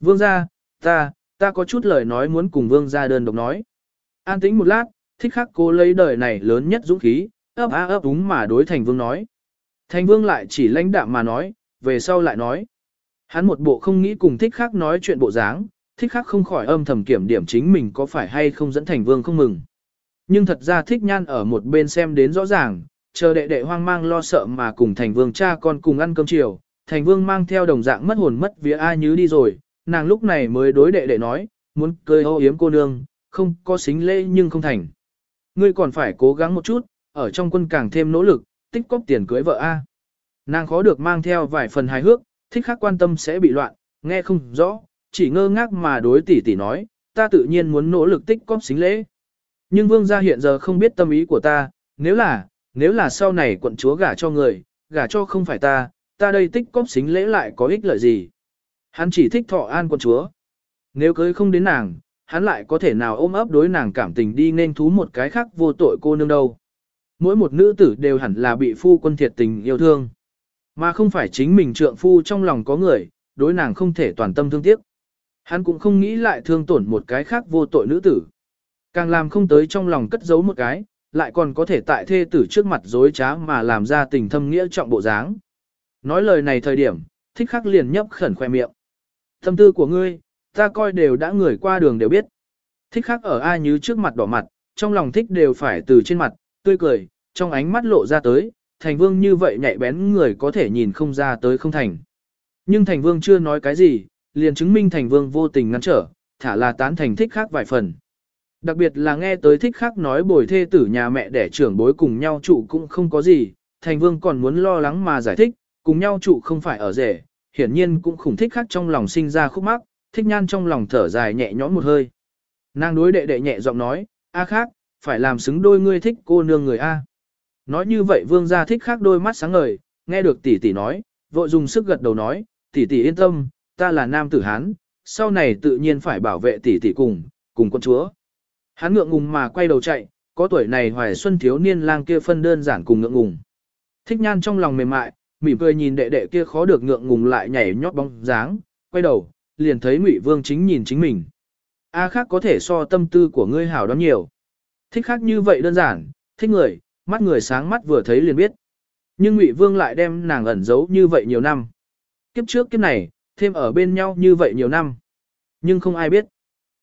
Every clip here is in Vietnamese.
Vương gia, ta, ta có chút lời nói muốn cùng vương gia đơn độc nói. An tĩnh một lát, thích khắc cố lấy đời này lớn nhất dũng khí, ấp á ấp úng mà đối thành vương nói. Thành vương lại chỉ lãnh đạm mà nói, về sau lại nói. Hắn một bộ không nghĩ cùng thích khắc nói chuyện bộ dáng, thích khắc không khỏi âm thầm kiểm điểm chính mình có phải hay không dẫn thành vương không mừng. Nhưng thật ra thích nhan ở một bên xem đến rõ ràng, chờ đệ đệ hoang mang lo sợ mà cùng thành vương cha con cùng ăn cơm chiều, thành vương mang theo đồng dạng mất hồn mất vía ai nhứ đi rồi, nàng lúc này mới đối đệ đệ nói, muốn cười ô yếm cô nương, không có xính lễ nhưng không thành. Ngươi còn phải cố gắng một chút, ở trong quân càng thêm nỗ lực, tích cóp tiền cưới vợ A. Nàng khó được mang theo vài phần hài hước, thích khác quan tâm sẽ bị loạn, nghe không rõ, chỉ ngơ ngác mà đối tỷ tỷ nói, ta tự nhiên muốn nỗ lực tích cóp xính lễ. Nhưng vương gia hiện giờ không biết tâm ý của ta, nếu là, nếu là sau này quận chúa gả cho người, gả cho không phải ta, ta đây tích cóp xính lễ lại có ích lợi gì. Hắn chỉ thích thọ an quân chúa. Nếu cưới không đến nàng, hắn lại có thể nào ôm ấp đối nàng cảm tình đi nên thú một cái khác vô tội cô nương đâu. Mỗi một nữ tử đều hẳn là bị phu quân thiệt tình yêu thương. Mà không phải chính mình trượng phu trong lòng có người, đối nàng không thể toàn tâm thương tiếc. Hắn cũng không nghĩ lại thương tổn một cái khác vô tội nữ tử. Càng làm không tới trong lòng cất giấu một cái, lại còn có thể tại thê tử trước mặt dối trá mà làm ra tình thâm nghĩa trọng bộ dáng. Nói lời này thời điểm, thích khắc liền nhấp khẩn khoe miệng. Tâm tư của ngươi, ta coi đều đã người qua đường đều biết. Thích khắc ở ai như trước mặt đỏ mặt, trong lòng thích đều phải từ trên mặt, tươi cười, trong ánh mắt lộ ra tới, thành vương như vậy nhạy bén người có thể nhìn không ra tới không thành. Nhưng thành vương chưa nói cái gì, liền chứng minh thành vương vô tình ngăn trở, thả là tán thành thích khác vài phần. Đặc biệt là nghe tới thích khác nói bồi thê tử nhà mẹ để trưởng bối cùng nhau trụ cũng không có gì, thành vương còn muốn lo lắng mà giải thích, cùng nhau trụ không phải ở rể, hiển nhiên cũng khủng thích khác trong lòng sinh ra khúc mắc, thích nhan trong lòng thở dài nhẹ nhõm một hơi. Nàng đối đệ đệ nhẹ giọng nói, a khác, phải làm xứng đôi ngươi thích cô nương người A. Nói như vậy vương gia thích khác đôi mắt sáng ngời, nghe được tỷ tỷ nói, vội dùng sức gật đầu nói, tỷ tỷ yên tâm, ta là nam tử Hán, sau này tự nhiên phải bảo vệ tỷ tỷ cùng, cùng con chúa. Hắn ngượng ngùng mà quay đầu chạy, có tuổi này hoài xuân thiếu niên lang kia phân đơn giản cùng ngượng ngùng. Thích nhan trong lòng mềm mại, mỉm cười nhìn đệ đệ kia khó được ngượng ngùng lại nhảy nhót bóng dáng, quay đầu, liền thấy Ngụy Vương chính nhìn chính mình. A khác có thể so tâm tư của ngươi hảo đó nhiều. Thích khác như vậy đơn giản, thích người, mắt người sáng mắt vừa thấy liền biết. Nhưng Ngụy Vương lại đem nàng ẩn giấu như vậy nhiều năm. Kiếp trước kiếp này, thêm ở bên nhau như vậy nhiều năm. Nhưng không ai biết.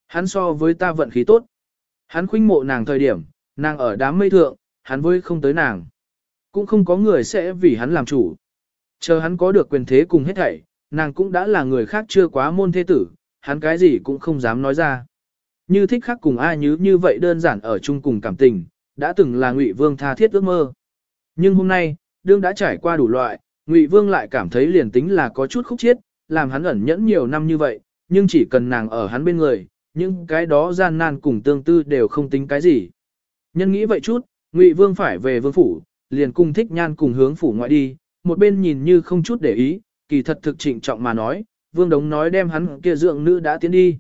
Hắn so với ta vận khí tốt. Hắn khuynh mộ nàng thời điểm, nàng ở đám mây thượng, hắn với không tới nàng. Cũng không có người sẽ vì hắn làm chủ. Chờ hắn có được quyền thế cùng hết thảy, nàng cũng đã là người khác chưa quá môn thế tử, hắn cái gì cũng không dám nói ra. Như thích khác cùng ai nhứ như vậy đơn giản ở chung cùng cảm tình, đã từng là Ngụy Vương tha thiết ước mơ. Nhưng hôm nay, đương đã trải qua đủ loại, Ngụy Vương lại cảm thấy liền tính là có chút khúc chiết, làm hắn ẩn nhẫn nhiều năm như vậy, nhưng chỉ cần nàng ở hắn bên người, những cái đó gian nan cùng tương tư đều không tính cái gì. Nhân nghĩ vậy chút, Ngụy Vương phải về vương phủ, liền cùng thích nhan cùng hướng phủ ngoại đi, một bên nhìn như không chút để ý, kỳ thật thực trịnh trọng mà nói, Vương Đống nói đem hắn kia dưỡng nữ đã tiến đi.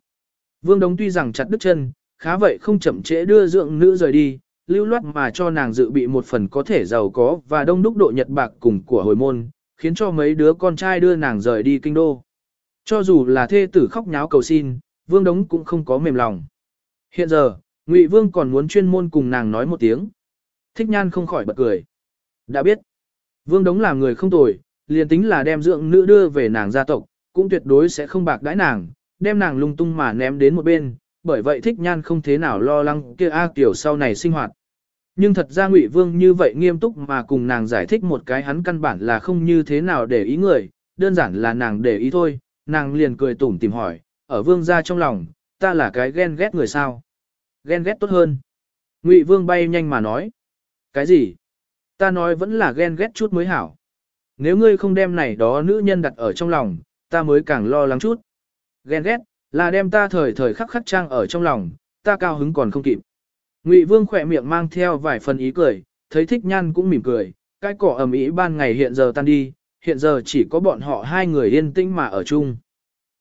Vương Đống tuy rằng chặt đứt chân, khá vậy không chậm trễ đưa dưỡng nữ rời đi, lưu loát mà cho nàng dự bị một phần có thể giàu có và đông đúc độ nhật bạc cùng của hồi môn, khiến cho mấy đứa con trai đưa nàng rời đi kinh đô. Cho dù là thê tử khóc nháo cầu xin, Vương Đống cũng không có mềm lòng. Hiện giờ, Ngụy Vương còn muốn chuyên môn cùng nàng nói một tiếng. Thích nhan không khỏi bật cười. Đã biết, Vương Đống làm người không tồi, liền tính là đem dưỡng nữ đưa về nàng gia tộc, cũng tuyệt đối sẽ không bạc đãi nàng, đem nàng lung tung mà ném đến một bên, bởi vậy thích nhan không thế nào lo lắng kia A Kiều sau này sinh hoạt. Nhưng thật ra Ngụy Vương như vậy nghiêm túc mà cùng nàng giải thích một cái hắn căn bản là không như thế nào để ý người, đơn giản là nàng để ý thôi, nàng liền cười tủm tìm hỏi, ở Vương gia trong lòng, ta là cái ghen ghét người sao? Ghen ghét tốt hơn. Ngụy Vương bay nhanh mà nói. Cái gì? Ta nói vẫn là ghen ghét chút mới hảo. Nếu ngươi không đem này đó nữ nhân đặt ở trong lòng, ta mới càng lo lắng chút. Ghen ghét, là đem ta thời thời khắc khắc trang ở trong lòng, ta cao hứng còn không kịp. Ngụy Vương khỏe miệng mang theo vài phần ý cười, thấy thích nhan cũng mỉm cười, cái cỏ ẩm ý ban ngày hiện giờ tan đi, hiện giờ chỉ có bọn họ hai người yên tĩnh mà ở chung.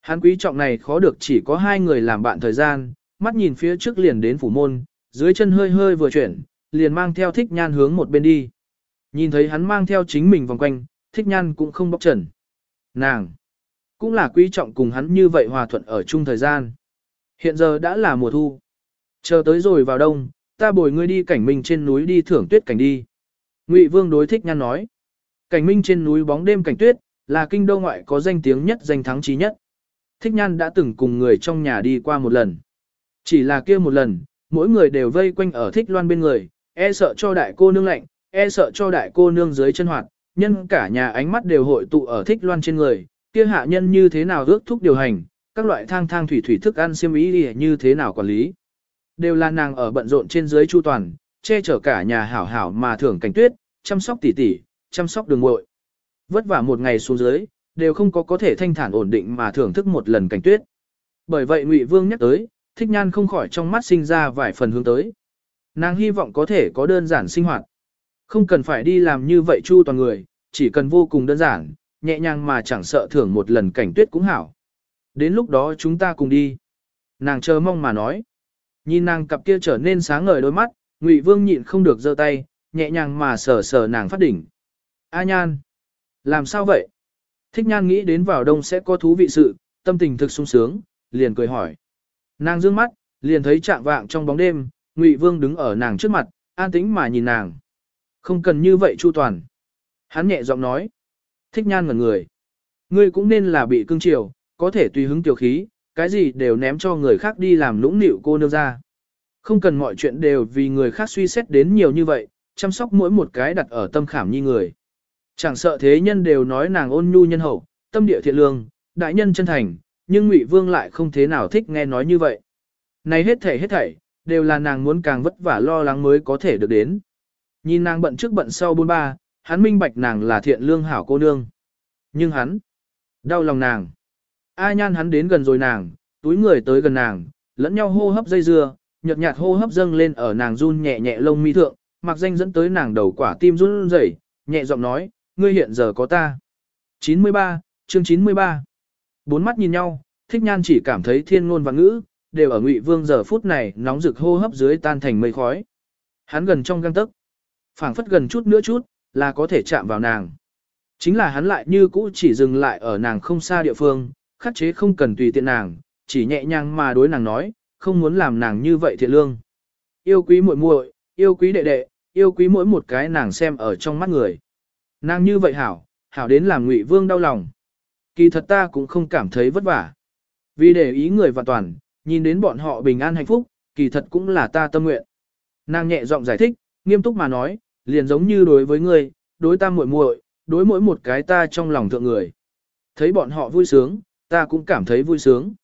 Hắn quý trọng này khó được chỉ có hai người làm bạn thời gian, mắt nhìn phía trước liền đến phủ môn, dưới chân hơi hơi vừa chuyển, liền mang theo thích nhan hướng một bên đi. Nhìn thấy hắn mang theo chính mình vòng quanh, thích nhan cũng không bóc trần. Nàng! cũng là quý trọng cùng hắn như vậy hòa thuận ở chung thời gian. Hiện giờ đã là mùa thu. Chờ tới rồi vào đông, ta bồi ngươi đi cảnh minh trên núi đi thưởng tuyết cảnh đi. Ngụy Vương đối thích nhan nói. Cảnh minh trên núi bóng đêm cảnh tuyết, là kinh đô ngoại có danh tiếng nhất danh thắng trí nhất. Thích nhan đã từng cùng người trong nhà đi qua một lần. Chỉ là kia một lần, mỗi người đều vây quanh ở thích loan bên người, e sợ cho đại cô nương lạnh, e sợ cho đại cô nương dưới chân hoạt, nhân cả nhà ánh mắt đều hội tụ ở thích loan trên người, kia hạ nhân như thế nào ước thúc điều hành, các loại thang thang thủy thủy thức ăn xiêm ý như thế nào quản lý. Đều là nàng ở bận rộn trên dưới chu toàn, che chở cả nhà hảo hảo mà thưởng cảnh tuyết, chăm sóc tỉ tỉ, chăm sóc đường muội. Vất vả một ngày xuống dưới, đều không có có thể thanh thản ổn định mà thưởng thức một lần cảnh tuyết. Bởi vậy Ngụy Vương nhắc tới, thích nhan không khỏi trong mắt sinh ra vài phần hướng tới. Nàng hy vọng có thể có đơn giản sinh hoạt. Không cần phải đi làm như vậy chu toàn người, chỉ cần vô cùng đơn giản, nhẹ nhàng mà chẳng sợ thưởng một lần cảnh tuyết cũng hảo. Đến lúc đó chúng ta cùng đi. Nàng chờ mong mà nói. Nhìn nàng cặp kia trở nên sáng ngời đôi mắt, Ngụy Vương nhịn không được giơ tay, nhẹ nhàng mà sờ sờ nàng phát đỉnh. A Nhan, làm sao vậy? Thích Nhan nghĩ đến vào đông sẽ có thú vị sự, tâm tình thực sung sướng, liền cười hỏi. Nàng dương mắt, liền thấy trạng vạng trong bóng đêm, Ngụy Vương đứng ở nàng trước mặt, an tĩnh mà nhìn nàng. Không cần như vậy chu toàn. Hắn nhẹ giọng nói. Thích Nhan ngần người. Ngươi cũng nên là bị cưng chiều, có thể tùy hứng tiểu khí, cái gì đều ném cho người khác đi làm lũng nịu cô nương ra. Không cần mọi chuyện đều vì người khác suy xét đến nhiều như vậy, chăm sóc mỗi một cái đặt ở tâm khảm như người. Chẳng sợ thế nhân đều nói nàng ôn nhu nhân hậu, tâm địa thiện lương, đại nhân chân thành, nhưng Ngụy Vương lại không thế nào thích nghe nói như vậy. Này hết thảy hết thảy, đều là nàng muốn càng vất vả lo lắng mới có thể được đến. Nhìn nàng bận trước bận sau bôn ba, hắn minh bạch nàng là thiện lương hảo cô nương. Nhưng hắn, đau lòng nàng. A nhan hắn đến gần rồi nàng, túi người tới gần nàng, lẫn nhau hô hấp dây dưa, nhợt nhạt hô hấp dâng lên ở nàng run nhẹ nhẹ lông mi thượng, mặc danh dẫn tới nàng đầu quả tim run rẩy, nhẹ giọng nói, ngươi hiện giờ có ta. 93, chương 93. Bốn mắt nhìn nhau, thích nhan chỉ cảm thấy thiên ngôn và ngữ, đều ở ngụy vương giờ phút này nóng rực hô hấp dưới tan thành mây khói. Hắn gần trong găng tấc, phảng phất gần chút nữa chút, là có thể chạm vào nàng. Chính là hắn lại như cũ chỉ dừng lại ở nàng không xa địa phương, khắc chế không cần tùy tiện nàng, chỉ nhẹ nhàng mà đối nàng nói, không muốn làm nàng như vậy thiệt lương. Yêu quý muội muội, yêu quý đệ đệ, yêu quý mỗi một cái nàng xem ở trong mắt người. Nàng như vậy hảo, hảo đến làm ngụy vương đau lòng. Kỳ thật ta cũng không cảm thấy vất vả. Vì để ý người và toàn, nhìn đến bọn họ bình an hạnh phúc, kỳ thật cũng là ta tâm nguyện. Nàng nhẹ giọng giải thích, nghiêm túc mà nói, liền giống như đối với ngươi, đối ta muội muội, đối mỗi một cái ta trong lòng thượng người. Thấy bọn họ vui sướng, ta cũng cảm thấy vui sướng.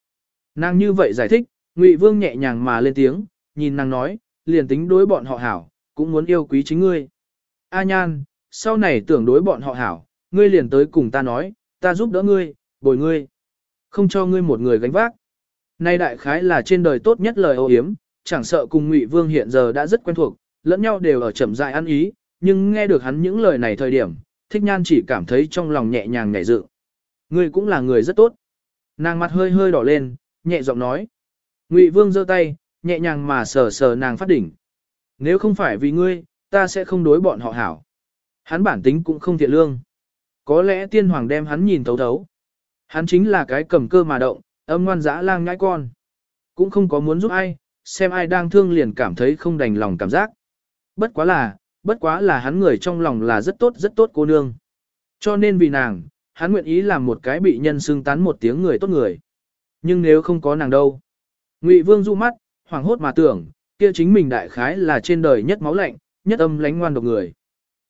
Nàng như vậy giải thích, Ngụy Vương nhẹ nhàng mà lên tiếng, nhìn nàng nói, liền tính đối bọn họ hảo, cũng muốn yêu quý chính ngươi. A Nhan, sau này tưởng đối bọn họ hảo, ngươi liền tới cùng ta nói, ta giúp đỡ ngươi, bồi ngươi. Không cho ngươi một người gánh vác. Nay đại khái là trên đời tốt nhất lời ô hiếm, chẳng sợ cùng Ngụy Vương hiện giờ đã rất quen thuộc, lẫn nhau đều ở chậm rãi ăn ý, nhưng nghe được hắn những lời này thời điểm, Thích Nhan chỉ cảm thấy trong lòng nhẹ nhàng nhẹ dự. Ngươi cũng là người rất tốt. Nàng mặt hơi hơi đỏ lên, nhẹ giọng nói. Ngụy Vương giơ tay, nhẹ nhàng mà sờ sờ nàng phát đỉnh. Nếu không phải vì ngươi, ta sẽ không đối bọn họ hảo. Hắn bản tính cũng không thiện lương. Có lẽ tiên hoàng đem hắn nhìn thấu thấu. Hắn chính là cái cầm cơ mà động, âm ngoan dã lang nhãi con. Cũng không có muốn giúp ai, xem ai đang thương liền cảm thấy không đành lòng cảm giác. Bất quá là, bất quá là hắn người trong lòng là rất tốt rất tốt cô nương. Cho nên vì nàng, hắn nguyện ý làm một cái bị nhân xưng tán một tiếng người tốt người. Nhưng nếu không có nàng đâu. Ngụy Vương du mắt, hoảng hốt mà tưởng, kia chính mình đại khái là trên đời nhất máu lạnh, nhất âm lánh ngoan độc người.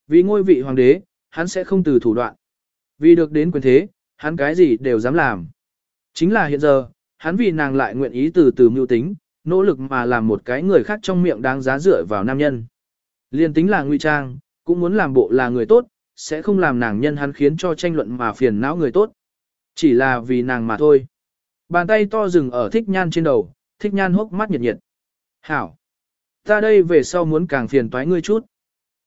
Vì ngôi vị hoàng đế, hắn sẽ không từ thủ đoạn. Vì được đến quyền thế, hắn cái gì đều dám làm. Chính là hiện giờ, hắn vì nàng lại nguyện ý từ từ mưu tính, nỗ lực mà làm một cái người khác trong miệng đáng giá dựa vào nam nhân. Liên tính là ngụy trang, cũng muốn làm bộ là người tốt, sẽ không làm nàng nhân hắn khiến cho tranh luận mà phiền não người tốt. Chỉ là vì nàng mà thôi. Bàn tay to dừng ở thích nhan trên đầu, thích nhan hốc mắt nhiệt nhiệt. Hảo! Ta đây về sau muốn càng phiền toái ngươi chút.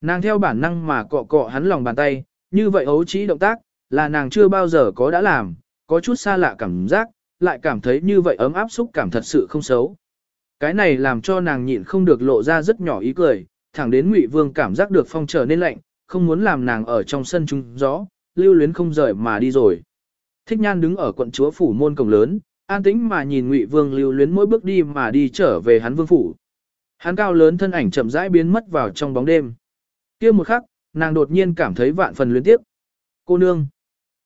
Nàng theo bản năng mà cọ cọ hắn lòng bàn tay, như vậy ấu trí động tác, là nàng chưa bao giờ có đã làm, có chút xa lạ cảm giác, lại cảm thấy như vậy ấm áp xúc cảm thật sự không xấu. Cái này làm cho nàng nhịn không được lộ ra rất nhỏ ý cười, thẳng đến Ngụy Vương cảm giác được phong trở nên lạnh, không muốn làm nàng ở trong sân trung gió, lưu luyến không rời mà đi rồi. Thích Nhan đứng ở quận chúa phủ môn cổng lớn, an tĩnh mà nhìn Ngụy Vương lưu luyến mỗi bước đi mà đi trở về hắn vương phủ. Hắn cao lớn thân ảnh chậm rãi biến mất vào trong bóng đêm. Kia một khắc, nàng đột nhiên cảm thấy vạn phần luyến tiếc. Cô nương.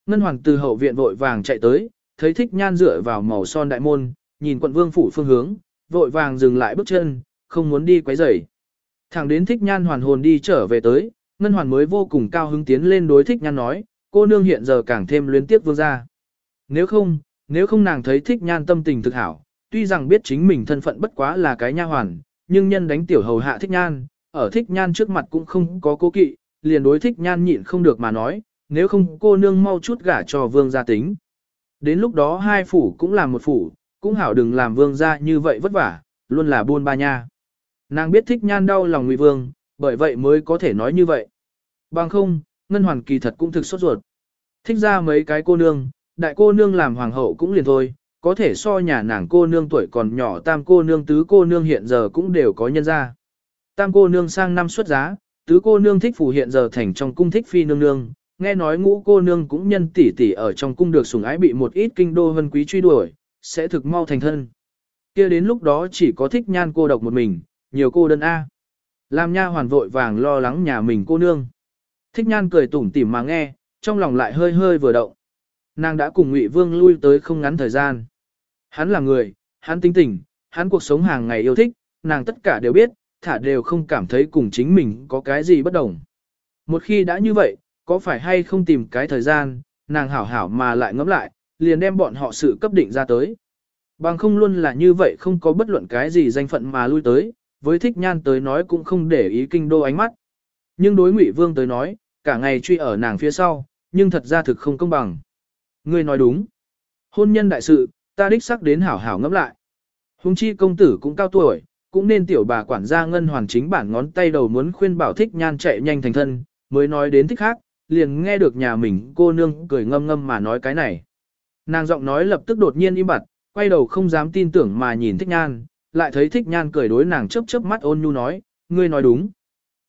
Ngân hoàng từ hậu viện vội vàng chạy tới, thấy thích nhan dựa vào màu son đại môn, nhìn quận vương phủ phương hướng, vội vàng dừng lại bước chân, không muốn đi quấy rầy. Thẳng đến thích nhan hoàn hồn đi trở về tới, ngân hoàn mới vô cùng cao hứng tiến lên đối thích nhan nói, cô nương hiện giờ càng thêm luyến tiếc vương gia. Nếu không, nếu không nàng thấy thích nhan tâm tình thực hảo, tuy rằng biết chính mình thân phận bất quá là cái nha hoàn, nhưng nhân đánh tiểu hầu hạ thích nhan, ở thích nhan trước mặt cũng không có cố kỵ, liền đối thích nhan nhịn không được mà nói, nếu không cô nương mau chút gả cho vương gia tính. Đến lúc đó hai phủ cũng làm một phủ, cũng hảo đừng làm vương gia như vậy vất vả, luôn là buôn ba nha. Nàng biết thích nhan đau lòng ngụy vương, bởi vậy mới có thể nói như vậy. Bằng không, ngân hoàn kỳ thật cũng thực sốt ruột. Thích ra mấy cái cô nương, đại cô nương làm hoàng hậu cũng liền thôi, có thể so nhà nàng cô nương tuổi còn nhỏ tam cô nương tứ cô nương hiện giờ cũng đều có nhân ra. Tam cô nương sang năm xuất giá, tứ cô nương thích phủ hiện giờ thành trong cung thích phi nương nương, nghe nói ngũ cô nương cũng nhân tỷ tỷ ở trong cung được sủng ái bị một ít kinh đô hân quý truy đuổi, sẽ thực mau thành thân. kia đến lúc đó chỉ có thích nhan cô độc một mình, nhiều cô đơn A. Làm nha hoàn vội vàng lo lắng nhà mình cô nương. Thích nhan cười tủm tỉm mà nghe, trong lòng lại hơi hơi vừa động. Nàng đã cùng Ngụy Vương lui tới không ngắn thời gian. Hắn là người, hắn tính tình, hắn cuộc sống hàng ngày yêu thích, nàng tất cả đều biết, thả đều không cảm thấy cùng chính mình có cái gì bất đồng. Một khi đã như vậy, có phải hay không tìm cái thời gian, nàng hảo hảo mà lại ngẫm lại, liền đem bọn họ sự cấp định ra tới. Bằng không luôn là như vậy không có bất luận cái gì danh phận mà lui tới, với thích nhan tới nói cũng không để ý kinh đô ánh mắt. Nhưng đối ngụy vương tới nói, cả ngày truy ở nàng phía sau, nhưng thật ra thực không công bằng. Ngươi nói đúng. Hôn nhân đại sự, ta đích sắc đến hảo hảo ngẫm lại. Hùng chi công tử cũng cao tuổi, cũng nên tiểu bà quản gia ngân hoàn chính bản ngón tay đầu muốn khuyên bảo thích nhan chạy nhanh thành thân, mới nói đến thích khác, liền nghe được nhà mình cô nương cười ngâm ngâm mà nói cái này. Nàng giọng nói lập tức đột nhiên im bặt, quay đầu không dám tin tưởng mà nhìn thích nhan, lại thấy thích nhan cười đối nàng chớp chớp mắt ôn nhu nói, ngươi nói đúng.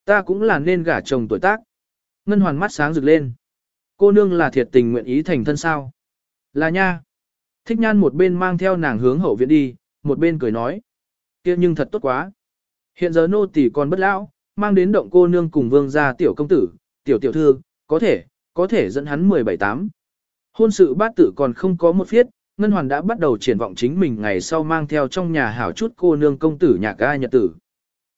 Ta cũng là nên gả chồng tuổi tác. Ngân hoàn mắt sáng rực lên. Cô nương là thiệt tình nguyện ý thành thân sao? Là nha. Thích nhan một bên mang theo nàng hướng hậu viện đi, một bên cười nói. kia nhưng thật tốt quá. Hiện giờ nô tỳ còn bất lão, mang đến động cô nương cùng vương gia tiểu công tử, tiểu tiểu thư, có thể, có thể dẫn hắn 17-8. Hôn sự bát tử còn không có một phiết, Ngân Hoàn đã bắt đầu triển vọng chính mình ngày sau mang theo trong nhà hảo chút cô nương công tử nhạc ca nhật tử.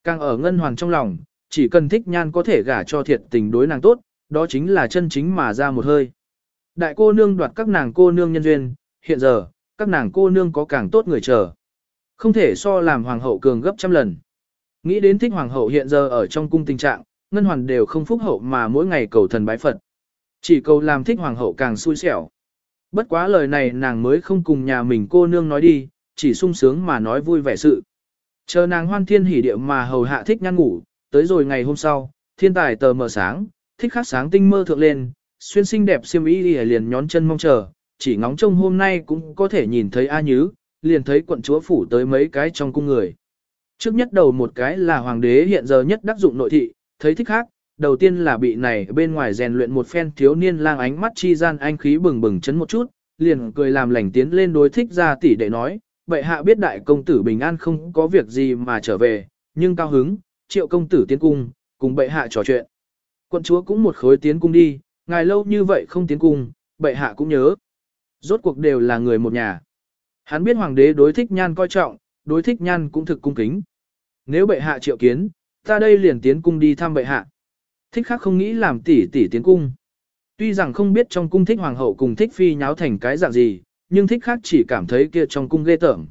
Càng ở Ngân Hoàn trong lòng, chỉ cần thích nhan có thể gả cho thiệt tình đối nàng tốt, đó chính là chân chính mà ra một hơi. Đại cô nương đoạt các nàng cô nương nhân duyên, hiện giờ, các nàng cô nương có càng tốt người chờ. Không thể so làm hoàng hậu cường gấp trăm lần. Nghĩ đến thích hoàng hậu hiện giờ ở trong cung tình trạng, ngân hoàn đều không phúc hậu mà mỗi ngày cầu thần bái Phật. Chỉ cầu làm thích hoàng hậu càng xui xẻo. Bất quá lời này nàng mới không cùng nhà mình cô nương nói đi, chỉ sung sướng mà nói vui vẻ sự. Chờ nàng hoan thiên hỉ điệu mà hầu hạ thích nhăn ngủ, tới rồi ngày hôm sau, thiên tài tờ mờ sáng, thích khắc sáng tinh mơ thượng lên, xuyên xinh đẹp xiêm y liền nhón chân mong chờ, chỉ ngóng trông hôm nay cũng có thể nhìn thấy A Nhứ, liền thấy quận chúa phủ tới mấy cái trong cung người. Trước nhất đầu một cái là hoàng đế hiện giờ nhất đắc dụng nội thị, thấy thích khác, đầu tiên là bị này bên ngoài rèn luyện một phen thiếu niên lang ánh mắt chi gian anh khí bừng bừng chấn một chút, liền cười làm lành tiến lên đối thích ra tỷ để nói, bệ hạ biết đại công tử bình an không có việc gì mà trở về, nhưng cao hứng, triệu công tử tiến cung, cùng bệ hạ trò chuyện. Quận chúa cũng một khối tiến cung đi, ngài lâu như vậy không tiến cung, bệ hạ cũng nhớ. Rốt cuộc đều là người một nhà. Hắn biết hoàng đế đối thích nhan coi trọng, đối thích nhan cũng thực cung kính. Nếu bệ hạ triệu kiến, ta đây liền tiến cung đi thăm bệ hạ. Thích khác không nghĩ làm tỷ tỷ tiến cung. Tuy rằng không biết trong cung thích hoàng hậu cùng thích phi nháo thành cái dạng gì, nhưng thích khác chỉ cảm thấy kia trong cung ghê tởm.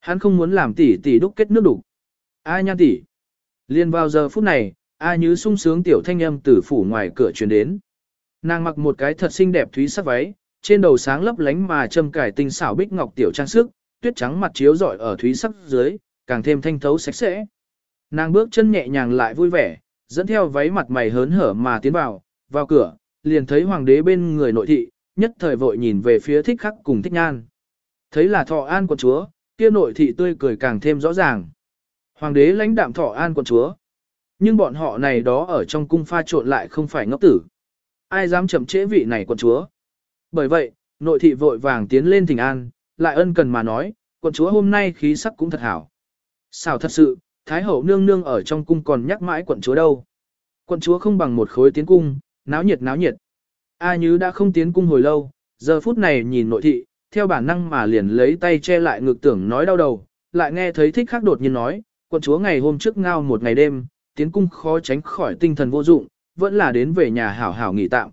Hắn không muốn làm tỷ tỷ đúc kết nước đủ. Ai nha tỷ. Liên vào giờ phút này, A Như sung sướng tiểu thanh âm từ phủ ngoài cửa truyền đến. Nàng mặc một cái thật xinh đẹp thúy sắc váy, trên đầu sáng lấp lánh mà châm cải tinh xảo bích ngọc tiểu trang sức, tuyết trắng mặt chiếu rọi ở thúy sắc dưới, càng thêm thanh thấu sạch sẽ. Nàng bước chân nhẹ nhàng lại vui vẻ, dẫn theo váy mặt mày hớn hở mà tiến vào, vào cửa, liền thấy hoàng đế bên người nội thị, nhất thời vội nhìn về phía thích khắc cùng thích nhan. Thấy là thọ an quận chúa, kia nội thị tươi cười càng thêm rõ ràng. Hoàng đế lãnh đạm thọ an quận chúa. Nhưng bọn họ này đó ở trong cung pha trộn lại không phải ngốc tử. Ai dám chậm trễ vị này quận chúa. Bởi vậy, Nội thị vội vàng tiến lên thỉnh an, lại ân cần mà nói, quận chúa hôm nay khí sắc cũng thật hảo. Sao thật sự, Thái hậu nương nương ở trong cung còn nhắc mãi quận chúa đâu. Quận chúa không bằng một khối tiến cung, náo nhiệt náo nhiệt. A Như đã không tiến cung hồi lâu, giờ phút này nhìn nội thị, theo bản năng mà liền lấy tay che lại ngực tưởng nói đau đầu, lại nghe thấy thích Khắc đột nhiên nói, quận chúa ngày hôm trước ngao một ngày đêm, tiến cung khó tránh khỏi tinh thần vô dụng, vẫn là đến về nhà hảo hảo nghỉ tạm.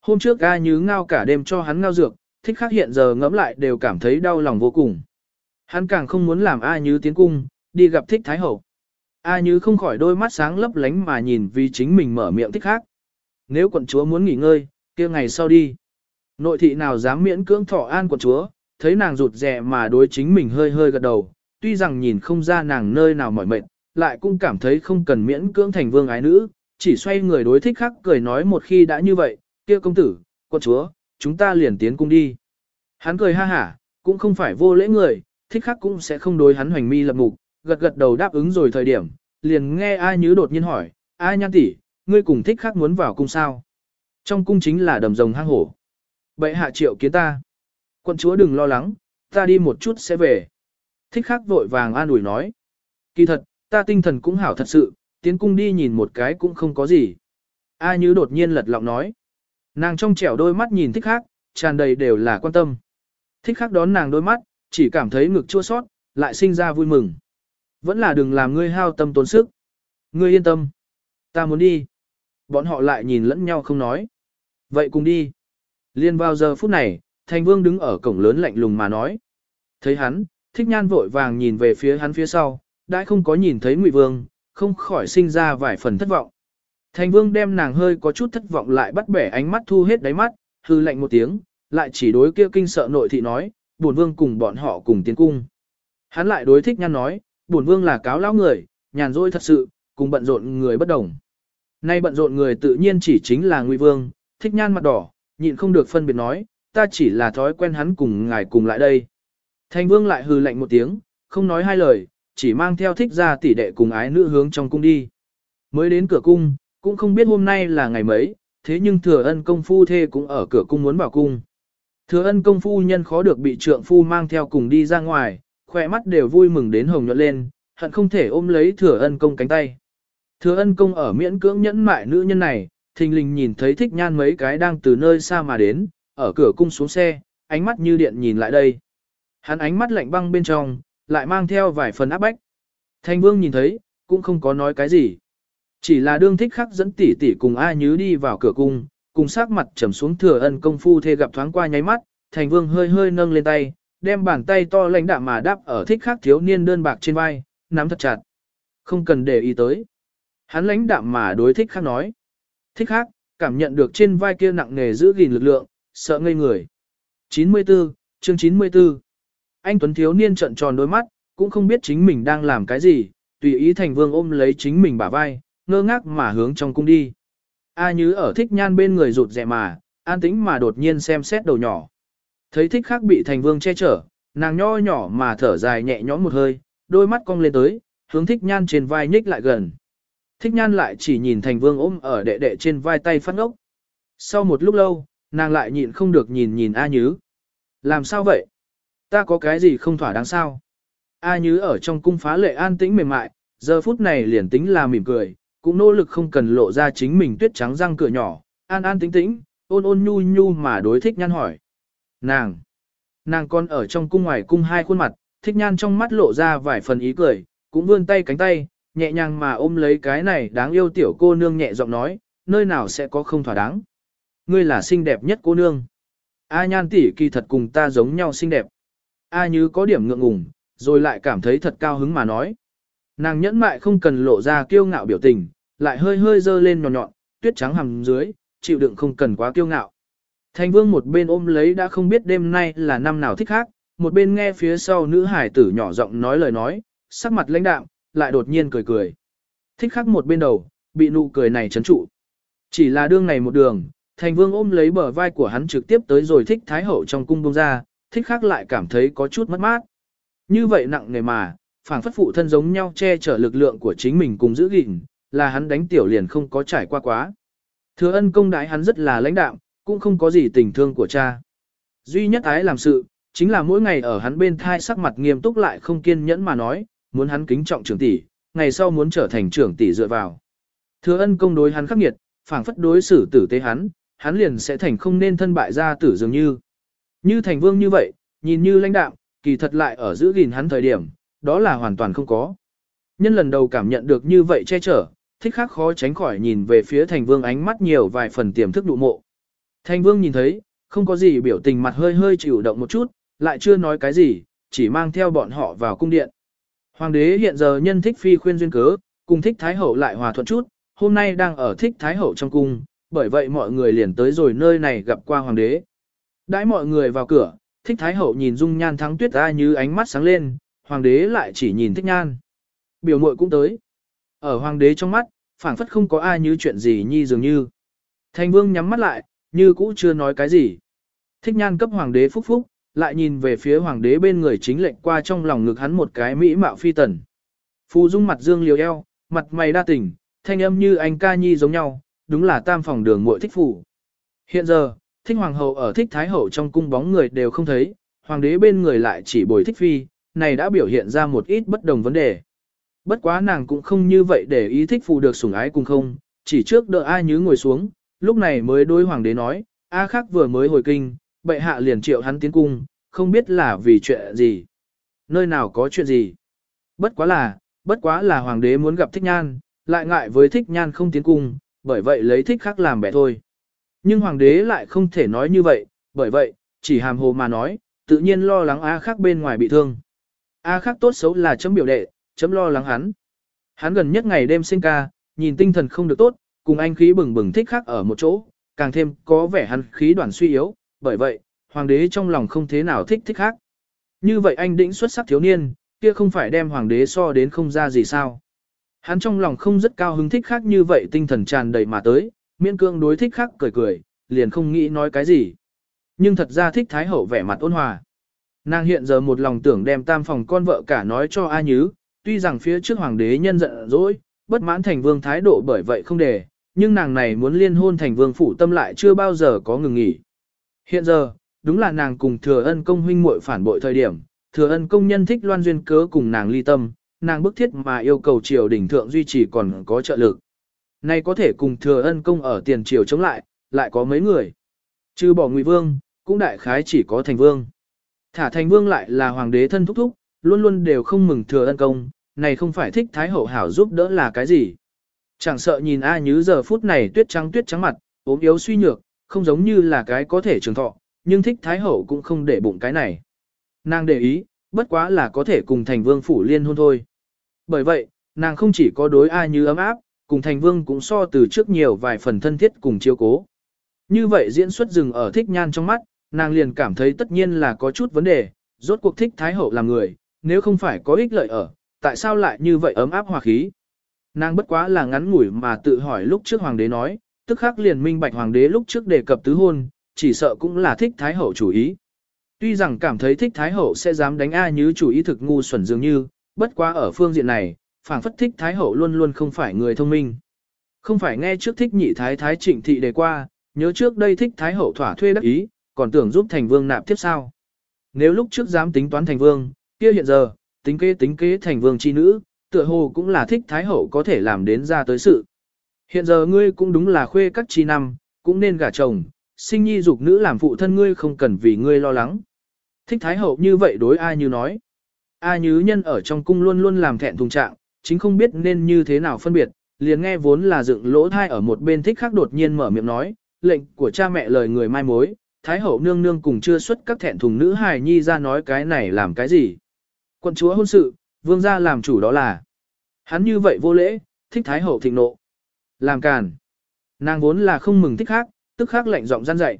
Hôm trước A Như ngao cả đêm cho hắn ngao dược, thích Khắc hiện giờ ngẫm lại đều cảm thấy đau lòng vô cùng. Hắn càng không muốn làm A Như tiến cung, đi gặp thích thái hậu. A Như không khỏi đôi mắt sáng lấp lánh mà nhìn vì chính mình mở miệng thích khác. Nếu quận chúa muốn nghỉ ngơi, kia ngày sau đi. Nội thị nào dám miễn cưỡng thọ an quận chúa, thấy nàng rụt rè mà đối chính mình hơi hơi gật đầu, tuy rằng nhìn không ra nàng nơi nào mỏi mệt, lại cũng cảm thấy không cần miễn cưỡng thành vương ái nữ, chỉ xoay người đối thích khác cười nói một khi đã như vậy, kia công tử, quận chúa, chúng ta liền tiến cung đi. Hắn cười ha hả, cũng không phải vô lễ người, thích khác cũng sẽ không đối hắn hoành mi lập mục, gật gật đầu đáp ứng rồi thời điểm, liền nghe ai nhứ đột nhiên hỏi, ai nhan tỷ, ngươi cùng thích khác muốn vào cung sao? Trong cung chính là đầm rồng hang hổ. Bệ hạ triệu kiến ta. Quân chúa đừng lo lắng, ta đi một chút sẽ về. Thích khác vội vàng an ủi nói. Kỳ thật, ta tinh thần cũng hảo thật sự, tiến cung đi nhìn một cái cũng không có gì. A như đột nhiên lật lọng nói. Nàng trong trẻo đôi mắt nhìn thích khác, tràn đầy đều là quan tâm. Thích khác đón nàng đôi mắt, chỉ cảm thấy ngực chua sót, lại sinh ra vui mừng. Vẫn là đừng làm ngươi hao tâm tốn sức. Ngươi yên tâm. Ta muốn đi. Bọn họ lại nhìn lẫn nhau không nói. Vậy cùng đi. Liên vào giờ phút này, thành vương đứng ở cổng lớn lạnh lùng mà nói. Thấy hắn, thích nhan vội vàng nhìn về phía hắn phía sau, đã không có nhìn thấy ngụy vương, không khỏi sinh ra vài phần thất vọng. Thành vương đem nàng hơi có chút thất vọng lại bắt bẻ ánh mắt thu hết đáy mắt, hư lạnh một tiếng, lại chỉ đối kia kinh sợ nội thị nói, buồn vương cùng bọn họ cùng tiến cung. Hắn lại đối thích nhan nói, Bổn vương là cáo lão người, nhàn rỗi thật sự, cùng bận rộn người bất đồng. Nay bận rộn người tự nhiên chỉ chính là Ngụy Vương, thích nhan mặt đỏ, nhịn không được phân biệt nói, ta chỉ là thói quen hắn cùng ngài cùng lại đây. Thành Vương lại hừ lạnh một tiếng, không nói hai lời, chỉ mang theo thích ra tỷ đệ cùng ái nữ hướng trong cung đi. Mới đến cửa cung, cũng không biết hôm nay là ngày mấy, thế nhưng thừa ân công phu thê cũng ở cửa cung muốn vào cung. Thừa ân công phu nhân khó được bị trượng phu mang theo cùng đi ra ngoài, khỏe mắt đều vui mừng đến hồng nhuận lên, hận không thể ôm lấy thừa ân công cánh tay. Thừa ân công ở miễn cưỡng nhẫn mại nữ nhân này, thình lình nhìn thấy thích nhan mấy cái đang từ nơi xa mà đến, ở cửa cung xuống xe, ánh mắt như điện nhìn lại đây. Hắn ánh mắt lạnh băng bên trong, lại mang theo vài phần áp bách. Thanh vương nhìn thấy, cũng không có nói cái gì. Chỉ là đương thích khắc dẫn tỷ tỷ cùng A Nhứ đi vào cửa cung, cùng sát mặt trầm xuống thừa ân công phu thê gặp thoáng qua nháy mắt, thành vương hơi hơi nâng lên tay, đem bàn tay to lãnh đạm mà đáp ở thích khắc thiếu niên đơn bạc trên vai, nắm thật chặt. Không cần để ý tới. Hắn lãnh đạm mà đối thích khác nói. Thích khác, cảm nhận được trên vai kia nặng nề giữ gìn lực lượng, sợ ngây người. 94, chương 94. Anh Tuấn thiếu niên trận tròn đôi mắt, cũng không biết chính mình đang làm cái gì, tùy ý thành vương ôm lấy chính mình bả vai, ngơ ngác mà hướng trong cung đi. A như ở thích nhan bên người rụt rẻ mà, an tĩnh mà đột nhiên xem xét đầu nhỏ. Thấy thích khác bị thành vương che chở, nàng nho nhỏ mà thở dài nhẹ nhõm một hơi, đôi mắt cong lên tới, hướng thích nhan trên vai nhích lại gần. Thích nhan lại chỉ nhìn thành vương ôm ở đệ đệ trên vai tay phát ngốc. Sau một lúc lâu, nàng lại nhịn không được nhìn nhìn A Nhứ. Làm sao vậy? Ta có cái gì không thỏa đáng sao? A Nhứ ở trong cung phá lệ an tĩnh mềm mại, giờ phút này liền tính là mỉm cười, cũng nỗ lực không cần lộ ra chính mình tuyết trắng răng cửa nhỏ, an an tĩnh tĩnh, ôn ôn nhu nhu mà đối thích nhan hỏi. Nàng! Nàng con ở trong cung ngoài cung hai khuôn mặt, thích nhan trong mắt lộ ra vài phần ý cười, cũng vươn tay cánh tay, nhẹ nhàng mà ôm lấy cái này đáng yêu tiểu cô nương nhẹ giọng nói, nơi nào sẽ có không thỏa đáng. Ngươi là xinh đẹp nhất cô nương. A nhan tỷ kỳ thật cùng ta giống nhau xinh đẹp. A như có điểm ngượng ngùng, rồi lại cảm thấy thật cao hứng mà nói. Nàng nhẫn mại không cần lộ ra kiêu ngạo biểu tình, lại hơi hơi dơ lên nhọn nhọn, tuyết trắng hầm dưới, chịu đựng không cần quá kiêu ngạo. Thành vương một bên ôm lấy đã không biết đêm nay là năm nào thích khác, một bên nghe phía sau nữ hải tử nhỏ giọng nói lời nói, sắc mặt lãnh đạm, lại đột nhiên cười cười. Thích khắc một bên đầu, bị nụ cười này chấn trụ. Chỉ là đương này một đường, thành vương ôm lấy bờ vai của hắn trực tiếp tới rồi thích thái hậu trong cung bông ra, thích khắc lại cảm thấy có chút mất mát. Như vậy nặng nề mà, phảng phất phụ thân giống nhau che chở lực lượng của chính mình cùng giữ gìn, là hắn đánh tiểu liền không có trải qua quá. Thừa ân công đái hắn rất là lãnh đạm, cũng không có gì tình thương của cha. Duy nhất ái làm sự, chính là mỗi ngày ở hắn bên thai sắc mặt nghiêm túc lại không kiên nhẫn mà nói, muốn hắn kính trọng trưởng tỷ, ngày sau muốn trở thành trưởng tỷ dựa vào. Thừa ân công đối hắn khắc nghiệt, phảng phất đối xử tử tế hắn, hắn liền sẽ thành không nên thân bại gia tử dường như. Như thành vương như vậy, nhìn như lãnh đạm, kỳ thật lại ở giữ gìn hắn thời điểm, đó là hoàn toàn không có. Nhân lần đầu cảm nhận được như vậy che chở, thích khắc khó tránh khỏi nhìn về phía thành vương ánh mắt nhiều vài phần tiềm thức đụ mộ. Thanh vương nhìn thấy, không có gì biểu tình mặt hơi hơi chịu động một chút, lại chưa nói cái gì, chỉ mang theo bọn họ vào cung điện. Hoàng đế hiện giờ nhân thích phi khuyên duyên cớ, cùng thích thái hậu lại hòa thuận chút, hôm nay đang ở thích thái hậu trong cung, bởi vậy mọi người liền tới rồi nơi này gặp qua hoàng đế. Đãi mọi người vào cửa, thích thái hậu nhìn dung nhan thắng tuyết ra như ánh mắt sáng lên, hoàng đế lại chỉ nhìn thích nhan. Biểu muội cũng tới. Ở hoàng đế trong mắt, phảng phất không có ai như chuyện gì nhi dường như. Thành vương nhắm mắt lại, như cũ chưa nói cái gì. Thích nhan cấp hoàng đế phúc phúc, lại nhìn về phía hoàng đế bên người chính lệnh qua trong lòng ngực hắn một cái mỹ mạo phi tần. Phù dung mặt dương liều eo, mặt mày đa tình, thanh âm như anh ca nhi giống nhau, đúng là tam phòng đường muội thích phủ. Hiện giờ, thích hoàng hậu ở thích thái hậu trong cung bóng người đều không thấy, hoàng đế bên người lại chỉ bồi thích phi, này đã biểu hiện ra một ít bất đồng vấn đề. Bất quá nàng cũng không như vậy để ý thích phù được sủng ái cùng không, chỉ trước đợi ai nhứ ngồi xuống, lúc này mới đối hoàng đế nói, A khắc vừa mới hồi kinh, bệ hạ liền triệu hắn tiến cung, không biết là vì chuyện gì. Nơi nào có chuyện gì. Bất quá là, bất quá là hoàng đế muốn gặp thích nhan, lại ngại với thích nhan không tiến cung, bởi vậy lấy thích khắc làm bẻ thôi. Nhưng hoàng đế lại không thể nói như vậy, bởi vậy, chỉ hàm hồ mà nói, tự nhiên lo lắng A khắc bên ngoài bị thương. A khắc tốt xấu là chấm biểu đệ, chấm lo lắng hắn. Hắn gần nhất ngày đêm sinh ca, nhìn tinh thần không được tốt, cùng anh khí bừng bừng thích khác ở một chỗ, càng thêm có vẻ hắn khí đoàn suy yếu, bởi vậy, hoàng đế trong lòng không thế nào thích thích khác. Như vậy anh đĩnh xuất sắc thiếu niên, kia không phải đem hoàng đế so đến không ra gì sao. Hắn trong lòng không rất cao hứng thích khác như vậy tinh thần tràn đầy mà tới, miễn cương đối thích khác cười cười, liền không nghĩ nói cái gì. Nhưng thật ra thích thái hậu vẻ mặt ôn hòa. Nàng hiện giờ một lòng tưởng đem tam phòng con vợ cả nói cho A Nhứ, tuy rằng phía trước hoàng đế nhân giận dỗi, bất mãn thành vương thái độ bởi vậy không để, nhưng nàng này muốn liên hôn thành vương phủ tâm lại chưa bao giờ có ngừng nghỉ. Hiện giờ, đúng là nàng cùng thừa ân công huynh muội phản bội thời điểm, thừa ân công nhân thích loan duyên cớ cùng nàng ly tâm, nàng bức thiết mà yêu cầu triều đình thượng duy trì còn có trợ lực. Nay có thể cùng thừa ân công ở tiền triều chống lại, lại có mấy người. Trừ bỏ ngụy vương, cũng đại khái chỉ có thành vương. Thả thành vương lại là hoàng đế thân thúc thúc, luôn luôn đều không mừng thừa ân công, này không phải thích thái hậu hảo giúp đỡ là cái gì. Chẳng sợ nhìn A Nhứ giờ phút này tuyết trắng tuyết trắng mặt, ốm yếu suy nhược, không giống như là cái có thể trường thọ, nhưng thích thái hậu cũng không để bụng cái này. Nàng để ý, bất quá là có thể cùng thành vương phủ liên hôn thôi. Bởi vậy, nàng không chỉ có đối a như ấm áp, cùng thành vương cũng so từ trước nhiều vài phần thân thiết cùng chiếu cố. Như vậy diễn xuất dừng ở thích nhan trong mắt, nàng liền cảm thấy tất nhiên là có chút vấn đề, rốt cuộc thích thái hậu làm người, nếu không phải có ích lợi ở, tại sao lại như vậy ấm áp hòa khí. Nàng bất quá là ngắn ngủi mà tự hỏi lúc trước hoàng đế nói, tức khắc liền minh bạch hoàng đế lúc trước đề cập tứ hôn, chỉ sợ cũng là thích Thái Hậu chủ ý. Tuy rằng cảm thấy thích Thái Hậu sẽ dám đánh A như chủ ý thực ngu xuẩn dường như, bất quá ở phương diện này, phảng phất thích Thái Hậu luôn luôn không phải người thông minh. Không phải nghe trước thích nhị Thái Thái trịnh thị đề qua, nhớ trước đây thích Thái Hậu thỏa thuê đắc ý, còn tưởng giúp thành vương nạp tiếp sao. Nếu lúc trước dám tính toán thành vương, kia hiện giờ, tính kế tính kế thành vương chi nữ, tựa hồ cũng là thích Thái Hậu có thể làm đến ra tới sự. Hiện giờ ngươi cũng đúng là khuê các chi năm, cũng nên gả chồng, sinh nhi dục nữ làm phụ thân ngươi không cần vì ngươi lo lắng. Thích Thái Hậu như vậy đối ai như nói. A Như nhân ở trong cung luôn luôn làm thẹn thùng trạng, chính không biết nên như thế nào phân biệt, liền nghe vốn là dựng lỗ thai ở một bên thích khác đột nhiên mở miệng nói, lệnh của cha mẹ lời người mai mối, Thái Hậu nương nương cùng chưa xuất các thẹn thùng nữ hài nhi ra nói cái này làm cái gì. Quân chúa hôn sự, vương gia làm chủ đó là. Hắn như vậy vô lễ, thích Thái Hậu thịnh nộ. Làm càn. Nàng vốn là không mừng thích khác, tức khác lạnh giọng gian dạy.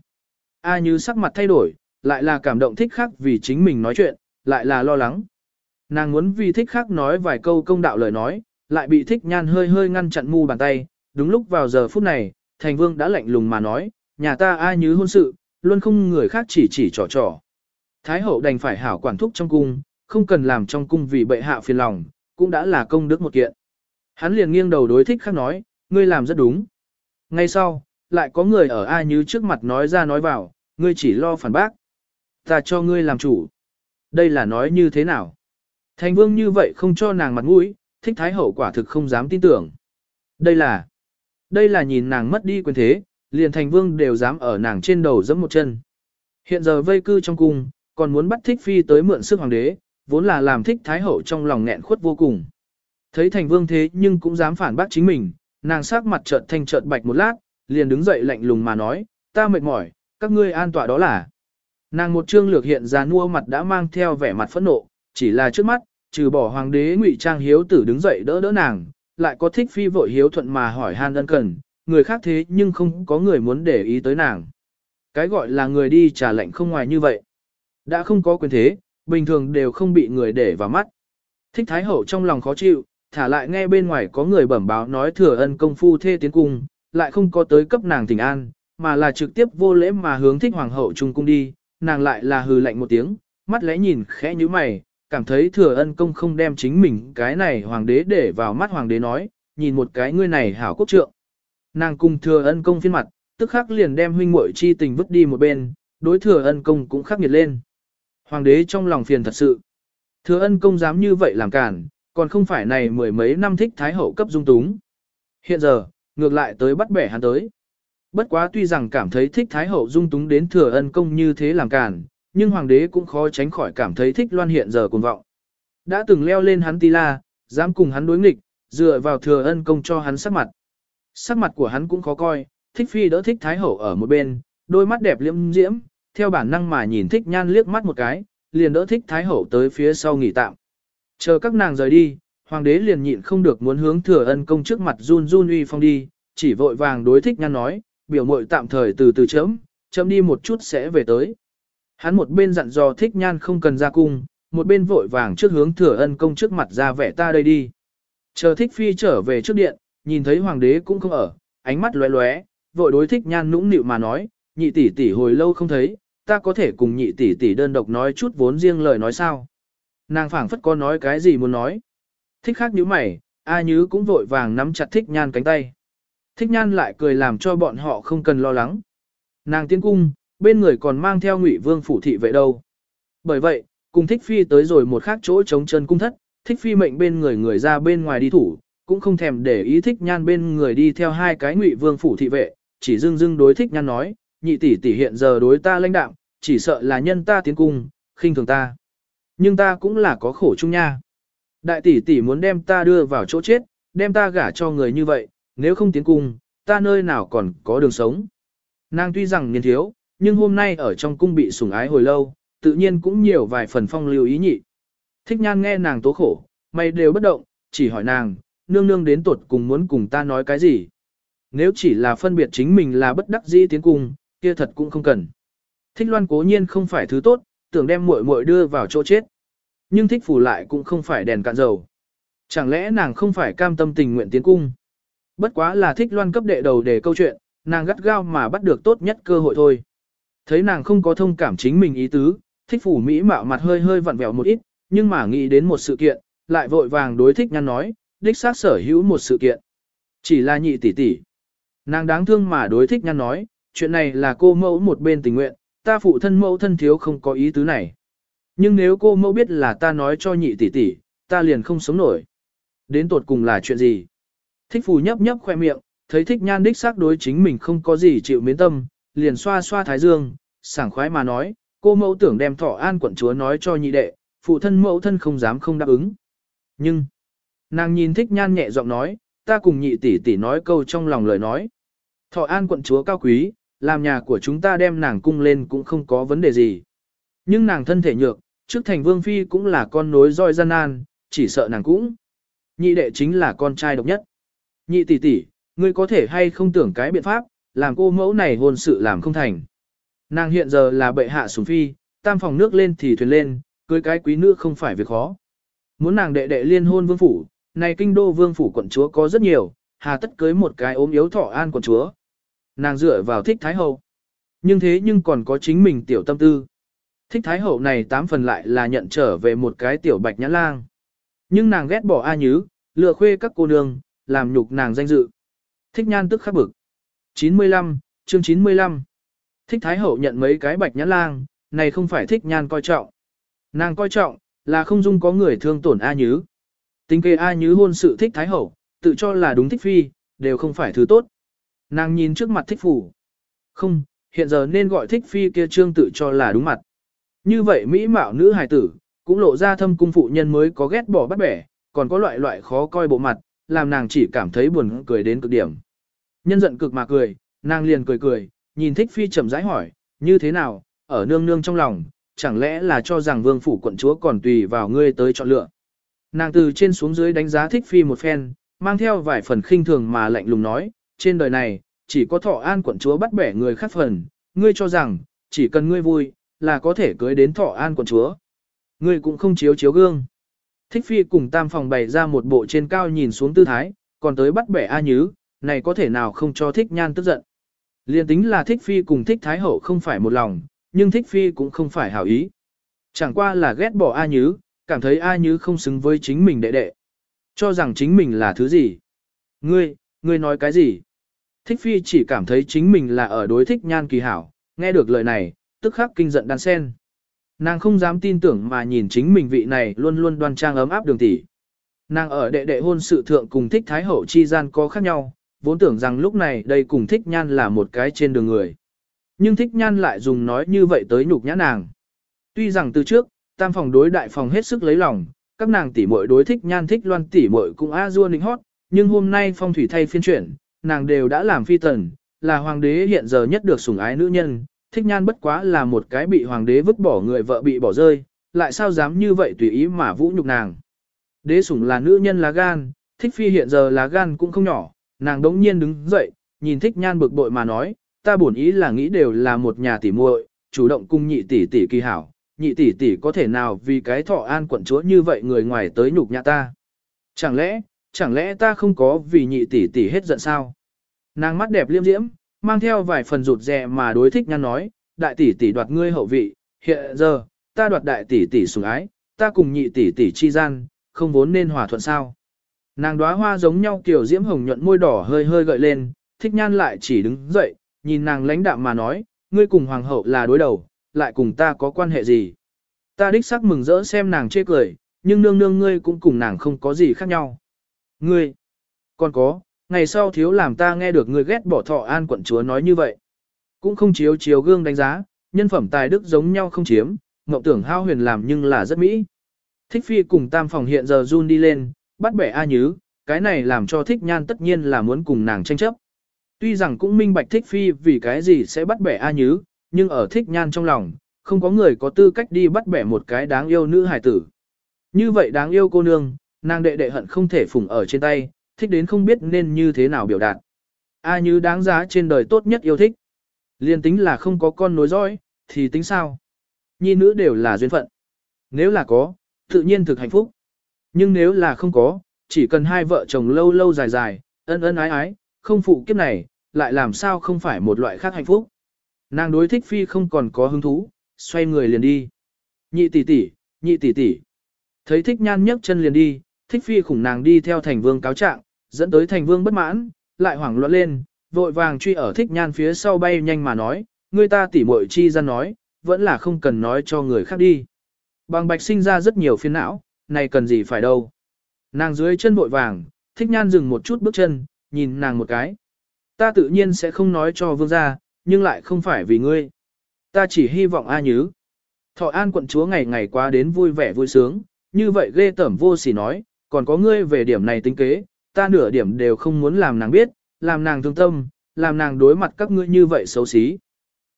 A như sắc mặt thay đổi, lại là cảm động thích khác vì chính mình nói chuyện, lại là lo lắng. Nàng muốn vì thích khác nói vài câu công đạo lời nói, lại bị thích nhan hơi hơi ngăn chặn mu bàn tay. Đúng lúc vào giờ phút này, thành vương đã lạnh lùng mà nói, nhà ta ai như hôn sự, luôn không người khác chỉ chỉ trò trò. Thái hậu đành phải hảo quản thúc trong cung, không cần làm trong cung vì bệ hạ phiền lòng, cũng đã là công đức một kiện. Hắn liền nghiêng đầu đối thích khác nói, ngươi làm rất đúng. Ngay sau, lại có người ở ai như trước mặt nói ra nói vào, ngươi chỉ lo phản bác. Ta cho ngươi làm chủ. Đây là nói như thế nào? Thành vương như vậy không cho nàng mặt mũi, thích thái hậu quả thực không dám tin tưởng. Đây là, đây là nhìn nàng mất đi quyền thế, liền thành vương đều dám ở nàng trên đầu giẫm một chân. Hiện giờ vây cư trong cung, còn muốn bắt thích phi tới mượn sức hoàng đế, vốn là làm thích thái hậu trong lòng nghẹn khuất vô cùng. Thấy thành vương thế nhưng cũng dám phản bác chính mình, nàng sắc mặt chợt thanh chợt bạch một lát, liền đứng dậy lạnh lùng mà nói, ta mệt mỏi, các ngươi an tọa đó là. Nàng một trương lược hiện ra nua mặt đã mang theo vẻ mặt phẫn nộ, chỉ là trước mắt, trừ bỏ hoàng đế ngụy trang hiếu tử đứng dậy đỡ đỡ nàng, lại có thích phi vội hiếu thuận mà hỏi han ân cần, người khác thế nhưng không có người muốn để ý tới nàng. Cái gọi là người đi trả lệnh không ngoài như vậy. Đã không có quyền thế, bình thường đều không bị người để vào mắt. Thích Thái Hậu trong lòng khó chịu, thả lại nghe bên ngoài có người bẩm báo nói thừa ân công phu thê tiến cung, lại không có tới cấp nàng tình an, mà là trực tiếp vô lễ mà hướng thích hoàng hậu trung cung đi, nàng lại là hừ lạnh một tiếng, mắt lẽ nhìn khẽ như mày, cảm thấy thừa ân công không đem chính mình cái này hoàng đế để vào mắt hoàng đế nói, nhìn một cái ngươi này hảo quốc trượng. Nàng cùng thừa ân công phiên mặt, tức khắc liền đem huynh muội chi tình vứt đi một bên, đối thừa ân công cũng khắc nghiệt lên. Hoàng đế trong lòng phiền thật sự. Thừa ân công dám như vậy làm cản, còn không phải này mười mấy năm thích thái hậu cấp dung túng. Hiện giờ, ngược lại tới bắt bẻ hắn tới. Bất quá tuy rằng cảm thấy thích thái hậu dung túng đến thừa ân công như thế làm cản, nhưng hoàng đế cũng khó tránh khỏi cảm thấy thích loan hiện giờ cuồng vọng. Đã từng leo lên hắn ti la, dám cùng hắn đối nghịch, dựa vào thừa ân công cho hắn sắc mặt. Sắc mặt của hắn cũng khó coi, thích phi đỡ thích thái hậu ở một bên, đôi mắt đẹp liễm diễm, theo bản năng mà nhìn thích nhan liếc mắt một cái, liền đỡ thích thái hậu tới phía sau nghỉ tạm. Chờ các nàng rời đi, hoàng đế liền nhịn không được muốn hướng thừa ân công trước mặt run run uy phong đi, chỉ vội vàng đối thích nhan nói, biểu mội tạm thời từ từ chấm, chấm đi một chút sẽ về tới. Hắn một bên dặn dò thích nhan không cần ra cung, một bên vội vàng trước hướng thừa ân công trước mặt ra vẻ ta đây đi. Chờ thích phi trở về trước điện, nhìn thấy hoàng đế cũng không ở, ánh mắt lóe lóe, vội đối thích nhan nũng nịu mà nói, nhị tỷ tỷ hồi lâu không thấy, ta có thể cùng nhị tỷ tỷ đơn độc nói chút vốn riêng lời nói sao. Nàng phảng phất có nói cái gì muốn nói. Thích khác như mày, A Nhứ cũng vội vàng nắm chặt thích nhan cánh tay. Thích nhan lại cười làm cho bọn họ không cần lo lắng. Nàng tiến cung, bên người còn mang theo ngụy vương phủ thị vệ đâu. Bởi vậy, cùng thích phi tới rồi một khác chỗ chống chân cung thất, thích phi mệnh bên người người ra bên ngoài đi thủ, cũng không thèm để ý thích nhan bên người đi theo hai cái ngụy vương phủ thị vệ, chỉ dưng dưng đối thích nhan nói, nhị tỷ tỷ hiện giờ đối ta lãnh đạo, chỉ sợ là nhân ta tiến cung, khinh thường ta. Nhưng ta cũng là có khổ chung nha. Đại tỷ tỷ muốn đem ta đưa vào chỗ chết, đem ta gả cho người như vậy, nếu không tiến cung, ta nơi nào còn có đường sống. Nàng tuy rằng niên thiếu, nhưng hôm nay ở trong cung bị sủng ái hồi lâu, tự nhiên cũng nhiều vài phần phong lưu ý nhị. Thích nhan nghe nàng tố khổ, mày đều bất động, chỉ hỏi nàng, nương nương đến tuột cùng muốn cùng ta nói cái gì. Nếu chỉ là phân biệt chính mình là bất đắc dĩ tiến cung, kia thật cũng không cần. Thích loan cố nhiên không phải thứ tốt, tưởng đem muội muội đưa vào chỗ chết. Nhưng thích phủ lại cũng không phải đèn cạn dầu. Chẳng lẽ nàng không phải cam tâm tình nguyện tiến cung? Bất quá là thích loan cấp đệ đầu để câu chuyện, nàng gắt gao mà bắt được tốt nhất cơ hội thôi. Thấy nàng không có thông cảm chính mình ý tứ, thích phủ Mỹ mạo mặt hơi hơi vặn vẹo một ít, nhưng mà nghĩ đến một sự kiện, lại vội vàng đối thích nhăn nói, đích xác sở hữu một sự kiện. Chỉ là nhị tỷ tỷ. Nàng đáng thương mà đối thích nhăn nói, chuyện này là cô mẫu một bên tình nguyện, ta phụ thân mẫu thân thiếu không có ý tứ này. Nhưng nếu cô mẫu biết là ta nói cho nhị tỷ tỷ, ta liền không sống nổi. Đến tột cùng là chuyện gì? Thích phù nhấp nhấp khoe miệng, thấy thích nhan đích xác đối chính mình không có gì chịu miến tâm, liền xoa xoa thái dương, sảng khoái mà nói, cô mẫu tưởng đem thọ an quận chúa nói cho nhị đệ, phụ thân mẫu thân không dám không đáp ứng. Nhưng, nàng nhìn thích nhan nhẹ giọng nói, ta cùng nhị tỷ tỷ nói câu trong lòng lời nói. Thọ an quận chúa cao quý, làm nhà của chúng ta đem nàng cung lên cũng không có vấn đề gì. Nhưng nàng thân thể nhược, trước thành vương phi cũng là con nối roi gian nan, chỉ sợ nàng cũng. Nhị đệ chính là con trai độc nhất. Nhị tỷ tỷ, ngươi có thể hay không tưởng cái biện pháp, làm cô mẫu này hôn sự làm không thành. Nàng hiện giờ là bệ hạ sủng phi, tam phòng nước lên thì thuyền lên, cưới cái quý nữ không phải việc khó. Muốn nàng đệ đệ liên hôn vương phủ, này kinh đô vương phủ quận chúa có rất nhiều, hà tất cưới một cái ốm yếu thọ an quận chúa. Nàng dựa vào thích thái hậu. Nhưng thế nhưng còn có chính mình tiểu tâm tư. Thích thái hậu này tám phần lại là nhận trở về một cái tiểu bạch nhã lang. Nhưng nàng ghét bỏ A Nhứ, lừa khuê các cô nương, làm nhục nàng danh dự. Thích nhan tức khắc bực. 95, chương 95. Thích thái hậu nhận mấy cái bạch nhã lang, này không phải thích nhan coi trọng. Nàng coi trọng, là không dung có người thương tổn A Nhứ. Tính kê A Nhứ hôn sự thích Thái Hậu, tự cho là đúng thích phi, đều không phải thứ tốt. Nàng nhìn trước mặt thích phủ. Không, hiện giờ nên gọi thích phi kia trương tự cho là đúng mặt. Như vậy mỹ mạo nữ hài tử, cũng lộ ra thâm cung phụ nhân mới có ghét bỏ bắt bẻ, còn có loại loại khó coi bộ mặt, làm nàng chỉ cảm thấy buồn cười đến cực điểm. Nhân giận cực mà cười, nàng liền cười cười, nhìn thích phi chậm rãi hỏi, như thế nào, ở nương nương trong lòng, chẳng lẽ là cho rằng vương phủ quận chúa còn tùy vào ngươi tới chọn lựa. Nàng từ trên xuống dưới đánh giá thích phi một phen, mang theo vài phần khinh thường mà lạnh lùng nói, trên đời này, chỉ có thọ an quận chúa bắt bẻ người khác phần, ngươi cho rằng, chỉ cần ngươi vui, là có thể cưới đến thọ an quận chúa. Ngươi cũng không chiếu chiếu gương. Thích phi cùng tam phòng bày ra một bộ trên cao nhìn xuống tư thái, còn tới bắt bẻ A Nhứ, này có thể nào không cho thích nhan tức giận. Liên tính là thích phi cùng thích thái hậu không phải một lòng, nhưng thích phi cũng không phải hảo ý. Chẳng qua là ghét bỏ A Nhứ, cảm thấy A Nhứ không xứng với chính mình đệ đệ. Cho rằng chính mình là thứ gì? Ngươi, ngươi nói cái gì? Thích phi chỉ cảm thấy chính mình là ở đối thích nhan kỳ hảo, nghe được lời này, tức khắc kinh giận đan sen. Nàng không dám tin tưởng mà nhìn chính mình vị này luôn luôn đoan trang ấm áp đường tỷ. Nàng ở đệ đệ hôn sự thượng cùng thích thái hậu chi gian có khác nhau, vốn tưởng rằng lúc này đây cùng thích nhan là một cái trên đường người. Nhưng thích nhan lại dùng nói như vậy tới nhục nhã nàng. Tuy rằng từ trước, tam phòng đối đại phòng hết sức lấy lòng, các nàng tỷ muội đối thích nhan thích loan tỷ muội cũng a dua nịnh hót, nhưng hôm nay phong thủy thay phiên chuyển, nàng đều đã làm phi tần, là hoàng đế hiện giờ nhất được sủng ái nữ nhân, thích nhan bất quá là một cái bị hoàng đế vứt bỏ người vợ bị bỏ rơi, lại sao dám như vậy tùy ý mà vũ nhục nàng. Đế sủng là nữ nhân lá gan, thích phi hiện giờ lá gan cũng không nhỏ, nàng đống nhiên đứng dậy, nhìn thích nhan bực bội mà nói, ta bổn ý là nghĩ đều là một nhà tỷ muội, chủ động cung nhị tỷ tỷ kỳ hảo, nhị tỷ tỷ có thể nào vì cái thọ an quận chúa như vậy người ngoài tới nhục nhã ta. Chẳng lẽ, chẳng lẽ ta không có vì nhị tỷ tỷ hết giận sao? Nàng mắt đẹp liêm diễm, mang theo vài phần rụt rè mà đối thích nhăn nói, đại tỷ tỷ đoạt ngươi hậu vị, hiện giờ, ta đoạt đại tỷ tỷ sủng ái, ta cùng nhị tỷ tỷ chi gian, không vốn nên hòa thuận sao. Nàng đóa hoa giống nhau kiểu diễm hồng nhuận môi đỏ hơi hơi gợi lên, thích nhan lại chỉ đứng dậy, nhìn nàng lãnh đạm mà nói, ngươi cùng hoàng hậu là đối đầu, lại cùng ta có quan hệ gì. Ta đích sắc mừng rỡ xem nàng chê cười, nhưng nương nương ngươi cũng cùng nàng không có gì khác nhau. Ngươi, còn có, ngày sau thiếu làm ta nghe được ngươi ghét bỏ thọ an quận chúa nói như vậy. Cũng không chiếu chiếu gương đánh giá, nhân phẩm tài đức giống nhau không chiếm, ngọc tưởng hao huyền làm nhưng là rất mỹ. Thích phi cùng tam phòng hiện giờ run đi lên, bắt bẻ A Nhứ, cái này làm cho thích nhan tất nhiên là muốn cùng nàng tranh chấp. Tuy rằng cũng minh bạch thích phi vì cái gì sẽ bắt bẻ A Nhứ, nhưng ở thích nhan trong lòng, không có người có tư cách đi bắt bẻ một cái đáng yêu nữ hải tử. Như vậy đáng yêu cô nương, nàng đệ đệ hận không thể phủng ở trên tay, thích đến không biết nên như thế nào biểu đạt. A như đáng giá trên đời tốt nhất yêu thích. Liên tính là không có con nối dõi, thì tính sao? Nhi nữ đều là duyên phận. Nếu là có, tự nhiên thực hạnh phúc. Nhưng nếu là không có, chỉ cần hai vợ chồng lâu lâu dài dài, ân ân ái ái, không phụ kiếp này, lại làm sao không phải một loại khác hạnh phúc. Nàng đối thích phi không còn có hứng thú, xoay người liền đi. Nhị tỷ tỷ, nhị tỷ tỷ. Thấy thích nhan nhấc chân liền đi, thích phi khủng nàng đi theo thành vương cáo trạng, dẫn tới thành vương bất mãn, lại hoảng loạn lên, vội vàng truy ở thích nhan phía sau bay nhanh mà nói, người ta tỉ muội chi ra nói, vẫn là không cần nói cho người khác đi. Bằng bạch sinh ra rất nhiều phiền não, này cần gì phải đâu. Nàng dưới chân vội vàng, thích nhan dừng một chút bước chân, nhìn nàng một cái. Ta tự nhiên sẽ không nói cho vương gia, nhưng lại không phải vì ngươi. Ta chỉ hy vọng A Nhứ. Thọ an quận chúa ngày ngày qua đến vui vẻ vui sướng, như vậy ghê tẩm vô sỉ nói, còn có ngươi về điểm này tính kế, ta nửa điểm đều không muốn làm nàng biết, làm nàng thương tâm, làm nàng đối mặt các ngươi như vậy xấu xí.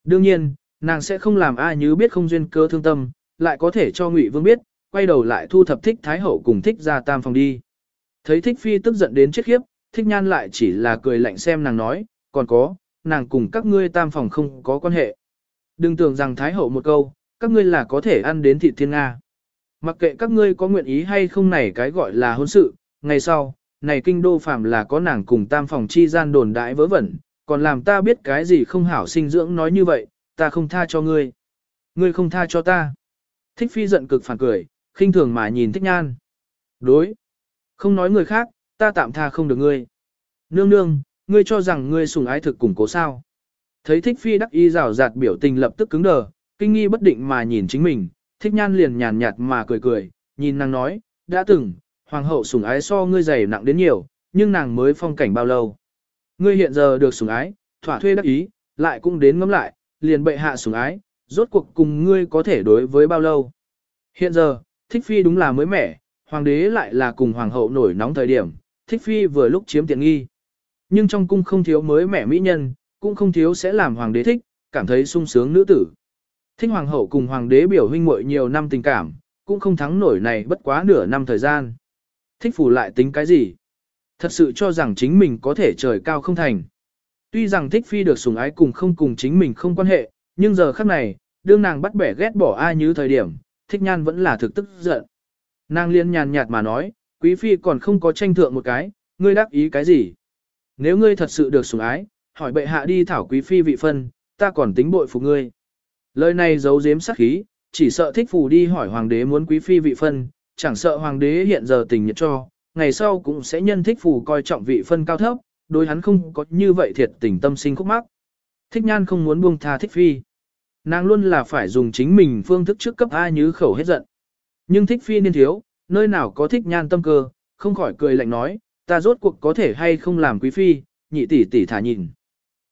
Đương nhiên, nàng sẽ không làm A như biết không duyên cơ thương tâm, lại có thể cho Ngụy Vương biết, quay đầu lại thu thập thích Thái Hậu cùng thích ra tam phòng đi. Thấy thích phi tức giận đến chết khiếp, thích nhan lại chỉ là cười lạnh xem nàng nói, còn có, nàng cùng các ngươi tam phòng không có quan hệ. Đừng tưởng rằng Thái Hậu một câu, các ngươi là có thể ăn đến thịt thiên Nga. Mặc kệ các ngươi có nguyện ý hay không này cái gọi là hôn sự, ngày sau, này kinh đô phàm là có nàng cùng tam phòng chi gian đồn đại vớ vẩn, còn làm ta biết cái gì không hảo sinh dưỡng nói như vậy, ta không tha cho ngươi. Ngươi không tha cho ta. Thích phi giận cực phản cười, khinh thường mà nhìn thích nhan. Đối. Không nói người khác, ta tạm tha không được ngươi. Nương nương, ngươi cho rằng ngươi sùng ái thực củng cố sao. Thấy thích phi đắc y rào rạt biểu tình lập tức cứng đờ, kinh nghi bất định mà nhìn chính mình, thích nhan liền nhàn nhạt mà cười cười, nhìn nàng nói, đã từng, hoàng hậu sủng ái so ngươi dày nặng đến nhiều, nhưng nàng mới phong cảnh bao lâu. Ngươi hiện giờ được sủng ái, thỏa thuê đắc ý, lại cũng đến ngắm lại, liền bệ hạ sủng ái, rốt cuộc cùng ngươi có thể đối với bao lâu. Hiện giờ, thích phi đúng là mới mẻ, hoàng đế lại là cùng hoàng hậu nổi nóng thời điểm, thích phi vừa lúc chiếm tiện nghi. Nhưng trong cung không thiếu mới mẻ mỹ nhân, cũng không thiếu sẽ làm hoàng đế thích, cảm thấy sung sướng nữ tử. Thích hoàng hậu cùng hoàng đế biểu huynh muội nhiều năm tình cảm, cũng không thắng nổi này bất quá nửa năm thời gian. Thích phủ lại tính cái gì? Thật sự cho rằng chính mình có thể trời cao không thành. Tuy rằng thích phi được sủng ái cùng không cùng chính mình không quan hệ, nhưng giờ khắc này, đương nàng bắt bẻ ghét bỏ ai như thời điểm, thích nhan vẫn là thực tức giận. Nàng liên nhàn nhạt mà nói, quý phi còn không có tranh thượng một cái, ngươi đắc ý cái gì? Nếu ngươi thật sự được sủng ái, hỏi bệ hạ đi thảo quý phi vị phân, ta còn tính bội phục ngươi. Lời này giấu giếm sát khí, chỉ sợ thích phù đi hỏi hoàng đế muốn quý phi vị phân, chẳng sợ hoàng đế hiện giờ tình nhiệt cho, ngày sau cũng sẽ nhân thích phù coi trọng vị phân cao thấp, đối hắn không có như vậy thiệt tình tâm sinh khúc mắc. Thích nhan không muốn buông tha thích phi. Nàng luôn là phải dùng chính mình phương thức trước cấp ai như khẩu hết giận. Nhưng thích phi niên thiếu, nơi nào có thích nhan tâm cơ, không khỏi cười lạnh nói, ta rốt cuộc có thể hay không làm quý phi, nhị tỷ tỷ thả nhìn.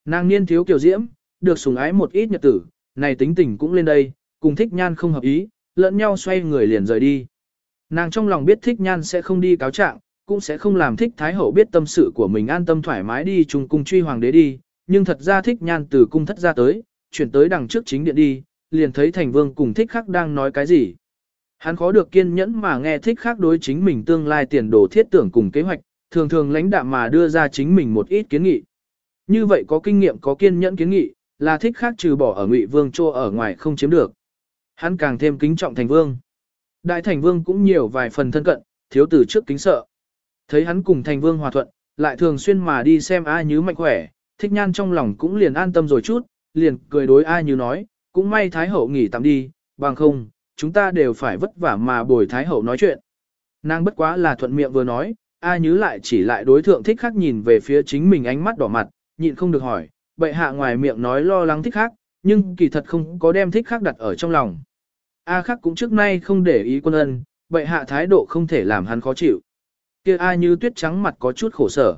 Nàng niên thiếu kiều diễm, được sủng ái một ít nhật tử, này tính tình cũng lên đây, cùng thích nhan không hợp ý, lẫn nhau xoay người liền rời đi. Nàng trong lòng biết thích nhan sẽ không đi cáo trạng, cũng sẽ không làm thích thái hậu biết tâm sự của mình an tâm thoải mái đi chung cung truy hoàng đế đi, nhưng thật ra thích nhan từ cung thất ra tới, chuyển tới đằng trước chính điện đi, liền thấy thành vương cùng thích khắc đang nói cái gì. Hắn khó được kiên nhẫn mà nghe thích khắc đối chính mình tương lai tiền đồ thiết tưởng cùng kế hoạch, thường thường lãnh đạm mà đưa ra chính mình một ít kiến nghị. Như vậy có kinh nghiệm có kiên nhẫn kiến nghị, là thích khác trừ bỏ ở ngụy vương chô ở ngoài không chiếm được. Hắn càng thêm kính trọng thành vương. Đại thành vương cũng nhiều vài phần thân cận, thiếu từ trước kính sợ. Thấy hắn cùng thành vương hòa thuận, lại thường xuyên mà đi xem ai như mạnh khỏe, thích nhan trong lòng cũng liền an tâm rồi chút, liền cười đối ai như nói, cũng may thái hậu nghỉ tạm đi, bằng không, chúng ta đều phải vất vả mà bồi thái hậu nói chuyện. Nàng bất quá là thuận miệng vừa nói, ai như lại chỉ lại đối thượng thích khác nhìn về phía chính mình ánh mắt đỏ mặt, nhịn không được hỏi, bệ hạ ngoài miệng nói lo lắng thích khác, nhưng kỳ thật không có đem thích khác đặt ở trong lòng. A khắc cũng trước nay không để ý quân ân, bệ hạ thái độ không thể làm hắn khó chịu. Kia A như tuyết trắng mặt có chút khổ sở.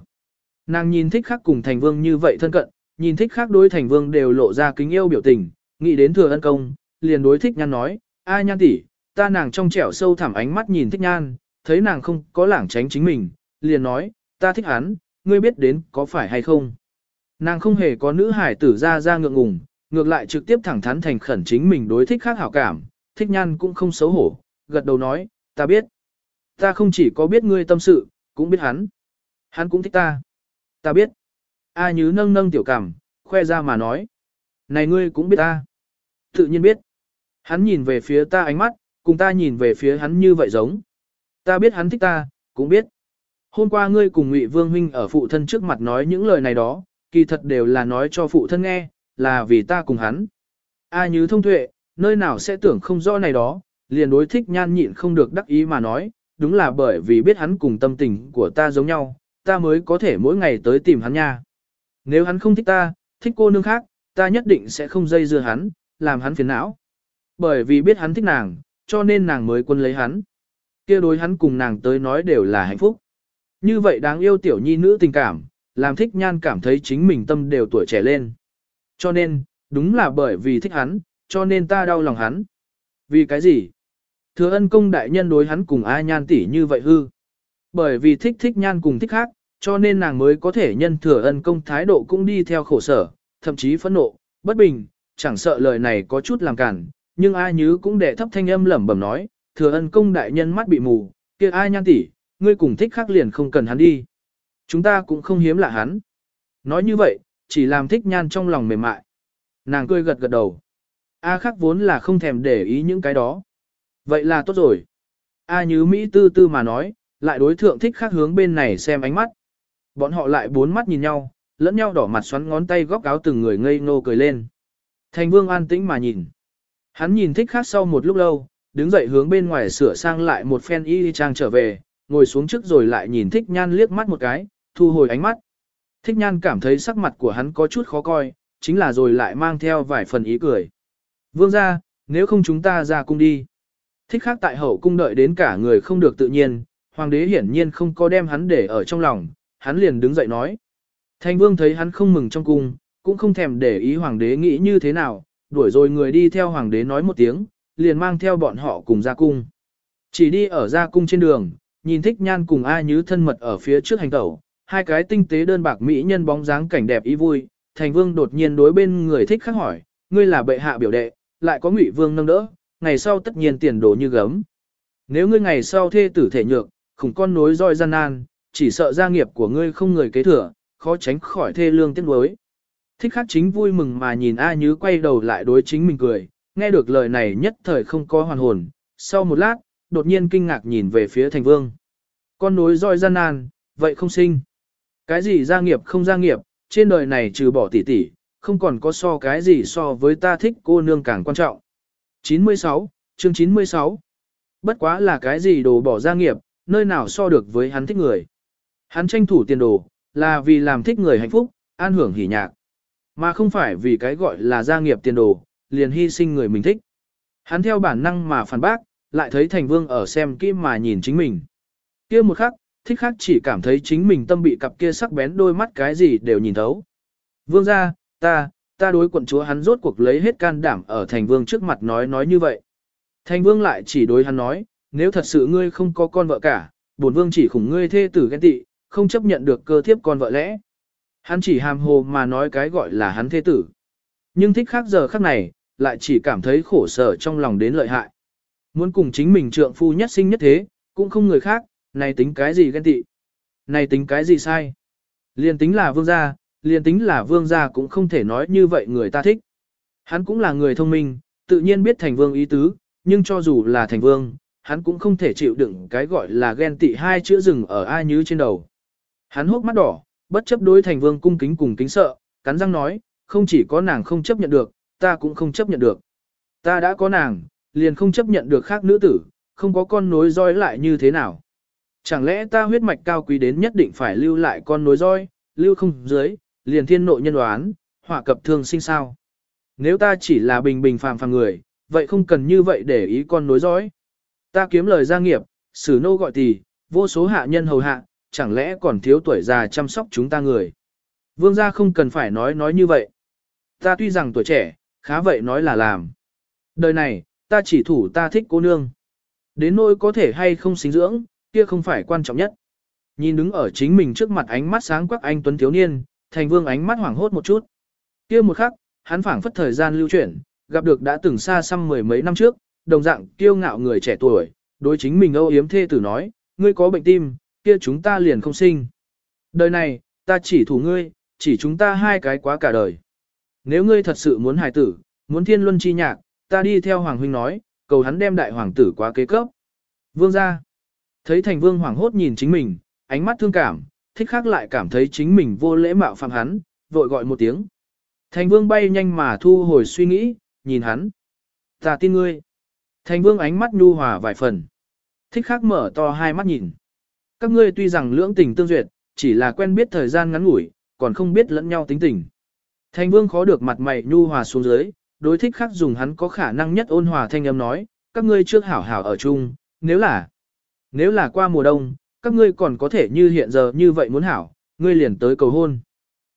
Nàng nhìn thích khác cùng thành vương như vậy thân cận, nhìn thích khác đối thành vương đều lộ ra kính yêu biểu tình, nghĩ đến thừa ân công, liền đối thích nhan nói, A nhan tỷ, ta nàng trong trẻo sâu thẳm ánh mắt nhìn thích nhan, thấy nàng không có lảng tránh chính mình, liền nói, ta thích hắn, ngươi biết đến có phải hay không. Nàng không hề có nữ hải tử ra ra ngượng ngùng, ngược lại trực tiếp thẳng thắn thành khẩn chính mình đối thích khác hảo cảm, thích nhan cũng không xấu hổ, gật đầu nói, ta biết. Ta không chỉ có biết ngươi tâm sự, cũng biết hắn. Hắn cũng thích ta. Ta biết. A Nhứ nâng nâng tiểu cảm, khoe ra mà nói. Này ngươi cũng biết ta. Tự nhiên biết. Hắn nhìn về phía ta ánh mắt, cùng ta nhìn về phía hắn như vậy giống. Ta biết hắn thích ta, cũng biết. Hôm qua ngươi cùng Ngụy Vương huynh ở phụ thân trước mặt nói những lời này đó, kỳ thật đều là nói cho phụ thân nghe, là vì ta cùng hắn. A như thông tuệ, nơi nào sẽ tưởng không rõ này đó, liền đối thích nhan nhịn không được đắc ý mà nói, đúng là bởi vì biết hắn cùng tâm tình của ta giống nhau, ta mới có thể mỗi ngày tới tìm hắn nha. Nếu hắn không thích ta, thích cô nương khác, ta nhất định sẽ không dây dưa hắn, làm hắn phiền não. Bởi vì biết hắn thích nàng, cho nên nàng mới quân lấy hắn. kia đối hắn cùng nàng tới nói đều là hạnh phúc. Như vậy đáng yêu tiểu nhi nữ tình cảm, làm thích nhan cảm thấy chính mình tâm đều tuổi trẻ lên. Cho nên, đúng là bởi vì thích hắn, cho nên ta đau lòng hắn. Vì cái gì? Thừa ân công đại nhân đối hắn cùng ai nhan tỷ như vậy hư. Bởi vì thích thích nhan cùng thích khác, cho nên nàng mới có thể nhân thừa ân công thái độ cũng đi theo khổ sở, thậm chí phẫn nộ, bất bình, chẳng sợ lời này có chút làm cản, nhưng ai nhứ cũng để thấp thanh âm lẩm bẩm nói, thừa ân công đại nhân mắt bị mù, kia ai nhan tỷ, ngươi cùng thích khác liền không cần hắn đi. Chúng ta cũng không hiếm lạ hắn. Nói như vậy, chỉ làm thích nhan trong lòng mềm mại. Nàng cười gật gật đầu. A khắc vốn là không thèm để ý những cái đó. Vậy là tốt rồi. A như Mỹ tư tư mà nói, lại đối thượng thích khắc hướng bên này xem ánh mắt. Bọn họ lại bốn mắt nhìn nhau, lẫn nhau đỏ mặt xoắn ngón tay góc áo từng người ngây ngô cười lên. Thành vương an tĩnh mà nhìn. Hắn nhìn thích khắc sau một lúc lâu, đứng dậy hướng bên ngoài sửa sang lại một phen y trang trở về, ngồi xuống trước rồi lại nhìn thích nhan liếc mắt một cái, thu hồi ánh mắt. Thích nhan cảm thấy sắc mặt của hắn có chút khó coi, chính là rồi lại mang theo vài phần ý cười. Vương ra, nếu không chúng ta ra cung đi. Thích khác tại hậu cung đợi đến cả người không được tự nhiên, hoàng đế hiển nhiên không có đem hắn để ở trong lòng, hắn liền đứng dậy nói. Thành vương thấy hắn không mừng trong cung, cũng không thèm để ý hoàng đế nghĩ như thế nào, đuổi rồi người đi theo hoàng đế nói một tiếng, liền mang theo bọn họ cùng ra cung. Chỉ đi ở ra cung trên đường, nhìn thích nhan cùng ai như thân mật ở phía trước hành tẩu, hai cái tinh tế đơn bạc mỹ nhân bóng dáng cảnh đẹp ý vui, thành vương đột nhiên đối bên người thích khắc hỏi, ngươi là bệ hạ biểu đệ, lại có ngụy vương nâng đỡ, ngày sau tất nhiên tiền đồ như gấm. Nếu ngươi ngày sau thê tử thể nhược, khủng con nối roi gian nan, chỉ sợ gia nghiệp của ngươi không người kế thừa, khó tránh khỏi thê lương tiếc nuối. Thích khắc chính vui mừng mà nhìn A Nhứ quay đầu lại đối chính mình cười, nghe được lời này nhất thời không có hoàn hồn, sau một lát, đột nhiên kinh ngạc nhìn về phía thành vương. Con nối roi gian nan, vậy không sinh. Cái gì gia nghiệp không gia nghiệp, trên đời này trừ bỏ tỷ tỷ, không còn có so cái gì so với ta thích cô nương càng quan trọng. 96, chương 96. Bất quá là cái gì đồ bỏ gia nghiệp, nơi nào so được với hắn thích người. Hắn tranh thủ tiền đồ, là vì làm thích người hạnh phúc, an hưởng hỉ nhạc. Mà không phải vì cái gọi là gia nghiệp tiền đồ, liền hy sinh người mình thích. Hắn theo bản năng mà phản bác, lại thấy thành vương ở xem kim mà nhìn chính mình. kia một khắc, thích khác chỉ cảm thấy chính mình tâm bị cặp kia sắc bén đôi mắt cái gì đều nhìn thấu. Vương ra, ta, ta đối quận chúa hắn rốt cuộc lấy hết can đảm ở thành vương trước mặt nói nói như vậy. Thành vương lại chỉ đối hắn nói, nếu thật sự ngươi không có con vợ cả, bổn vương chỉ khủng ngươi thê tử ghen tị, không chấp nhận được cơ thiếp con vợ lẽ. Hắn chỉ hàm hồ mà nói cái gọi là hắn thê tử. Nhưng thích khác giờ khắc này, lại chỉ cảm thấy khổ sở trong lòng đến lợi hại. Muốn cùng chính mình trượng phu nhất sinh nhất thế, cũng không người khác, này tính cái gì ghen tị. Này tính cái gì sai. Liên tính là vương gia, liền tính là vương gia cũng không thể nói như vậy người ta thích. Hắn cũng là người thông minh, tự nhiên biết thành vương ý tứ, nhưng cho dù là thành vương, hắn cũng không thể chịu đựng cái gọi là ghen tị hai chữ rừng ở ai như trên đầu. Hắn hốc mắt đỏ, bất chấp đối thành vương cung kính cùng kính sợ, cắn răng nói, không chỉ có nàng không chấp nhận được, ta cũng không chấp nhận được. Ta đã có nàng, liền không chấp nhận được khác nữ tử, không có con nối roi lại như thế nào. Chẳng lẽ ta huyết mạch cao quý đến nhất định phải lưu lại con nối roi, lưu không dưới, liền thiên nội nhân đoán, họa cập thương sinh sao. Nếu ta chỉ là bình bình phàm phàm người, vậy không cần như vậy để ý con nối dõi. Ta kiếm lời gia nghiệp, xử nô gọi tỷ, vô số hạ nhân hầu hạ, chẳng lẽ còn thiếu tuổi già chăm sóc chúng ta người. Vương gia không cần phải nói nói như vậy. Ta tuy rằng tuổi trẻ, khá vậy nói là làm. Đời này, ta chỉ thủ ta thích cô nương. Đến nỗi có thể hay không sinh dưỡng, kia không phải quan trọng nhất. Nhìn đứng ở chính mình trước mặt ánh mắt sáng quắc anh tuấn thiếu niên, thành vương ánh mắt hoảng hốt một chút. Kia một khắc, hắn phảng phất thời gian lưu chuyển, gặp được đã từng xa xăm mười mấy năm trước, đồng dạng kiêu ngạo người trẻ tuổi, đối chính mình âu yếm thê tử nói, ngươi có bệnh tim, kia chúng ta liền không sinh. Đời này, ta chỉ thủ ngươi, chỉ chúng ta hai cái quá cả đời. Nếu ngươi thật sự muốn hài tử, muốn thiên luân chi nhạc, ta đi theo Hoàng Huynh nói, cầu hắn đem đại hoàng tử quá kế cấp. Vương ra. Thấy thành vương hoảng hốt nhìn chính mình, ánh mắt thương cảm, thích khác lại cảm thấy chính mình vô lễ mạo phạm hắn, vội gọi một tiếng. Thành vương bay nhanh mà thu hồi suy nghĩ, nhìn hắn. Ta tin ngươi. Thành vương ánh mắt nhu hòa vài phần. Thích khác mở to hai mắt nhìn. Các ngươi tuy rằng lưỡng tình tương duyệt, chỉ là quen biết thời gian ngắn ngủi, còn không biết lẫn nhau tính tình. Thành vương khó được mặt mày nhu hòa xuống dưới, đối thích khác dùng hắn có khả năng nhất ôn hòa thanh âm nói, các ngươi trước hảo hảo ở chung, nếu là, nếu là qua mùa đông, các ngươi còn có thể như hiện giờ như vậy muốn hảo, ngươi liền tới cầu hôn.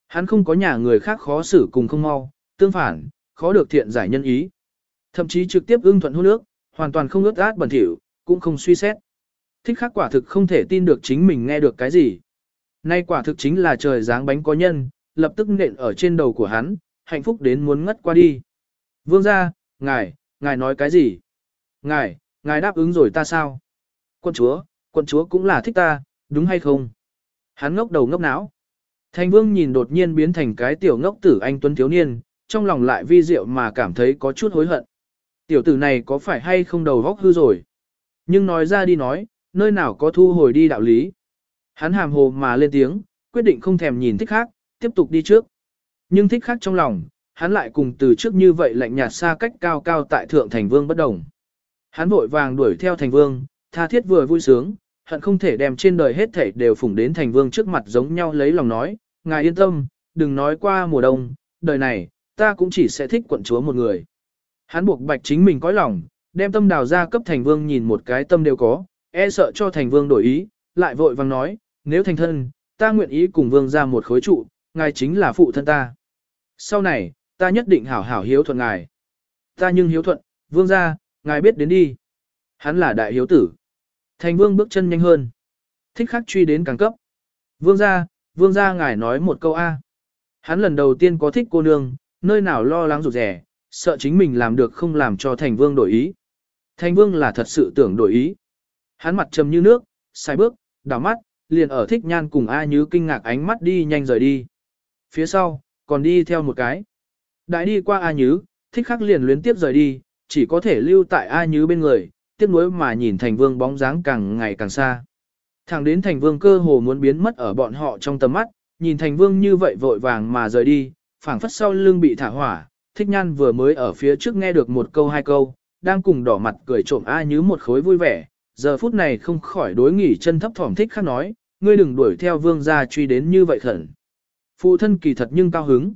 Hắn không có nhà người khác khó xử cùng không mau, tương phản, khó được thiện giải nhân ý. Thậm chí trực tiếp ưng thuận hôn nước, hoàn toàn không ướt át bẩn thỉu, cũng không suy xét. Thích khắc quả thực không thể tin được chính mình nghe được cái gì. Nay quả thực chính là trời dáng bánh có nhân, lập tức nện ở trên đầu của hắn, hạnh phúc đến muốn ngất qua đi. Vương ra, ngài, ngài nói cái gì? Ngài, ngài đáp ứng rồi ta sao? Quân chúa, quân chúa cũng là thích ta, đúng hay không? Hắn ngốc đầu ngốc não. Thành vương nhìn đột nhiên biến thành cái tiểu ngốc tử anh tuấn thiếu niên, trong lòng lại vi diệu mà cảm thấy có chút hối hận. Tiểu tử này có phải hay không đầu vóc hư rồi? Nhưng nói ra đi nói, nơi nào có thu hồi đi đạo lý. Hắn hàm hồ mà lên tiếng, quyết định không thèm nhìn thích khác, tiếp tục đi trước. Nhưng thích khác trong lòng, hắn lại cùng từ trước như vậy lạnh nhạt xa cách cao cao tại thượng thành vương bất đồng. Hắn vội vàng đuổi theo thành vương, tha thiết vừa vui sướng, hận không thể đem trên đời hết thảy đều phủng đến thành vương trước mặt giống nhau lấy lòng nói, ngài yên tâm, đừng nói qua mùa đông, đời này, ta cũng chỉ sẽ thích quận chúa một người. Hắn buộc bạch chính mình cõi lòng, đem tâm đào ra cấp thành vương nhìn một cái tâm đều có, e sợ cho thành vương đổi ý, lại vội vàng nói, nếu thành thân, ta nguyện ý cùng vương ra một khối trụ, ngài chính là phụ thân ta. Sau này, ta nhất định hảo hảo hiếu thuận ngài. Ta nhưng hiếu thuận, vương ra, ngài biết đến đi. Hắn là đại hiếu tử. Thành vương bước chân nhanh hơn. Thích khắc truy đến càng cấp. Vương ra, vương ra ngài nói một câu A. Hắn lần đầu tiên có thích cô nương, nơi nào lo lắng rụt rẻ, sợ chính mình làm được không làm cho thành vương đổi ý. Thành vương là thật sự tưởng đổi ý. Hắn mặt trầm như nước, sai bước, đảo mắt, liền ở thích nhan cùng A Nhứ kinh ngạc ánh mắt đi nhanh rời đi. Phía sau, còn đi theo một cái. Đại đi qua A Nhứ, thích khắc liền luyến tiếp rời đi, chỉ có thể lưu tại A Nhứ bên người, tiếc nuối mà nhìn thành vương bóng dáng càng ngày càng xa. Thẳng đến thành vương cơ hồ muốn biến mất ở bọn họ trong tầm mắt, nhìn thành vương như vậy vội vàng mà rời đi, phảng phất sau lưng bị thả hỏa, thích nhan vừa mới ở phía trước nghe được một câu hai câu, đang cùng đỏ mặt cười trộm A như một khối vui vẻ, giờ phút này không khỏi đối nghỉ chân thấp thỏm thích khác nói, ngươi đừng đuổi theo vương gia truy đến như vậy khẩn. Phụ thân kỳ thật nhưng cao hứng.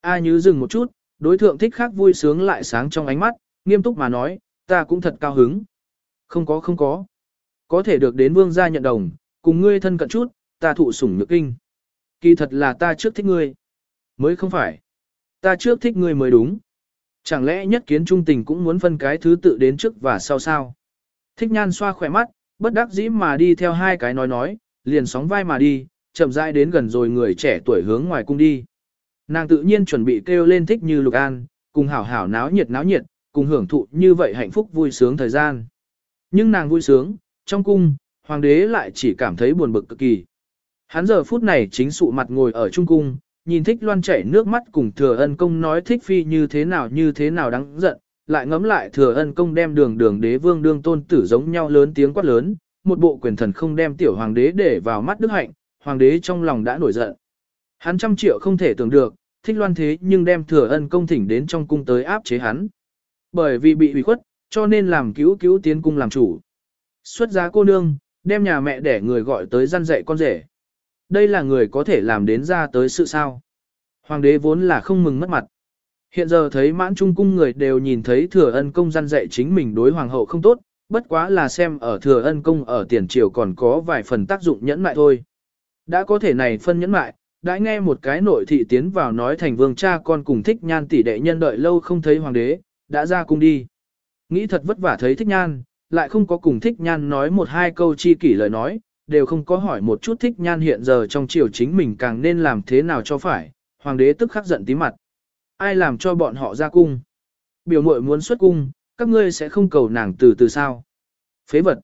A như dừng một chút, đối thượng thích khác vui sướng lại sáng trong ánh mắt, nghiêm túc mà nói, ta cũng thật cao hứng. Không có không có. Có thể được đến vương gia nhận đồng, cùng ngươi thân cận chút, ta thụ sủng nhược kinh. Kỳ thật là ta trước thích ngươi. Mới không phải. Ta trước thích ngươi mới đúng. Chẳng lẽ nhất kiến trung tình cũng muốn phân cái thứ tự đến trước và sau sao? Thích nhan xoa khỏe mắt, bất đắc dĩ mà đi theo hai cái nói nói, liền sóng vai mà đi, chậm rãi đến gần rồi người trẻ tuổi hướng ngoài cung đi. Nàng tự nhiên chuẩn bị kêu lên thích như lục an, cùng hảo hảo náo nhiệt náo nhiệt, cùng hưởng thụ như vậy hạnh phúc vui sướng thời gian. Nhưng nàng vui sướng, trong cung, hoàng đế lại chỉ cảm thấy buồn bực cực kỳ. Hắn giờ phút này chính sụ mặt ngồi ở trung cung, nhìn thích loan chảy nước mắt cùng thừa ân công nói thích phi như thế nào như thế nào đáng giận, lại ngấm lại thừa ân công đem đường đường đế vương đương tôn tử giống nhau lớn tiếng quát lớn, một bộ quyền thần không đem tiểu hoàng đế để vào mắt đức hạnh, hoàng đế trong lòng đã nổi giận. Hắn trăm triệu không thể tưởng được, thích loan thế nhưng đem thừa ân công thỉnh đến trong cung tới áp chế hắn. Bởi vì bị ủy khuất, cho nên làm cứu cứu tiến cung làm chủ. Xuất giá cô nương, đem nhà mẹ để người gọi tới gian dạy con rể. Đây là người có thể làm đến ra tới sự sao. Hoàng đế vốn là không mừng mất mặt. Hiện giờ thấy mãn trung cung người đều nhìn thấy thừa ân công gian dạy chính mình đối hoàng hậu không tốt, bất quá là xem ở thừa ân công ở tiền triều còn có vài phần tác dụng nhẫn mại thôi. Đã có thể này phân nhẫn mại, đã nghe một cái nội thị tiến vào nói thành vương cha con cùng thích nhan tỷ đệ nhân đợi lâu không thấy hoàng đế, đã ra cung đi. Nghĩ thật vất vả thấy thích nhan, lại không có cùng thích nhan nói một hai câu chi kỷ lời nói, đều không có hỏi một chút thích nhan hiện giờ trong triều chính mình càng nên làm thế nào cho phải, hoàng đế tức khắc giận tí mặt. Ai làm cho bọn họ ra cung? Biểu muội muốn xuất cung, các ngươi sẽ không cầu nàng từ từ sao? Phế vật.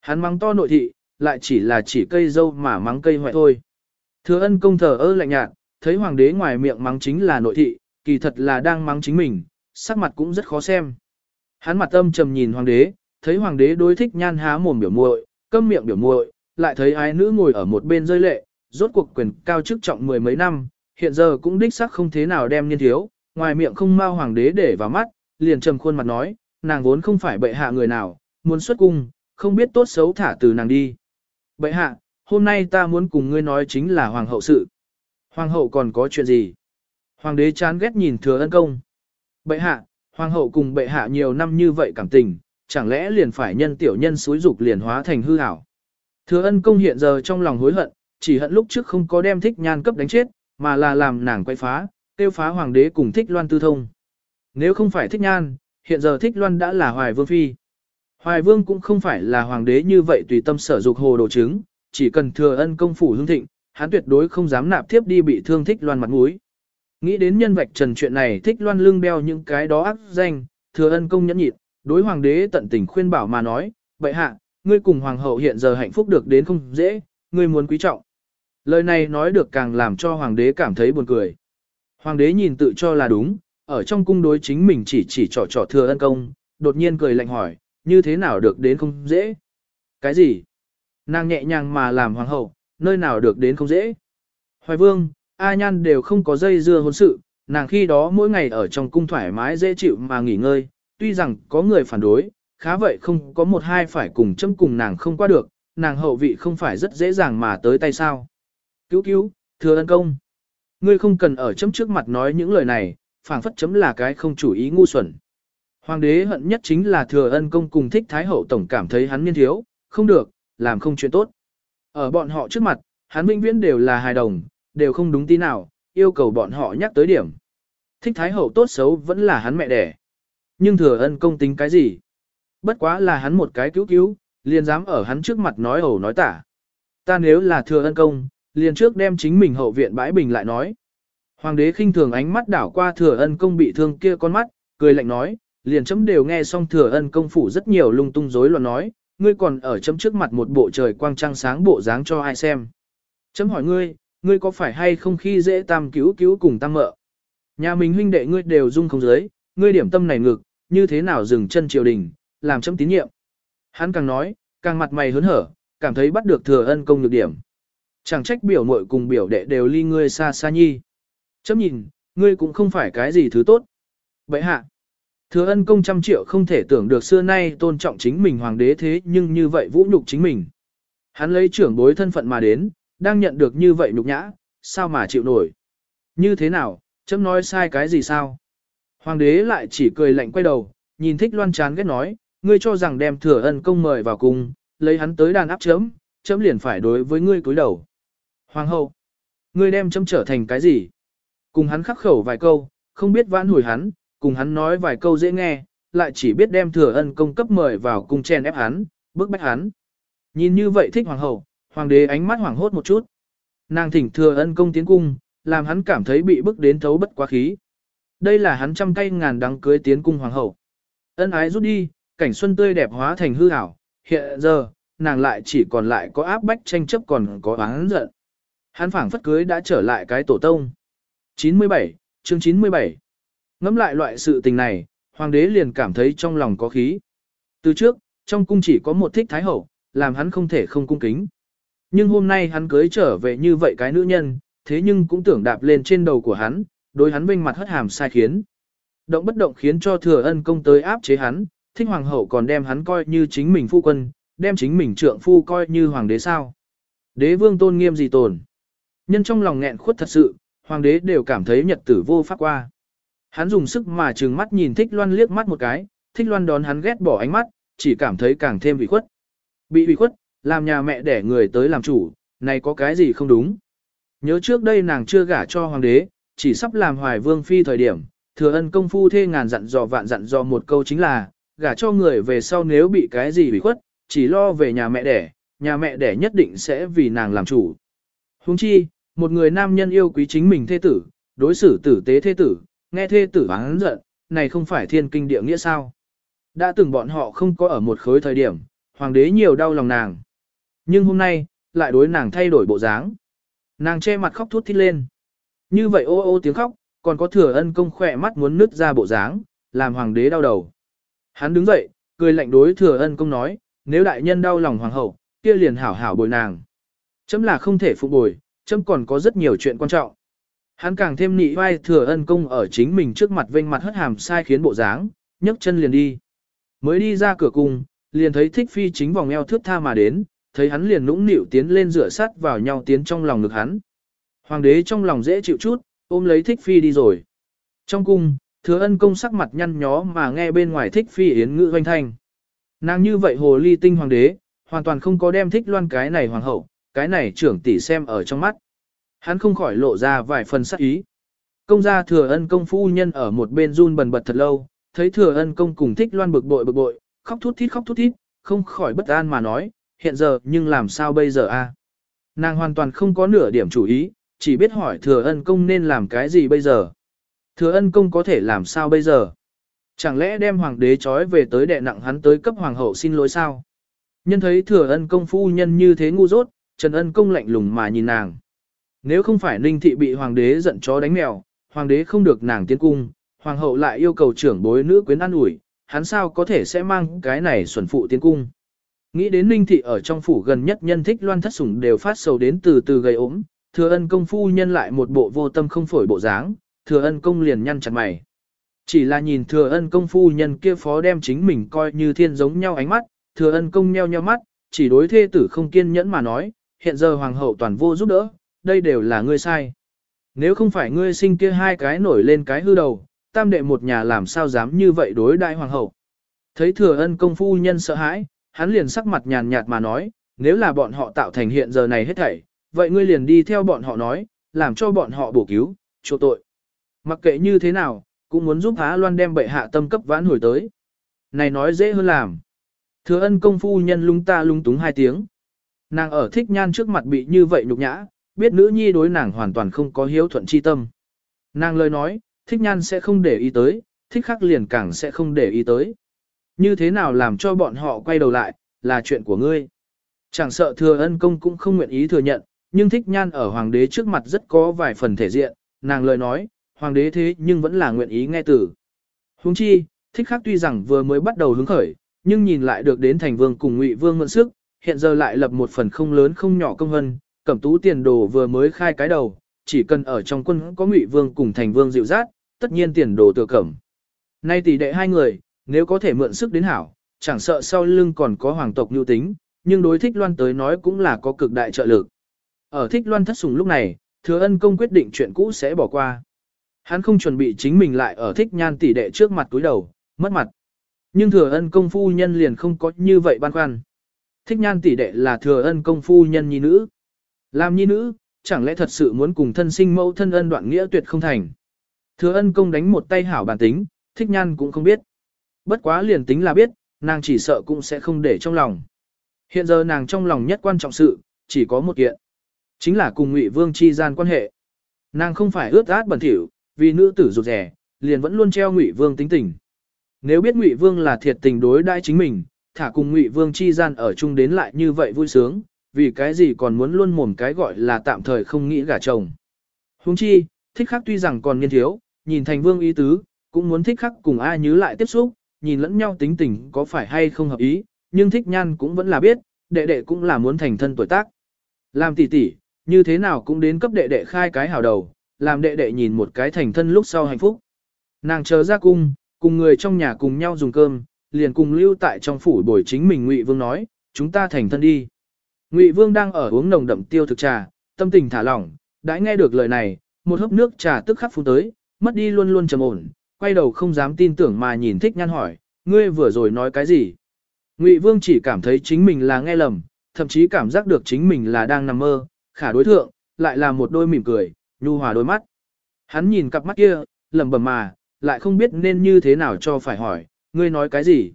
Hắn mắng to nội thị, lại chỉ là chỉ cây dâu mà mắng cây hoại thôi. Thừa ân công thờ ơ lạnh nhạt, thấy hoàng đế ngoài miệng mắng chính là nội thị, kỳ thật là đang mắng chính mình, sắc mặt cũng rất khó xem. Hắn mặt âm trầm nhìn hoàng đế, thấy hoàng đế đối thích nhan há mồm biểu muội, câm miệng biểu muội, lại thấy ái nữ ngồi ở một bên rơi lệ, rốt cuộc quyền cao chức trọng mười mấy năm, hiện giờ cũng đích xác không thế nào đem niên thiếu, ngoài miệng không mau hoàng đế để vào mắt, liền trầm khuôn mặt nói, nàng vốn không phải bệ hạ người nào, muốn xuất cung, không biết tốt xấu thả từ nàng đi. Bệ hạ, hôm nay ta muốn cùng ngươi nói chính là hoàng hậu sự. Hoàng hậu còn có chuyện gì? Hoàng đế chán ghét nhìn thừa ân công. Bệ hạ, hoàng hậu cùng bệ hạ nhiều năm như vậy cảm tình, chẳng lẽ liền phải nhân tiểu nhân suối dục liền hóa thành hư ảo. Thừa ân công hiện giờ trong lòng hối hận, chỉ hận lúc trước không có đem thích nhan cấp đánh chết, mà là làm nàng quay phá, tiêu phá hoàng đế cùng thích loan tư thông. Nếu không phải thích nhan, hiện giờ thích loan đã là hoài vương phi. Hoài vương cũng không phải là hoàng đế như vậy tùy tâm sở dục hồ đồ chứng, chỉ cần thừa ân công phủ hương thịnh, hắn tuyệt đối không dám nạp tiếp đi bị thương thích loan mặt mũi. Nghĩ đến nhân vạch trần chuyện này thích loan lưng đeo những cái đó ác danh, thừa ân công nhẫn nhịn, đối hoàng đế tận tình khuyên bảo mà nói, vậy hạ, ngươi cùng hoàng hậu hiện giờ hạnh phúc được đến không dễ, ngươi muốn quý trọng. Lời này nói được càng làm cho hoàng đế cảm thấy buồn cười. Hoàng đế nhìn tự cho là đúng, ở trong cung đối chính mình chỉ chỉ trò trò thừa ân công, đột nhiên cười lạnh hỏi, như thế nào được đến không dễ? Cái gì? Nàng nhẹ nhàng mà làm hoàng hậu, nơi nào được đến không dễ? Hoài vương, A Nhan đều không có dây dưa hôn sự, nàng khi đó mỗi ngày ở trong cung thoải mái dễ chịu mà nghỉ ngơi, tuy rằng có người phản đối, khá vậy không có một hai phải cùng châm cùng nàng không qua được, nàng hậu vị không phải rất dễ dàng mà tới tay sao. Cứu cứu, thừa ân công. Ngươi không cần ở chấm trước mặt nói những lời này, phảng phất chấm là cái không chủ ý ngu xuẩn. Hoàng đế hận nhất chính là thừa ân công cùng thích thái hậu tổng cảm thấy hắn niên thiếu, không được, làm không chuyện tốt. Ở bọn họ trước mặt, hắn vĩnh viễn đều là hài đồng, đều không đúng tí nào, yêu cầu bọn họ nhắc tới điểm. Thích thái hậu tốt xấu vẫn là hắn mẹ đẻ. Nhưng thừa ân công tính cái gì? Bất quá là hắn một cái cứu cứu, liền dám ở hắn trước mặt nói ẩu nói tả. Ta nếu là thừa ân công, liền trước đem chính mình hậu viện bãi bình lại nói. Hoàng đế khinh thường ánh mắt đảo qua thừa ân công bị thương kia con mắt, cười lạnh nói, liền chấm đều nghe xong thừa ân công phủ rất nhiều lung tung rối loạn nói, ngươi còn ở chấm trước mặt một bộ trời quang trăng sáng bộ dáng cho ai xem. Chấm hỏi ngươi, ngươi có phải hay không khi dễ tam cứu cứu cùng tam mợ? Nhà mình huynh đệ ngươi đều dung không giới, ngươi điểm tâm này ngực, như thế nào dừng chân triều đình, làm chấm tín nhiệm. Hắn càng nói, càng mặt mày hớn hở, cảm thấy bắt được thừa ân công nhược điểm. Chẳng trách biểu muội cùng biểu đệ đều ly ngươi xa xa nhi. Chấm nhìn, ngươi cũng không phải cái gì thứ tốt. Vậy hạ, thừa ân công trăm triệu không thể tưởng được xưa nay tôn trọng chính mình hoàng đế thế nhưng như vậy vũ nhục chính mình. Hắn lấy trưởng bối thân phận mà đến, đang nhận được như vậy nhục nhã, sao mà chịu nổi. Như thế nào, chấm nói sai cái gì sao? Hoàng đế lại chỉ cười lạnh quay đầu, nhìn thích loan chán ghét nói, ngươi cho rằng đem thừa ân công mời vào cung, lấy hắn tới đàn áp chấm, chấm liền phải đối với ngươi cúi đầu. Hoàng hậu, ngươi đem chấm trở thành cái gì? Cùng hắn khắc khẩu vài câu, không biết vãn hồi hắn, cùng hắn nói vài câu dễ nghe, lại chỉ biết đem thừa ân công cấp mời vào cung chen ép hắn, bức bách hắn. Nhìn như vậy thích hoàng hậu, hoàng đế ánh mắt hoảng hốt một chút. Nàng thỉnh thừa ân công tiến cung, làm hắn cảm thấy bị bức đến thấu bất quá khí. Đây là hắn trăm cây ngàn đắng cưới tiến cung hoàng hậu. Ân ái rút đi, cảnh xuân tươi đẹp hóa thành hư ảo, hiện giờ, nàng lại chỉ còn lại có áp bách tranh chấp còn có oán giận. Hắn phảng phất cưới đã trở lại cái tổ tông. 97, chương 97. Ngắm lại loại sự tình này, hoàng đế liền cảm thấy trong lòng có khí. Từ trước, trong cung chỉ có một thích thái hậu, làm hắn không thể không cung kính. Nhưng hôm nay hắn cưới trở về như vậy cái nữ nhân, thế nhưng cũng tưởng đạp lên trên đầu của hắn, đối hắn vinh mặt hất hàm sai khiến. Động bất động khiến cho thừa ân công tới áp chế hắn, thích hoàng hậu còn đem hắn coi như chính mình phu quân, đem chính mình trượng phu coi như hoàng đế sao. Đế vương tôn nghiêm gì tồn. Nhân trong lòng nghẹn khuất thật sự, hoàng đế đều cảm thấy nhật tử vô pháp qua. Hắn dùng sức mà trừng mắt nhìn thích loan liếc mắt một cái, thích loan đón hắn ghét bỏ ánh mắt, chỉ cảm thấy càng thêm bị khuất. Bị bị khuất, làm nhà mẹ đẻ người tới làm chủ, này có cái gì không đúng. Nhớ trước đây nàng chưa gả cho hoàng đế, chỉ sắp làm hoài vương phi thời điểm, thừa ân công phu thê ngàn dặn dò vạn dặn dò một câu chính là, gả cho người về sau nếu bị cái gì bị khuất, chỉ lo về nhà mẹ đẻ, nhà mẹ đẻ nhất định sẽ vì nàng làm chủ. Huống chi, một người nam nhân yêu quý chính mình thê tử, đối xử tử tế thê tử, nghe thê tử hắn giận, này không phải thiên kinh địa nghĩa sao. Đã từng bọn họ không có ở một khối thời điểm, hoàng đế nhiều đau lòng nàng. Nhưng hôm nay, lại đối nàng thay đổi bộ dáng. Nàng che mặt khóc thút thít lên. Như vậy ô ô tiếng khóc, còn có thừa ân công khỏe mắt muốn nứt ra bộ dáng, làm hoàng đế đau đầu. Hắn đứng dậy, cười lạnh đối thừa ân công nói, nếu đại nhân đau lòng hoàng hậu, kia liền hảo hảo bồi nàng. Chấm là không thể phục bồi, chấm còn có rất nhiều chuyện quan trọng. Hắn càng thêm nị vai thừa ân công ở chính mình trước mặt vênh mặt hất hàm sai khiến bộ dáng, nhấc chân liền đi. Mới đi ra cửa cung, liền thấy thích phi chính vòng eo thước tha mà đến, thấy hắn liền nũng nịu tiến lên rửa sát vào nhau tiến trong lòng ngực hắn. Hoàng đế trong lòng dễ chịu chút, ôm lấy thích phi đi rồi. Trong cung, thừa ân công sắc mặt nhăn nhó mà nghe bên ngoài thích phi yến ngữ hoanh thanh. Nàng như vậy hồ ly tinh hoàng đế, hoàn toàn không có đem thích loan cái này hoàng hậu, cái này trưởng tỷ xem ở trong mắt. Hắn không khỏi lộ ra vài phần sắc ý. Công gia thừa ân công phu nhân ở một bên run bần bật thật lâu, thấy thừa ân công cùng thích loan bực bội bực bội, khóc thút thít khóc thút thít, không khỏi bất an mà nói, hiện giờ nhưng làm sao bây giờ a? Nàng hoàn toàn không có nửa điểm chủ ý, chỉ biết hỏi thừa ân công nên làm cái gì bây giờ. Thừa ân công có thể làm sao bây giờ? Chẳng lẽ đem hoàng đế trói về tới đệ nặng hắn tới cấp hoàng hậu xin lỗi sao? Nhân thấy thừa ân công phu nhân như thế ngu dốt, Trần ân công lạnh lùng mà nhìn nàng. Nếu không phải ninh thị bị hoàng đế giận chó đánh mèo, hoàng đế không được nàng tiến cung, hoàng hậu lại yêu cầu trưởng bối nữ quyến ăn ủi, hắn sao có thể sẽ mang cái này xuẩn phụ tiến cung. Nghĩ đến ninh thị ở trong phủ gần nhất nhân thích loan thất sủng đều phát sầu đến từ từ gây ốm, thừa ân công phu nhân lại một bộ vô tâm không phổi bộ dáng, thừa ân công liền nhăn chặt mày. Chỉ là nhìn thừa ân công phu nhân kia phó đem chính mình coi như thiên giống nhau ánh mắt, thừa ân công nheo nheo mắt, chỉ đối thê tử không kiên nhẫn mà nói, hiện giờ hoàng hậu toàn vô giúp đỡ, đây đều là ngươi sai. Nếu không phải ngươi sinh kia hai cái nổi lên cái hư đầu, tam đệ một nhà làm sao dám như vậy đối đại hoàng hậu. Thấy thừa ân công phu nhân sợ hãi, hắn liền sắc mặt nhàn nhạt mà nói, nếu là bọn họ tạo thành hiện giờ này hết thảy, vậy ngươi liền đi theo bọn họ nói, làm cho bọn họ bổ cứu, chỗ tội. Mặc kệ như thế nào, cũng muốn giúp Á Loan đem bệ hạ tâm cấp vãn hồi tới. Này nói dễ hơn làm. Thừa ân công phu nhân lung ta lung túng hai tiếng. Nàng ở thích nhan trước mặt bị như vậy nhục nhã, biết nữ nhi đối nàng hoàn toàn không có hiếu thuận chi tâm. Nàng lời nói, thích nhan sẽ không để ý tới, thích khắc liền càng sẽ không để ý tới. Như thế nào làm cho bọn họ quay đầu lại, là chuyện của ngươi. Chẳng sợ thừa ân công cũng không nguyện ý thừa nhận, nhưng thích nhan ở hoàng đế trước mặt rất có vài phần thể diện, nàng lời nói, hoàng đế thế nhưng vẫn là nguyện ý nghe từ. Huống chi, thích khác tuy rằng vừa mới bắt đầu hứng khởi, nhưng nhìn lại được đến thành vương cùng ngụy vương mượn sức, hiện giờ lại lập một phần không lớn không nhỏ công hân, cẩm tú tiền đồ vừa mới khai cái đầu, chỉ cần ở trong quân có ngụy vương cùng thành vương dịu dát, tất nhiên tiền đồ tự cẩm. Nay tỷ đệ hai người, nếu có thể mượn sức đến hảo, chẳng sợ sau lưng còn có hoàng tộc nhu tính, nhưng đối thích loan tới nói cũng là có cực đại trợ lực. Ở thích loan thất sùng lúc này, thừa ân công quyết định chuyện cũ sẽ bỏ qua. Hắn không chuẩn bị chính mình lại ở thích nhan tỷ đệ trước mặt túi đầu, mất mặt. Nhưng thừa ân công phu nhân liền không có như vậy băn khoăn. Thích nhan tỷ đệ là thừa ân công phu nhân nhi nữ. Làm nhi nữ, chẳng lẽ thật sự muốn cùng thân sinh mẫu thân ân đoạn nghĩa tuyệt không thành. Thừa ân công đánh một tay hảo bản tính, thích nhan cũng không biết. Bất quá liền tính là biết, nàng chỉ sợ cũng sẽ không để trong lòng. Hiện giờ nàng trong lòng nhất quan trọng sự, chỉ có một kiện. Chính là cùng Ngụy Vương chi gian quan hệ. Nàng không phải ướt át bẩn thỉu, vì nữ tử rụt rẻ, liền vẫn luôn treo Ngụy Vương tính tình. Nếu biết Ngụy Vương là thiệt tình đối đãi chính mình, thả cùng Ngụy Vương chi gian ở chung đến lại như vậy vui sướng, vì cái gì còn muốn luôn mồm cái gọi là tạm thời không nghĩ gả chồng. Huống chi, thích khắc tuy rằng còn niên thiếu, nhìn thành vương ý tứ, cũng muốn thích khắc cùng ai nhớ lại tiếp xúc, nhìn lẫn nhau tính tình có phải hay không hợp ý, nhưng thích nhan cũng vẫn là biết, đệ đệ cũng là muốn thành thân tuổi tác. Làm tỷ tỷ, như thế nào cũng đến cấp đệ đệ khai cái hào đầu, làm đệ đệ nhìn một cái thành thân lúc sau hạnh phúc. Nàng chờ ra cung, cùng người trong nhà cùng nhau dùng cơm, liền cùng lưu tại trong phủ bồi chính mình Ngụy Vương nói, chúng ta thành thân đi. Ngụy Vương đang ở uống nồng đậm tiêu thực trà, tâm tình thả lỏng, đã nghe được lời này, một hớp nước trà tức khắc phun tới, mất đi luôn luôn trầm ổn, quay đầu không dám tin tưởng mà nhìn thích nhan hỏi, ngươi vừa rồi nói cái gì? Ngụy Vương chỉ cảm thấy chính mình là nghe lầm, thậm chí cảm giác được chính mình là đang nằm mơ, khả đối thượng, lại là một đôi mỉm cười, nhu hòa đôi mắt. Hắn nhìn cặp mắt kia, lẩm bẩm mà, lại không biết nên như thế nào cho phải hỏi, ngươi nói cái gì?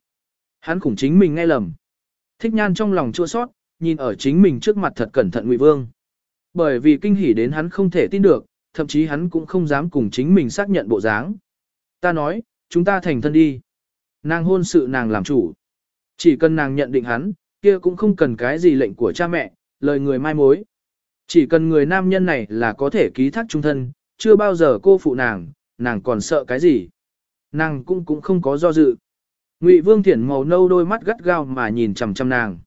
Hắn cũng chính mình nghe lầm. Thích nhan trong lòng chua sót, nhìn ở chính mình trước mặt thật cẩn thận Ngụy Vương. Bởi vì kinh hỉ đến hắn không thể tin được, thậm chí hắn cũng không dám cùng chính mình xác nhận bộ dáng. Ta nói, chúng ta thành thân đi. Nàng hôn sự nàng làm chủ. Chỉ cần nàng nhận định hắn, kia cũng không cần cái gì lệnh của cha mẹ, lời người mai mối. Chỉ cần người nam nhân này là có thể ký thác trung thân, chưa bao giờ cô phụ nàng, nàng còn sợ cái gì. Nàng cũng cũng không có do dự. Ngụy Vương Thiển màu nâu đôi mắt gắt gao mà nhìn chằm chằm nàng.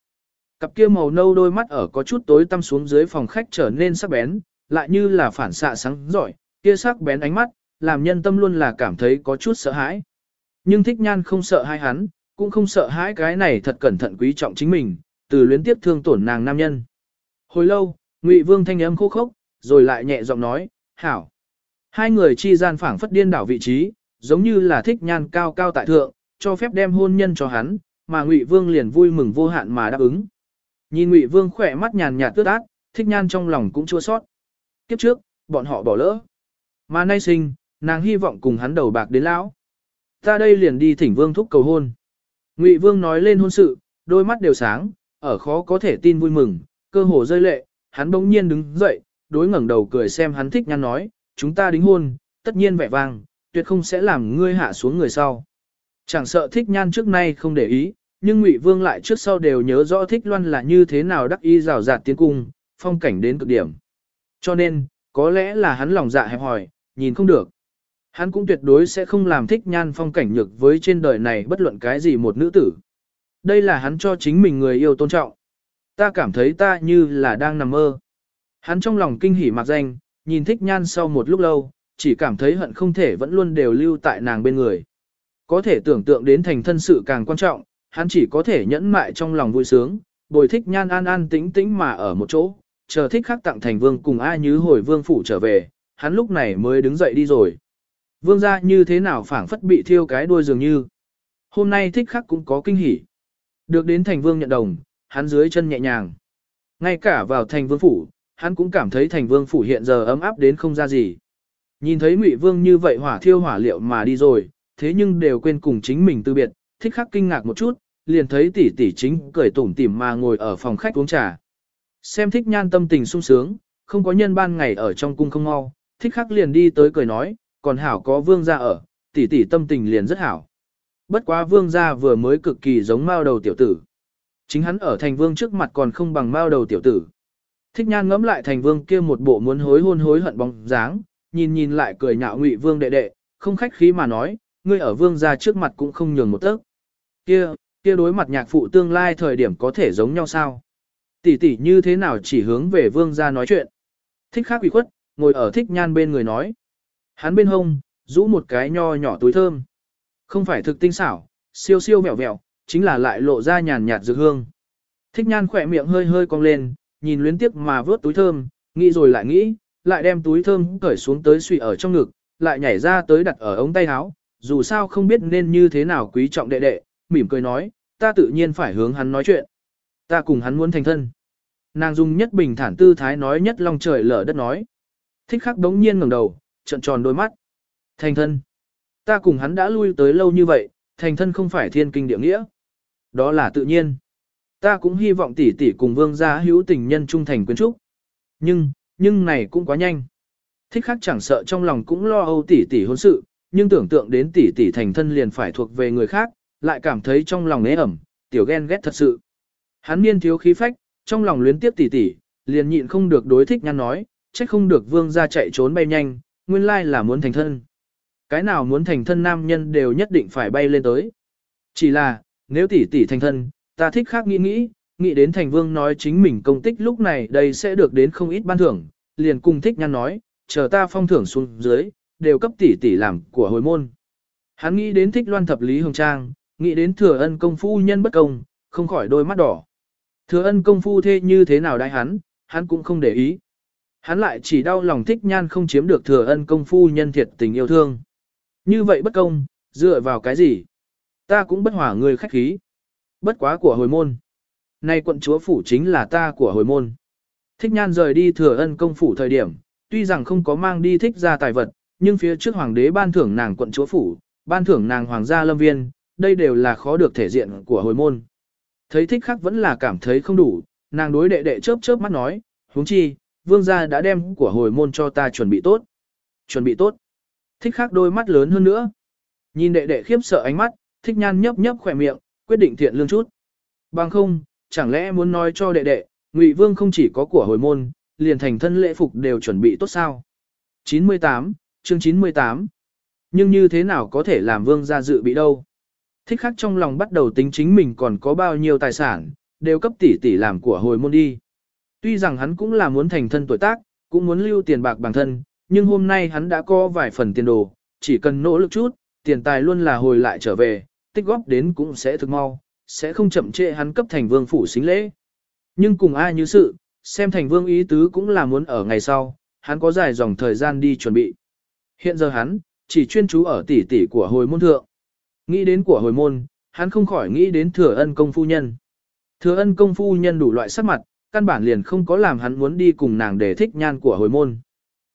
Cặp kia màu nâu đôi mắt ở có chút tối tăm xuống dưới phòng khách trở nên sắc bén, lại như là phản xạ sáng giỏi, kia sắc bén ánh mắt, làm nhân tâm luôn là cảm thấy có chút sợ hãi. Nhưng thích nhan không sợ hai hắn, cũng không sợ hãi cái này thật cẩn thận quý trọng chính mình, từ luyến tiếp thương tổn nàng nam nhân. Hồi lâu, Ngụy Vương thanh âm khô khốc, rồi lại nhẹ giọng nói, hảo. Hai người chi gian phảng phất điên đảo vị trí, giống như là thích nhan cao cao tại thượng, cho phép đem hôn nhân cho hắn, mà Ngụy Vương liền vui mừng vô hạn mà đáp ứng. Nhìn Ngụy Vương khỏe mắt nhàn nhạt tước ác, thích nhan trong lòng cũng chua sót. Kiếp trước, bọn họ bỏ lỡ. Mà nay sinh, nàng hy vọng cùng hắn đầu bạc đến lão. Ta đây liền đi thỉnh Vương thúc cầu hôn. Ngụy Vương nói lên hôn sự, đôi mắt đều sáng, ở khó có thể tin vui mừng, cơ hồ rơi lệ, hắn bỗng nhiên đứng dậy, đối ngẩng đầu cười xem hắn thích nhan nói, chúng ta đính hôn, tất nhiên vẻ vang, tuyệt không sẽ làm ngươi hạ xuống người sau. Chẳng sợ thích nhan trước nay không để ý, nhưng Ngụy Vương lại trước sau đều nhớ rõ thích loan là như thế nào đắc ý rào rạt tiến cung, phong cảnh đến cực điểm. Cho nên, có lẽ là hắn lòng dạ hẹp hòi, nhìn không được. Hắn cũng tuyệt đối sẽ không làm thích nhan phong cảnh nhược với trên đời này bất luận cái gì một nữ tử. Đây là hắn cho chính mình người yêu tôn trọng. Ta cảm thấy ta như là đang nằm mơ. Hắn trong lòng kinh hỉ mặc danh, nhìn thích nhan sau một lúc lâu, chỉ cảm thấy hận không thể vẫn luôn đều lưu tại nàng bên người. Có thể tưởng tượng đến thành thân sự càng quan trọng, hắn chỉ có thể nhẫn mại trong lòng vui sướng, bồi thích nhan an an tĩnh tĩnh mà ở một chỗ, chờ thích khắc tặng thành vương cùng ai như hồi vương phủ trở về, hắn lúc này mới đứng dậy đi rồi. Vương gia như thế nào phảng phất bị thiêu cái đuôi dường như. Hôm nay thích khắc cũng có kinh hỉ. Được đến thành vương nhận đồng, hắn dưới chân nhẹ nhàng. Ngay cả vào thành vương phủ, hắn cũng cảm thấy thành vương phủ hiện giờ ấm áp đến không ra gì. Nhìn thấy ngụy vương như vậy hỏa thiêu hỏa liệu mà đi rồi, thế nhưng đều quên cùng chính mình từ biệt, thích khắc kinh ngạc một chút, liền thấy tỷ tỷ chính cười tủm tỉm mà ngồi ở phòng khách uống trà. Xem thích nhan tâm tình sung sướng, không có nhân ban ngày ở trong cung không mau, thích khắc liền đi tới cười nói, còn hảo có vương gia ở, tỷ tỷ tâm tình liền rất hảo. Bất quá vương gia vừa mới cực kỳ giống mao đầu tiểu tử. Chính hắn ở thành vương trước mặt còn không bằng mao đầu tiểu tử. Thích nhan ngẫm lại thành vương kia một bộ muốn hối hôn hối hận bóng dáng, nhìn nhìn lại cười nhạo ngụy vương đệ đệ, không khách khí mà nói, ngươi ở vương gia trước mặt cũng không nhường một tấc. Kia, kia đối mặt nhạc phụ tương lai thời điểm có thể giống nhau sao? Tỷ tỷ như thế nào chỉ hướng về vương gia nói chuyện? Thích khác ủy khuất, ngồi ở thích nhan bên người nói. Hắn bên hông, rũ một cái nho nhỏ túi thơm. Không phải thực tinh xảo, siêu siêu vẹo vẹo, chính là lại lộ ra nhàn nhạt dược hương. Thích nhan khỏe miệng hơi hơi cong lên, nhìn luyến tiếc mà vớt túi thơm, nghĩ rồi lại nghĩ, lại đem túi thơm cởi xuống tới suy ở trong ngực, lại nhảy ra tới đặt ở ống tay áo, dù sao không biết nên như thế nào quý trọng đệ đệ, mỉm cười nói, ta tự nhiên phải hướng hắn nói chuyện. Ta cùng hắn muốn thành thân. Nàng dùng nhất bình thản tư thái nói nhất long trời lở đất nói. Thích khắc đống nhiên ngẩng đầu, trận tròn đôi mắt. Thành thân. Ta cùng hắn đã lui tới lâu như vậy, thành thân không phải thiên kinh địa nghĩa. Đó là tự nhiên. Ta cũng hy vọng tỷ tỷ cùng vương gia hữu tình nhân trung thành quyến trúc. Nhưng, nhưng này cũng quá nhanh. Thích khắc chẳng sợ trong lòng cũng lo âu tỷ tỷ hôn sự, nhưng tưởng tượng đến tỷ tỷ thành thân liền phải thuộc về người khác, lại cảm thấy trong lòng nế ẩm, tiểu ghen ghét thật sự. Hắn niên thiếu khí phách, trong lòng luyến tiếp tỷ tỷ, liền nhịn không được đối thích nhăn nói, trách không được vương gia chạy trốn bay nhanh, nguyên lai là muốn thành thân. Cái nào muốn thành thân nam nhân đều nhất định phải bay lên tới. Chỉ là, nếu tỷ tỷ thành thân, ta thích khác nghĩ nghĩ, nghĩ đến thành vương nói chính mình công tích lúc này đây sẽ được đến không ít ban thưởng, liền cùng thích nhăn nói, chờ ta phong thưởng xuống dưới, đều cấp tỷ tỷ làm của hồi môn. Hắn nghĩ đến thích loan thập lý hồng trang, nghĩ đến thừa ân công phu nhân bất công, không khỏi đôi mắt đỏ. Thừa ân công phu thế như thế nào đại hắn, hắn cũng không để ý. Hắn lại chỉ đau lòng thích nhan không chiếm được thừa ân công phu nhân thiệt tình yêu thương. Như vậy bất công, dựa vào cái gì? Ta cũng bất hỏa người khách khí. Bất quá của hồi môn. Nay quận chúa phủ chính là ta của hồi môn. Thích nhan rời đi thừa ân công phủ thời điểm, tuy rằng không có mang đi thích ra tài vật, nhưng phía trước hoàng đế ban thưởng nàng quận chúa phủ, ban thưởng nàng hoàng gia lâm viên, đây đều là khó được thể diện của hồi môn. Thấy thích khắc vẫn là cảm thấy không đủ, nàng đối đệ đệ chớp chớp mắt nói, huống chi, vương gia đã đem của hồi môn cho ta chuẩn bị tốt. Chuẩn bị tốt. Thích khắc đôi mắt lớn hơn nữa. Nhìn đệ đệ khiếp sợ ánh mắt, thích nhan nhấp nhấp khỏe miệng, quyết định thiện lương chút. Bằng không, chẳng lẽ muốn nói cho đệ đệ, Ngụy Vương không chỉ có của hồi môn, liền thành thân lễ phục đều chuẩn bị tốt sao. 98, chương 98. Nhưng như thế nào có thể làm vương gia dự bị đâu? Thích khắc trong lòng bắt đầu tính chính mình còn có bao nhiêu tài sản, đều cấp tỷ tỷ làm của hồi môn đi. Tuy rằng hắn cũng là muốn thành thân tuổi tác, cũng muốn lưu tiền bạc bản thân, nhưng hôm nay hắn đã có vài phần tiền đồ, chỉ cần nỗ lực chút, tiền tài luôn là hồi lại trở về, tích góp đến cũng sẽ thực mau, sẽ không chậm trễ hắn cấp thành vương phủ xính lễ. Nhưng cùng ai như sự, xem thành vương ý tứ cũng là muốn ở ngày sau, hắn có dài dòng thời gian đi chuẩn bị. Hiện giờ hắn, chỉ chuyên chú ở tỷ tỷ của hồi môn thượng. Nghĩ đến của hồi môn, hắn không khỏi nghĩ đến thừa ân công phu nhân. Thừa ân công phu nhân đủ loại sắc mặt, căn bản liền không có làm hắn muốn đi cùng nàng để thích nhan của hồi môn.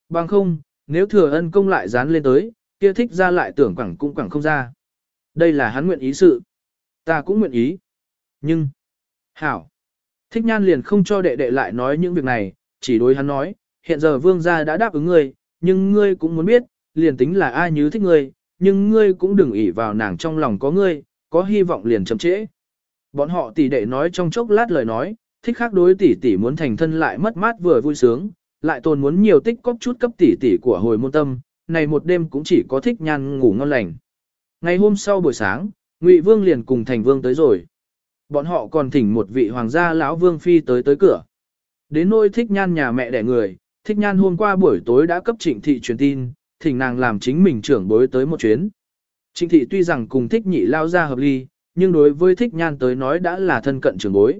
Bằng không, nếu thừa ân công lại dán lên tới, kia thích ra lại tưởng quẳng cũng quẳng không ra. Đây là hắn nguyện ý sự. Ta cũng nguyện ý. Nhưng, hảo, thích nhan liền không cho đệ đệ lại nói những việc này, chỉ đối hắn nói, hiện giờ vương gia đã đáp ứng ngươi, nhưng ngươi cũng muốn biết, liền tính là ai như thích ngươi, nhưng ngươi cũng đừng ỷ vào nàng trong lòng có ngươi, có hy vọng liền chậm trễ. Bọn họ tỷ đệ nói trong chốc lát lời nói, thích khác đối tỷ tỷ muốn thành thân lại mất mát vừa vui sướng, lại tồn muốn nhiều tích cóp chút cấp tỷ tỷ của hồi môn tâm, này một đêm cũng chỉ có thích nhan ngủ ngon lành. Ngày hôm sau buổi sáng, Ngụy Vương liền cùng Thành Vương tới rồi. Bọn họ còn thỉnh một vị hoàng gia lão vương phi tới tới cửa. Đến nôi thích nhan nhà mẹ đẻ người, thích nhan hôm qua buổi tối đã cấp trịnh thị truyền tin, thỉnh nàng làm chính mình trưởng bối tới một chuyến. Trịnh thị tuy rằng cùng thích nhị lao ra hợp ly, nhưng đối với thích nhan tới nói đã là thân cận trưởng bối.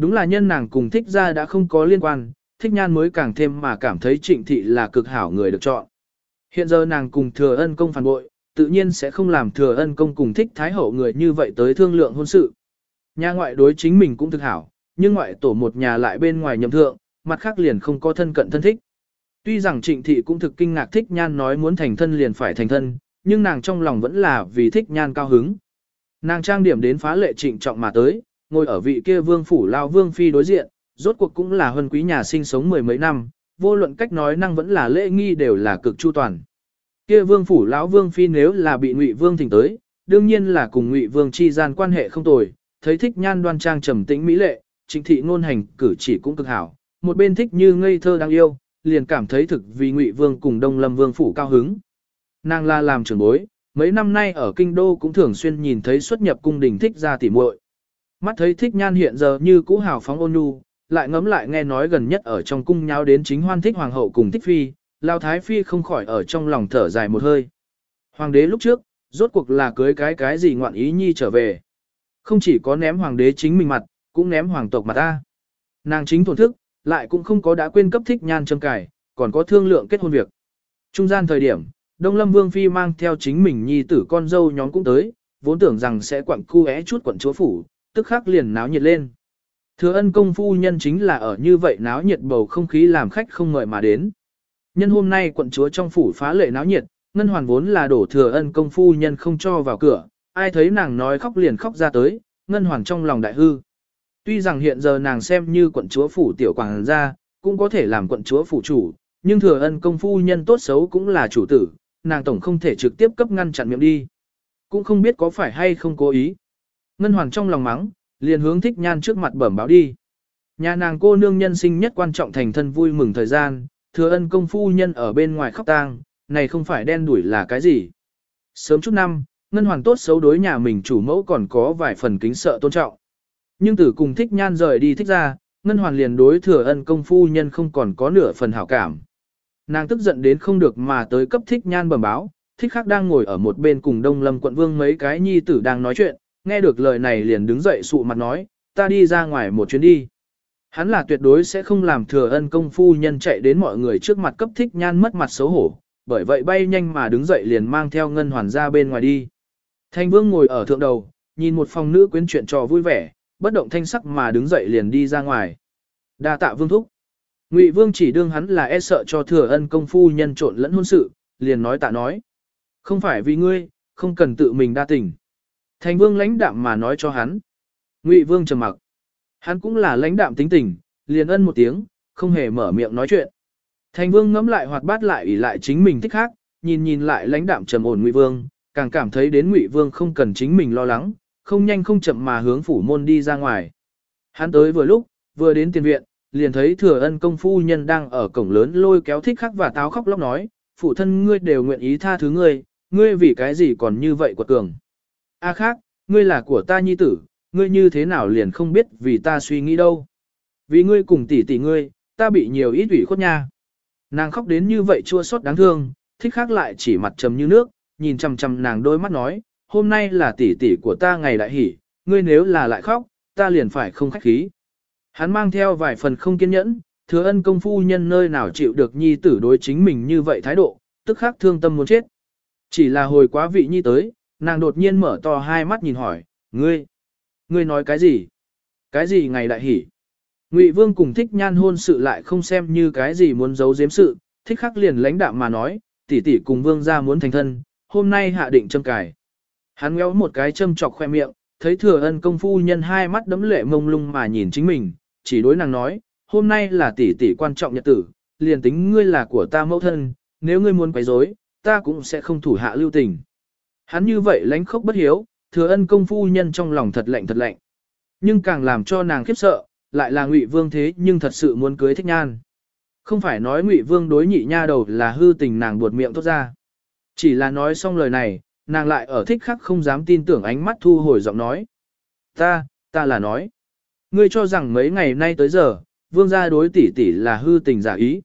Đúng là nhân nàng cùng thích ra đã không có liên quan, thích nhan mới càng thêm mà cảm thấy trịnh thị là cực hảo người được chọn. Hiện giờ nàng cùng thừa ân công phản bội, tự nhiên sẽ không làm thừa ân công cùng thích thái hậu người như vậy tới thương lượng hôn sự. Nhà ngoại đối chính mình cũng thực hảo, nhưng ngoại tổ một nhà lại bên ngoài nhậm thượng, mặt khác liền không có thân cận thân thích. Tuy rằng trịnh thị cũng thực kinh ngạc thích nhan nói muốn thành thân liền phải thành thân, nhưng nàng trong lòng vẫn là vì thích nhan cao hứng. Nàng trang điểm đến phá lệ trịnh trọng mà tới, ngồi ở vị kia vương phủ lao vương phi đối diện, rốt cuộc cũng là huân quý nhà sinh sống mười mấy năm, vô luận cách nói năng vẫn là lễ nghi đều là cực chu toàn. Kia vương phủ lão vương phi nếu là bị ngụy vương thỉnh tới, đương nhiên là cùng ngụy vương chi gian quan hệ không tồi, thấy thích nhan đoan trang trầm tĩnh mỹ lệ, chính thị ngôn hành cử chỉ cũng cực hảo, một bên thích như ngây thơ đáng yêu, liền cảm thấy thực vì ngụy vương cùng đông lâm vương phủ cao hứng. Nàng là làm trưởng bối, mấy năm nay ở kinh đô cũng thường xuyên nhìn thấy xuất nhập cung đình thích ra tỉ muội. Mắt thấy thích nhan hiện giờ như cũ hào phóng ôn nhu, lại ngấm lại nghe nói gần nhất ở trong cung nháo đến chính hoan thích hoàng hậu cùng thích phi, lao thái phi không khỏi ở trong lòng thở dài một hơi. Hoàng đế lúc trước, rốt cuộc là cưới cái cái gì ngoạn ý nhi trở về. Không chỉ có ném hoàng đế chính mình mặt, cũng ném hoàng tộc mặt ta. Nàng chính thổn thức, lại cũng không có đã quên cấp thích nhan châm cải, còn có thương lượng kết hôn việc. Trung gian thời điểm, Đông Lâm Vương Phi mang theo chính mình nhi tử con dâu nhóm cũng tới, vốn tưởng rằng sẽ quặng cu é chút quận chúa phủ, tức khắc liền náo nhiệt lên. Thừa ân công phu nhân chính là ở như vậy náo nhiệt bầu không khí làm khách không mời mà đến. Nhân hôm nay quận chúa trong phủ phá lệ náo nhiệt, ngân hoàn vốn là đổ thừa ân công phu nhân không cho vào cửa, ai thấy nàng nói khóc liền khóc ra tới, ngân hoàn trong lòng đại hư. Tuy rằng hiện giờ nàng xem như quận chúa phủ tiểu quảng gia, cũng có thể làm quận chúa phủ chủ, nhưng thừa ân công phu nhân tốt xấu cũng là chủ tử, nàng tổng không thể trực tiếp cấp ngăn chặn miệng đi. Cũng không biết có phải hay không cố ý. Ngân hoàn trong lòng mắng, liền hướng thích nhan trước mặt bẩm báo đi. Nhà nàng cô nương nhân sinh nhất quan trọng thành thân vui mừng thời gian, thừa ân công phu nhân ở bên ngoài khóc tang, này không phải đen đuổi là cái gì. Sớm chút năm, ngân hoàn tốt xấu đối nhà mình chủ mẫu còn có vài phần kính sợ tôn trọng. Nhưng từ cùng thích nhan rời đi thích ra, ngân hoàn liền đối thừa ân công phu nhân không còn có nửa phần hảo cảm. Nàng tức giận đến không được mà tới cấp thích nhan bẩm báo, thích khác đang ngồi ở một bên cùng đông lâm quận vương mấy cái nhi tử đang nói chuyện, nghe được lời này liền đứng dậy sụ mặt nói, ta đi ra ngoài một chuyến đi. Hắn là tuyệt đối sẽ không làm thừa ân công phu nhân chạy đến mọi người trước mặt cấp thích nhan mất mặt xấu hổ, bởi vậy bay nhanh mà đứng dậy liền mang theo ngân hoàn ra bên ngoài đi. Thanh vương ngồi ở thượng đầu, nhìn một phòng nữ quyến chuyện trò vui vẻ, bất động thanh sắc mà đứng dậy liền đi ra ngoài. đa tạ vương thúc. Ngụy vương chỉ đương hắn là e sợ cho thừa ân công phu nhân trộn lẫn hôn sự, liền nói tạ nói. Không phải vì ngươi, không cần tự mình đa tình. Thành vương lãnh đạm mà nói cho hắn. Ngụy vương trầm mặc. Hắn cũng là lãnh đạm tính tình, liền ân một tiếng, không hề mở miệng nói chuyện. Thành vương ngẫm lại hoạt bát lại ủy lại chính mình thích khác, nhìn nhìn lại lãnh đạm trầm ổn Ngụy vương, càng cảm thấy đến Ngụy vương không cần chính mình lo lắng, không nhanh không chậm mà hướng phủ môn đi ra ngoài. Hắn tới vừa lúc, vừa đến tiền viện, liền thấy thừa ân công phu nhân đang ở cổng lớn lôi kéo thích khắc và táo khóc lóc nói, phụ thân ngươi đều nguyện ý tha thứ ngươi, ngươi vì cái gì còn như vậy quật cường. A khác, ngươi là của ta nhi tử, ngươi như thế nào liền không biết vì ta suy nghĩ đâu. Vì ngươi cùng tỷ tỷ ngươi, ta bị nhiều ít ủy khuất nha. Nàng khóc đến như vậy chua xót đáng thương, thích khác lại chỉ mặt trầm như nước, nhìn chằm chằm nàng đôi mắt nói, hôm nay là tỷ tỷ của ta ngày đại hỉ, ngươi nếu là lại khóc, ta liền phải không khách khí. Hắn mang theo vài phần không kiên nhẫn, thừa ân công phu nhân nơi nào chịu được nhi tử đối chính mình như vậy thái độ, tức khắc thương tâm muốn chết. Chỉ là hồi quá vị nhi tới, nàng đột nhiên mở to hai mắt nhìn hỏi, ngươi, ngươi nói cái gì? Cái gì ngày đại hỉ, Ngụy Vương cùng thích nhan hôn sự lại không xem như cái gì muốn giấu giếm sự, thích khắc liền lãnh đạm mà nói, tỷ tỷ cùng Vương gia muốn thành thân, hôm nay hạ định châm cài. Hắn ngéo một cái châm chọc khoe miệng, thấy thừa ân công phu nhân hai mắt đấm lệ mông lung mà nhìn chính mình, chỉ đối nàng nói, hôm nay là tỷ tỷ quan trọng nhật tử, liền tính ngươi là của ta mẫu thân, nếu ngươi muốn quấy rối, ta cũng sẽ không thủ hạ lưu tình. Hắn như vậy lánh khóc bất hiếu, thừa ân công phu nhân trong lòng thật lạnh thật lạnh. Nhưng càng làm cho nàng khiếp sợ, lại là ngụy vương thế nhưng thật sự muốn cưới thích nhan. Không phải nói ngụy vương đối nhị nha đầu là hư tình nàng buột miệng tốt ra. Chỉ là nói xong lời này, nàng lại ở thích khắc không dám tin tưởng ánh mắt thu hồi giọng nói. Ta, ta là nói. Ngươi cho rằng mấy ngày nay tới giờ, vương gia đối tỷ tỷ là hư tình giả ý.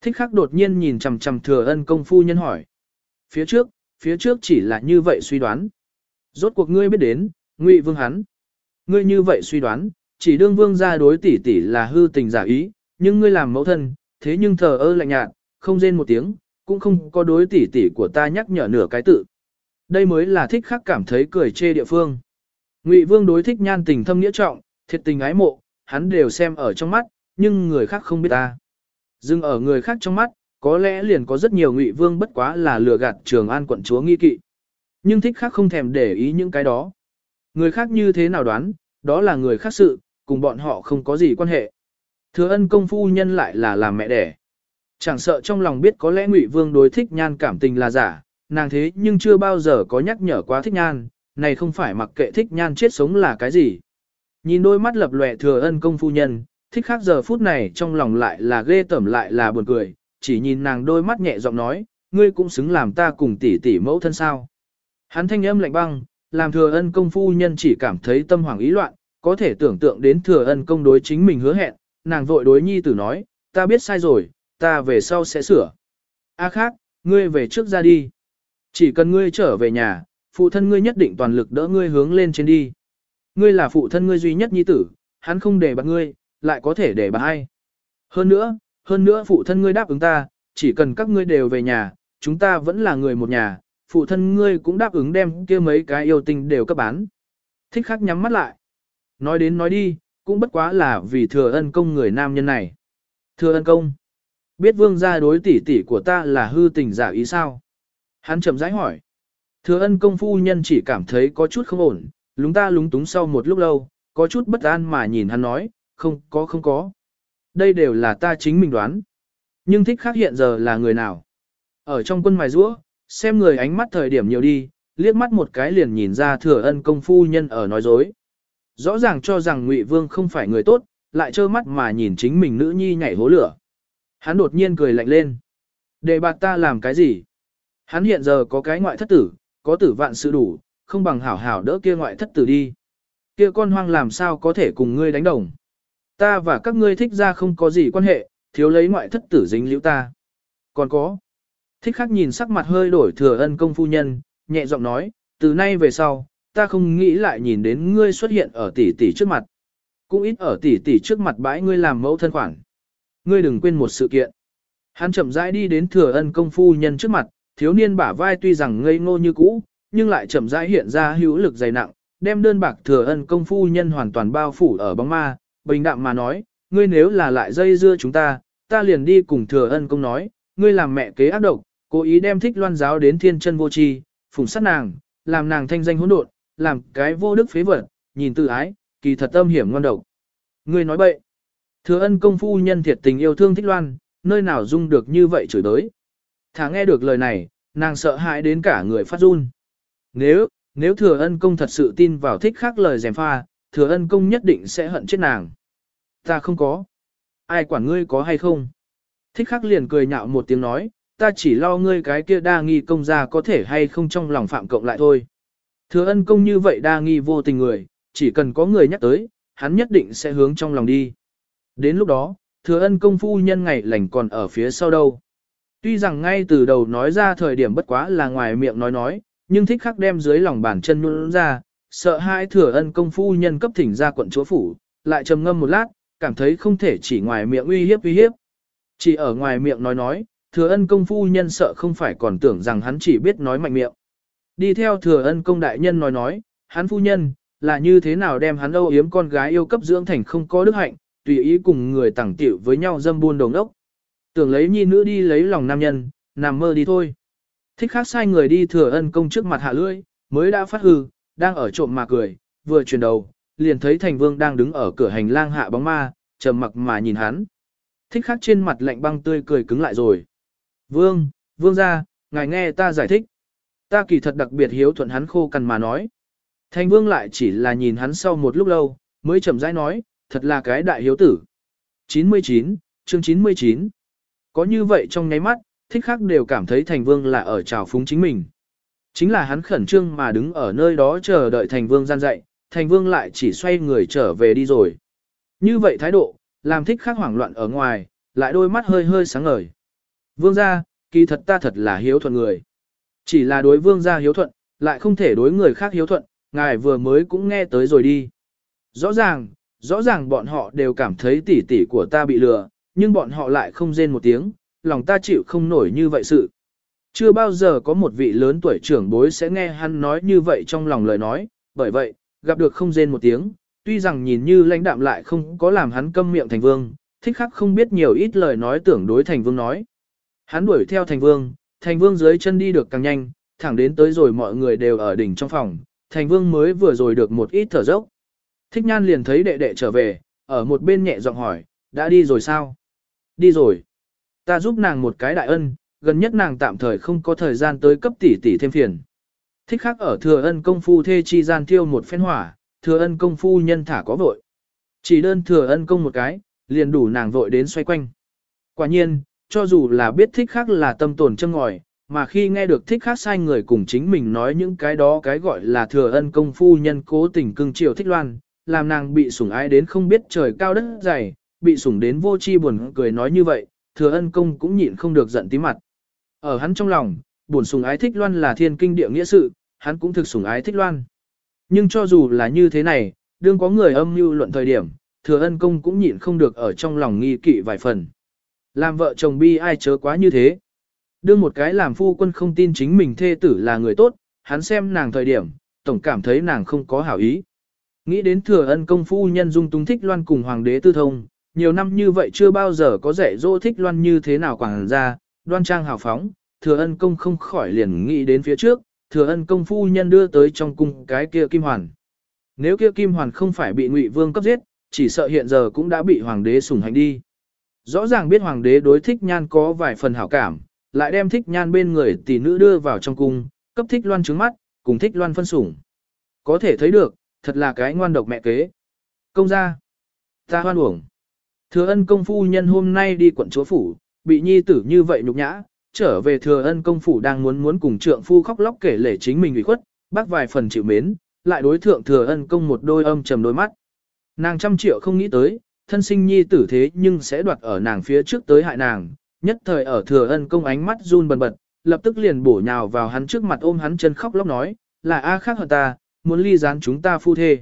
Thích khắc đột nhiên nhìn chằm chằm thừa ân công phu nhân hỏi. Phía trước, phía trước chỉ là như vậy suy đoán. Rốt cuộc ngươi biết đến, ngụy vương hắn. Ngươi như vậy suy đoán, chỉ đương vương gia đối tỷ tỷ là hư tình giả ý, nhưng ngươi làm mẫu thân, thế nhưng thờ ơ lạnh nhạt, không rên một tiếng, cũng không có đối tỷ tỷ của ta nhắc nhở nửa cái tự. Đây mới là thích khắc cảm thấy cười chê địa phương. Ngụy Vương đối thích nhan tình thâm nghĩa trọng, thiệt tình ái mộ, hắn đều xem ở trong mắt, nhưng người khác không biết ta. Dừng ở người khác trong mắt, có lẽ liền có rất nhiều Ngụy Vương bất quá là lừa gạt Trường An quận chúa nghi kỵ. Nhưng thích khác không thèm để ý những cái đó. Người khác như thế nào đoán, đó là người khác sự, cùng bọn họ không có gì quan hệ. Thừa ân công phu nhân lại là làm mẹ đẻ. Chẳng sợ trong lòng biết có lẽ Ngụy Vương đối thích nhan cảm tình là giả, nàng thế nhưng chưa bao giờ có nhắc nhở quá thích nhan, này không phải mặc kệ thích nhan chết sống là cái gì. Nhìn đôi mắt lập lòe thừa ân công phu nhân, thích khác giờ phút này trong lòng lại là ghê tẩm lại là buồn cười, chỉ nhìn nàng đôi mắt nhẹ giọng nói, ngươi cũng xứng làm ta cùng tỷ tỷ mẫu thân sao. Hắn thanh âm lạnh băng, làm thừa ân công phu nhân chỉ cảm thấy tâm hoảng ý loạn, có thể tưởng tượng đến thừa ân công đối chính mình hứa hẹn, nàng vội đối nhi tử nói, ta biết sai rồi, ta về sau sẽ sửa. A khác, ngươi về trước ra đi. Chỉ cần ngươi trở về nhà, phụ thân ngươi nhất định toàn lực đỡ ngươi hướng lên trên đi. Ngươi là phụ thân ngươi duy nhất nhi tử, hắn không để bạc ngươi, lại có thể để bạc ai. Hơn nữa, hơn nữa phụ thân ngươi đáp ứng ta, chỉ cần các ngươi đều về nhà, chúng ta vẫn là người một nhà, phụ thân ngươi cũng đáp ứng đem kia mấy cái yêu tình đều cấp bán. Thích khắc nhắm mắt lại. Nói đến nói đi, cũng bất quá là vì thừa ân công người nam nhân này. Thừa ân công, biết vương gia đối tỷ tỷ của ta là hư tình giả ý sao? Hắn chậm rãi hỏi. Thừa ân công phu nhân chỉ cảm thấy có chút không ổn, lúng ta lúng túng sau một lúc lâu, có chút bất an mà nhìn hắn nói, không có không có. Đây đều là ta chính mình đoán. Nhưng thích khác hiện giờ là người nào? Ở trong quân mài rũa, xem người ánh mắt thời điểm nhiều đi, liếc mắt một cái liền nhìn ra thừa ân công phu nhân ở nói dối. Rõ ràng cho rằng Ngụy Vương không phải người tốt, lại trơ mắt mà nhìn chính mình nữ nhi nhảy hố lửa. Hắn đột nhiên cười lạnh lên. Để bạt ta làm cái gì? Hắn hiện giờ có cái ngoại thất tử, có tử vạn sự đủ, không bằng hảo hảo đỡ kia ngoại thất tử đi. Kia con hoang làm sao có thể cùng ngươi đánh đồng. Ta và các ngươi thích ra không có gì quan hệ, thiếu lấy ngoại thất tử dính liễu ta. Còn có. Thích khắc nhìn sắc mặt hơi đổi thừa ân công phu nhân, nhẹ giọng nói, từ nay về sau, ta không nghĩ lại nhìn đến ngươi xuất hiện ở tỷ tỷ trước mặt. Cũng ít ở tỷ tỷ trước mặt bãi ngươi làm mẫu thân khoản. Ngươi đừng quên một sự kiện. Hắn chậm rãi đi đến thừa ân công phu nhân trước mặt, thiếu niên bả vai tuy rằng ngây ngô như cũ, nhưng lại chậm rãi hiện ra hữu lực dày nặng, đem đơn bạc thừa ân công phu nhân hoàn toàn bao phủ ở bóng ma, bình đạm mà nói, ngươi nếu là lại dây dưa chúng ta, ta liền đi cùng thừa ân công nói, ngươi làm mẹ kế ác độc, cố ý đem thích loan giáo đến thiên chân vô tri, phủng sát nàng, làm nàng thanh danh hỗn độn, làm cái vô đức phế vật, nhìn tự ái, kỳ thật âm hiểm ngon độc. Ngươi nói bậy. Thừa ân công phu nhân thiệt tình yêu thương thích loan, nơi nào dung được như vậy chửi đới. Thả nghe được lời này, nàng sợ hãi đến cả người phát run. Nếu, nếu thừa ân công thật sự tin vào thích khác lời dèm pha, thừa ân công nhất định sẽ hận chết nàng. Ta không có. Ai quản ngươi có hay không? Thích khắc liền cười nhạo một tiếng nói, ta chỉ lo ngươi cái kia đa nghi công gia có thể hay không trong lòng phạm cộng lại thôi. Thừa ân công như vậy đa nghi vô tình người, chỉ cần có người nhắc tới, hắn nhất định sẽ hướng trong lòng đi. Đến lúc đó, thừa ân công phu nhân ngày lành còn ở phía sau đâu. Tuy rằng ngay từ đầu nói ra thời điểm bất quá là ngoài miệng nói nói, nhưng thích khắc đem dưới lòng bàn chân luôn ra, sợ hai thừa ân công phu nhân cấp thỉnh ra quận chúa phủ, lại trầm ngâm một lát, cảm thấy không thể chỉ ngoài miệng uy hiếp uy hiếp. Chỉ ở ngoài miệng nói nói, thừa ân công phu nhân sợ không phải còn tưởng rằng hắn chỉ biết nói mạnh miệng. Đi theo thừa ân công đại nhân nói nói, hắn phu nhân, là như thế nào đem hắn âu yếm con gái yêu cấp dưỡng thành không có đức hạnh, tùy ý cùng người tẳng tiểu với nhau dâm buôn đồng đốc. Tưởng lấy nhi nữ đi lấy lòng nam nhân, nằm mơ đi thôi. Thích khác sai người đi thừa ân công trước mặt hạ lưỡi, mới đã phát hư, đang ở trộm mà cười, vừa chuyển đầu, liền thấy thành vương đang đứng ở cửa hành lang hạ bóng ma, trầm mặc mà nhìn hắn. Thích khắc trên mặt lạnh băng tươi cười cứng lại rồi. Vương, vương ra, ngài nghe ta giải thích. Ta kỳ thật đặc biệt hiếu thuận hắn khô cằn mà nói. Thành vương lại chỉ là nhìn hắn sau một lúc lâu, mới chậm rãi nói, thật là cái đại hiếu tử. 99, chương 99. Có như vậy trong nháy mắt, thích khắc đều cảm thấy thành vương là ở trào phúng chính mình. Chính là hắn khẩn trương mà đứng ở nơi đó chờ đợi thành vương gian dạy, thành vương lại chỉ xoay người trở về đi rồi. Như vậy thái độ, làm thích khắc hoảng loạn ở ngoài, lại đôi mắt hơi hơi sáng ngời. Vương gia, kỳ thật ta thật là hiếu thuận người. Chỉ là đối vương gia hiếu thuận, lại không thể đối người khác hiếu thuận, ngài vừa mới cũng nghe tới rồi đi. Rõ ràng, rõ ràng bọn họ đều cảm thấy tỷ tỷ của ta bị lừa, nhưng bọn họ lại không rên một tiếng, lòng ta chịu không nổi như vậy sự. Chưa bao giờ có một vị lớn tuổi trưởng bối sẽ nghe hắn nói như vậy trong lòng lời nói, bởi vậy, gặp được không rên một tiếng, tuy rằng nhìn như lãnh đạm lại không có làm hắn câm miệng thành vương, thích khắc không biết nhiều ít lời nói tưởng đối thành vương nói. Hắn đuổi theo thành vương, thành vương dưới chân đi được càng nhanh, thẳng đến tới rồi mọi người đều ở đỉnh trong phòng, thành vương mới vừa rồi được một ít thở dốc. Thích nhan liền thấy đệ đệ trở về, ở một bên nhẹ giọng hỏi, đã đi rồi sao? Đi rồi. Ta giúp nàng một cái đại ân, gần nhất nàng tạm thời không có thời gian tới cấp tỷ tỷ thêm phiền. Thích khác ở thừa ân công phu thê chi gian tiêu một phen hỏa, thừa ân công phu nhân thả có vội. Chỉ đơn thừa ân công một cái, liền đủ nàng vội đến xoay quanh. Quả nhiên, cho dù là biết thích khác là tâm tồn châm ngòi, mà khi nghe được thích khác sai người cùng chính mình nói những cái đó cái gọi là thừa ân công phu nhân cố tình cưng chiều thích loan, làm nàng bị sủng ái đến không biết trời cao đất dày, bị sủng đến vô chi buồn cười nói như vậy, thừa ân công cũng nhịn không được giận tí mặt. Ở hắn trong lòng, buồn sùng ái thích loan là thiên kinh địa nghĩa sự, hắn cũng thực sùng ái thích loan. Nhưng cho dù là như thế này, đương có người âm mưu luận thời điểm, thừa ân công cũng nhịn không được ở trong lòng nghi kỵ vài phần. Làm vợ chồng bi ai chớ quá như thế. Đương một cái làm phu quân không tin chính mình thê tử là người tốt, hắn xem nàng thời điểm, tổng cảm thấy nàng không có hảo ý. Nghĩ đến thừa ân công phu nhân dung tung thích loan cùng hoàng đế tư thông, nhiều năm như vậy chưa bao giờ có dạy dỗ thích loan như thế nào quảng ra, đoan trang hào phóng, thừa ân công không khỏi liền nghĩ đến phía trước, thừa ân công phu nhân đưa tới trong cung cái kia kim hoàn. Nếu kia kim hoàn không phải bị ngụy vương cấp giết, chỉ sợ hiện giờ cũng đã bị hoàng đế sủng hành đi. Rõ ràng biết hoàng đế đối thích nhan có vài phần hảo cảm, lại đem thích nhan bên người tỷ nữ đưa vào trong cung, cấp thích loan trứng mắt, cùng thích loan phân sủng. Có thể thấy được, thật là cái ngoan độc mẹ kế. Công gia, ta hoan uổng. Thừa ân công phu nhân hôm nay đi quận chúa phủ, bị nhi tử như vậy nhục nhã, trở về thừa ân công phủ đang muốn muốn cùng trượng phu khóc lóc kể lể chính mình ủy khuất, bác vài phần chịu mến, lại đối thượng thừa ân công một đôi âm trầm đôi mắt. Nàng trăm triệu không nghĩ tới, thân sinh nhi tử thế nhưng sẽ đoạt ở nàng phía trước tới hại nàng, nhất thời ở thừa ân công ánh mắt run bần bật, lập tức liền bổ nhào vào hắn trước mặt ôm hắn chân khóc lóc nói, là A khác hơn ta, muốn ly gián chúng ta phu thê.